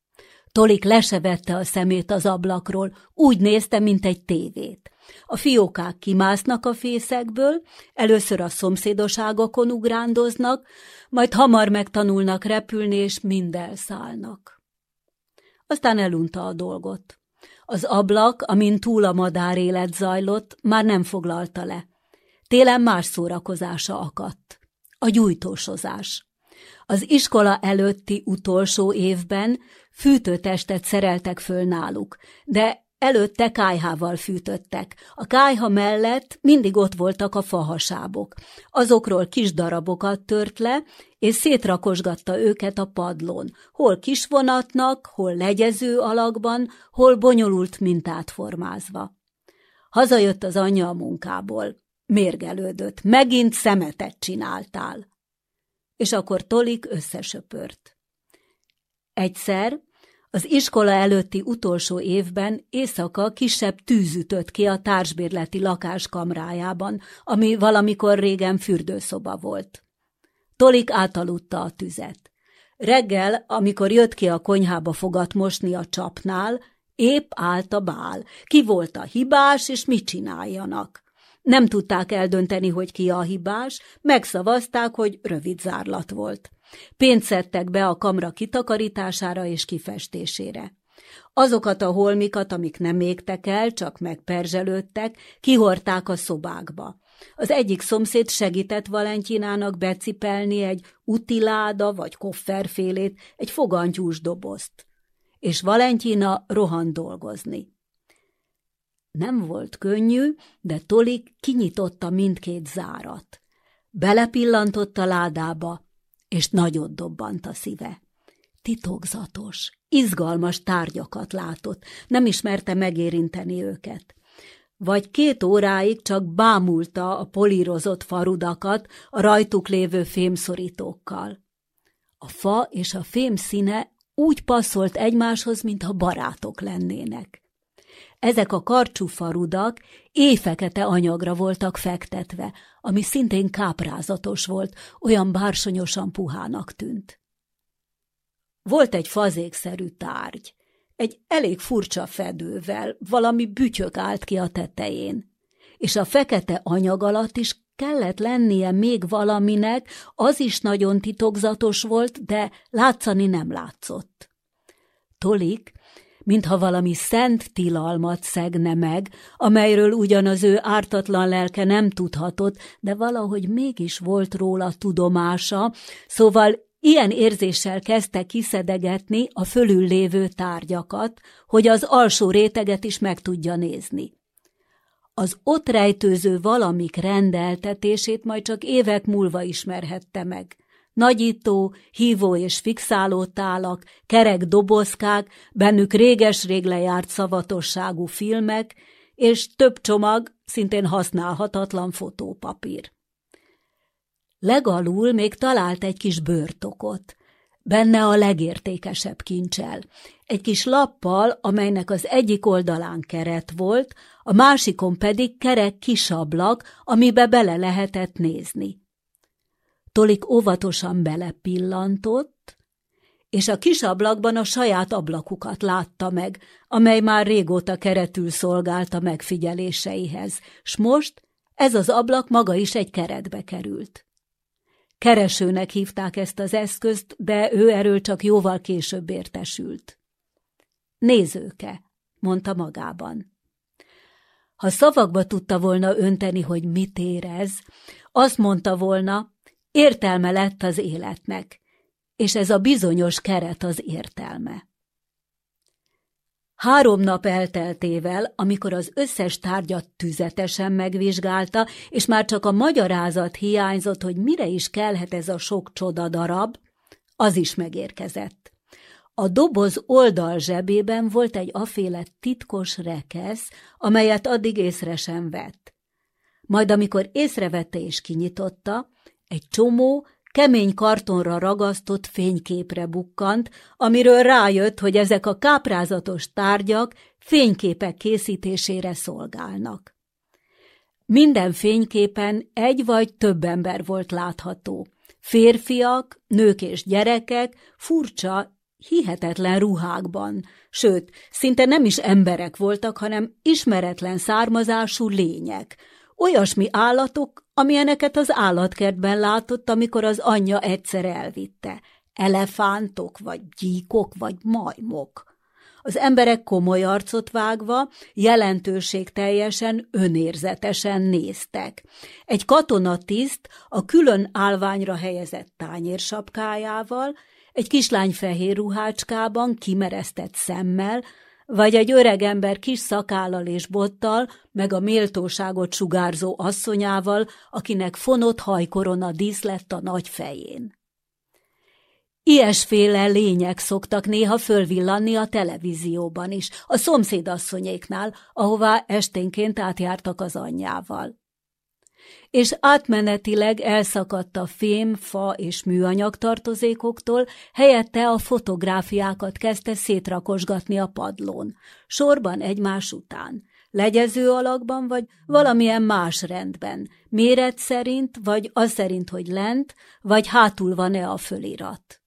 Tolik lesevette a szemét az ablakról, úgy nézte, mint egy tévét. A fiókák kimásznak a fészekből, először a szomszédoságokon ugrándoznak, majd hamar megtanulnak repülni, és mind elszállnak. Aztán elunta a dolgot. Az ablak, amin túl a madár élet zajlott, már nem foglalta le. Télen más szórakozása akadt. A gyújtósozás. Az iskola előtti utolsó évben fűtőtestet szereltek föl náluk, de Előtte kájhával fűtöttek. A kájha mellett mindig ott voltak a fahasábok. Azokról kis darabokat tört le, és szétrakosgatta őket a padlón. Hol kisvonatnak, hol legyező alakban, hol bonyolult mintát formázva. Hazajött az anyja a munkából. Mérgelődött. Megint szemetet csináltál. És akkor Tolik összesöpört. Egyszer az iskola előtti utolsó évben éjszaka kisebb tűz ütött ki a társbérleti lakás kamrájában, ami valamikor régen fürdőszoba volt. Tolik átaludta a tüzet. Reggel, amikor jött ki a konyhába fogat mosni a csapnál, Épp állt a bál. Ki volt a hibás, és mit csináljanak? Nem tudták eldönteni, hogy ki a hibás, megszavazták, hogy rövid zárlat volt. Pénzt szedtek be a kamra kitakarítására és kifestésére. Azokat a holmikat, amik nem égtek el, csak megperzselődtek, kihorták a szobákba. Az egyik szomszéd segített Valentyinának becipelni egy utiláda vagy kofferfélét, egy fogantyús dobozt. És Valentyina rohan dolgozni. Nem volt könnyű, de Tolik kinyitotta mindkét zárat. Belepillantott a ládába, és nagyot dobbant a szíve. Titokzatos, izgalmas tárgyakat látott, nem ismerte megérinteni őket. Vagy két óráig csak bámulta a polírozott farudakat a rajtuk lévő fémszorítókkal. A fa és a fém színe úgy passzolt egymáshoz, mintha barátok lennének. Ezek a karcsú farudak éjfekete anyagra voltak fektetve, ami szintén káprázatos volt, olyan bársonyosan puhának tűnt. Volt egy fazékszerű tárgy, egy elég furcsa fedővel, valami bütyök állt ki a tetején, és a fekete anyag alatt is kellett lennie még valaminek, az is nagyon titokzatos volt, de látszani nem látszott. Tolik, mintha valami szent tilalmat szegne meg, amelyről ugyan az ő ártatlan lelke nem tudhatott, de valahogy mégis volt róla tudomása, szóval Ilyen érzéssel kezdte kiszedegetni a fölül lévő tárgyakat, hogy az alsó réteget is meg tudja nézni. Az ott rejtőző valamik rendeltetését majd csak évek múlva ismerhette meg. Nagyító, hívó és fixáló tálak, kerek dobozkák, bennük réges-rég lejárt szavatosságú filmek, és több csomag, szintén használhatatlan fotópapír. Legalul még talált egy kis bőrtokot, benne a legértékesebb kincsel. Egy kis lappal, amelynek az egyik oldalán keret volt, a másikon pedig kerek kisablak, amibe bele lehetett nézni. Tolik óvatosan belepillantott, és a kis ablakban a saját ablakukat látta meg, amely már régóta keretül szolgált a megfigyeléseihez, s most ez az ablak maga is egy keretbe került. Keresőnek hívták ezt az eszközt, de ő erről csak jóval később értesült. Nézőke, mondta magában. Ha szavakba tudta volna önteni, hogy mit érez, azt mondta volna, értelme lett az életnek, és ez a bizonyos keret az értelme. Három nap elteltével, amikor az összes tárgyat tüzetesen megvizsgálta, és már csak a magyarázat hiányzott, hogy mire is kellhet ez a sok csoda darab, az is megérkezett. A doboz oldal zsebében volt egy aféle titkos rekesz, amelyet addig észre sem vett. Majd amikor észrevette és kinyitotta, egy csomó, kemény kartonra ragasztott fényképre bukkant, amiről rájött, hogy ezek a káprázatos tárgyak fényképek készítésére szolgálnak. Minden fényképen egy vagy több ember volt látható. Férfiak, nők és gyerekek furcsa, hihetetlen ruhákban, sőt, szinte nem is emberek voltak, hanem ismeretlen származású lények, olyasmi állatok, amilyeneket az állatkertben látott, amikor az anyja egyszer elvitte. Elefántok, vagy gyíkok, vagy majmok. Az emberek komoly arcot vágva, jelentőség teljesen önérzetesen néztek. Egy katonatiszt a külön állványra helyezett tányérsapkájával, egy kislány fehér ruhácskában, kimeresztett szemmel, vagy egy öregember kis szakállal és bottal, meg a méltóságot sugárzó asszonyával, akinek fonott hajkorona díszlett a nagy fején. Ilyesféle lények szoktak néha fölvillanni a televízióban is, a szomszédasszonyéknál, ahová esténként átjártak az anyjával és átmenetileg elszakadt a fém, fa és műanyag tartozékoktól, helyette a fotográfiákat kezdte szétrakosgatni a padlón, sorban egymás után, legyező alakban vagy valamilyen más rendben, méret szerint vagy az szerint, hogy lent, vagy hátul van-e a fölirat.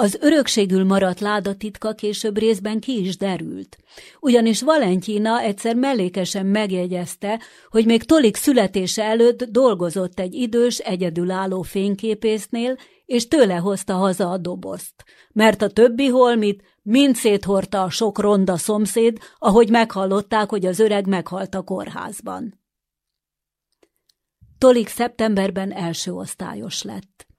Az örökségül maradt ládatitka később részben ki is derült, ugyanis Valentina egyszer mellékesen megjegyezte, hogy még Tolik születése előtt dolgozott egy idős, egyedülálló fényképésznél, és tőle hozta haza a dobozt, mert a többi holmit mind széthordta a sok ronda szomszéd, ahogy meghallották, hogy az öreg meghalt a kórházban. Tolik szeptemberben első osztályos lett.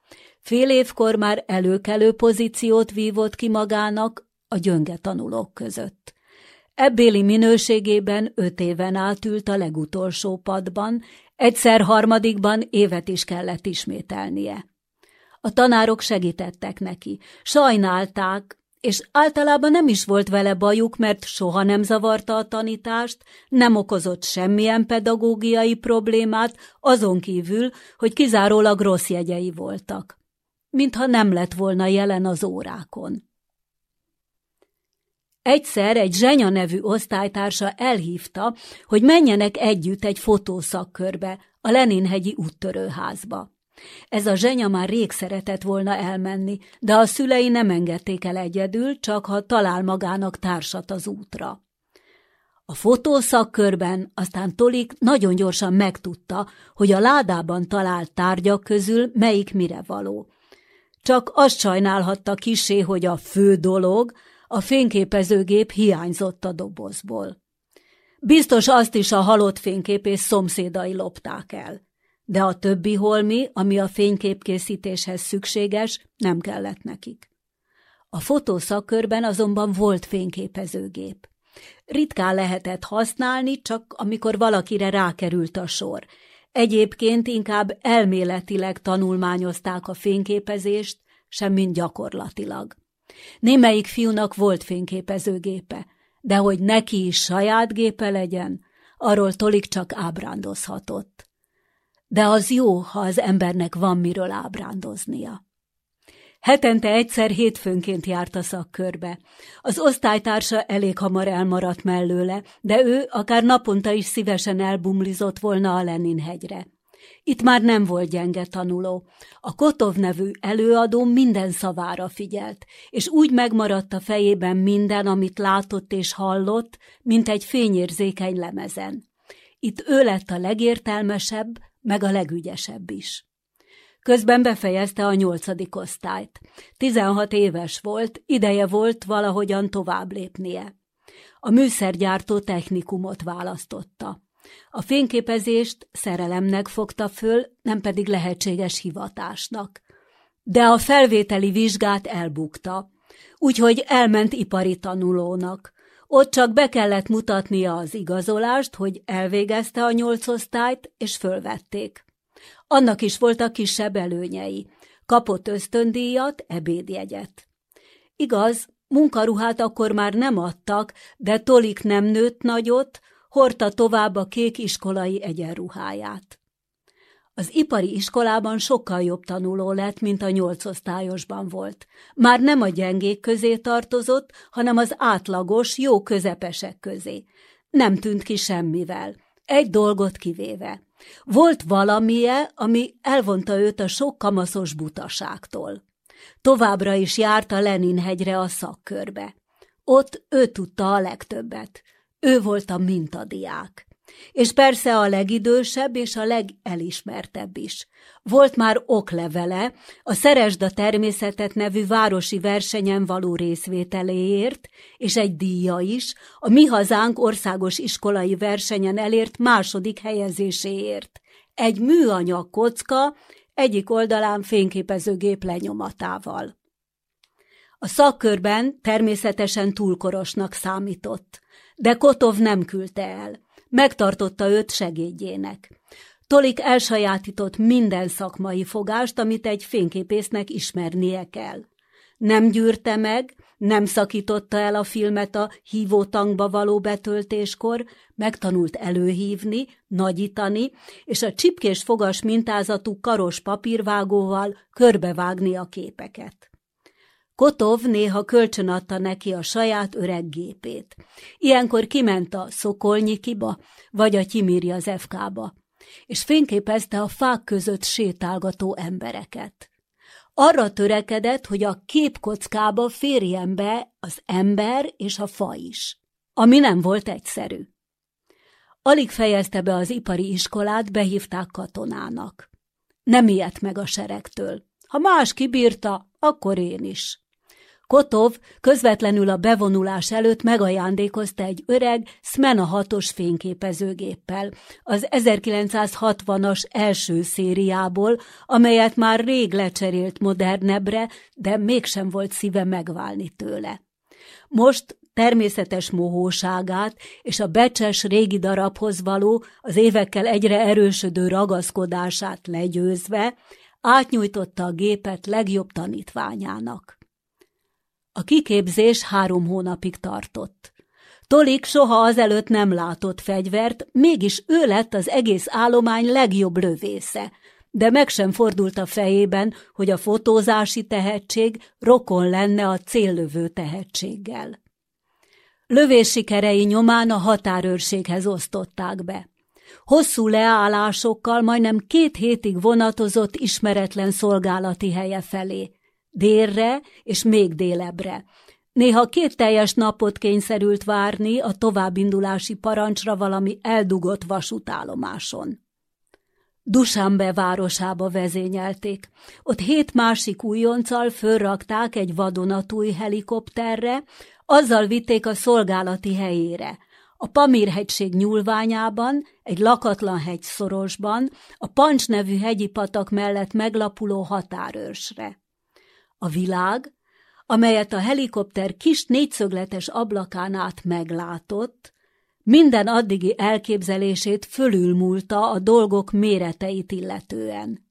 Fél évkor már előkelő pozíciót vívott ki magának a gyönge tanulók között. Ebbéli minőségében öt éven átült a legutolsó padban, egyszer harmadikban évet is kellett ismételnie. A tanárok segítettek neki, sajnálták, és általában nem is volt vele bajuk, mert soha nem zavarta a tanítást, nem okozott semmilyen pedagógiai problémát, azon kívül, hogy kizárólag rossz jegyei voltak mintha nem lett volna jelen az órákon. Egyszer egy Zsenya nevű osztálytársa elhívta, hogy menjenek együtt egy fotószakkörbe, a Leninhegyi úttörőházba. Ez a zsenya már rég szeretett volna elmenni, de a szülei nem engedték el egyedül, csak ha talál magának társat az útra. A fotószakkörben aztán Tolik nagyon gyorsan megtudta, hogy a ládában talált tárgyak közül melyik mire való, csak azt sajnálhatta kisé, hogy a fő dolog, a fényképezőgép hiányzott a dobozból. Biztos azt is a halott fényképész szomszédai lopták el. De a többi holmi, ami a fényképkészítéshez szükséges, nem kellett nekik. A fotószakkörben azonban volt fényképezőgép. Ritkán lehetett használni, csak amikor valakire rákerült a sor, Egyébként inkább elméletileg tanulmányozták a fényképezést, semmint gyakorlatilag. Némelyik fiúnak volt fényképezőgépe, de hogy neki is saját gépe legyen, arról Tolik csak ábrándozhatott. De az jó, ha az embernek van miről ábrándoznia. Hetente egyszer hétfőnként járt a szakkörbe. Az osztálytársa elég hamar elmaradt mellőle, de ő akár naponta is szívesen elbumlizott volna a Lenin hegyre. Itt már nem volt gyenge tanuló. A Kotov nevű előadó minden szavára figyelt, és úgy megmaradt a fejében minden, amit látott és hallott, mint egy fényérzékeny lemezen. Itt ő lett a legértelmesebb, meg a legügyesebb is. Közben befejezte a nyolcadik osztályt. Tizenhat éves volt, ideje volt valahogyan tovább lépnie. A műszergyártó technikumot választotta. A fényképezést szerelemnek fogta föl, nem pedig lehetséges hivatásnak. De a felvételi vizsgát elbukta, úgyhogy elment ipari tanulónak. Ott csak be kellett mutatnia az igazolást, hogy elvégezte a nyolc osztályt, és fölvették. Annak is voltak kisebb előnyei. Kapott ösztöndíjat, ebédjegyet. Igaz, munkaruhát akkor már nem adtak, de Tolik nem nőtt nagyot, hordta tovább a kék iskolai egyenruháját. Az ipari iskolában sokkal jobb tanuló lett, mint a nyolcosztályosban volt. Már nem a gyengék közé tartozott, hanem az átlagos, jó közepesek közé. Nem tűnt ki semmivel, egy dolgot kivéve. Volt valamie, ami elvonta őt a sok kamaszos butaságtól. Továbbra is járt a Lenin-hegyre a szakkörbe. Ott ő tudta a legtöbbet. Ő volt a mintadiák. És persze a legidősebb és a legelismertebb is. Volt már oklevele, a Szeresd a természetet nevű városi versenyen való részvételéért, és egy díja is, a Mi Hazánk országos iskolai versenyen elért második helyezéséért. Egy műanyag kocka, egyik oldalán fényképezőgép lenyomatával. A szakkörben természetesen túlkorosnak számított, de Kotov nem küldte el. Megtartotta őt segédjének. Tolik elsajátított minden szakmai fogást, amit egy fényképésznek ismernie kell. Nem gyűrte meg, nem szakította el a filmet a hívótankba való betöltéskor, megtanult előhívni, nagyítani, és a csipkés fogas mintázatú karos papírvágóval körbevágni a képeket. Kotov néha kölcsönadta neki a saját öreg gépét. Ilyenkor kiment a Szokolnyikiba, vagy a az FK-ba, és fényképezte a fák között sétálgató embereket. Arra törekedett, hogy a képkockába férjen be az ember és a fa is, ami nem volt egyszerű. Alig fejezte be az ipari iskolát, behívták katonának. Nem ijedt meg a seregtől. Ha más kibírta, akkor én is. Kotov közvetlenül a bevonulás előtt megajándékozta egy öreg Smena 6-os fényképezőgéppel, az 1960-as első szériából, amelyet már rég lecserélt modernebbre, de mégsem volt szíve megválni tőle. Most természetes mohóságát és a becses régi darabhoz való, az évekkel egyre erősödő ragaszkodását legyőzve, átnyújtotta a gépet legjobb tanítványának. A kiképzés három hónapig tartott. Tolik soha azelőtt nem látott fegyvert, mégis ő lett az egész állomány legjobb lövésze, de meg sem fordult a fejében, hogy a fotózási tehetség rokon lenne a céllövő tehetséggel. Lövés sikerei nyomán a határőrséghez osztották be. Hosszú leállásokkal majdnem két hétig vonatozott ismeretlen szolgálati helye felé délre és még délebre. Néha két teljes napot kényszerült várni a továbbindulási parancsra valami eldugott vasútállomáson. Dusánbe városába vezényelték. Ott hét másik újonccal fölrakták egy vadonatúj helikopterre, azzal vitték a szolgálati helyére. A Pamír-hegység nyúlványában, egy lakatlan hegyszorosban, a Pancs nevű hegyi patak mellett meglapuló határőrsre. A világ, amelyet a helikopter kis négyszögletes ablakán át meglátott, minden addigi elképzelését fölülmúlta a dolgok méreteit illetően.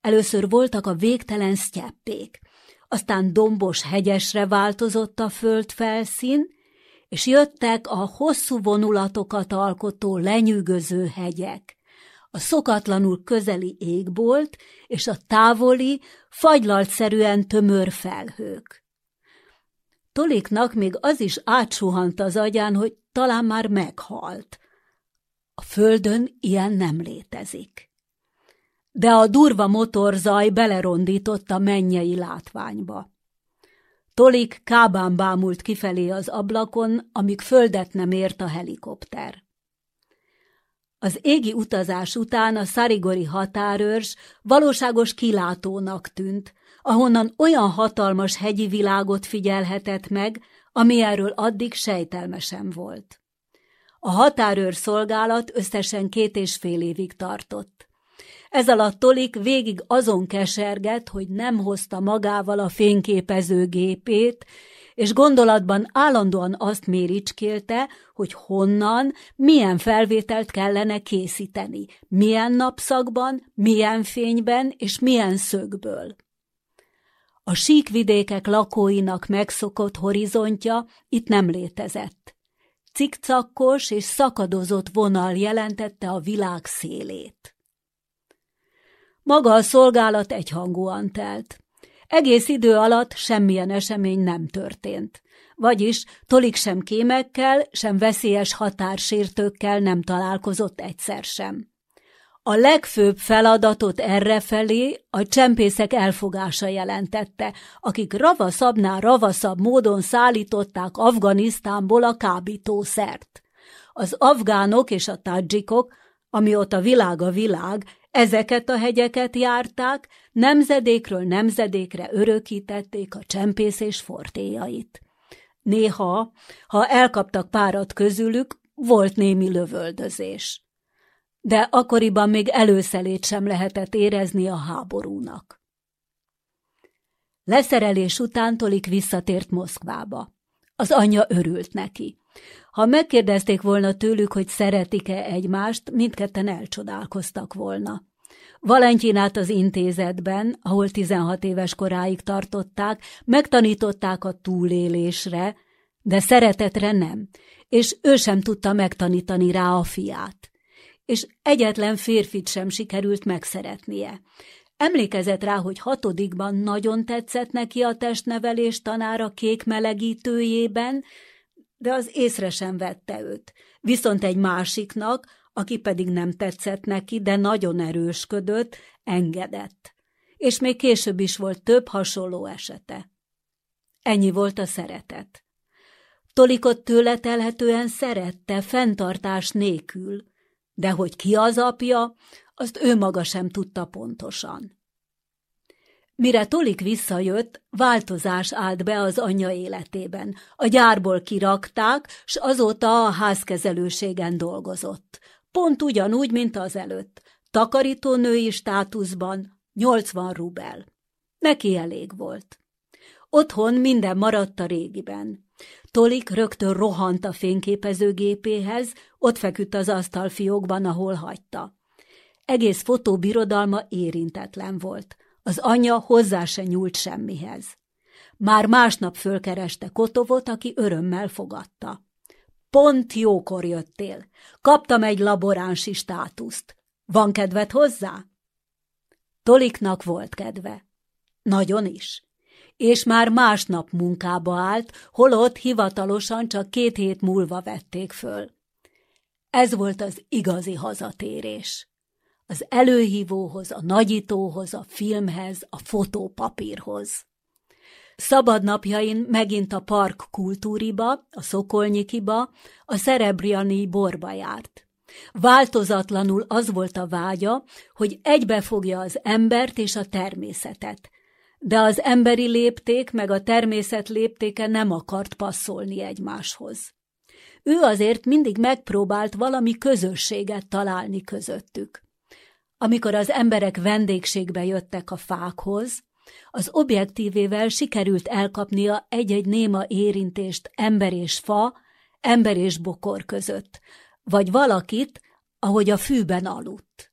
Először voltak a végtelen sztyeppék, aztán dombos hegyesre változott a föld felszín, és jöttek a hosszú vonulatokat alkotó lenyűgöző hegyek a szokatlanul közeli égbolt és a távoli, fagylaltszerűen tömör felhők. Toliknak még az is átsuhant az agyán, hogy talán már meghalt. A földön ilyen nem létezik. De a durva motorzaj belerondított a mennyei látványba. Tolik kábán bámult kifelé az ablakon, amíg földet nem ért a helikopter. Az égi utazás után a szarigori határőrs valóságos kilátónak tűnt, ahonnan olyan hatalmas hegyi világot figyelhetett meg, ami erről addig sejtelmesen volt. A határőr szolgálat összesen két és fél évig tartott. Ez alatt Tolik végig azon kesergett, hogy nem hozta magával a fényképezőgépét, és gondolatban állandóan azt méricskélte, hogy honnan, milyen felvételt kellene készíteni, milyen napszakban, milyen fényben és milyen szögből. A síkvidékek lakóinak megszokott horizontja itt nem létezett. Cikcakkos és szakadozott vonal jelentette a világ szélét. Maga a szolgálat egyhangúan telt. Egész idő alatt semmilyen esemény nem történt. Vagyis Tolik sem kémekkel, sem veszélyes határsértőkkel nem találkozott egyszer sem. A legfőbb feladatot errefelé a csempészek elfogása jelentette, akik ravaszabbnál ravaszabb módon szállították Afganisztánból a kábítószert. Az afgánok és a tadzsikok, amióta világ a világ, Ezeket a hegyeket járták, nemzedékről nemzedékre örökítették a csempészés fortéjait. Néha, ha elkaptak párat közülük, volt némi lövöldözés. De akkoriban még előszelét sem lehetett érezni a háborúnak. Leszerelés után Tolik visszatért Moszkvába. Az anyja örült neki. Ha megkérdezték volna tőlük, hogy szeretik-e egymást, mindketten elcsodálkoztak volna. Valentinát az intézetben, ahol 16 éves koráig tartották, megtanították a túlélésre, de szeretetre nem, és ő sem tudta megtanítani rá a fiát. És egyetlen férfit sem sikerült megszeretnie. Emlékezett rá, hogy hatodikban nagyon tetszett neki a testnevelés tanára kék melegítőjében, de az észre sem vette őt. Viszont egy másiknak, aki pedig nem tetszett neki, de nagyon erősködött, engedett. és még később is volt több hasonló esete. Ennyi volt a szeretet. Tolikot tőle telhetően szerette, fenntartás nélkül, de hogy ki az apja, azt ő maga sem tudta pontosan. Mire Tolik visszajött, változás állt be az anyja életében. A gyárból kirakták, s azóta a házkezelőségen dolgozott. Pont ugyanúgy, mint az előtt. Takarítónői státuszban 80 rubel. Neki elég volt. Otthon minden maradt a régiben. Tolik rögtön rohant a fényképezőgépéhez, ott feküdt az asztalfiókban, ahol hagyta. Egész fotóbirodalma érintetlen volt. Az anyja hozzá se nyúlt semmihez. Már másnap fölkereste Kotovot, aki örömmel fogadta. Pont jókor jöttél. Kaptam egy laboránsi státuszt. Van kedved hozzá? Toliknak volt kedve. Nagyon is. És már másnap munkába állt, holott hivatalosan csak két hét múlva vették föl. Ez volt az igazi hazatérés. Az előhívóhoz, a nagyítóhoz, a filmhez, a fotópapírhoz. Szabad napjain megint a park kultúriba, a Szokolnyikiba, a Szerebriani borba járt. Változatlanul az volt a vágya, hogy egybefogja az embert és a természetet, de az emberi lépték meg a természet léptéke nem akart passzolni egymáshoz. Ő azért mindig megpróbált valami közösséget találni közöttük. Amikor az emberek vendégségbe jöttek a fákhoz, az objektívével sikerült elkapnia egy-egy néma érintést ember és fa, ember és bokor között, vagy valakit, ahogy a fűben aludt.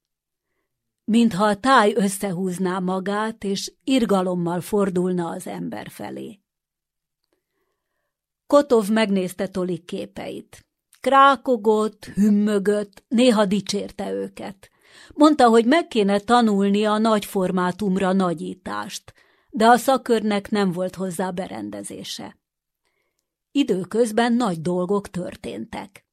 Mintha a táj összehúzná magát, és irgalommal fordulna az ember felé. Kotov megnézte Tolik képeit. Krákogott, hümmögött, néha dicsérte őket. Mondta, hogy meg kéne tanulnia a nagyformátumra nagyítást, de a szakörnek nem volt hozzá berendezése. Időközben nagy dolgok történtek.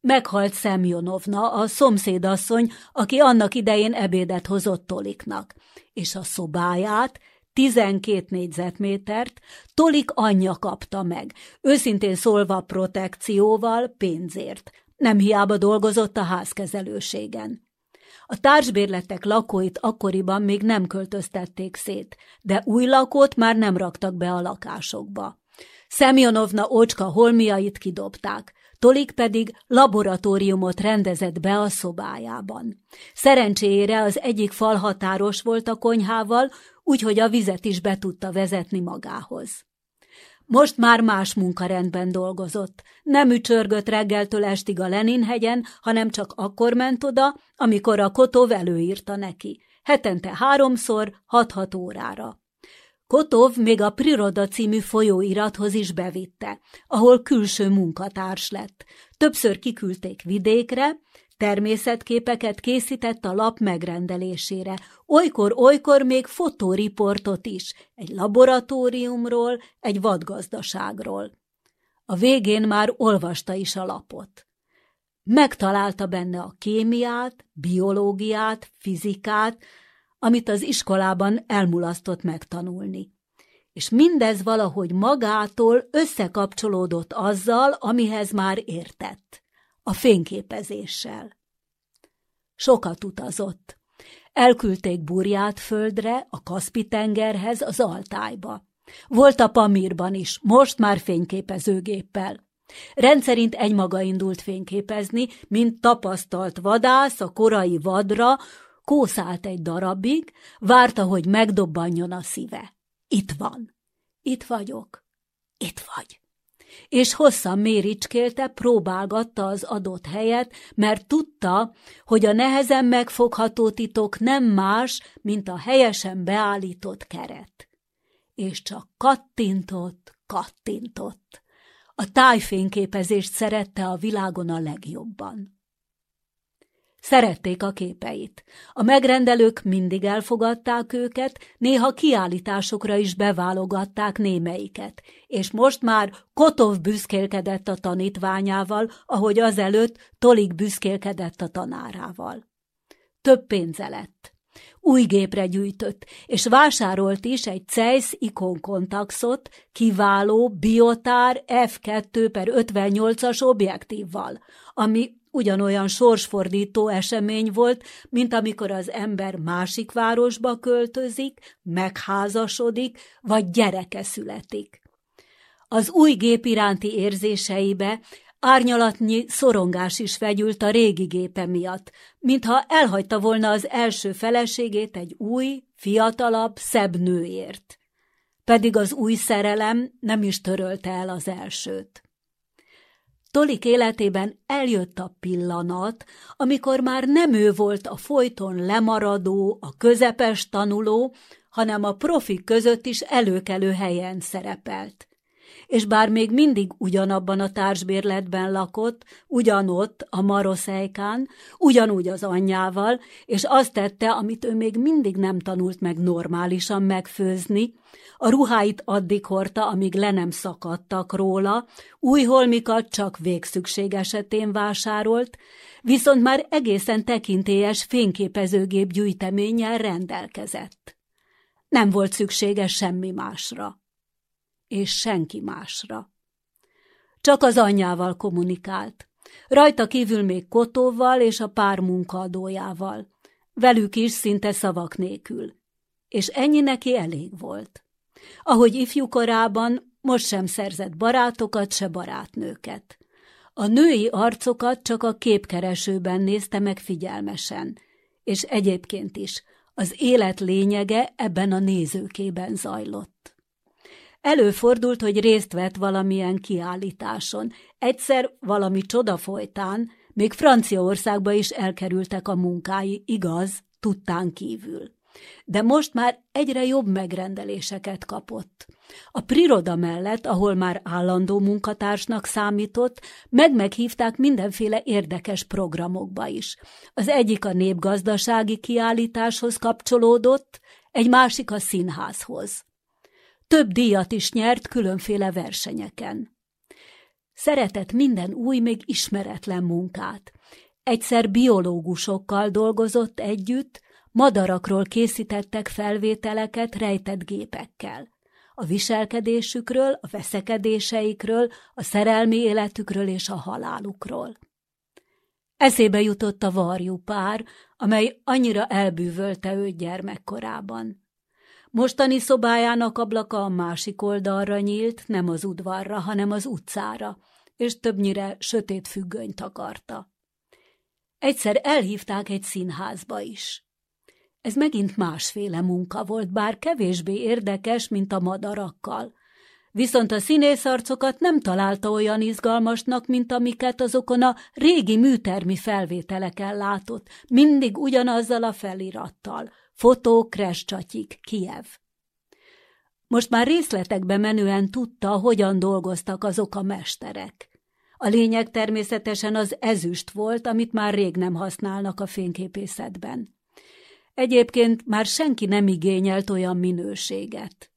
Meghalt Szemjonovna, a szomszédasszony, aki annak idején ebédet hozott Toliknak, és a szobáját, 12 négyzetmétert, Tolik anyja kapta meg, őszintén szólva protekcióval, pénzért. Nem hiába dolgozott a házkezelőségen. A társbérletek lakóit akkoriban még nem költöztették szét, de új lakót már nem raktak be a lakásokba. Szemjonovna ócska holmiait kidobták, Tolik pedig laboratóriumot rendezett be a szobájában. Szerencsére az egyik fal határos volt a konyhával, úgyhogy a vizet is be tudta vezetni magához. Most már más munkarendben dolgozott. Nem ücsörgött reggeltől estig a Lenin-hegyen, hanem csak akkor ment oda, amikor a Kotov előírta neki. Hetente háromszor, hat-hat órára. Kotov még a Priroda című folyóirathoz is bevitte, ahol külső munkatárs lett. Többször kiküldték vidékre, természetképeket készített a lap megrendelésére, olykor-olykor még fotóriportot is, egy laboratóriumról, egy vadgazdaságról. A végén már olvasta is a lapot. Megtalálta benne a kémiát, biológiát, fizikát, amit az iskolában elmulasztott megtanulni. És mindez valahogy magától összekapcsolódott azzal, amihez már értett, a fényképezéssel. Sokat utazott. Elküldték Burját földre, a Kaszpi-tengerhez, az Altájba. Volt a Pamirban is, most már fényképezőgéppel. Rendszerint egymaga indult fényképezni, mint tapasztalt vadász a korai vadra, kószált egy darabig, várta, hogy megdobbanjon a szíve. Itt van. Itt vagyok. Itt vagy. És hosszan méricskélte, próbálgatta az adott helyet, mert tudta, hogy a nehezen megfogható titok nem más, mint a helyesen beállított keret. És csak kattintott, kattintott. A tájfényképezést szerette a világon a legjobban. Szerették a képeit. A megrendelők mindig elfogadták őket, néha kiállításokra is beválogatták némeiket, és most már Kotov büszkélkedett a tanítványával, ahogy azelőtt Tolik büszkélkedett a tanárával. Több pénze lett. új gépre gyűjtött, és vásárolt is egy Zeiss Icon kontaxot kiváló Biotár F2 per 58-as objektívval, ami ugyanolyan sorsfordító esemény volt, mint amikor az ember másik városba költözik, megházasodik, vagy gyereke születik. Az új gép iránti érzéseibe árnyalatnyi szorongás is vegyült a régi gépe miatt, mintha elhagyta volna az első feleségét egy új, fiatalabb, szebb nőért. Pedig az új szerelem nem is törölte el az elsőt. Tolik életében eljött a pillanat, amikor már nem ő volt a folyton lemaradó, a közepes tanuló, hanem a profik között is előkelő helyen szerepelt. És bár még mindig ugyanabban a társbérletben lakott, ugyanott a Maroszejkán, ugyanúgy az anyjával, és azt tette, amit ő még mindig nem tanult meg normálisan megfőzni, a ruháit addig hordta, amíg le nem szakadtak róla, új holmikat csak végszükség esetén vásárolt, viszont már egészen tekintélyes fényképezőgép gyűjteménnyel rendelkezett. Nem volt szüksége semmi másra és senki másra. Csak az anyjával kommunikált. Rajta kívül még Kotóval és a pár munkaadójával. Velük is szinte szavak nélkül. És ennyi neki elég volt. Ahogy ifjú korában, most sem szerzett barátokat, se barátnőket. A női arcokat csak a képkeresőben nézte meg figyelmesen, és egyébként is az élet lényege ebben a nézőkében zajlott. Előfordult, hogy részt vett valamilyen kiállításon. Egyszer valami csoda folytán, még Franciaországba is elkerültek a munkái, igaz, tudtán kívül. De most már egyre jobb megrendeléseket kapott. A Priroda mellett, ahol már állandó munkatársnak számított, meg-meghívták mindenféle érdekes programokba is. Az egyik a népgazdasági kiállításhoz kapcsolódott, egy másik a színházhoz. Több díjat is nyert különféle versenyeken. Szeretett minden új, még ismeretlen munkát. Egyszer biológusokkal dolgozott együtt, madarakról készítettek felvételeket rejtett gépekkel. A viselkedésükről, a veszekedéseikről, a szerelmi életükről és a halálukról. Eszébe jutott a varjú pár, amely annyira elbűvölte őt gyermekkorában. Mostani szobájának ablaka a másik oldalra nyílt, nem az udvarra, hanem az utcára, és többnyire sötét függönyt akarta. Egyszer elhívták egy színházba is. Ez megint másféle munka volt, bár kevésbé érdekes, mint a madarakkal. Viszont a színészarcokat nem találta olyan izgalmasnak, mint amiket azokon a régi műtermi felvételeken látott, mindig ugyanazzal a felirattal – Fotó Krescsatyik, Kiev. Most már részletekbe menően tudta, hogyan dolgoztak azok a mesterek. A lényeg természetesen az ezüst volt, amit már rég nem használnak a fényképészetben. Egyébként már senki nem igényelt olyan minőséget.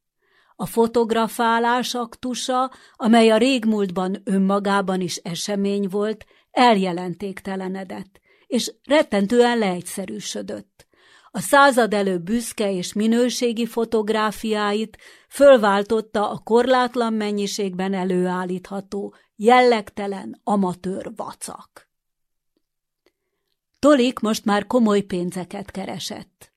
A fotografálás aktusa, amely a régmúltban önmagában is esemény volt, eljelentéktelenedett, és rettentően leegyszerűsödött a század előbb büszke és minőségi fotográfiáit fölváltotta a korlátlan mennyiségben előállítható, jellegtelen amatőr vacak. Tolik most már komoly pénzeket keresett.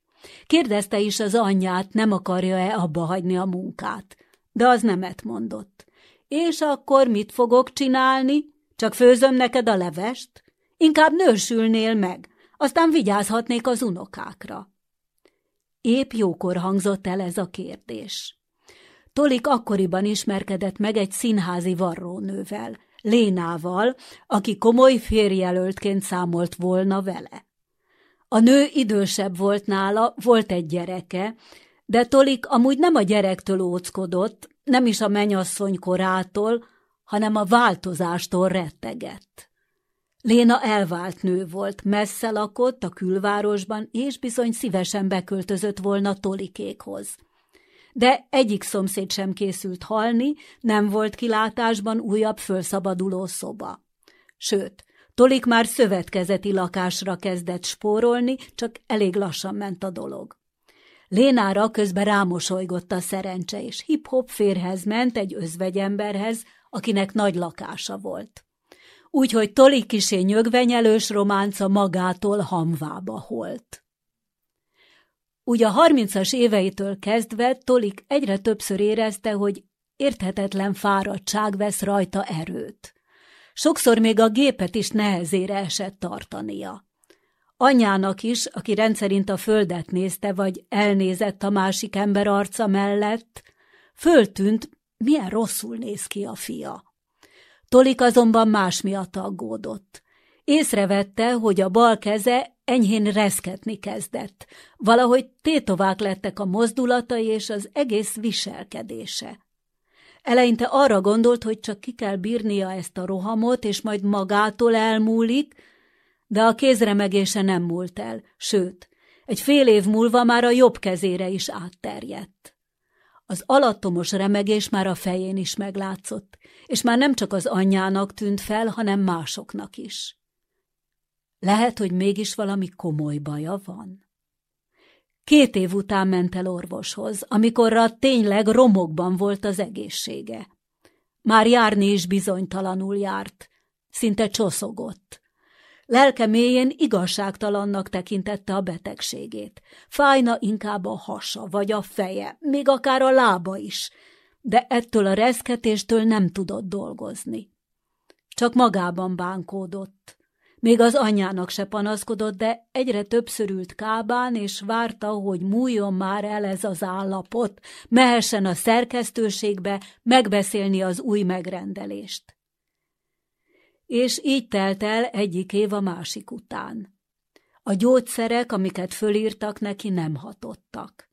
Kérdezte is az anyját, nem akarja-e abba hagyni a munkát, de az nemet mondott. És akkor mit fogok csinálni? Csak főzöm neked a levest? Inkább nősülnél meg, aztán vigyázhatnék az unokákra. Épp jókor hangzott el ez a kérdés. Tolik akkoriban ismerkedett meg egy színházi varrónővel, Lénával, aki komoly férjelöltként számolt volna vele. A nő idősebb volt nála, volt egy gyereke, de Tolik amúgy nem a gyerektől óckodott, nem is a menyasszony korától, hanem a változástól rettegett. Léna elvált nő volt, messze lakott a külvárosban, és bizony szívesen beköltözött volna Tolikékhoz. De egyik szomszéd sem készült halni, nem volt kilátásban újabb fölszabaduló szoba. Sőt, Tolik már szövetkezeti lakásra kezdett spórolni, csak elég lassan ment a dolog. Lénára közben rámosolygott a szerencse, és hip-hop férhez ment egy özvegyemberhez, akinek nagy lakása volt. Úgyhogy Toli kisé nyögvenyelős románca magától hamvába holt. Úgy a harmincas éveitől kezdve Tolik egyre többször érezte, hogy érthetetlen fáradtság vesz rajta erőt. Sokszor még a gépet is nehezére esett tartania. Anyának is, aki rendszerint a földet nézte, vagy elnézett a másik ember arca mellett, föltűnt, milyen rosszul néz ki a fia. Tolik azonban más miatt aggódott. Észrevette, hogy a bal keze enyhén reszketni kezdett. Valahogy tétovák lettek a mozdulatai és az egész viselkedése. Eleinte arra gondolt, hogy csak ki kell bírnia ezt a rohamot, és majd magától elmúlik, de a kézremegése nem múlt el, sőt, egy fél év múlva már a jobb kezére is átterjedt. Az alattomos remegés már a fején is meglátszott, és már nem csak az anyjának tűnt fel, hanem másoknak is. Lehet, hogy mégis valami komoly baja van. Két év után ment el orvoshoz, amikorra tényleg romokban volt az egészsége. Már járni is bizonytalanul járt, szinte csoszogott. Lelke mélyén igazságtalannak tekintette a betegségét. Fájna inkább a hasa, vagy a feje, még akár a lába is, de ettől a reszketéstől nem tudott dolgozni. Csak magában bánkódott. Még az anyjának se panaszkodott, de egyre többször ült kábán, és várta, hogy múljon már el ez az állapot, mehessen a szerkesztőségbe megbeszélni az új megrendelést. És így telt el egyik év a másik után. A gyógyszerek, amiket fölírtak neki, nem hatottak.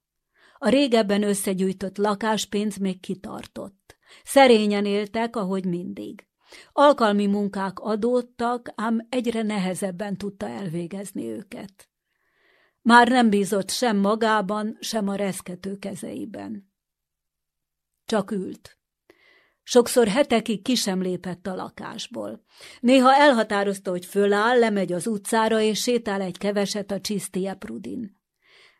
A régebben összegyűjtött lakáspénz még kitartott. Szerényen éltek, ahogy mindig. Alkalmi munkák adódtak, ám egyre nehezebben tudta elvégezni őket. Már nem bízott sem magában, sem a reszkető kezeiben. Csak ült. Sokszor hetekig ki sem lépett a lakásból. Néha elhatározta, hogy föláll, lemegy az utcára, és sétál egy keveset a Csisztie Prudin.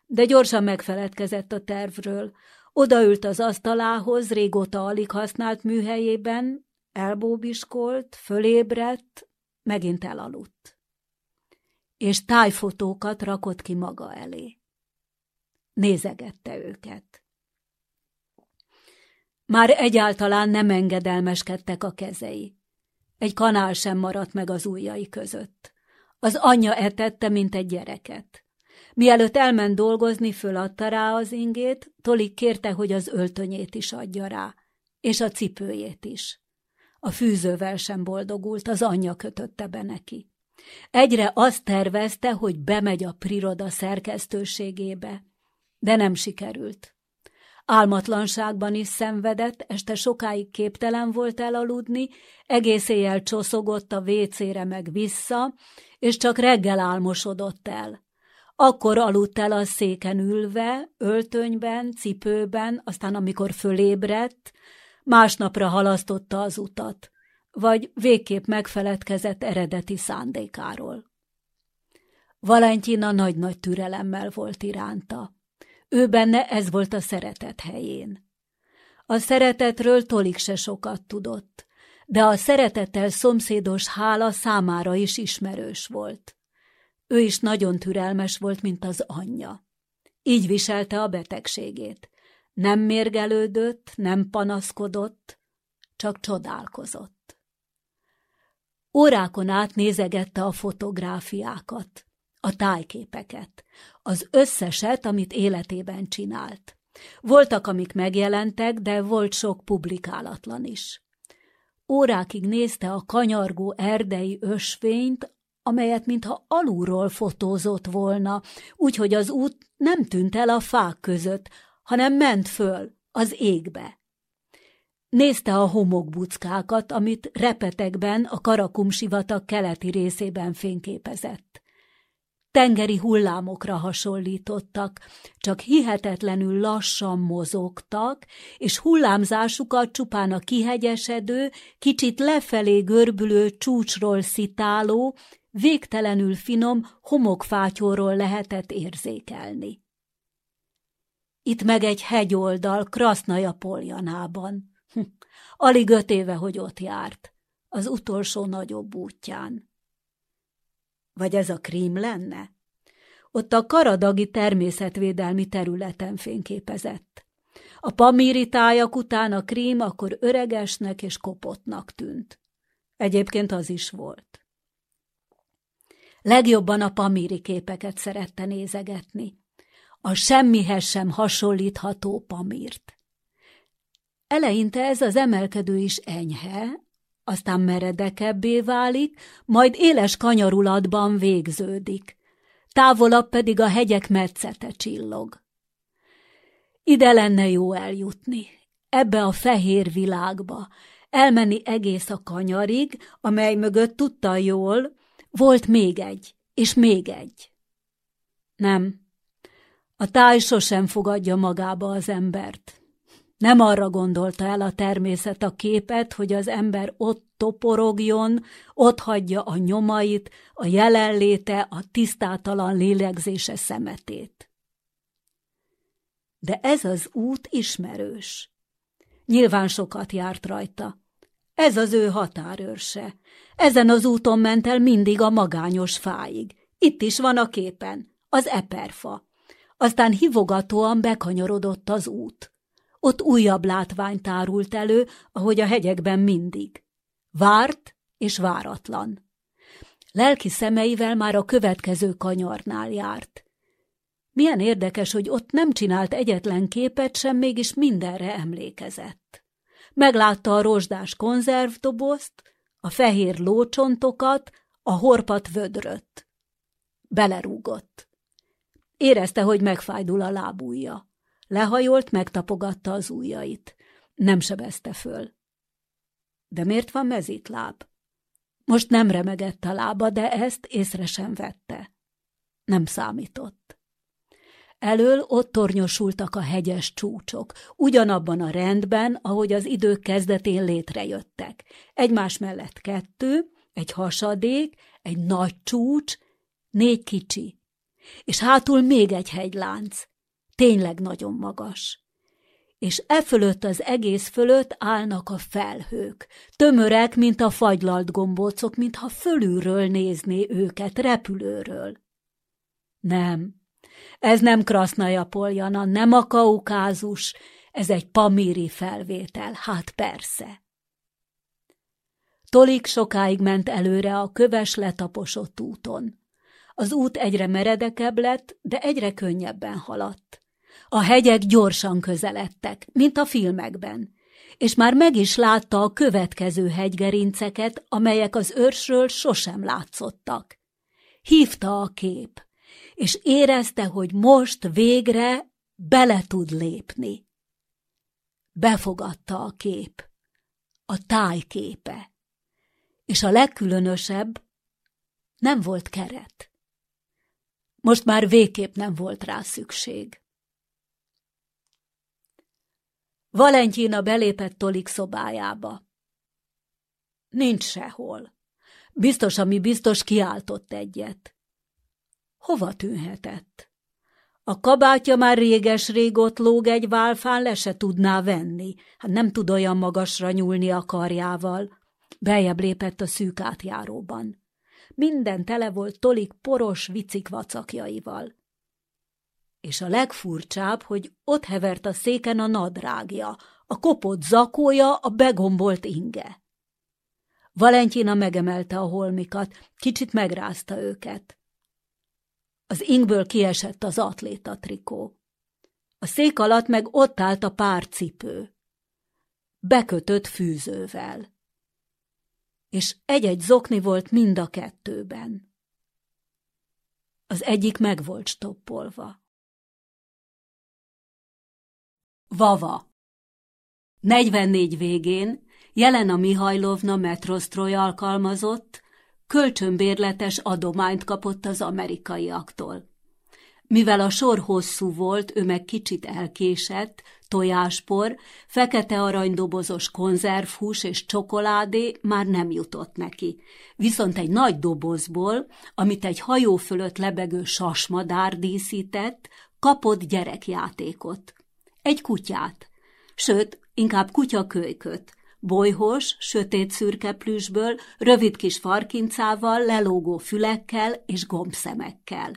De gyorsan megfeledkezett a tervről. Odaült az asztalához, régóta alig használt műhelyében, elbóbiskolt, fölébredt, megint elaludt. És tájfotókat rakott ki maga elé. Nézegette őket. Már egyáltalán nem engedelmeskedtek a kezei. Egy kanál sem maradt meg az ujjai között. Az anyja etette, mint egy gyereket. Mielőtt elment dolgozni, föladta rá az ingét, Tolik kérte, hogy az öltönyét is adja rá, és a cipőjét is. A fűzővel sem boldogult, az anyja kötötte be neki. Egyre azt tervezte, hogy bemegy a Priroda szerkesztőségébe, de nem sikerült. Álmatlanságban is szenvedett, este sokáig képtelen volt elaludni, egész éjjel csoszogott a vécére meg vissza, és csak reggel álmosodott el. Akkor aludt el a széken ülve, öltönyben, cipőben, aztán amikor fölébredt, másnapra halasztotta az utat, vagy végképp megfeledkezett eredeti szándékáról. Valentina nagy-nagy türelemmel volt iránta. Ő benne ez volt a szeretet helyén. A szeretetről Tolik se sokat tudott, de a szeretettel szomszédos hála számára is ismerős volt. Ő is nagyon türelmes volt, mint az anyja. Így viselte a betegségét. Nem mérgelődött, nem panaszkodott, csak csodálkozott. Órákon át nézegette a fotográfiákat, a tájképeket, az összeset, amit életében csinált. Voltak, amik megjelentek, de volt sok publikálatlan is. Órákig nézte a kanyargó erdei ösvényt, amelyet mintha alulról fotózott volna, úgyhogy az út nem tűnt el a fák között, hanem ment föl, az égbe. Nézte a homokbuckákat, amit repetekben a Karakum sivatag keleti részében fényképezett. Tengeri hullámokra hasonlítottak, csak hihetetlenül lassan mozogtak, és hullámzásukat csupán a kihegyesedő, kicsit lefelé görbülő csúcsról szitáló, végtelenül finom homokfátyóról lehetett érzékelni. Itt meg egy hegyoldal Krasznaja Poljanában. Hm, alig öt éve, hogy ott járt, az utolsó nagyobb útján. Vagy ez a krím lenne? Ott a karadagi természetvédelmi területen fényképezett. A pamíri tájak után a krím akkor öregesnek és kopottnak tűnt. Egyébként az is volt. Legjobban a pamíri képeket szerette nézegetni. A semmihez sem hasonlítható pamírt. Eleinte ez az emelkedő is enyhe, aztán meredekebbé válik, majd éles kanyarulatban végződik. Távolabb pedig a hegyek metszete csillog. Ide lenne jó eljutni, ebbe a fehér világba, elmenni egész a kanyarig, amely mögött tudta jól, volt még egy, és még egy. Nem, a táj sosem fogadja magába az embert. Nem arra gondolta el a természet a képet, hogy az ember ott toporogjon, ott hagyja a nyomait, a jelenléte, a tisztátalan lélegzése szemetét. De ez az út ismerős. Nyilván sokat járt rajta. Ez az ő határőrse. Ezen az úton ment el mindig a magányos fáig. Itt is van a képen, az eperfa. Aztán hivogatóan bekanyarodott az út. Ott újabb látvány tárult elő, ahogy a hegyekben mindig. Várt és váratlan. Lelki szemeivel már a következő kanyarnál járt. Milyen érdekes, hogy ott nem csinált egyetlen képet sem, mégis mindenre emlékezett. Meglátta a rozsdás konzervdobozt, a fehér lócsontokat, a horpat vödröt. Belerúgott. Érezte, hogy megfájdul a lábújja. Lehajolt, megtapogatta az ujjait. Nem sebezte föl. De miért van mezitláb? Most nem remegett a lába, de ezt észre sem vette. Nem számított. Elől ott tornyosultak a hegyes csúcsok, ugyanabban a rendben, ahogy az idők kezdetén létrejöttek. Egymás mellett kettő, egy hasadék, egy nagy csúcs, négy kicsi, és hátul még egy hegylánc, tényleg nagyon magas. És e fölött az egész fölött állnak a felhők, tömörek, mint a fagylalt gombócok, mintha fölülről nézné őket, repülőről. Nem, ez nem Krasznaja Poljana, nem a kaukázus, ez egy pamíri felvétel, hát persze. Tolik sokáig ment előre a köves letaposott úton. Az út egyre meredekebb lett, de egyre könnyebben haladt. A hegyek gyorsan közeledtek, mint a filmekben, és már meg is látta a következő hegygerinceket, amelyek az őrsről sosem látszottak. Hívta a kép és érezte, hogy most végre bele tud lépni. Befogadta a kép, a tájképe, és a legkülönösebb nem volt keret. Most már végképp nem volt rá szükség. Valentyina belépett Tolik szobájába. Nincs sehol. Biztos, ami biztos kiáltott egyet. Hova tűnhetett? A kabátja már réges-rég ott lóg egy válfán, le se tudná venni. Hát nem tud olyan magasra nyúlni a karjával. Beljebb lépett a szűk átjáróban. Minden tele volt tolik poros vicik vacakjaival. És a legfurcsább, hogy ott hevert a széken a nadrágja, a kopott zakója, a begombolt inge. Valentina megemelte a holmikat, kicsit megrázta őket. Az ingből kiesett az atléta trikó. A szék alatt meg ott állt a pár cipő. Bekötött fűzővel. És egy-egy zokni volt mind a kettőben. Az egyik meg volt stoppolva. Vava 44 végén Jelena Mihajlovna metrosztroly alkalmazott, kölcsönbérletes adományt kapott az amerikaiaktól. Mivel a sor hosszú volt, ő meg kicsit elkésett, tojáspor, fekete aranydobozos konzervhús és csokoládé már nem jutott neki. Viszont egy nagy dobozból, amit egy hajó fölött lebegő sasmadár díszített, kapott gyerekjátékot. Egy kutyát, sőt, inkább kutyakölyköt, bolyhos, sötét szürke plüsből, rövid kis farkincával, lelógó fülekkel és gombszemekkel.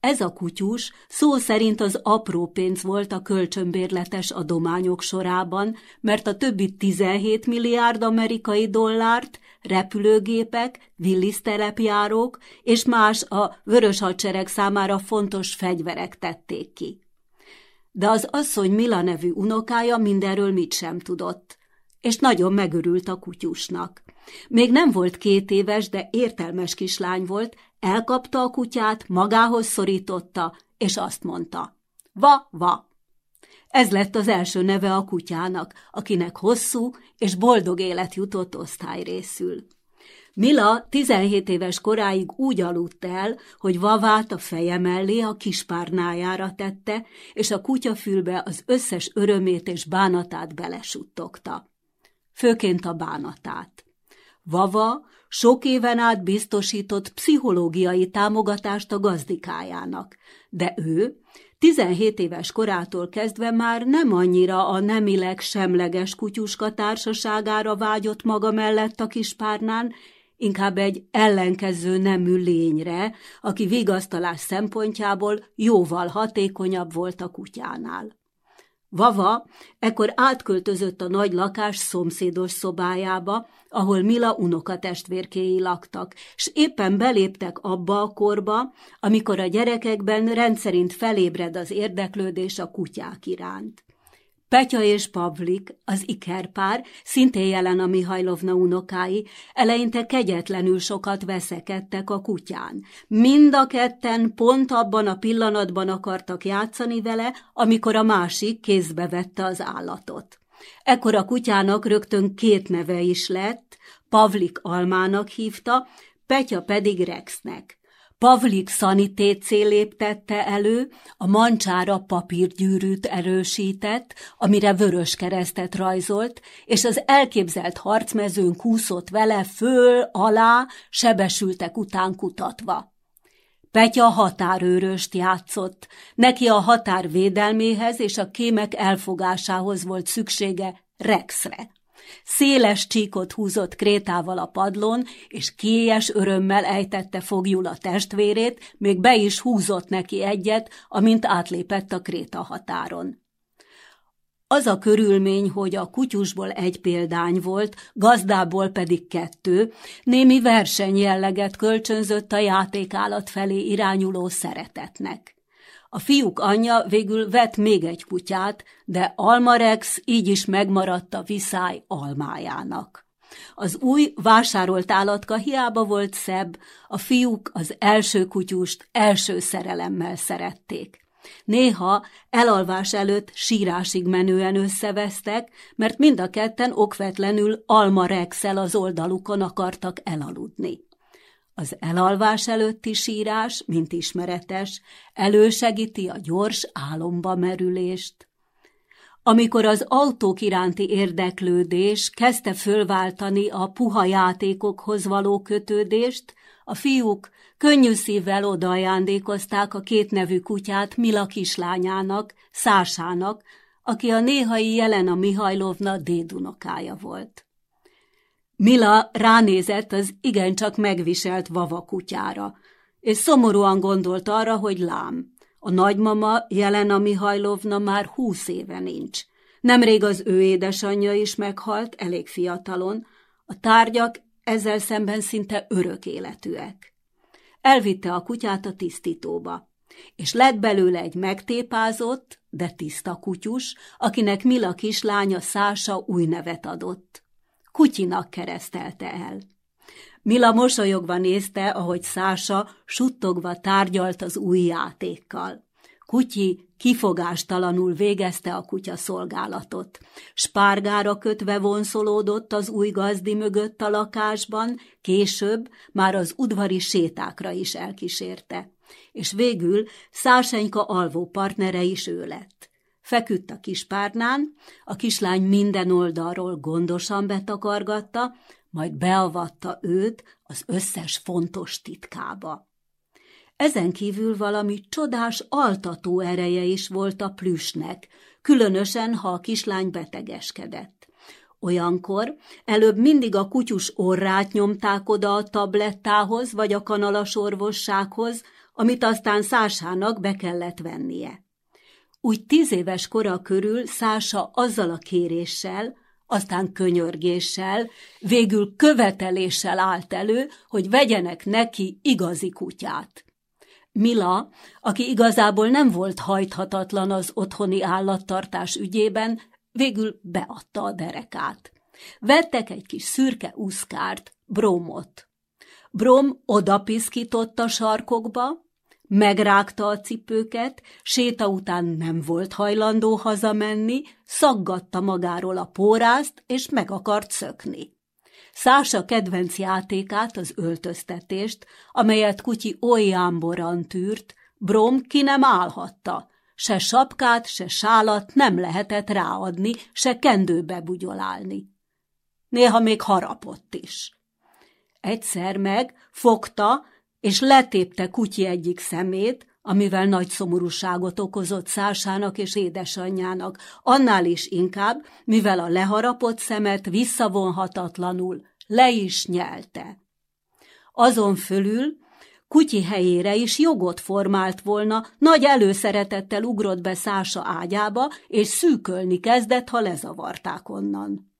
Ez a kutyus szó szerint az apró pénz volt a kölcsönbérletes adományok sorában, mert a többi 17 milliárd amerikai dollárt repülőgépek, villisztelepjárók és más a vörös hadsereg számára fontos fegyverek tették ki. De az asszony Mila nevű unokája mindenről mit sem tudott, és nagyon megörült a kutyusnak. Még nem volt két éves, de értelmes kislány volt, elkapta a kutyát, magához szorította, és azt mondta, va, va. Ez lett az első neve a kutyának, akinek hosszú és boldog élet jutott osztályrészül. Mila 17 éves koráig úgy aludt el, hogy vavát a feje mellé a kispárnájára tette, és a kutyafülbe az összes örömét és bánatát belesuttogta. Főként a bánatát. Vava sok éven át biztosított pszichológiai támogatást a gazdikájának, de ő 17 éves korától kezdve már nem annyira a nemileg semleges kutyuska társaságára vágyott maga mellett a kispárnán, inkább egy ellenkező nemű lényre, aki vigasztalás szempontjából jóval hatékonyabb volt a kutyánál. Vava ekkor átköltözött a nagy lakás szomszédos szobájába, ahol Mila unokatestvérkéi laktak, s éppen beléptek abba a korba, amikor a gyerekekben rendszerint felébred az érdeklődés a kutyák iránt. Petya és Pavlik, az ikerpár, szintén jelen a Mihajlovna unokái, eleinte kegyetlenül sokat veszekedtek a kutyán. Mind a ketten pont abban a pillanatban akartak játszani vele, amikor a másik kézbe vette az állatot. Ekkor a kutyának rögtön két neve is lett, Pavlik Almának hívta, Petya pedig Rexnek. Pavlik szanitécé léptette elő, a mancsára papírgyűrűt erősített, amire vörös keresztet rajzolt, és az elképzelt harcmezőn kúszott vele föl, alá, sebesültek után kutatva. Petya határőröst játszott, neki a határ védelméhez és a kémek elfogásához volt szüksége Rexre. Széles csíkot húzott krétával a padlón, és kélyes örömmel ejtette fogjul a testvérét, még be is húzott neki egyet, amint átlépett a kréta határon. Az a körülmény, hogy a kutyusból egy példány volt, gazdából pedig kettő, némi versenyjelleget kölcsönzött a játékállat felé irányuló szeretetnek. A fiúk anyja végül vett még egy kutyát, de Almarex így is megmaradt a viszály almájának. Az új vásárolt állatka hiába volt szebb, a fiúk az első kutyust első szerelemmel szerették. Néha elalvás előtt sírásig menően összevesztek, mert mind a ketten okvetlenül almarexel az oldalukon akartak elaludni. Az elalvás előtti sírás, mint ismeretes, elősegíti a gyors álomba merülést. Amikor az autók iránti érdeklődés kezdte fölváltani a puha játékokhoz való kötődést, a fiúk könnyű szívvel odaajándékozták a két nevű kutyát Mila kislányának, Szásának, aki a néhai Jelena Mihajlovna dédunokája volt. Mila ránézett az igencsak megviselt vava kutyára, és szomorúan gondolt arra, hogy lám. A nagymama Jelena Mihajlovna már húsz éve nincs. Nemrég az ő édesanyja is meghalt, elég fiatalon. A tárgyak ezzel szemben szinte örök életűek. Elvitte a kutyát a tisztítóba, és lett belőle egy megtépázott, de tiszta kutyus, akinek Mila kislánya Szása új nevet adott. Kutyinak keresztelte el. Mila mosolyogva nézte, ahogy Szása suttogva tárgyalt az új játékkal. Kutyi kifogástalanul végezte a kutya szolgálatot. Spárgára kötve vonszolódott az új gazdi mögött a lakásban, később már az udvari sétákra is elkísérte. És végül Szásenyka alvó partnere is ő lett. Feküdt a kispárnán, a kislány minden oldalról gondosan betakargatta, majd beavatta őt az összes fontos titkába. Ezen kívül valami csodás altató ereje is volt a plüsnek, különösen, ha a kislány betegeskedett. Olyankor előbb mindig a kutyus orrát nyomták oda a tablettához vagy a kanalas orvossághoz, amit aztán Szásának be kellett vennie. Úgy tíz éves kora körül Szása azzal a kéréssel, aztán könyörgéssel, végül követeléssel állt elő, hogy vegyenek neki igazi kutyát. Mila, aki igazából nem volt hajthatatlan az otthoni állattartás ügyében, végül beadta a derekát. Vettek egy kis szürke uszkárt, Bromot. Brom odapiszkított a sarkokba, megrágta a cipőket, séta után nem volt hajlandó hazamenni, szaggatta magáról a pórázt, és meg akart szökni. Szása kedvenc játékát, az öltöztetést, amelyet kutyi oly jámboran tűrt, Brom ki nem állhatta, se sapkát, se sálat nem lehetett ráadni, se kendőbe bugyolálni. Néha még harapott is. Egyszer meg fogta, és letépte kutyi egyik szemét, amivel nagy szomorúságot okozott Szásának és édesanyjának, annál is inkább, mivel a leharapott szemet visszavonhatatlanul le is nyelte. Azon fölül kutyi helyére is jogot formált volna, nagy előszeretettel ugrott be Szása ágyába, és szűkölni kezdett, ha lezavarták onnan.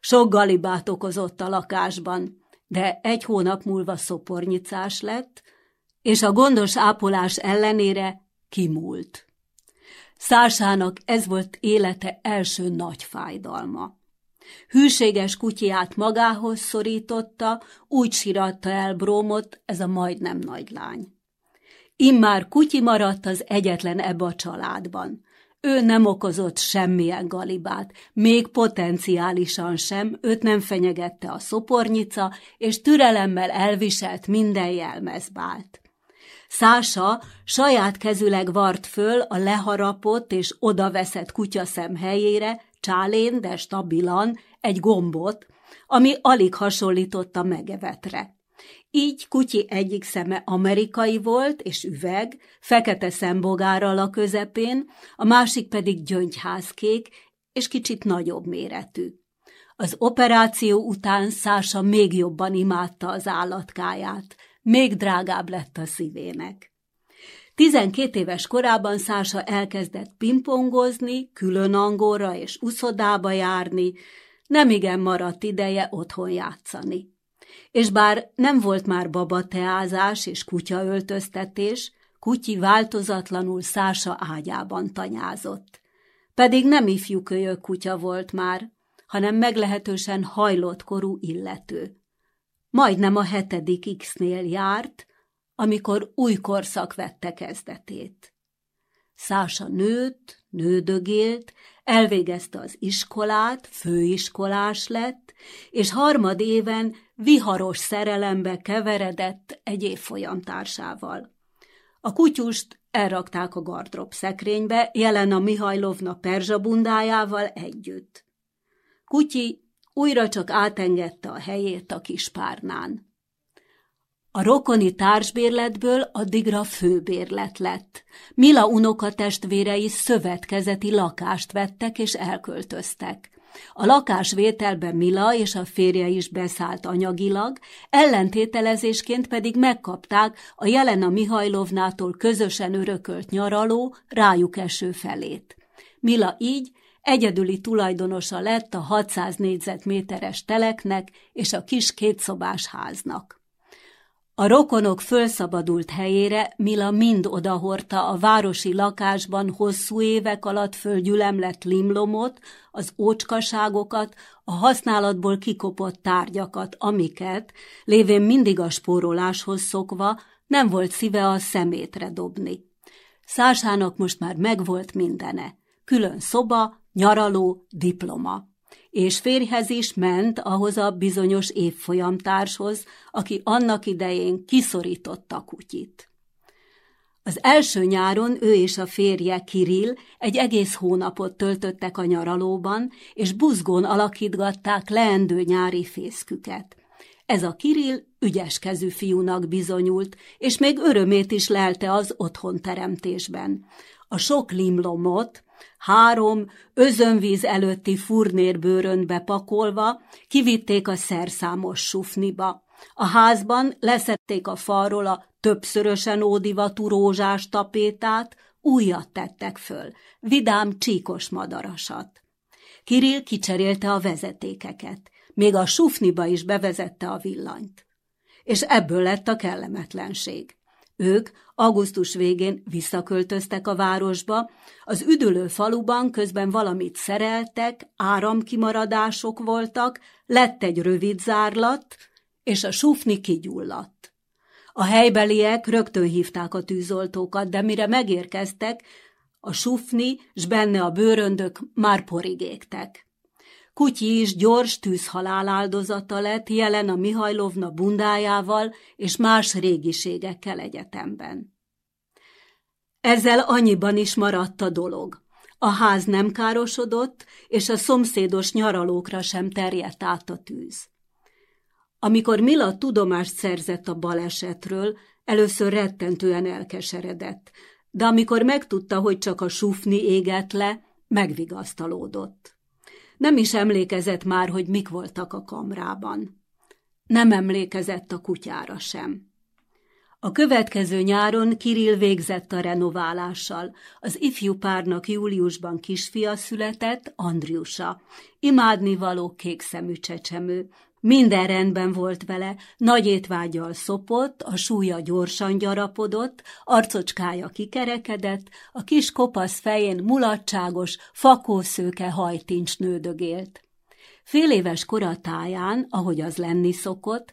Sok galibát okozott a lakásban, de egy hónap múlva szopornyicás lett, és a gondos ápolás ellenére kimúlt. Szásának ez volt élete első nagy fájdalma. Hűséges kutyját magához szorította, úgy siratta el Brómot ez a majdnem nagy lány. Immár kutyi maradt az egyetlen ebbe a családban. Ő nem okozott semmilyen galibát, még potenciálisan sem, őt nem fenyegette a szopornyica, és türelemmel elviselt minden jelmezbált. Szása saját kezüleg vart föl a leharapott és odaveszett kutyaszem helyére, csálén, de stabilan, egy gombot, ami alig hasonlított a megevetre. Így kutyi egyik szeme amerikai volt és üveg, fekete szembogárral a közepén, a másik pedig gyöngyházkék és kicsit nagyobb méretű. Az operáció után Szása még jobban imádta az állatkáját, még drágább lett a szívének. Tizenkét éves korában Szása elkezdett pingpongozni, külön angolra és uszodába járni, nemigen maradt ideje otthon játszani és bár nem volt már babateázás és kutyaöltöztetés, kutyi változatlanul szása ágyában tanyázott. Pedig nem ifjú kölyök kutya volt már, hanem meglehetősen hajlott korú illető. Majdnem a hetedik X-nél járt, amikor új korszak vette kezdetét. Szása nőtt, nődögélt, elvégezte az iskolát, főiskolás lett, és harmad éven viharos szerelembe keveredett egy évfolyamtársával. A kutyust elrakták a gardrop szekrénybe, jelen a Mihajlovna perzsabundájával együtt. Kutyi újra csak átengedte a helyét a kispárnán. A rokoni társbérletből addigra főbérlet lett. Mila unokatestvérei szövetkezeti lakást vettek és elköltöztek. A lakásvételbe Mila és a férje is beszállt anyagilag, ellentételezésként pedig megkapták a Jelena Mihajlovnától közösen örökölt nyaraló, rájuk eső felét. Mila így egyedüli tulajdonosa lett a 600 négyzetméteres teleknek és a kis kétszobás háznak. A rokonok fölszabadult helyére Mila mind odahorta a városi lakásban hosszú évek alatt földgyülemlett limlomot, az ócskaságokat, a használatból kikopott tárgyakat, amiket, lévén mindig a spóroláshoz szokva, nem volt szíve a szemétre dobni. Szásának most már megvolt mindene. Külön szoba, nyaraló, diploma és férjhez is ment ahhoz a bizonyos évfolyamtárshoz, aki annak idején kiszorította kutyit. Az első nyáron ő és a férje Kirill egy egész hónapot töltöttek a nyaralóban, és buzgón alakítgatták leendő nyári fészküket. Ez a Kirill ügyeskezű fiúnak bizonyult, és még örömét is lelte az otthonteremtésben. A sok limlomot, három özönvíz előtti furnérbőröntbe pakolva kivitték a szerszámos sufniba. A házban leszették a falról a többszörösen ódivatú rózsás tapétát, újat tettek föl, vidám csíkos madarasat. Kirill kicserélte a vezetékeket, még a sufniba is bevezette a villanyt. És ebből lett a kellemetlenség. Ők augusztus végén visszaköltöztek a városba, az üdülő faluban közben valamit szereltek, áramkimaradások voltak, lett egy rövid zárlat, és a sufni kigyulladt. A helybeliek rögtön hívták a tűzoltókat, de mire megérkeztek, a sufni s benne a bőröndök már porigégtek. Kutyi is gyors tűzhalál áldozata lett jelen a Mihajlovna bundájával és más régiségekkel egyetemben. Ezzel annyiban is maradt a dolog. A ház nem károsodott, és a szomszédos nyaralókra sem terjedt át a tűz. Amikor Mila tudomást szerzett a balesetről, először rettentően elkeseredett, de amikor megtudta, hogy csak a sufni égett le, megvigasztalódott. Nem is emlékezett már, hogy mik voltak a kamrában. Nem emlékezett a kutyára sem. A következő nyáron Kirill végzett a renoválással. Az ifjú párnak júliusban kisfia született, Andriusa, imádnivaló kékszemű csecsemő, minden rendben volt vele, nagy étvágyal szopott, a súlya gyorsan gyarapodott, arcocskája kikerekedett, a kis kopasz fején mulatságos, fakószőke hajtincs nődögélt. Fél éves kora táján, ahogy az lenni szokott,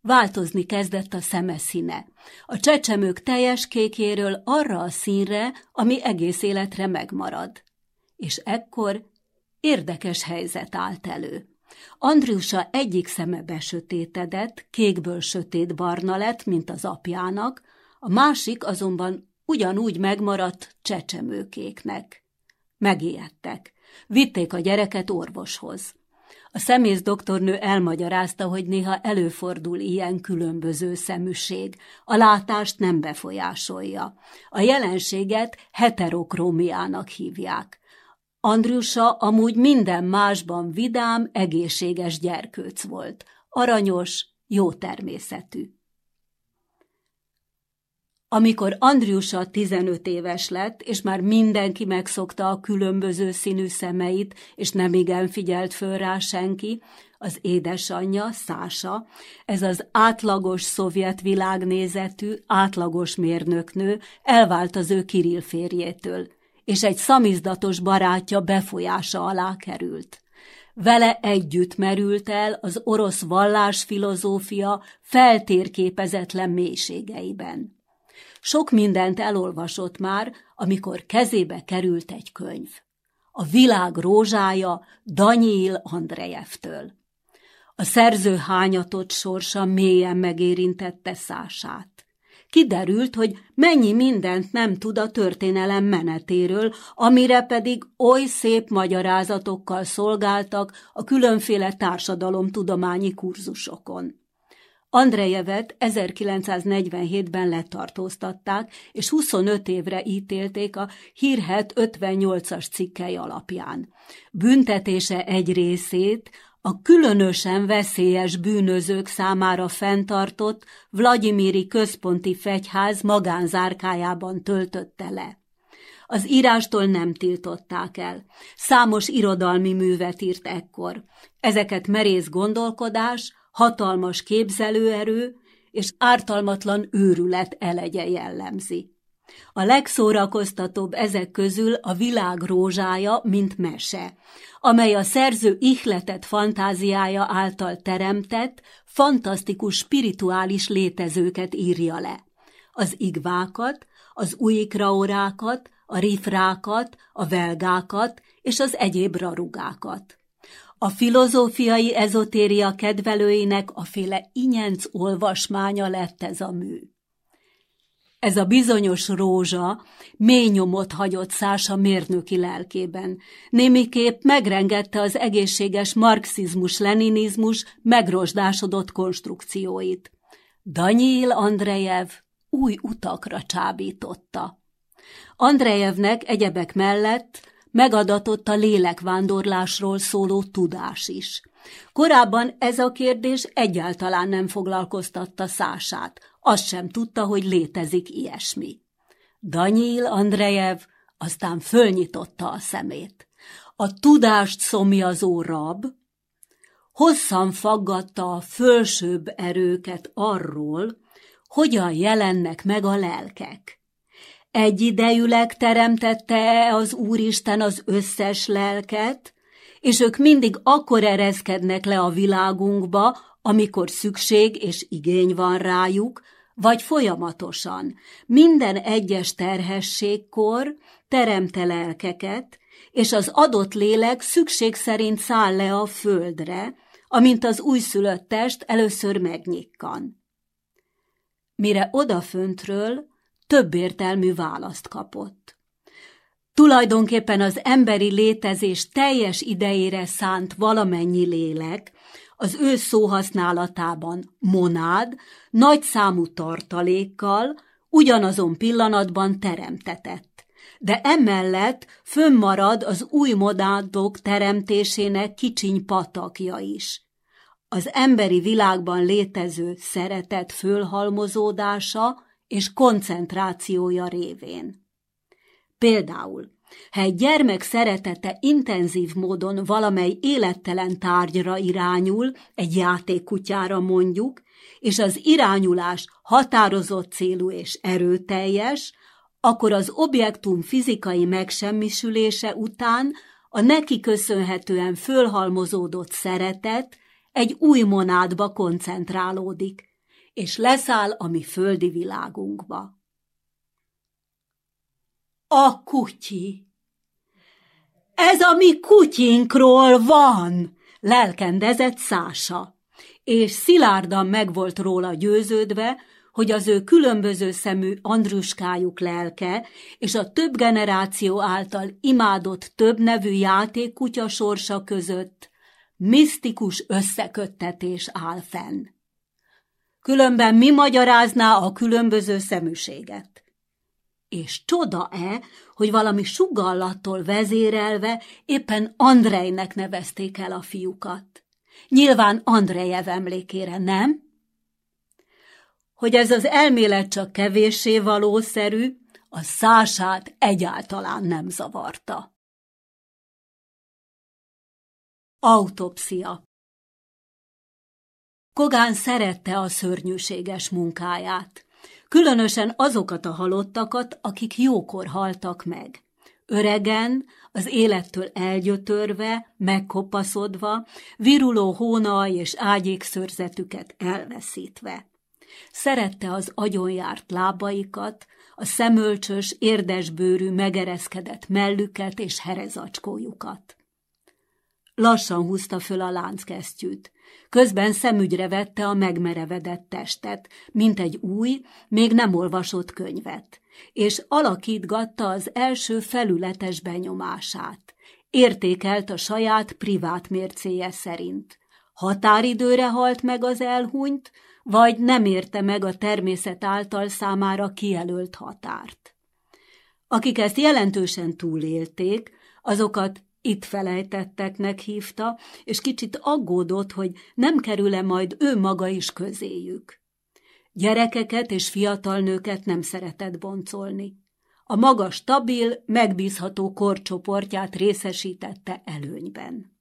változni kezdett a szeme színe. A csecsemők teljes kékéről arra a színre, ami egész életre megmarad. És ekkor érdekes helyzet állt elő. Andriusa egyik szeme besötétedett, kékből sötét barna lett, mint az apjának, a másik azonban ugyanúgy megmaradt csecsemőkéknek. Megijedtek. Vitték a gyereket orvoshoz. A szemész doktornő elmagyarázta, hogy néha előfordul ilyen különböző szeműség. A látást nem befolyásolja. A jelenséget heterokrómiának hívják. Andriusa amúgy minden másban vidám, egészséges gyerkőc volt, aranyos, jó természetű. Amikor Andriusa 15 éves lett, és már mindenki megszokta a különböző színű szemeit, és nem igen figyelt föl rá senki, az édesanyja, Szása, ez az átlagos szovjet világnézetű, átlagos mérnöknő elvált az ő Kirill férjétől – és egy szamizdatos barátja befolyása alá került. Vele együtt merült el az orosz vallásfilozófia feltérképezetlen mélységeiben. Sok mindent elolvasott már, amikor kezébe került egy könyv. A világ rózsája Danyil Andrejevtől. A szerző hányatott sorsa mélyen megérintette szását. Kiderült, hogy mennyi mindent nem tud a történelem menetéről, amire pedig oly szép magyarázatokkal szolgáltak a különféle társadalomtudományi kurzusokon. Andrejevet 1947-ben letartóztatták, és 25 évre ítélték a hírhet 58-as cikkei alapján. Büntetése egy részét a különösen veszélyes bűnözők számára fenntartott Vladimiri központi fegyház magánzárkájában töltötte le. Az írástól nem tiltották el. Számos irodalmi művet írt ekkor. Ezeket merész gondolkodás, hatalmas képzelőerő és ártalmatlan őrület elegye jellemzi. A legszórakoztatóbb ezek közül a világ rózsája, mint mese, amely a szerző ihletett fantáziája által teremtett, fantasztikus spirituális létezőket írja le. Az igvákat, az uikraorákat, a rifrákat, a velgákat és az egyéb rarugákat. A filozófiai ezotéria kedvelőinek a féle inyenc olvasmánya lett ez a mű. Ez a bizonyos rózsa mély nyomot hagyott Szása mérnöki lelkében. Némiképp megrengette az egészséges marxizmus-leninizmus megrosdásodott konstrukcióit. Danyil Andrejev új utakra csábította. Andrejevnek egyebek mellett megadatott a lélekvándorlásról szóló tudás is. Korábban ez a kérdés egyáltalán nem foglalkoztatta szását, azt sem tudta, hogy létezik ilyesmi. Danyil Andrejev aztán fölnyitotta a szemét. A tudást szomjazó rab hosszan faggatta a fölsőbb erőket arról, hogyan jelennek meg a lelkek. Egyidejűleg teremtette-e az Úristen az összes lelket, és ők mindig akkor ereszkednek le a világunkba, amikor szükség és igény van rájuk, vagy folyamatosan, minden egyes terhességkor teremte lelkeket, és az adott lélek szükség szerint száll le a földre, amint az újszülött test először megnyikkan. Mire odaföntről több értelmű választ kapott. Tulajdonképpen az emberi létezés teljes idejére szánt valamennyi lélek, az ő szóhasználatában monád, nagy számú tartalékkal, ugyanazon pillanatban teremtetett. De emellett fönnmarad az új monádok teremtésének kicsiny patakja is. Az emberi világban létező szeretet fölhalmozódása és koncentrációja révén. Például ha egy gyermek szeretete intenzív módon valamely élettelen tárgyra irányul, egy játékkutyára mondjuk, és az irányulás határozott célú és erőteljes, akkor az objektum fizikai megsemmisülése után a neki köszönhetően fölhalmozódott szeretet egy új monádba koncentrálódik, és leszáll a mi földi világunkba. A kutyi. Ez a mi kutyinkról van, lelkendezett Szása, és szilárdan meg volt róla győződve, hogy az ő különböző szemű Andruskájuk lelke és a több generáció által imádott több nevű játékkutya sorsa között misztikus összeköttetés áll fenn. Különben mi magyarázná a különböző szeműséget? És csoda-e, hogy valami sugallattól vezérelve éppen Andrejnek nevezték el a fiúkat. Nyilván Andrejev emlékére, nem? Hogy ez az elmélet csak kevéssé valószerű, a szását egyáltalán nem zavarta. Autopsia Kogán szerette a szörnyűséges munkáját különösen azokat a halottakat, akik jókor haltak meg. Öregen, az élettől elgyötörve, megkopaszodva, viruló hónaj és ágyékszörzetüket elveszítve. Szerette az agyonjárt lábaikat, a szemölcsös, érdesbőrű, megereszkedett mellüket és herezacskójukat. Lassan húzta föl a lánckesztyűt. Közben szemügyre vette a megmerevedett testet, mint egy új, még nem olvasott könyvet, és alakítgatta az első felületes benyomását. Értékelt a saját privát mércéje szerint. Határidőre halt meg az elhunyt, vagy nem érte meg a természet által számára kijelölt határt. Akik ezt jelentősen túlélték, azokat itt felejtetteknek hívta, és kicsit aggódott, hogy nem kerül-e majd ő maga is közéjük. Gyerekeket és fiatal nőket nem szeretett boncolni. A maga stabil, megbízható korcsoportját részesítette előnyben.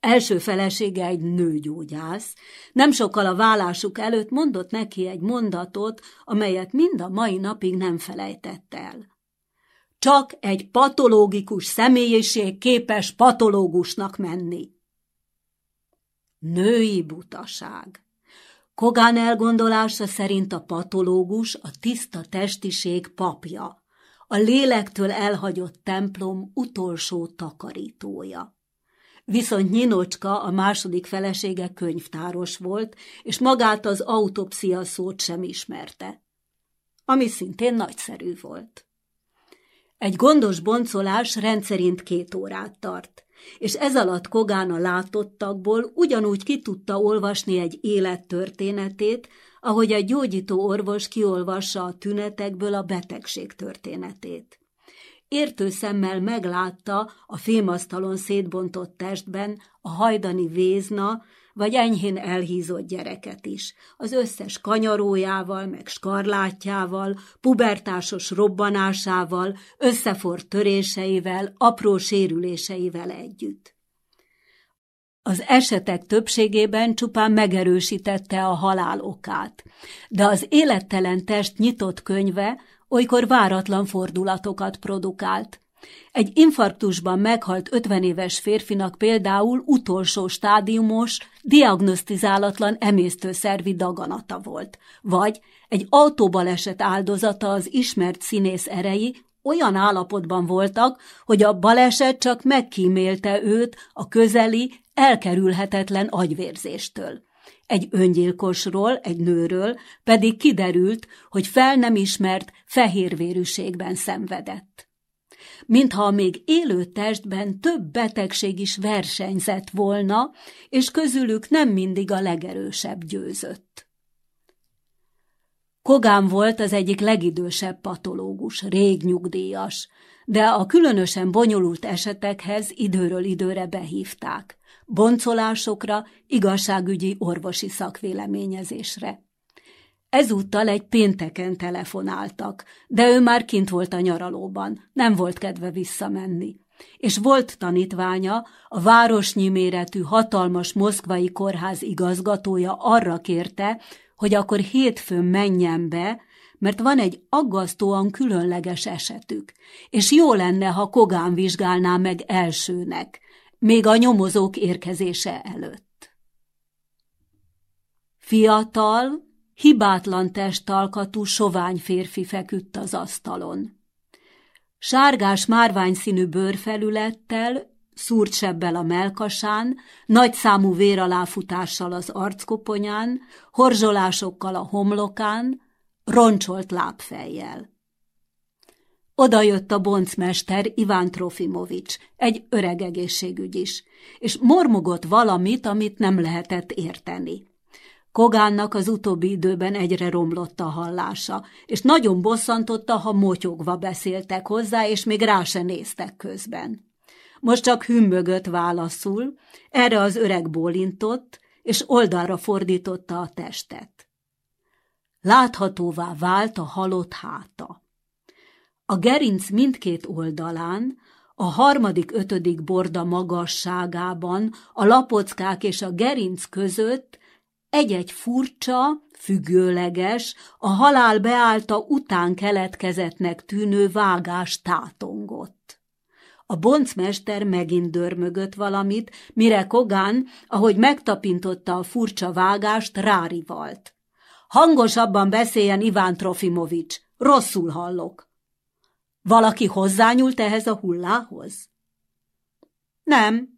Első felesége egy nőgyógyász, nem sokkal a vállásuk előtt mondott neki egy mondatot, amelyet mind a mai napig nem felejtett el. Csak egy patológikus személyiség képes patológusnak menni. Női butaság. Kogán elgondolása szerint a patológus a tiszta testiség papja, a lélektől elhagyott templom utolsó takarítója. Viszont Nyinocska, a második felesége könyvtáros volt, és magát az autopszia szót sem ismerte, ami szintén nagyszerű volt. Egy gondos boncolás rendszerint két órát tart. és ez alatt Kogán a látottakból ugyanúgy ki tudta olvasni egy élettörténetét, ahogy egy gyógyító orvos kiolvassa a tünetekből a betegség történetét. Értő szemmel meglátta a fémasztalon szétbontott testben a hajdani vézna, vagy enyhén elhízott gyereket is, az összes kanyarójával, meg skarlátjával, pubertásos robbanásával, összefort töréseivel, apró sérüléseivel együtt. Az esetek többségében csupán megerősítette a halál okát, de az élettelen test nyitott könyve olykor váratlan fordulatokat produkált. Egy infarktusban meghalt 50 éves férfinak például utolsó stádiumos, diagnosztizálatlan emésztőszervi daganata volt, vagy egy autóbaleset áldozata az ismert színész erei olyan állapotban voltak, hogy a baleset csak megkímélte őt a közeli, elkerülhetetlen agyvérzéstől. Egy öngyilkosról, egy nőről pedig kiderült, hogy fel nem ismert fehérvérűségben szenvedett. Mintha még élő testben több betegség is versenyzett volna, és közülük nem mindig a legerősebb győzött. Kogán volt az egyik legidősebb patológus, rég nyugdíjas, de a különösen bonyolult esetekhez időről időre behívták boncolásokra, igazságügyi orvosi szakvéleményezésre. Ezúttal egy pénteken telefonáltak, de ő már kint volt a nyaralóban, nem volt kedve visszamenni. És volt tanítványa, a városnyi méretű hatalmas moszkvai kórház igazgatója arra kérte, hogy akkor hétfőn menjen be, mert van egy aggasztóan különleges esetük, és jó lenne, ha Kogán vizsgálná meg elsőnek, még a nyomozók érkezése előtt. Fiatal, hibátlan testalkatú sovány férfi feküdt az asztalon. Sárgás márványszínű bőrfelülettel, szúrt sebbel a melkasán, nagyszámú véraláfutással az arckoponyán, horzsolásokkal a homlokán, roncsolt lábfejjel. Oda jött a boncmester Iván Trofimovics, egy öreg egészségügyis, és mormogott valamit, amit nem lehetett érteni. Kogánnak az utóbbi időben egyre romlott a hallása, és nagyon bosszantotta, ha motyogva beszéltek hozzá, és még rá se néztek közben. Most csak hümmögött válaszul, erre az öreg bólintott, és oldalra fordította a testet. Láthatóvá vált a halott háta. A gerinc mindkét oldalán, a harmadik-ötödik borda magasságában, a lapockák és a gerinc között egy-egy furcsa, függőleges, a halál beállta után keletkezetnek tűnő vágás tátongott. A boncmester megint dörmögött valamit, mire Kogán, ahogy megtapintotta a furcsa vágást, rárivalt. Hangosabban beszéljen Iván Trofimovics, rosszul hallok. Valaki hozzányúlt ehhez a hullához? Nem,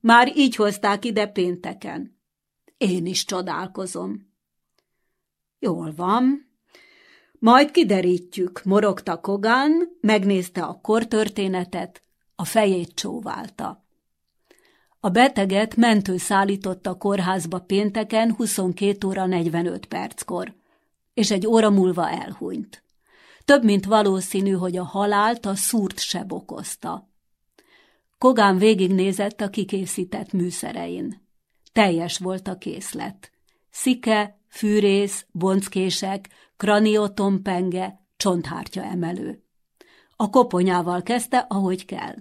már így hozták ide pénteken. Én is csodálkozom. Jól van. Majd kiderítjük, morogta Kogán, megnézte a kortörténetet, a fejét csóválta. A beteget mentő szállította a kórházba pénteken 22 óra 45 perckor, és egy óra múlva elhunyt. Több mint valószínű, hogy a halált a szúrt seb okozta. Kogán végignézett a kikészített műszerein. Teljes volt a készlet. Szike, fűrész, bonckések, kraniotompenge, csonthártya emelő. A koponyával kezdte, ahogy kell.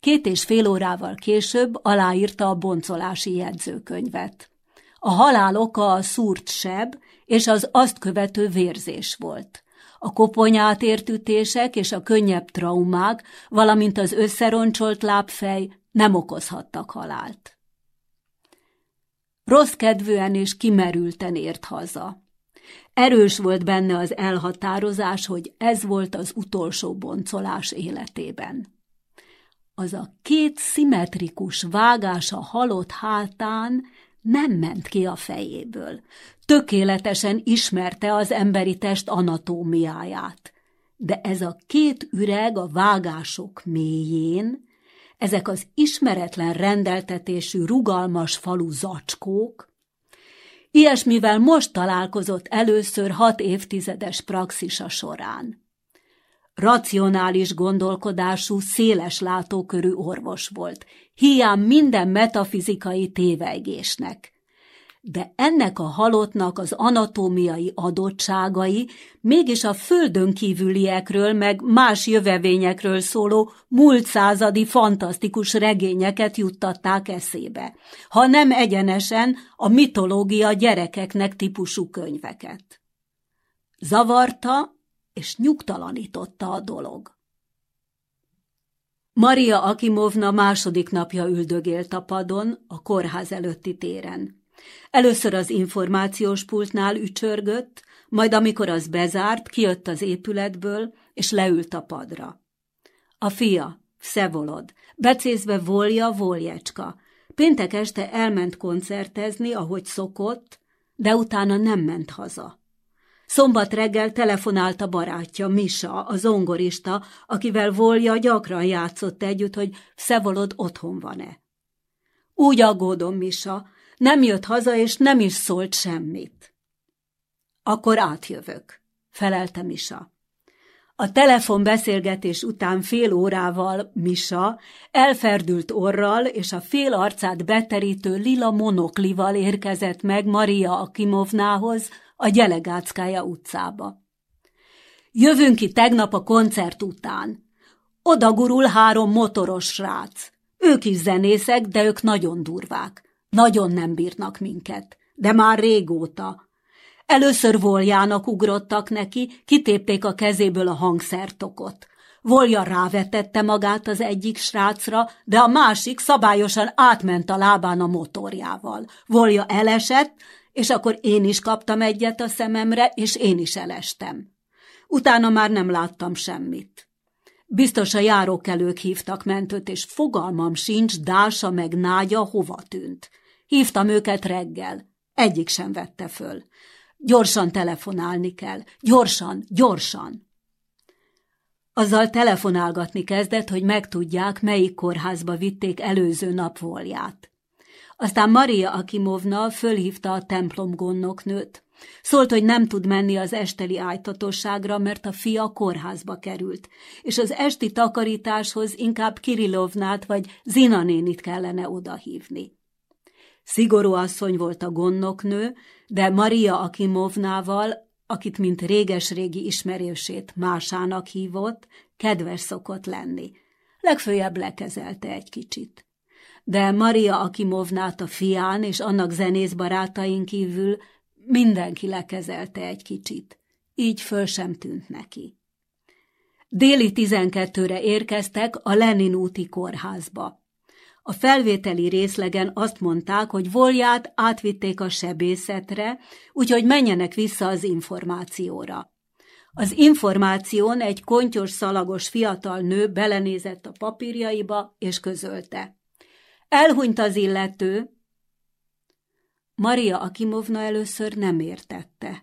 Két és fél órával később aláírta a boncolási jegyzőkönyvet. A halál oka a szúrt seb és az azt követő vérzés volt. A koponyát értütések és a könnyebb traumák, valamint az összeroncsolt lábfej nem okozhattak halált. Rossz kedvűen és kimerülten ért haza. Erős volt benne az elhatározás, hogy ez volt az utolsó boncolás életében. Az a két szimmetrikus vágás a halott hátán nem ment ki a fejéből. Tökéletesen ismerte az emberi test anatómiáját. De ez a két üreg a vágások mélyén, ezek az ismeretlen rendeltetésű rugalmas falu zacskók, ilyesmivel most találkozott először hat évtizedes praxisa során. Racionális gondolkodású, széles látókörű orvos volt, hiány minden metafizikai tévegésnek de ennek a halottnak az anatómiai adottságai mégis a földön kívüliekről meg más jövevényekről szóló múlt századi fantasztikus regényeket juttatták eszébe, ha nem egyenesen a mitológia gyerekeknek típusú könyveket. Zavarta és nyugtalanította a dolog. Maria Akimovna második napja üldögélt a padon, a kórház előtti téren. Először az információs pultnál ücsörgött, majd amikor az bezárt, kijött az épületből, és leült a padra. A fia, Vszevolod, becézve volja Voljecska. Péntek este elment koncertezni, ahogy szokott, de utána nem ment haza. Szombat reggel telefonált a barátja, Misa, a zongorista, akivel Volja gyakran játszott együtt, hogy Vszevolod otthon van-e. Úgy aggódom, Misa, nem jött haza, és nem is szólt semmit. Akkor átjövök, felelte Misa. A telefonbeszélgetés után fél órával Misa elferdült orral és a fél arcát beterítő lila monoklival érkezett meg Maria Akimovnához a Gyelegáckája utcába. Jövünk ki tegnap a koncert után. Oda gurul három motoros srác. Ők is zenészek, de ők nagyon durvák. Nagyon nem bírnak minket, de már régóta. Először Voljának ugrottak neki, kitépték a kezéből a hangszertokot. Volja rávetette magát az egyik srácra, de a másik szabályosan átment a lábán a motorjával. Volja elesett, és akkor én is kaptam egyet a szememre, és én is elestem. Utána már nem láttam semmit. Biztos a járókelők hívtak mentőt, és fogalmam sincs, Dása meg Nágya hova tűnt. Hívtam őket reggel. Egyik sem vette föl. Gyorsan telefonálni kell. Gyorsan, gyorsan. Azzal telefonálgatni kezdett, hogy megtudják, melyik kórházba vitték előző nap volját. Aztán Maria Akimovna fölhívta a templom gondnoknőt. Szólt, hogy nem tud menni az esteli ájtatosságra, mert a fia kórházba került, és az esti takarításhoz inkább Kirilovnát vagy Zinanénit kellene odahívni. Szigorú asszony volt a gondnoknő, de Maria Akimovnával, akit mint réges-régi ismerősét másának hívott, kedves szokott lenni. Legfőjebb lekezelte egy kicsit. De Maria Akimovnát a fián és annak zenész barátain kívül mindenki lekezelte egy kicsit. Így föl sem tűnt neki. Déli tizenkettőre érkeztek a Lenin úti kórházba. A felvételi részlegen azt mondták, hogy volját átvitték a sebészetre, úgyhogy menjenek vissza az információra. Az információn egy kontyos szalagos fiatal nő belenézett a papírjaiba, és közölte. Elhunyt az illető. Maria Akimovna először nem értette.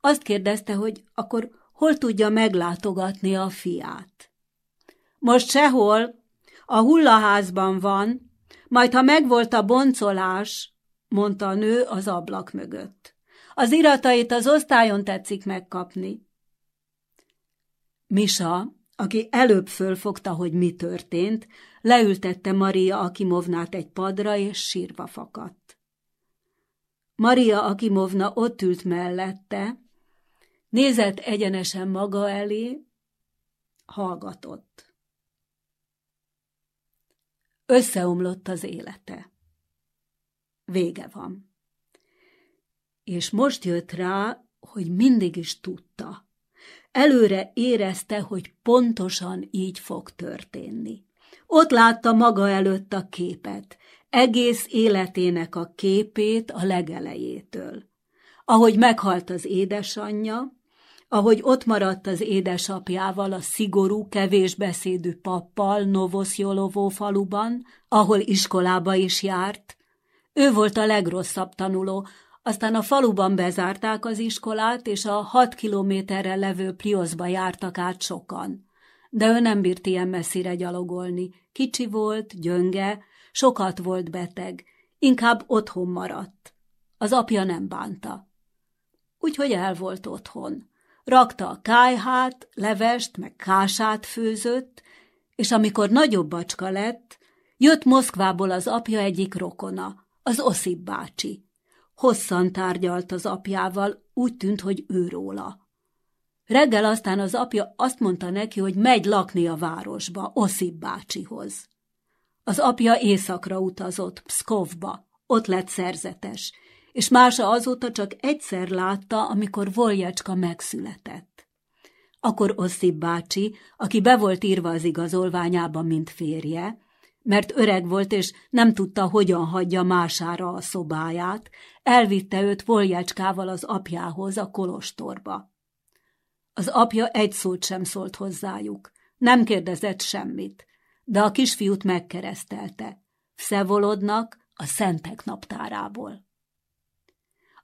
Azt kérdezte, hogy akkor hol tudja meglátogatni a fiát. Most sehol, a hullaházban van, majd ha megvolt a boncolás, mondta a nő az ablak mögött. Az iratait az osztályon tetszik megkapni. Misa, aki előbb fölfogta, hogy mi történt, leültette Maria Akimovnát egy padra, és sírva fakadt. Maria Akimovna ott ült mellette, nézett egyenesen maga elé, hallgatott. Összeomlott az élete. Vége van. És most jött rá, hogy mindig is tudta. Előre érezte, hogy pontosan így fog történni. Ott látta maga előtt a képet, egész életének a képét a legelejétől. Ahogy meghalt az édesanyja, ahogy ott maradt az édesapjával a szigorú, kevésbeszédű pappal Novoszjolovó faluban, ahol iskolába is járt. Ő volt a legrosszabb tanuló, aztán a faluban bezárták az iskolát, és a hat kilométerre levő Prioszba jártak át sokan. de ő nem bírt ilyen messzire gyalogolni. Kicsi volt, gyönge, sokat volt beteg, inkább otthon maradt. Az apja nem bánta. Úgyhogy el volt otthon. Rakta a kájhát, levest, meg kását főzött, és amikor nagyobb bacska lett, jött Moszkvából az apja egyik rokona, az Oszip bácsi. Hosszan tárgyalt az apjával, úgy tűnt, hogy ő róla. Reggel aztán az apja azt mondta neki, hogy megy lakni a városba, Oszip bácsihoz. Az apja északra utazott, Pszkovba, ott lett szerzetes, és Mása azóta csak egyszer látta, amikor Voljacska megszületett. Akkor Oszip bácsi, aki be volt írva az igazolványába, mint férje, mert öreg volt, és nem tudta, hogyan hagyja mására a szobáját, elvitte őt Voljacskával az apjához a kolostorba. Az apja egy szót sem szólt hozzájuk, nem kérdezett semmit, de a kisfiút megkeresztelte. Szevolodnak a szentek naptárából.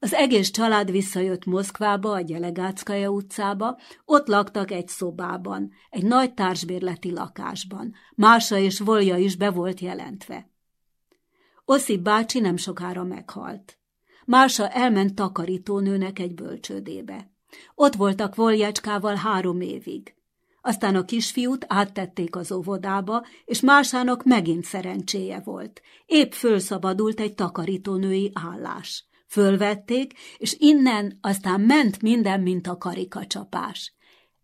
Az egész család visszajött Moszkvába, a Gyelegáckaja utcába, ott laktak egy szobában, egy nagy társbérleti lakásban. Mása és Volja is be volt jelentve. Oszip bácsi nem sokára meghalt. Mása elment takarítónőnek egy bölcsődébe. Ott voltak Voljacskával három évig. Aztán a kisfiút áttették az óvodába, és másának megint szerencséje volt. Épp fölszabadult egy takarítónői állás. Fölvették, és innen aztán ment minden, mint a karikacsapás.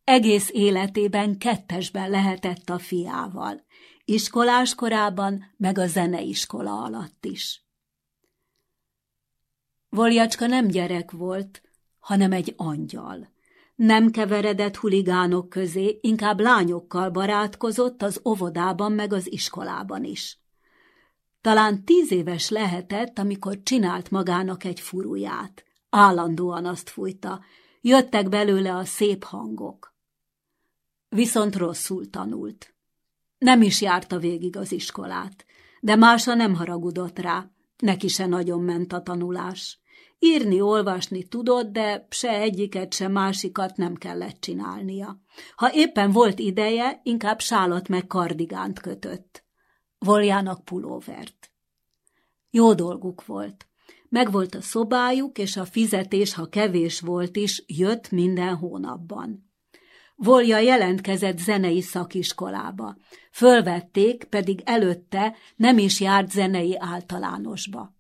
Egész életében kettesben lehetett a fiával. Iskolás korában, meg a zeneiskola alatt is. Voljacska nem gyerek volt, hanem egy angyal. Nem keveredett huligánok közé, inkább lányokkal barátkozott az óvodában meg az iskolában is. Talán tíz éves lehetett, amikor csinált magának egy furuját. Állandóan azt fújta. Jöttek belőle a szép hangok. Viszont rosszul tanult. Nem is járta végig az iskolát, de Mása nem haragudott rá. Neki se nagyon ment a tanulás. Írni, olvasni tudott, de se egyiket, se másikat nem kellett csinálnia. Ha éppen volt ideje, inkább sálat meg kardigánt kötött. Voljának pulóvert. Jó dolguk volt. Megvolt a szobájuk, és a fizetés, ha kevés volt is, jött minden hónapban. Volja jelentkezett zenei szakiskolába. Fölvették, pedig előtte nem is járt zenei általánosba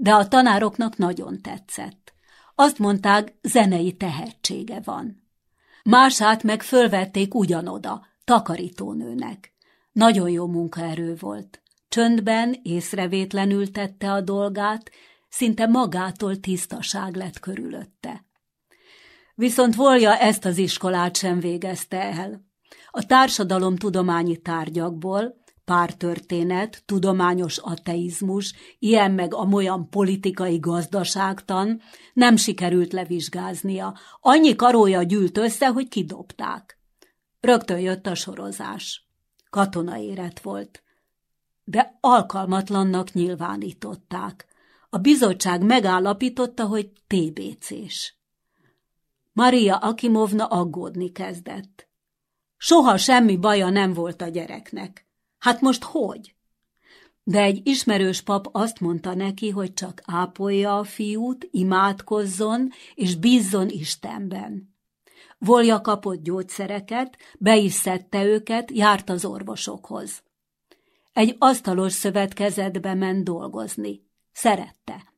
de a tanároknak nagyon tetszett. Azt mondták, zenei tehetsége van. Mását meg fölvették ugyanoda, takarítónőnek. Nagyon jó munkaerő volt. Csöndben, észrevétlenül tette a dolgát, szinte magától tisztaság lett körülötte. Viszont Volja ezt az iskolát sem végezte el. A társadalomtudományi tárgyakból, pártörténet, tudományos ateizmus, ilyen meg amolyan politikai gazdaságtan nem sikerült levizsgáznia. Annyi karója gyűlt össze, hogy kidobták. Rögtön jött a sorozás. Katona érett volt. De alkalmatlannak nyilvánították. A bizottság megállapította, hogy TBC-s. Maria Akimovna aggódni kezdett. Soha semmi baja nem volt a gyereknek. Hát most hogy? De egy ismerős pap azt mondta neki, hogy csak ápolja a fiút, imádkozzon és bízzon Istenben. Volja kapott gyógyszereket, be is szedte őket, járt az orvosokhoz. Egy asztalos szövetkezetbe ment dolgozni. Szerette.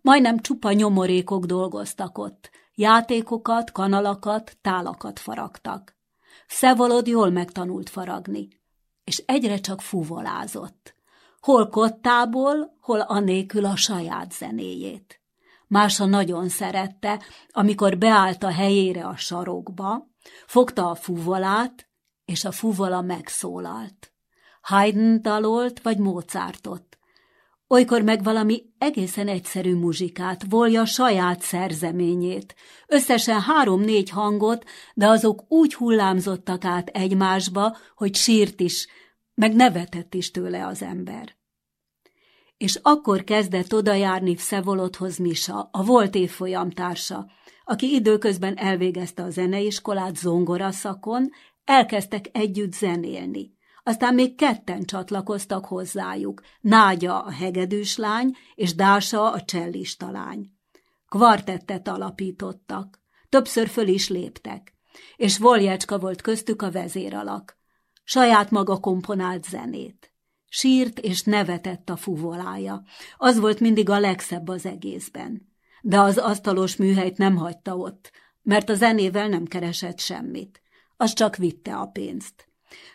Majdnem csupa nyomorékok dolgoztak ott. Játékokat, kanalakat, tálakat faragtak. Szevolod jól megtanult faragni és egyre csak fuvolázott. Hol kottából, hol anélkül a saját zenéjét. Mása nagyon szerette, amikor beállt a helyére a sarokba, fogta a fuvolát, és a fuvola megszólalt. Haydn dalolt, vagy Mozartot. Olykor meg valami egészen egyszerű muzsikát, volja saját szerzeményét. Összesen három-négy hangot, de azok úgy hullámzottak át egymásba, hogy sírt is, meg nevetett is tőle az ember. És akkor kezdett odajárni Szevolodhoz Misa, a volt évfolyam társa, aki időközben elvégezte a zeneiskolát zongoraszakon, Elkezdtek együtt zenélni. Aztán még ketten csatlakoztak hozzájuk, Nágya a hegedűs lány és Dása a csellista lány. Kvartettet alapítottak, többször föl is léptek, és Voljecska volt köztük a vezéralak. Saját maga komponált zenét. Sírt és nevetett a fuvolája. Az volt mindig a legszebb az egészben. De az asztalos műhelyt nem hagyta ott, mert a zenével nem keresett semmit. Az csak vitte a pénzt.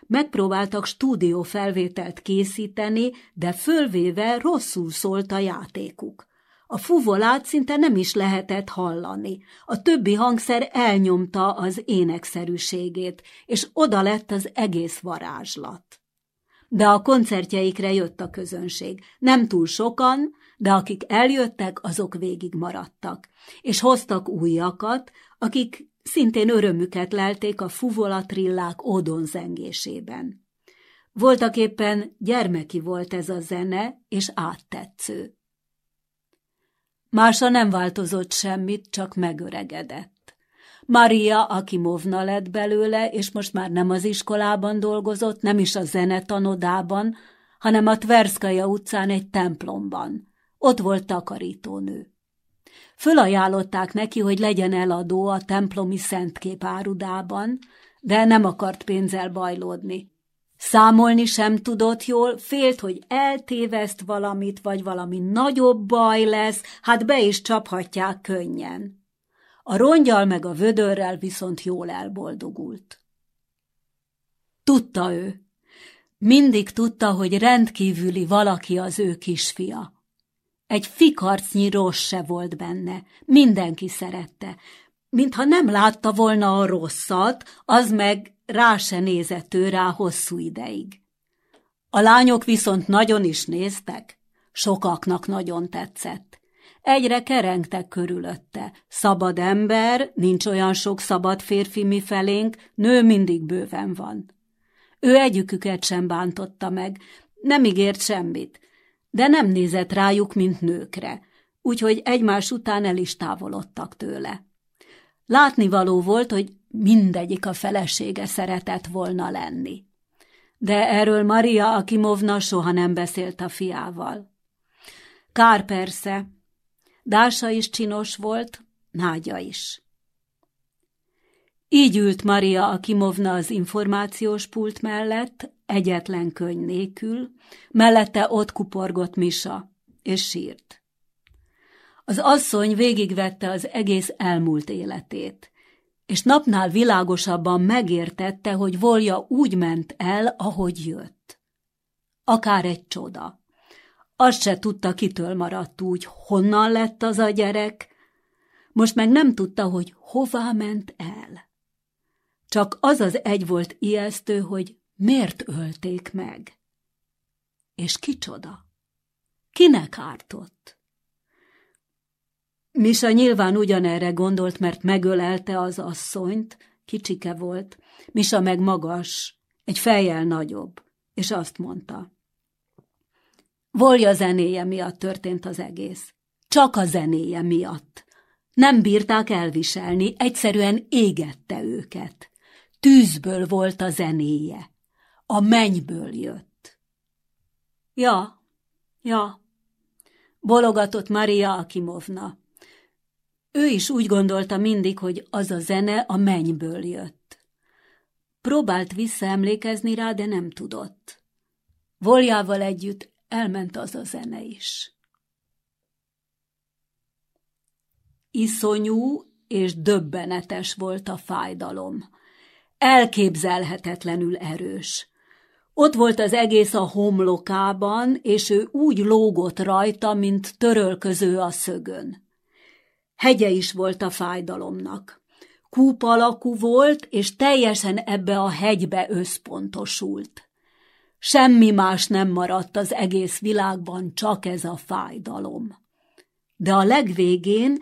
Megpróbáltak stúdiófelvételt készíteni, de fölvéve rosszul szólt a játékuk. A fuvolát szinte nem is lehetett hallani. A többi hangszer elnyomta az énekszerűségét, és oda lett az egész varázslat. De a koncertjeikre jött a közönség. Nem túl sokan, de akik eljöttek, azok végig maradtak, és hoztak újakat, akik szintén örömüket lelték a fuvolatrillák ódon zengésében. Voltak éppen gyermeki volt ez a zene, és áttetsző. Mása nem változott semmit, csak megöregedett. Maria Akimovna lett belőle, és most már nem az iskolában dolgozott, nem is a zenetanodában, hanem a Tverszkaja utcán egy templomban. Ott volt takarítónő. Fölajánlották neki, hogy legyen eladó a templomi szentkép árudában, de nem akart pénzzel bajlódni. Számolni sem tudott jól, félt, hogy eltéveszt valamit, vagy valami nagyobb baj lesz, hát be is csaphatják könnyen. A rongyal meg a vödörrel viszont jól elboldogult. Tudta ő. Mindig tudta, hogy rendkívüli valaki az ő kisfia. Egy fikarcnyi rossz se volt benne, mindenki szerette. Mintha nem látta volna a rosszat, az meg rá se nézett ő rá hosszú ideig. A lányok viszont nagyon is néztek, sokaknak nagyon tetszett. Egyre kerengtek körülötte. Szabad ember, nincs olyan sok szabad férfi mi felénk, nő mindig bőven van. Ő együküket sem bántotta meg, nem ígért semmit, de nem nézett rájuk, mint nőkre, úgyhogy egymás után el is távolodtak tőle. Látnivaló volt, hogy mindegyik a felesége szeretett volna lenni. De erről Maria Akimovna soha nem beszélt a fiával. Kár persze, Dása is csinos volt, Nágya is. Így ült Maria Akimovna az információs pult mellett, egyetlen könyv nélkül, mellette ott kuporgott Misa, és sírt. Az asszony végigvette az egész elmúlt életét, és napnál világosabban megértette, hogy volja úgy ment el, ahogy jött. Akár egy csoda. Azt se tudta, kitől maradt úgy, honnan lett az a gyerek, most meg nem tudta, hogy hová ment el. Csak az az egy volt ijesztő, hogy miért ölték meg. És kicsoda? Kinek ártott? Misa nyilván ugyanerre gondolt, mert megölelte az asszonyt, kicsike volt, Misa meg magas, egy fejjel nagyobb, és azt mondta. Volja zenéje miatt történt az egész. Csak a zenéje miatt. Nem bírták elviselni, egyszerűen égette őket. Tűzből volt a zenéje. A mennyből jött. Ja, ja, bologatott Maria Akimovna. Ő is úgy gondolta mindig, hogy az a zene a mennyből jött. Próbált visszaemlékezni rá, de nem tudott. Voljával együtt elment az a zene is. Iszonyú és döbbenetes volt a fájdalom. Elképzelhetetlenül erős. Ott volt az egész a homlokában, és ő úgy lógott rajta, mint törölköző a szögön. Hegye is volt a fájdalomnak. Kúp alakú volt, és teljesen ebbe a hegybe összpontosult. Semmi más nem maradt az egész világban, csak ez a fájdalom. De a legvégén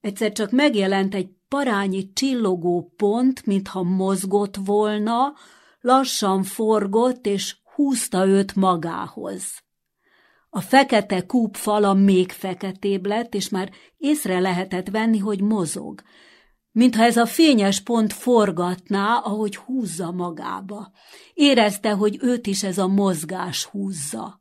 egyszer csak megjelent egy parányi csillogó pont, mintha mozgott volna, lassan forgott, és húzta őt magához. A fekete fala még feketébb lett, és már észre lehetett venni, hogy mozog. Mintha ez a fényes pont forgatná, ahogy húzza magába. Érezte, hogy őt is ez a mozgás húzza.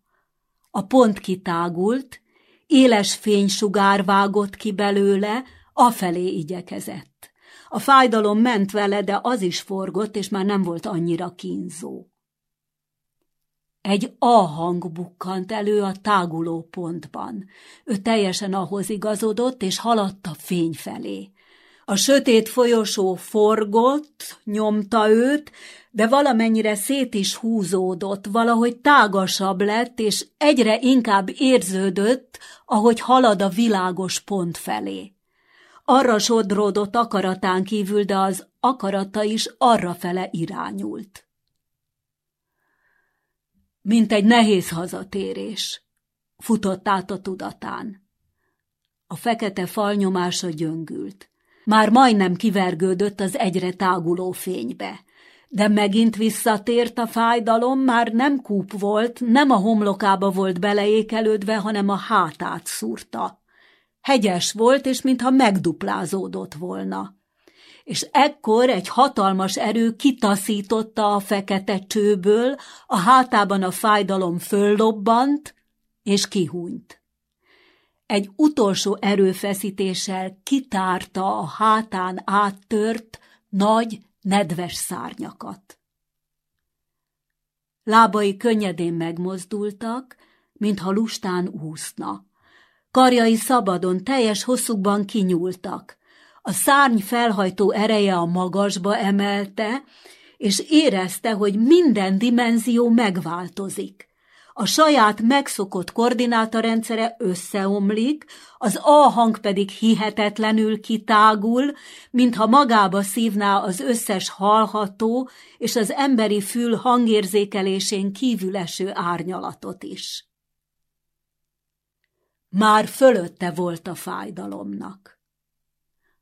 A pont kitágult, éles fénysugár vágott ki belőle, afelé igyekezett. A fájdalom ment vele, de az is forgott, és már nem volt annyira kínzó. Egy A hang bukkant elő a táguló pontban. Ő teljesen ahhoz igazodott, és haladt a fény felé. A sötét folyosó forgott, nyomta őt, de valamennyire szét is húzódott, valahogy tágasabb lett, és egyre inkább érződött, ahogy halad a világos pont felé. Arra sodródott akaratán kívül, de az akarata is arra fele irányult. Mint egy nehéz hazatérés, futott át a tudatán. A fekete fal nyomása gyöngült. Már majdnem kivergődött az egyre táguló fénybe. De megint visszatért a fájdalom, már nem kúp volt, nem a homlokába volt beleékelődve, hanem a hátát szúrta. Hegyes volt, és mintha megduplázódott volna. És ekkor egy hatalmas erő kitaszította a fekete csőből, a hátában a fájdalom föllobbant, és kihúnyt egy utolsó erőfeszítéssel kitárta a hátán áttört, nagy, nedves szárnyakat. Lábai könnyedén megmozdultak, mintha lustán úszna. Karjai szabadon, teljes hosszukban kinyúltak. A szárny felhajtó ereje a magasba emelte, és érezte, hogy minden dimenzió megváltozik a saját megszokott koordinátorrendszere összeomlik, az A hang pedig hihetetlenül kitágul, mintha magába szívná az összes hallható és az emberi fül hangérzékelésén kívül eső árnyalatot is. Már fölötte volt a fájdalomnak.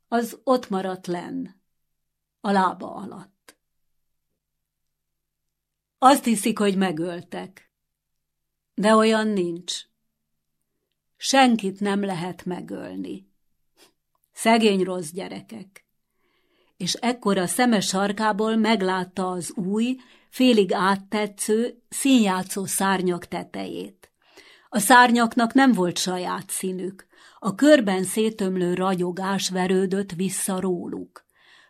Az ott maradt lenn, a lába alatt. Azt hiszik, hogy megöltek de olyan nincs. Senkit nem lehet megölni. Szegény rossz gyerekek. És ekkor a szeme sarkából meglátta az új, félig áttetsző, színjátszó szárnyak tetejét. A szárnyaknak nem volt saját színük, a körben szétömlő ragyogás verődött vissza róluk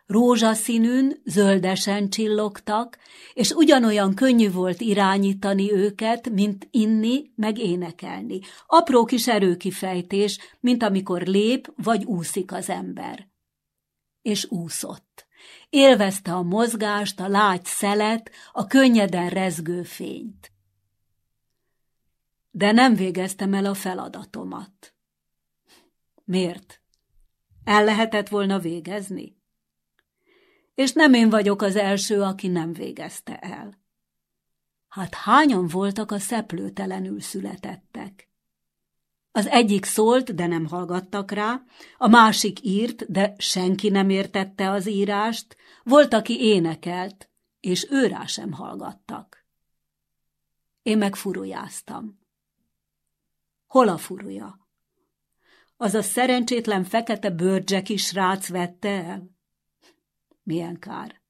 rózsaszínűn, zöldesen csillogtak, és ugyanolyan könnyű volt irányítani őket, mint inni, meg énekelni. Apró kis erőkifejtés, mint amikor lép vagy úszik az ember. És úszott. Élvezte a mozgást, a lágy szelet, a könnyeden rezgő fényt. De nem végeztem el a feladatomat. Miért? El lehetett volna végezni? És nem én vagyok az első, aki nem végezte el. Hát hányan voltak a szeplőtelenül születettek? Az egyik szólt, de nem hallgattak rá, a másik írt, de senki nem értette az írást, volt, aki énekelt, és őrá sem hallgattak. Én meg furujáztam. Hol a furuja? Az a szerencsétlen fekete bőrcseki srác vette el? Milyen kár.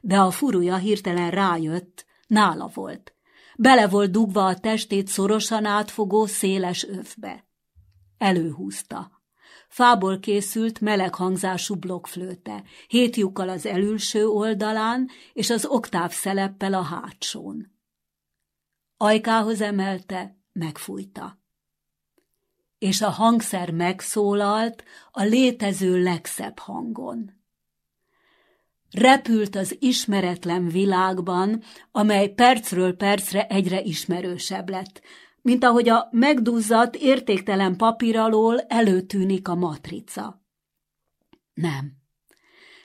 De a furúja hirtelen rájött, nála volt. Bele volt dugva a testét szorosan átfogó, széles övbe. Előhúzta. Fából készült meleghangzású blokkflőte, hét lyukkal az elülső oldalán, és az oktáv szeleppel a hátsón. Ajkához emelte, megfújta. És a hangszer megszólalt a létező legszebb hangon repült az ismeretlen világban, amely percről percre egyre ismerősebb lett, mint ahogy a megduzzadt, értéktelen papír alól előtűnik a matrica. Nem,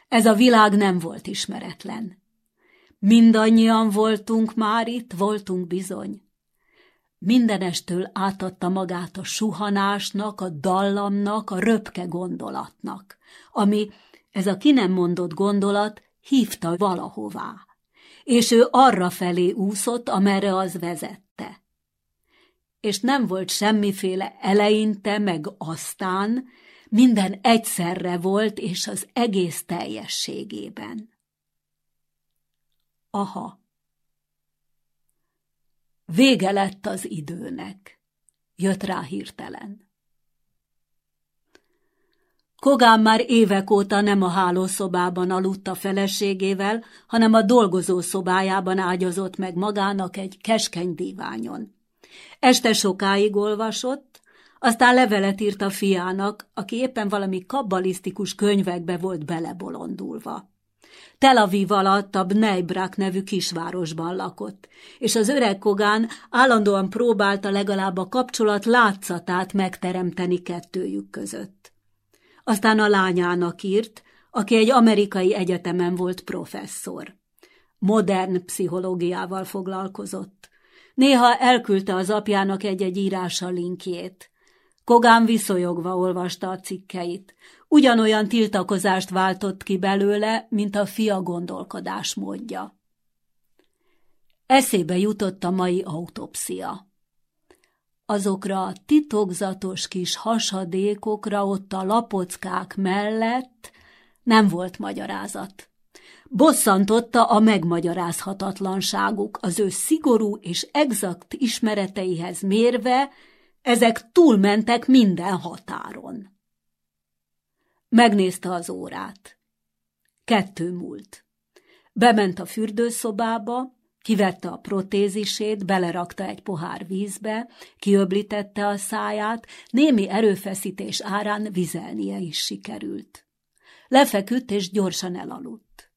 ez a világ nem volt ismeretlen. Mindannyian voltunk már itt, voltunk bizony. Mindenestől átadta magát a suhanásnak, a dallamnak, a röpke gondolatnak, ami ez a ki nem mondott gondolat hívta valahová, és ő arra felé úszott, amerre az vezette. És nem volt semmiféle eleinte meg aztán, minden egyszerre volt, és az egész teljességében. Aha. Vége lett az időnek, jött rá hirtelen. Kogán már évek óta nem a hálószobában aludt a feleségével, hanem a dolgozó szobájában ágyazott meg magának egy keskeny díványon. Este sokáig olvasott, aztán levelet írt a fiának, aki éppen valami kabbalisztikus könyvekbe volt belebolondulva. Tel Aviv alatt a Bneibrak nevű kisvárosban lakott, és az öreg Kogán állandóan próbálta legalább a kapcsolat látszatát megteremteni kettőjük között. Aztán a lányának írt, aki egy amerikai egyetemen volt professzor. Modern pszichológiával foglalkozott. Néha elküldte az apjának egy-egy írása linkjét. Kogán viszonyogva olvasta a cikkeit. Ugyanolyan tiltakozást váltott ki belőle, mint a fia gondolkodás módja. Eszébe jutott a mai autopszia. Azokra a titokzatos kis hasadékokra ott a lapockák mellett nem volt magyarázat. Bosszantotta a megmagyarázhatatlanságuk az ő szigorú és exakt ismereteihez mérve, ezek túlmentek minden határon. Megnézte az órát. Kettő múlt. Bement a fürdőszobába, kivette a protézisét, belerakta egy pohár vízbe, kiöblítette a száját, némi erőfeszítés árán vizelnie is sikerült. Lefeküdt és gyorsan elaludt.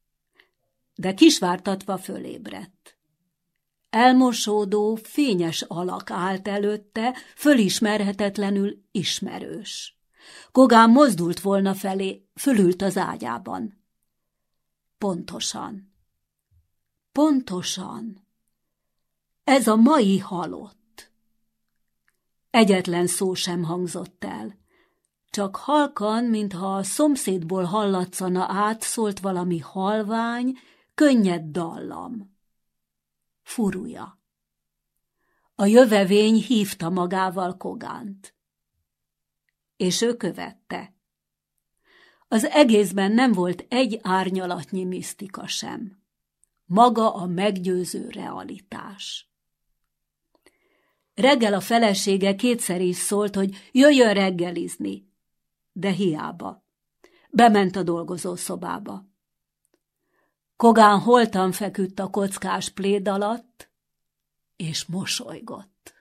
De kisvártatva fölébredt. Elmosódó, fényes alak állt előtte, fölismerhetetlenül ismerős. Kogán mozdult volna felé, fölült az ágyában. Pontosan. Pontosan. Ez a mai halott. Egyetlen szó sem hangzott el. Csak halkan, mintha a szomszédból hallatszana át, szólt valami halvány, könnyed dallam furúja. A jövevény hívta magával Kogánt. És ő követte. Az egészben nem volt egy árnyalatnyi misztika sem. Maga a meggyőző realitás. Reggel a felesége kétszer is szólt, hogy jöjjön reggelizni, de hiába. Bement a dolgozószobába. Kogán holtan feküdt a kockás pléd alatt, és mosolygott.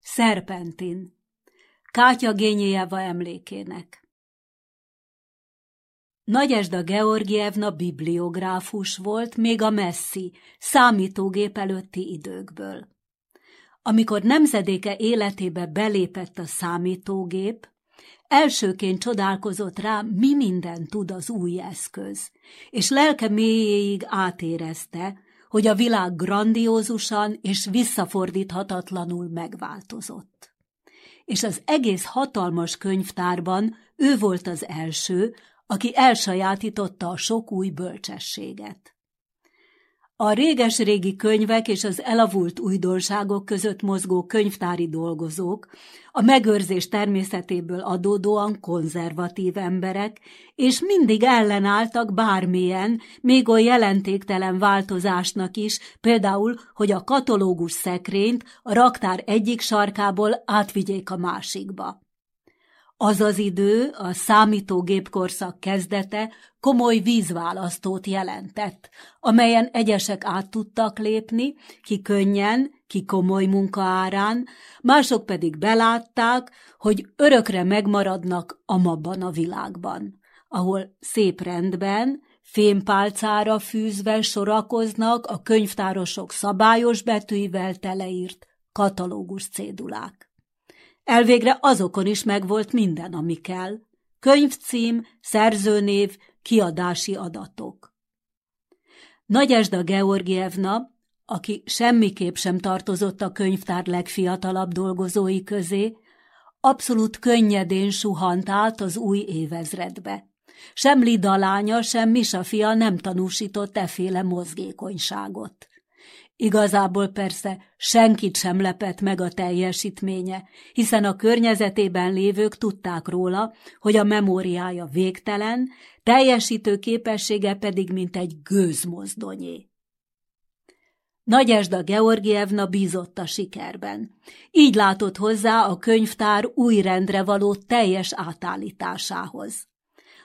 Szerpentin, Kátya Gényéjeva emlékének. Nagyesda Georgievna bibliográfus volt még a messzi, számítógép előtti időkből. Amikor nemzedéke életébe belépett a számítógép, Elsőként csodálkozott rá, mi minden tud az új eszköz, és lelke mélyéig átérezte, hogy a világ grandiózusan és visszafordíthatatlanul megváltozott. És az egész hatalmas könyvtárban ő volt az első, aki elsajátította a sok új bölcsességet. A réges-régi könyvek és az elavult újdonságok között mozgó könyvtári dolgozók, a megőrzés természetéből adódóan konzervatív emberek, és mindig ellenálltak bármilyen, még oly jelentéktelen változásnak is, például, hogy a katalógus szekrényt a raktár egyik sarkából átvigyék a másikba. Az az idő, a számítógépkorszak kezdete komoly vízválasztót jelentett, amelyen egyesek át tudtak lépni, ki könnyen, ki komoly munka árán, mások pedig belátták, hogy örökre megmaradnak amabban a világban, ahol szép rendben, fémpálcára fűzve sorakoznak a könyvtárosok szabályos betűivel teleírt katalógus cédulák. Elvégre azokon is megvolt minden, ami kell. Könyvcím, szerzőnév, kiadási adatok. Nagyesda Georgievna, aki semmiképp sem tartozott a könyvtár legfiatalabb dolgozói közé, abszolút könnyedén suhant át az új évezredbe. Sem Lida lánya, sem Misa fia nem tanúsított eféle mozgékonyságot Igazából persze senkit sem lepett meg a teljesítménye, hiszen a környezetében lévők tudták róla, hogy a memóriája végtelen, teljesítő képessége pedig mint egy gőzmozdonyé. Nagyesda Georgievna bízott a sikerben. Így látott hozzá a könyvtár új rendre való teljes átállításához.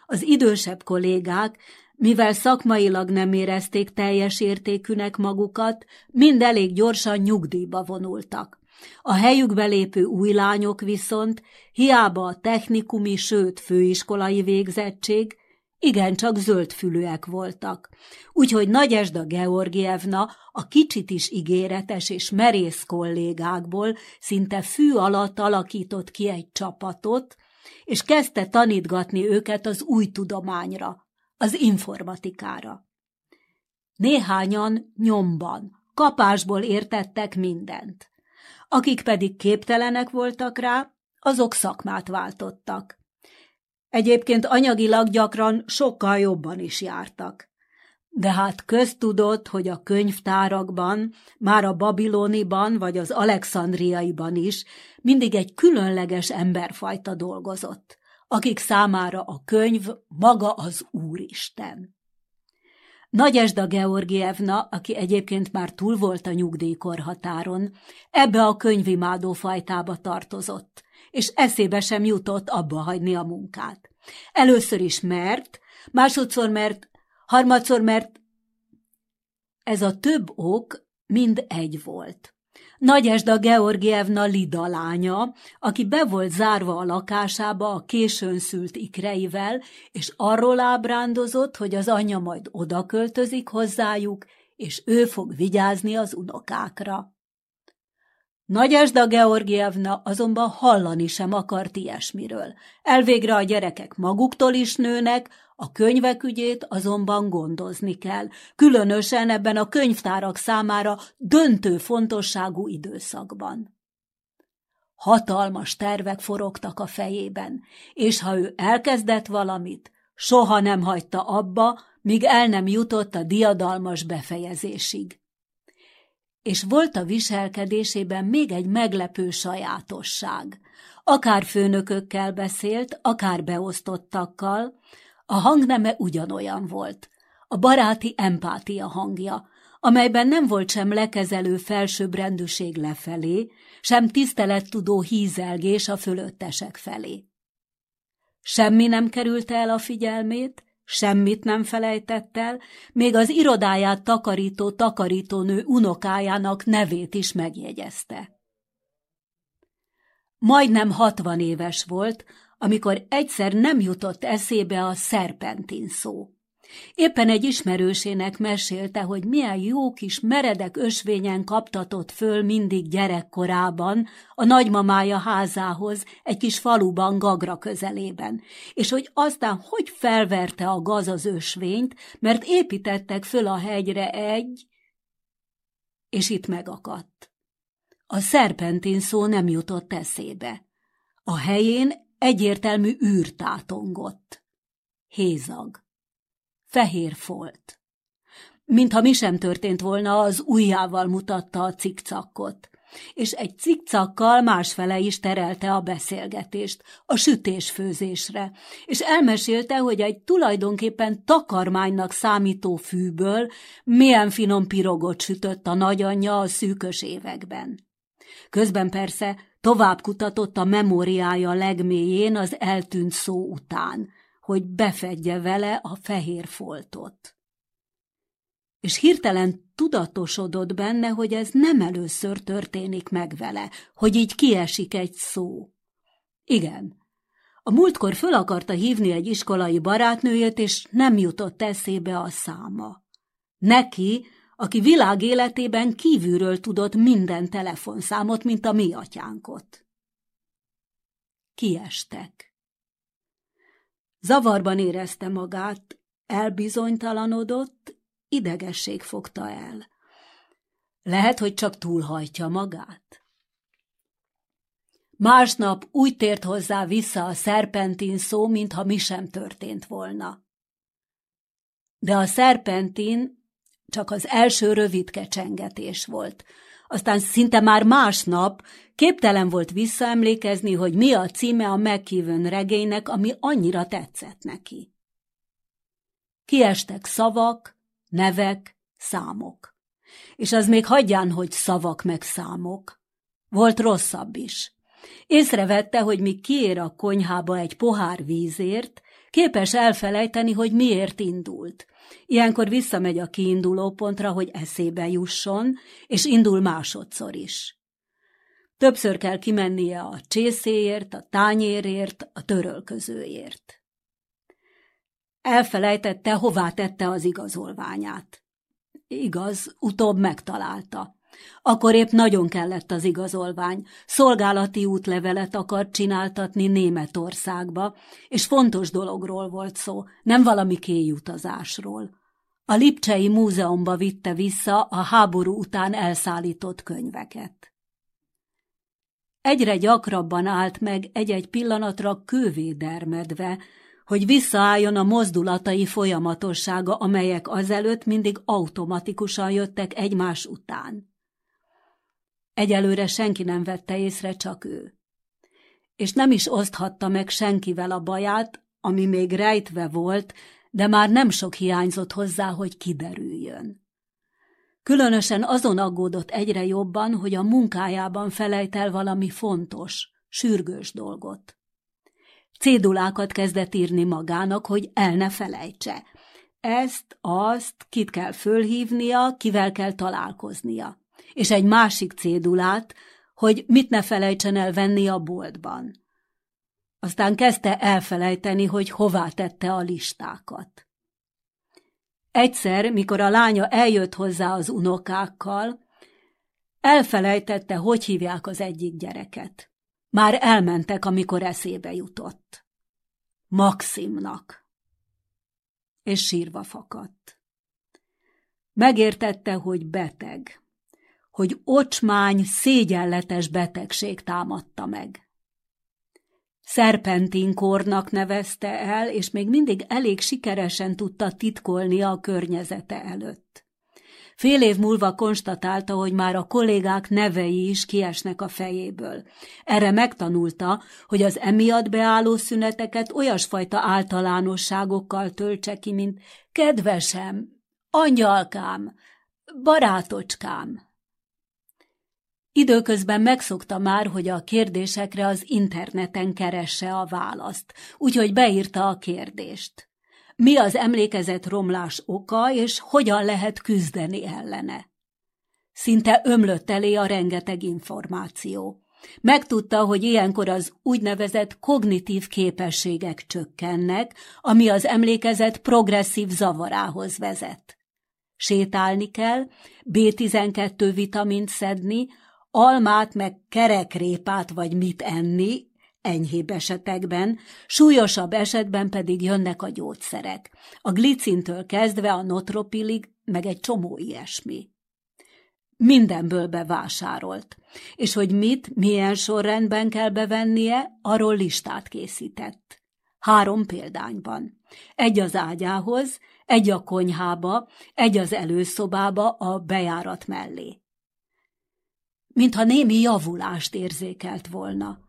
Az idősebb kollégák, mivel szakmailag nem érezték teljes értékűnek magukat, mind elég gyorsan nyugdíjba vonultak. A helyükbe lépő új lányok viszont, hiába a technikumi, sőt főiskolai végzettség, igencsak zöldfülűek voltak. Úgyhogy Nagyesda Georgievna a kicsit is ígéretes és merész kollégákból szinte fű alatt alakított ki egy csapatot, és kezdte tanítgatni őket az új tudományra, az informatikára. Néhányan nyomban, kapásból értettek mindent. Akik pedig képtelenek voltak rá, azok szakmát váltottak. Egyébként anyagilag gyakran sokkal jobban is jártak. De hát köztudott, hogy a könyvtárakban, már a babiloniban vagy az alexandriaiban is mindig egy különleges emberfajta dolgozott, akik számára a könyv maga az Úristen. Nagyesda Georgievna, aki egyébként már túl volt a nyugdíjkorhatáron, ebbe a könyvimádó fajtába tartozott, és eszébe sem jutott abba hagyni a munkát. Először is mert, másodszor mert, harmadszor mert ez a több ok mind egy volt. Nagyesda Georgievna Lida lánya, aki be volt zárva a lakásába a későn szült ikreivel, és arról ábrándozott, hogy az anyja majd oda költözik hozzájuk, és ő fog vigyázni az unokákra. Nagyesda Georgievna azonban hallani sem akart ilyesmiről. Elvégre a gyerekek maguktól is nőnek, a könyvek ügyét azonban gondozni kell, különösen ebben a könyvtárak számára döntő fontosságú időszakban. Hatalmas tervek forogtak a fejében, és ha ő elkezdett valamit, soha nem hagyta abba, míg el nem jutott a diadalmas befejezésig és volt a viselkedésében még egy meglepő sajátosság. Akár főnökökkel beszélt, akár beosztottakkal, a hangneme ugyanolyan volt. A baráti empátia hangja, amelyben nem volt sem lekezelő felsőbbrendűség lefelé, sem tisztelettudó hízelgés a fölöttesek felé. Semmi nem került el a figyelmét, Semmit nem felejtett el, még az irodáját takarító takarítónő unokájának nevét is megjegyezte. Majdnem hatvan éves volt, amikor egyszer nem jutott eszébe a szerpentin szó. Éppen egy ismerősének mesélte, hogy milyen jó kis meredek ösvényen kaptatott föl mindig gyerekkorában a nagymamája házához egy kis faluban Gagra közelében, és hogy aztán hogy felverte a gaz az ösvényt, mert építettek föl a hegyre egy... És itt megakadt. A szerpentin szó nem jutott eszébe. A helyén egyértelmű űr tátongott. Hézag fehér folt. Mintha mi sem történt volna, az ujjával mutatta a cikcakkot, és egy cikcakkal másfele is terelte a beszélgetést, a sütésfőzésre, és elmesélte, hogy egy tulajdonképpen takarmánynak számító fűből milyen finom pirogot sütött a nagyanyja a szűkös években. Közben persze tovább kutatott a memóriája legmélyén az eltűnt szó után, hogy befedje vele a fehér foltot. És hirtelen tudatosodott benne, hogy ez nem először történik meg vele, hogy így kiesik egy szó. Igen, a múltkor föl akarta hívni egy iskolai barátnőjét, és nem jutott eszébe a száma. Neki, aki világ életében kívülről tudott minden telefonszámot, mint a mi atyánkot. Kiestek. Zavarban érezte magát, elbizonytalanodott, idegesség fogta el. Lehet, hogy csak túlhajtja magát. Másnap úgy tért hozzá vissza a szerpentin szó, mintha mi sem történt volna. De a szerpentin Csak az első rövidke csengetés volt. Aztán szinte már másnap képtelen volt visszaemlékezni, hogy mi a címe a megkívön regénynek, ami annyira tetszett neki. Kiestek szavak, nevek, számok. És az még hagyján, hogy szavak meg számok. Volt rosszabb is. Észrevette, hogy míg kiér a konyhába egy pohár vízért, képes elfelejteni, hogy miért indult. Ilyenkor visszamegy a kiinduló pontra, hogy eszébe jusson, és indul másodszor is. Többször kell kimennie a csészéért, a tányérért, a törölközőért. Elfelejtette, hová tette az igazolványát. Igaz, utóbb megtalálta. Akkor épp nagyon kellett az igazolvány. Szolgálati útlevelet akart csináltatni Németországba, és fontos dologról volt szó, nem valami kéjutazásról. A Lipcsei Múzeumba vitte vissza a háború után elszállított könyveket. Egyre gyakrabban állt meg egy-egy pillanatra kővédermedve, hogy visszaálljon a mozdulatai folyamatossága, amelyek azelőtt mindig automatikusan jöttek egymás után. Egyelőre senki nem vette észre, csak ő. És nem is oszthatta meg senkivel a baját, ami még rejtve volt, de már nem sok hiányzott hozzá, hogy kiderüljön. Különösen azon aggódott egyre jobban, hogy a munkájában felejt el valami fontos, sürgős dolgot. Cédulákat kezdett írni magának, hogy el ne felejtse. Ezt, azt, kit kell fölhívnia, kivel kell találkoznia és egy másik cédulát, hogy mit ne felejtsen el venni a boltban. Aztán kezdte elfelejteni, hogy hová tette a listákat. Egyszer, mikor a lánya eljött hozzá az unokákkal, elfelejtette, hogy hívják az egyik gyereket. Már elmentek, amikor eszébe jutott. Maximnak. És sírva fakadt. Megértette, hogy beteg hogy ocsmány, szégyenletes betegség támadta meg. Szerpentinkornak nevezte el, és még mindig elég sikeresen tudta titkolni a környezete előtt. Fél év múlva konstatálta, hogy már a kollégák nevei is kiesnek a fejéből. Erre megtanulta, hogy az emiatt beálló szüneteket olyasfajta általánosságokkal töltse ki, mint kedvesem, angyalkám, barátocskám. Időközben megszokta már, hogy a kérdésekre az interneten keresse a választ, úgyhogy beírta a kérdést. Mi az emlékezet romlás oka, és hogyan lehet küzdeni ellene? Szinte ömlött elé a rengeteg információ. Megtudta, hogy ilyenkor az úgynevezett kognitív képességek csökkennek, ami az emlékezet progresszív zavarához vezet. Sétálni kell, B12 vitamint szedni, almát meg kerekrépát vagy mit enni, enyhébb esetekben, súlyosabb esetben pedig jönnek a gyógyszerek. A glicintől kezdve a notropilig, meg egy csomó ilyesmi. Mindenből bevásárolt, és hogy mit, milyen sorrendben kell bevennie, arról listát készített. Három példányban. Egy az ágyához, egy a konyhába, egy az előszobába a bejárat mellé mintha némi javulást érzékelt volna.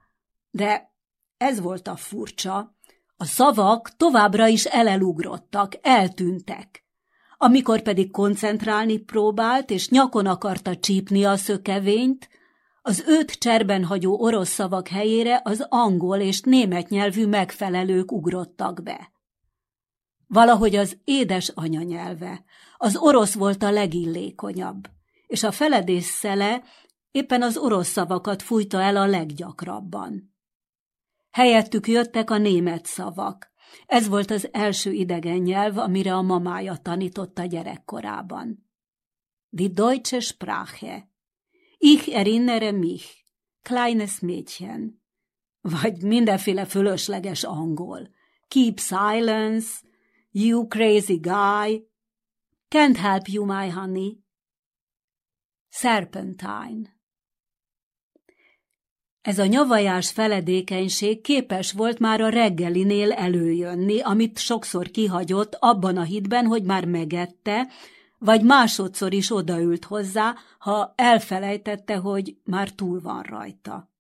De ez volt a furcsa, a szavak továbbra is elelugrottak, eltűntek. Amikor pedig koncentrálni próbált, és nyakon akarta csípni a szökevényt, az őt cserben hagyó orosz szavak helyére az angol és német nyelvű megfelelők ugrottak be. Valahogy az édes anyanyelve, az orosz volt a legillékonyabb, és a feledés szele Éppen az orosz szavakat fújta el a leggyakrabban. Helyettük jöttek a német szavak. Ez volt az első idegen nyelv, amire a mamája tanította gyerekkorában. Die deutsche Sprache. Ich erinnere mich. Kleines Mädchen. Vagy mindenféle fölösleges angol. Keep silence. You crazy guy. Can't help you, my honey. Serpentine. Ez a nyavajás feledékenység képes volt már a reggelinél előjönni, amit sokszor kihagyott abban a hitben, hogy már megette, vagy másodszor is odaült hozzá, ha elfelejtette, hogy már túl van rajta.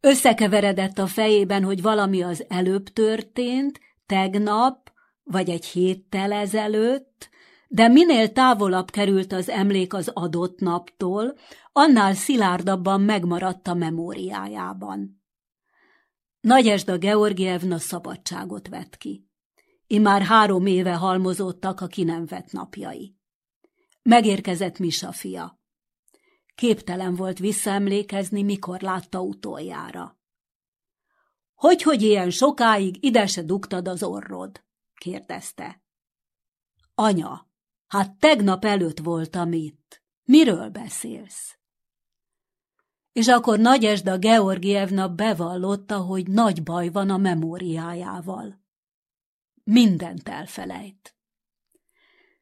Összekeveredett a fejében, hogy valami az előbb történt, tegnap, vagy egy héttel ezelőtt, de minél távolabb került az emlék az adott naptól, annál szilárdabban megmaradt a memóriájában. Nagyesda Georgievna szabadságot vett ki. Imár három éve halmozódtak a ki nem vett napjai. Megérkezett Misa fia. Képtelen volt visszaemlékezni, mikor látta utoljára. Hogy, hogy ilyen sokáig ide se dugtad az orrod? kérdezte. Anya, hát tegnap előtt voltam itt. Miről beszélsz? És akkor Nagyesda Georgievna bevallotta, hogy nagy baj van a memóriájával. Mindent elfelejt.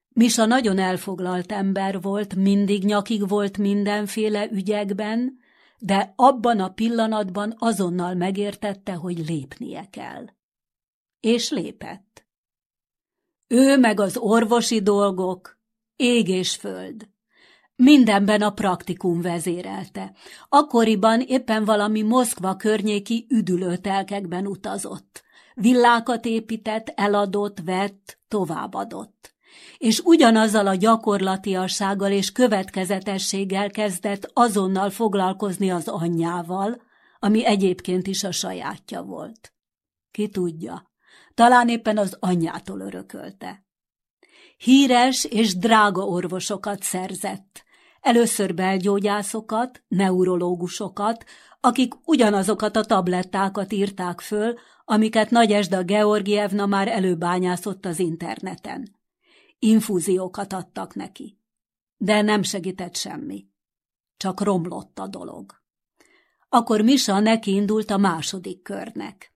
Misa nagyon elfoglalt ember volt, mindig nyakig volt mindenféle ügyekben, de abban a pillanatban azonnal megértette, hogy lépnie kell. És lépett. Ő meg az orvosi dolgok, ég és föld. Mindenben a praktikum vezérelte. Akkoriban éppen valami Moszkva környéki üdülőtelkekben utazott. Villákat épített, eladott, vett, továbbadott és ugyanazzal a gyakorlatiassággal és következetességgel kezdett azonnal foglalkozni az anyjával, ami egyébként is a sajátja volt. Ki tudja, talán éppen az anyjától örökölte. Híres és drága orvosokat szerzett, először belgyógyászokat, neurológusokat, akik ugyanazokat a tablettákat írták föl, amiket Nagyesda Georgievna már előbányászott az interneten. Infúziókat adtak neki. De nem segített semmi. Csak romlott a dolog. Akkor Misa nekiindult a második körnek.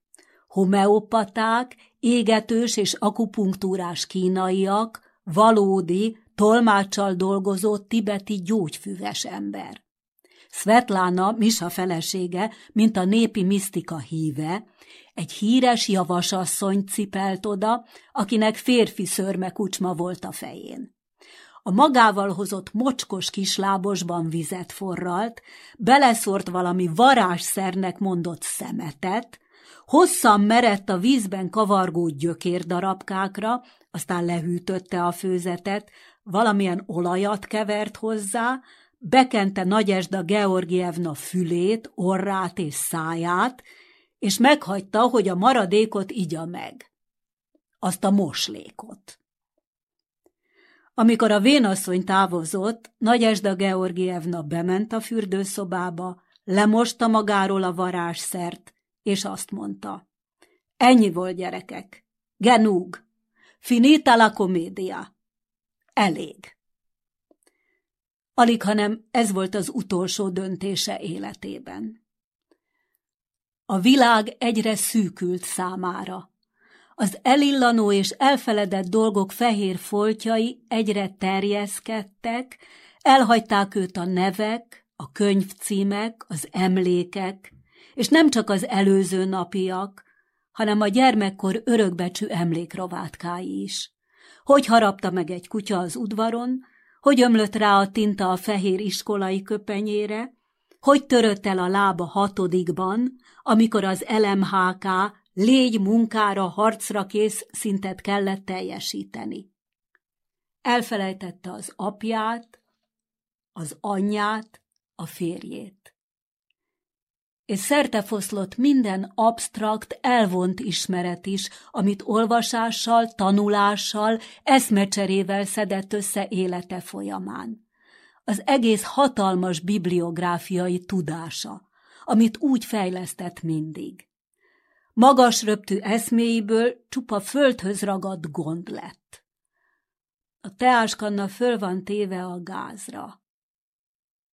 Homeopaták, égetős és akupunktúrás kínaiak, valódi, tolmáccsal dolgozó tibeti gyógyfüves ember. Svetlana, Misa felesége, mint a népi misztika híve, egy híres javasasszony cipelt oda, akinek férfi szörmekucsma volt a fején. A magával hozott mocskos kislábosban vizet forralt, beleszort valami varázsszernek mondott szemetet, hosszan merett a vízben kavargó gyökérdarabkákra, aztán lehűtötte a főzetet, valamilyen olajat kevert hozzá, bekente Nagyesda Georgievna fülét, orrát és száját, és meghagyta, hogy a maradékot igya meg. Azt a moslékot. Amikor a vénasszony távozott, Nagyesda Georgievna bement a fürdőszobába, lemosta magáról a varázsszert, és azt mondta. Ennyi volt, gyerekek. Genug. Finita la comédia. Elég. Alig, hanem ez volt az utolsó döntése életében. A világ egyre szűkült számára. Az elillanó és elfeledett dolgok fehér foltjai egyre terjeszkedtek, elhagyták őt a nevek, a könyvcímek, az emlékek, és nem csak az előző napiak, hanem a gyermekkor örökbecsű emlékrovátkái is. Hogy harapta meg egy kutya az udvaron, hogy ömlött rá a tinta a fehér iskolai köpenyére, hogy törött el a lába hatodikban, amikor az LMHK légy munkára, harcra kész szintet kellett teljesíteni. Elfelejtette az apját, az anyját, a férjét. És szertefoszlott minden absztrakt, elvont ismeret is, amit olvasással, tanulással, eszmecserével szedett össze élete folyamán az egész hatalmas bibliográfiai tudása, amit úgy fejlesztett mindig. Magas röptű eszméiből csupa földhöz ragadt gond lett. A teáskanna föl van téve a gázra.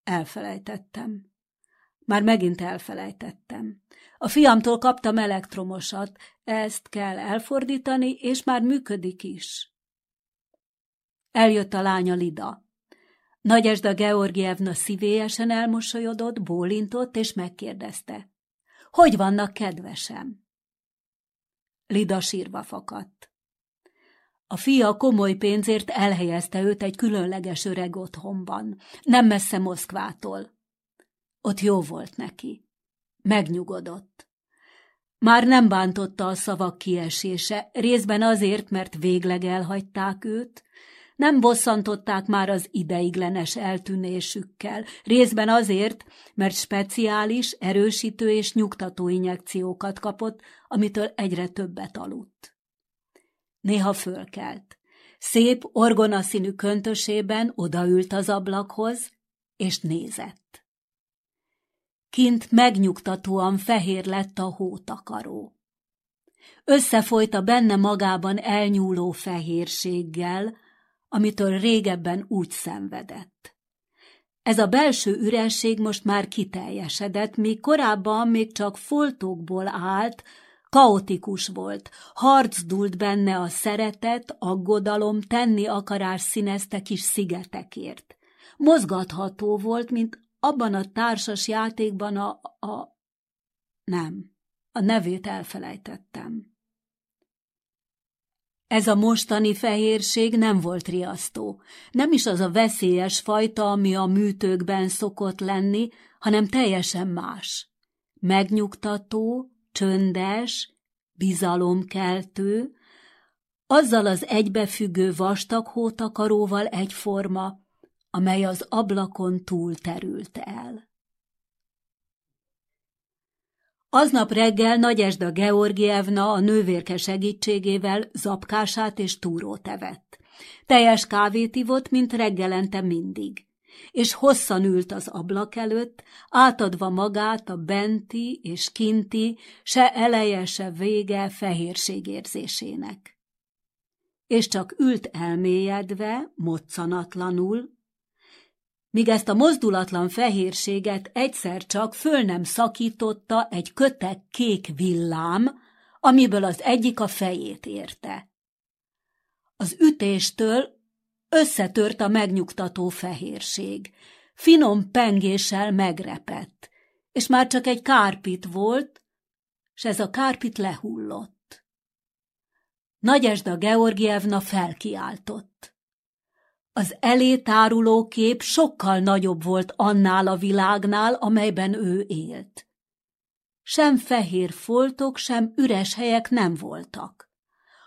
Elfelejtettem. Már megint elfelejtettem. A fiamtól kaptam elektromosat, ezt kell elfordítani, és már működik is. Eljött a lánya Lida. Nagyesda Georgievna szívélyesen elmosolyodott, bólintott és megkérdezte. Hogy vannak, kedvesem? Lida sírva fakadt. A fia komoly pénzért elhelyezte őt egy különleges öreg otthonban, nem messze Moszkvától. Ott jó volt neki. Megnyugodott. Már nem bántotta a szavak kiesése, részben azért, mert végleg elhagyták őt, nem bosszantották már az ideiglenes eltűnésükkel, részben azért, mert speciális, erősítő és nyugtató injekciókat kapott, amitől egyre többet aludt. Néha fölkelt. Szép, orgonaszínű köntösében odaült az ablakhoz, és nézett. Kint megnyugtatóan fehér lett a hótakaró. Összefolyt a benne magában elnyúló fehérséggel, amitől régebben úgy szenvedett. Ez a belső üresség most már kiteljesedett, míg korábban még csak foltókból állt, kaotikus volt, harc dúlt benne a szeretet, aggodalom, tenni akarás színezte kis szigetekért. Mozgatható volt, mint abban a társas játékban a... a... Nem, a nevét elfelejtettem. Ez a mostani fehérség nem volt riasztó, nem is az a veszélyes fajta, ami a műtőkben szokott lenni, hanem teljesen más. Megnyugtató, csöndes, bizalomkeltő, azzal az egybefüggő vastag hótakaróval egyforma, amely az ablakon túl terült el. Aznap reggel Nagyesda Georgievna a nővérke segítségével zapkását és túrót evett. Teljes kávét ivott, mint reggelente mindig, és hosszan ült az ablak előtt, átadva magát a benti és kinti, se eleje, se vége fehérségérzésének. És csak ült elmélyedve, moccanatlanul, míg ezt a mozdulatlan fehérséget egyszer csak föl nem szakította egy kötek kék villám, amiből az egyik a fejét érte. Az ütéstől összetört a megnyugtató fehérség, finom pengéssel megrepett, és már csak egy kárpit volt, s ez a kárpit lehullott. Nagyesda Georgievna felkiáltott. Az elé táruló kép sokkal nagyobb volt annál a világnál, amelyben ő élt. Sem fehér foltok, sem üres helyek nem voltak.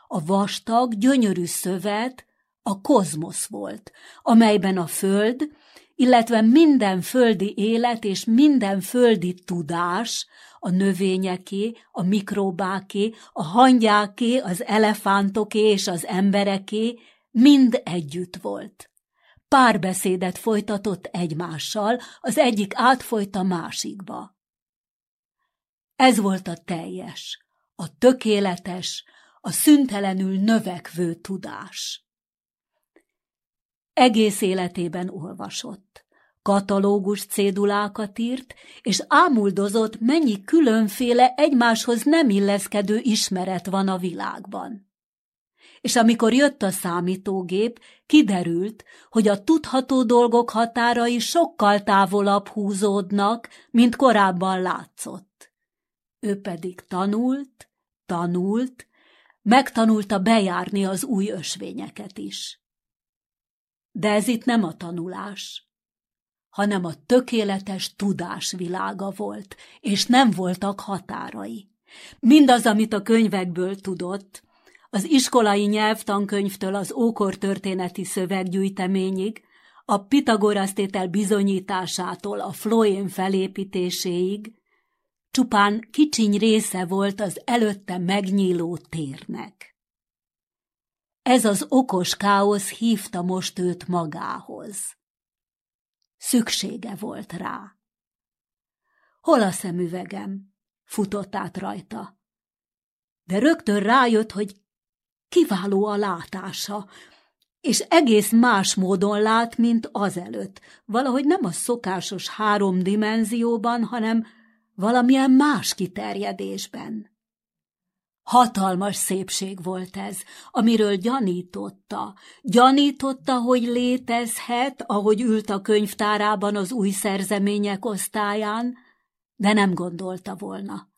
A vastag, gyönyörű szövet a kozmosz volt, amelyben a föld, illetve minden földi élet és minden földi tudás, a növényeké, a mikróbáké, a hangyáké, az elefántoké és az embereké mind együtt volt. Párbeszédet folytatott egymással, az egyik átfolyt a másikba. Ez volt a teljes, a tökéletes, a szüntelenül növekvő tudás. Egész életében olvasott, katalógus cédulákat írt, és ámuldozott, mennyi különféle egymáshoz nem illeszkedő ismeret van a világban és amikor jött a számítógép, kiderült, hogy a tudható dolgok határai sokkal távolabb húzódnak, mint korábban látszott. Ő pedig tanult, tanult, megtanulta bejárni az új ösvényeket is. De ez itt nem a tanulás, hanem a tökéletes tudás világa volt, és nem voltak határai. Mindaz, amit a könyvekből tudott, az iskolai nyelvtankönyvtől az ókortörténeti szöveggyűjteményig, a Pitagorasztétel bizonyításától a floén felépítéséig, csupán kicsiny része volt az előtte megnyíló térnek. Ez az okos káosz hívta most őt magához. Szüksége volt rá. Hol a szemüvegem? Futott át rajta. De rögtön rájött, hogy Kiváló a látása, és egész más módon lát, mint azelőtt. Valahogy nem a szokásos három dimenzióban, hanem valamilyen más kiterjedésben. Hatalmas szépség volt ez, amiről gyanította. Gyanította, hogy létezhet, ahogy ült a könyvtárában az új szerzemények osztályán, de nem gondolta volna.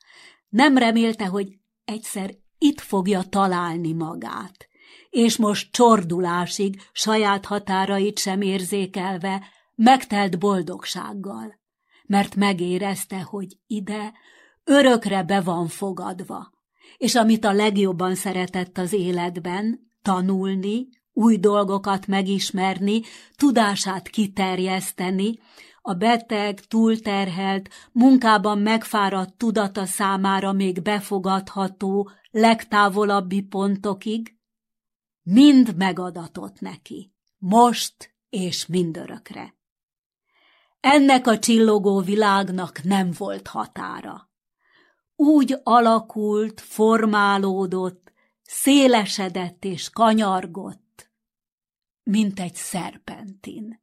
Nem remélte, hogy egyszer itt fogja találni magát. és most csordulásig, saját határait sem érzékelve, megtelt boldogsággal, mert megérezte, hogy ide örökre be van fogadva, és amit a legjobban szeretett az életben, tanulni, új dolgokat megismerni, tudását kiterjeszteni, a beteg, túlterhelt, munkában megfáradt tudata számára még befogadható, legtávolabbi pontokig, mind megadatott neki, most és mindörökre. Ennek a csillogó világnak nem volt határa. Úgy alakult, formálódott, szélesedett és kanyargott, mint egy szerpentin.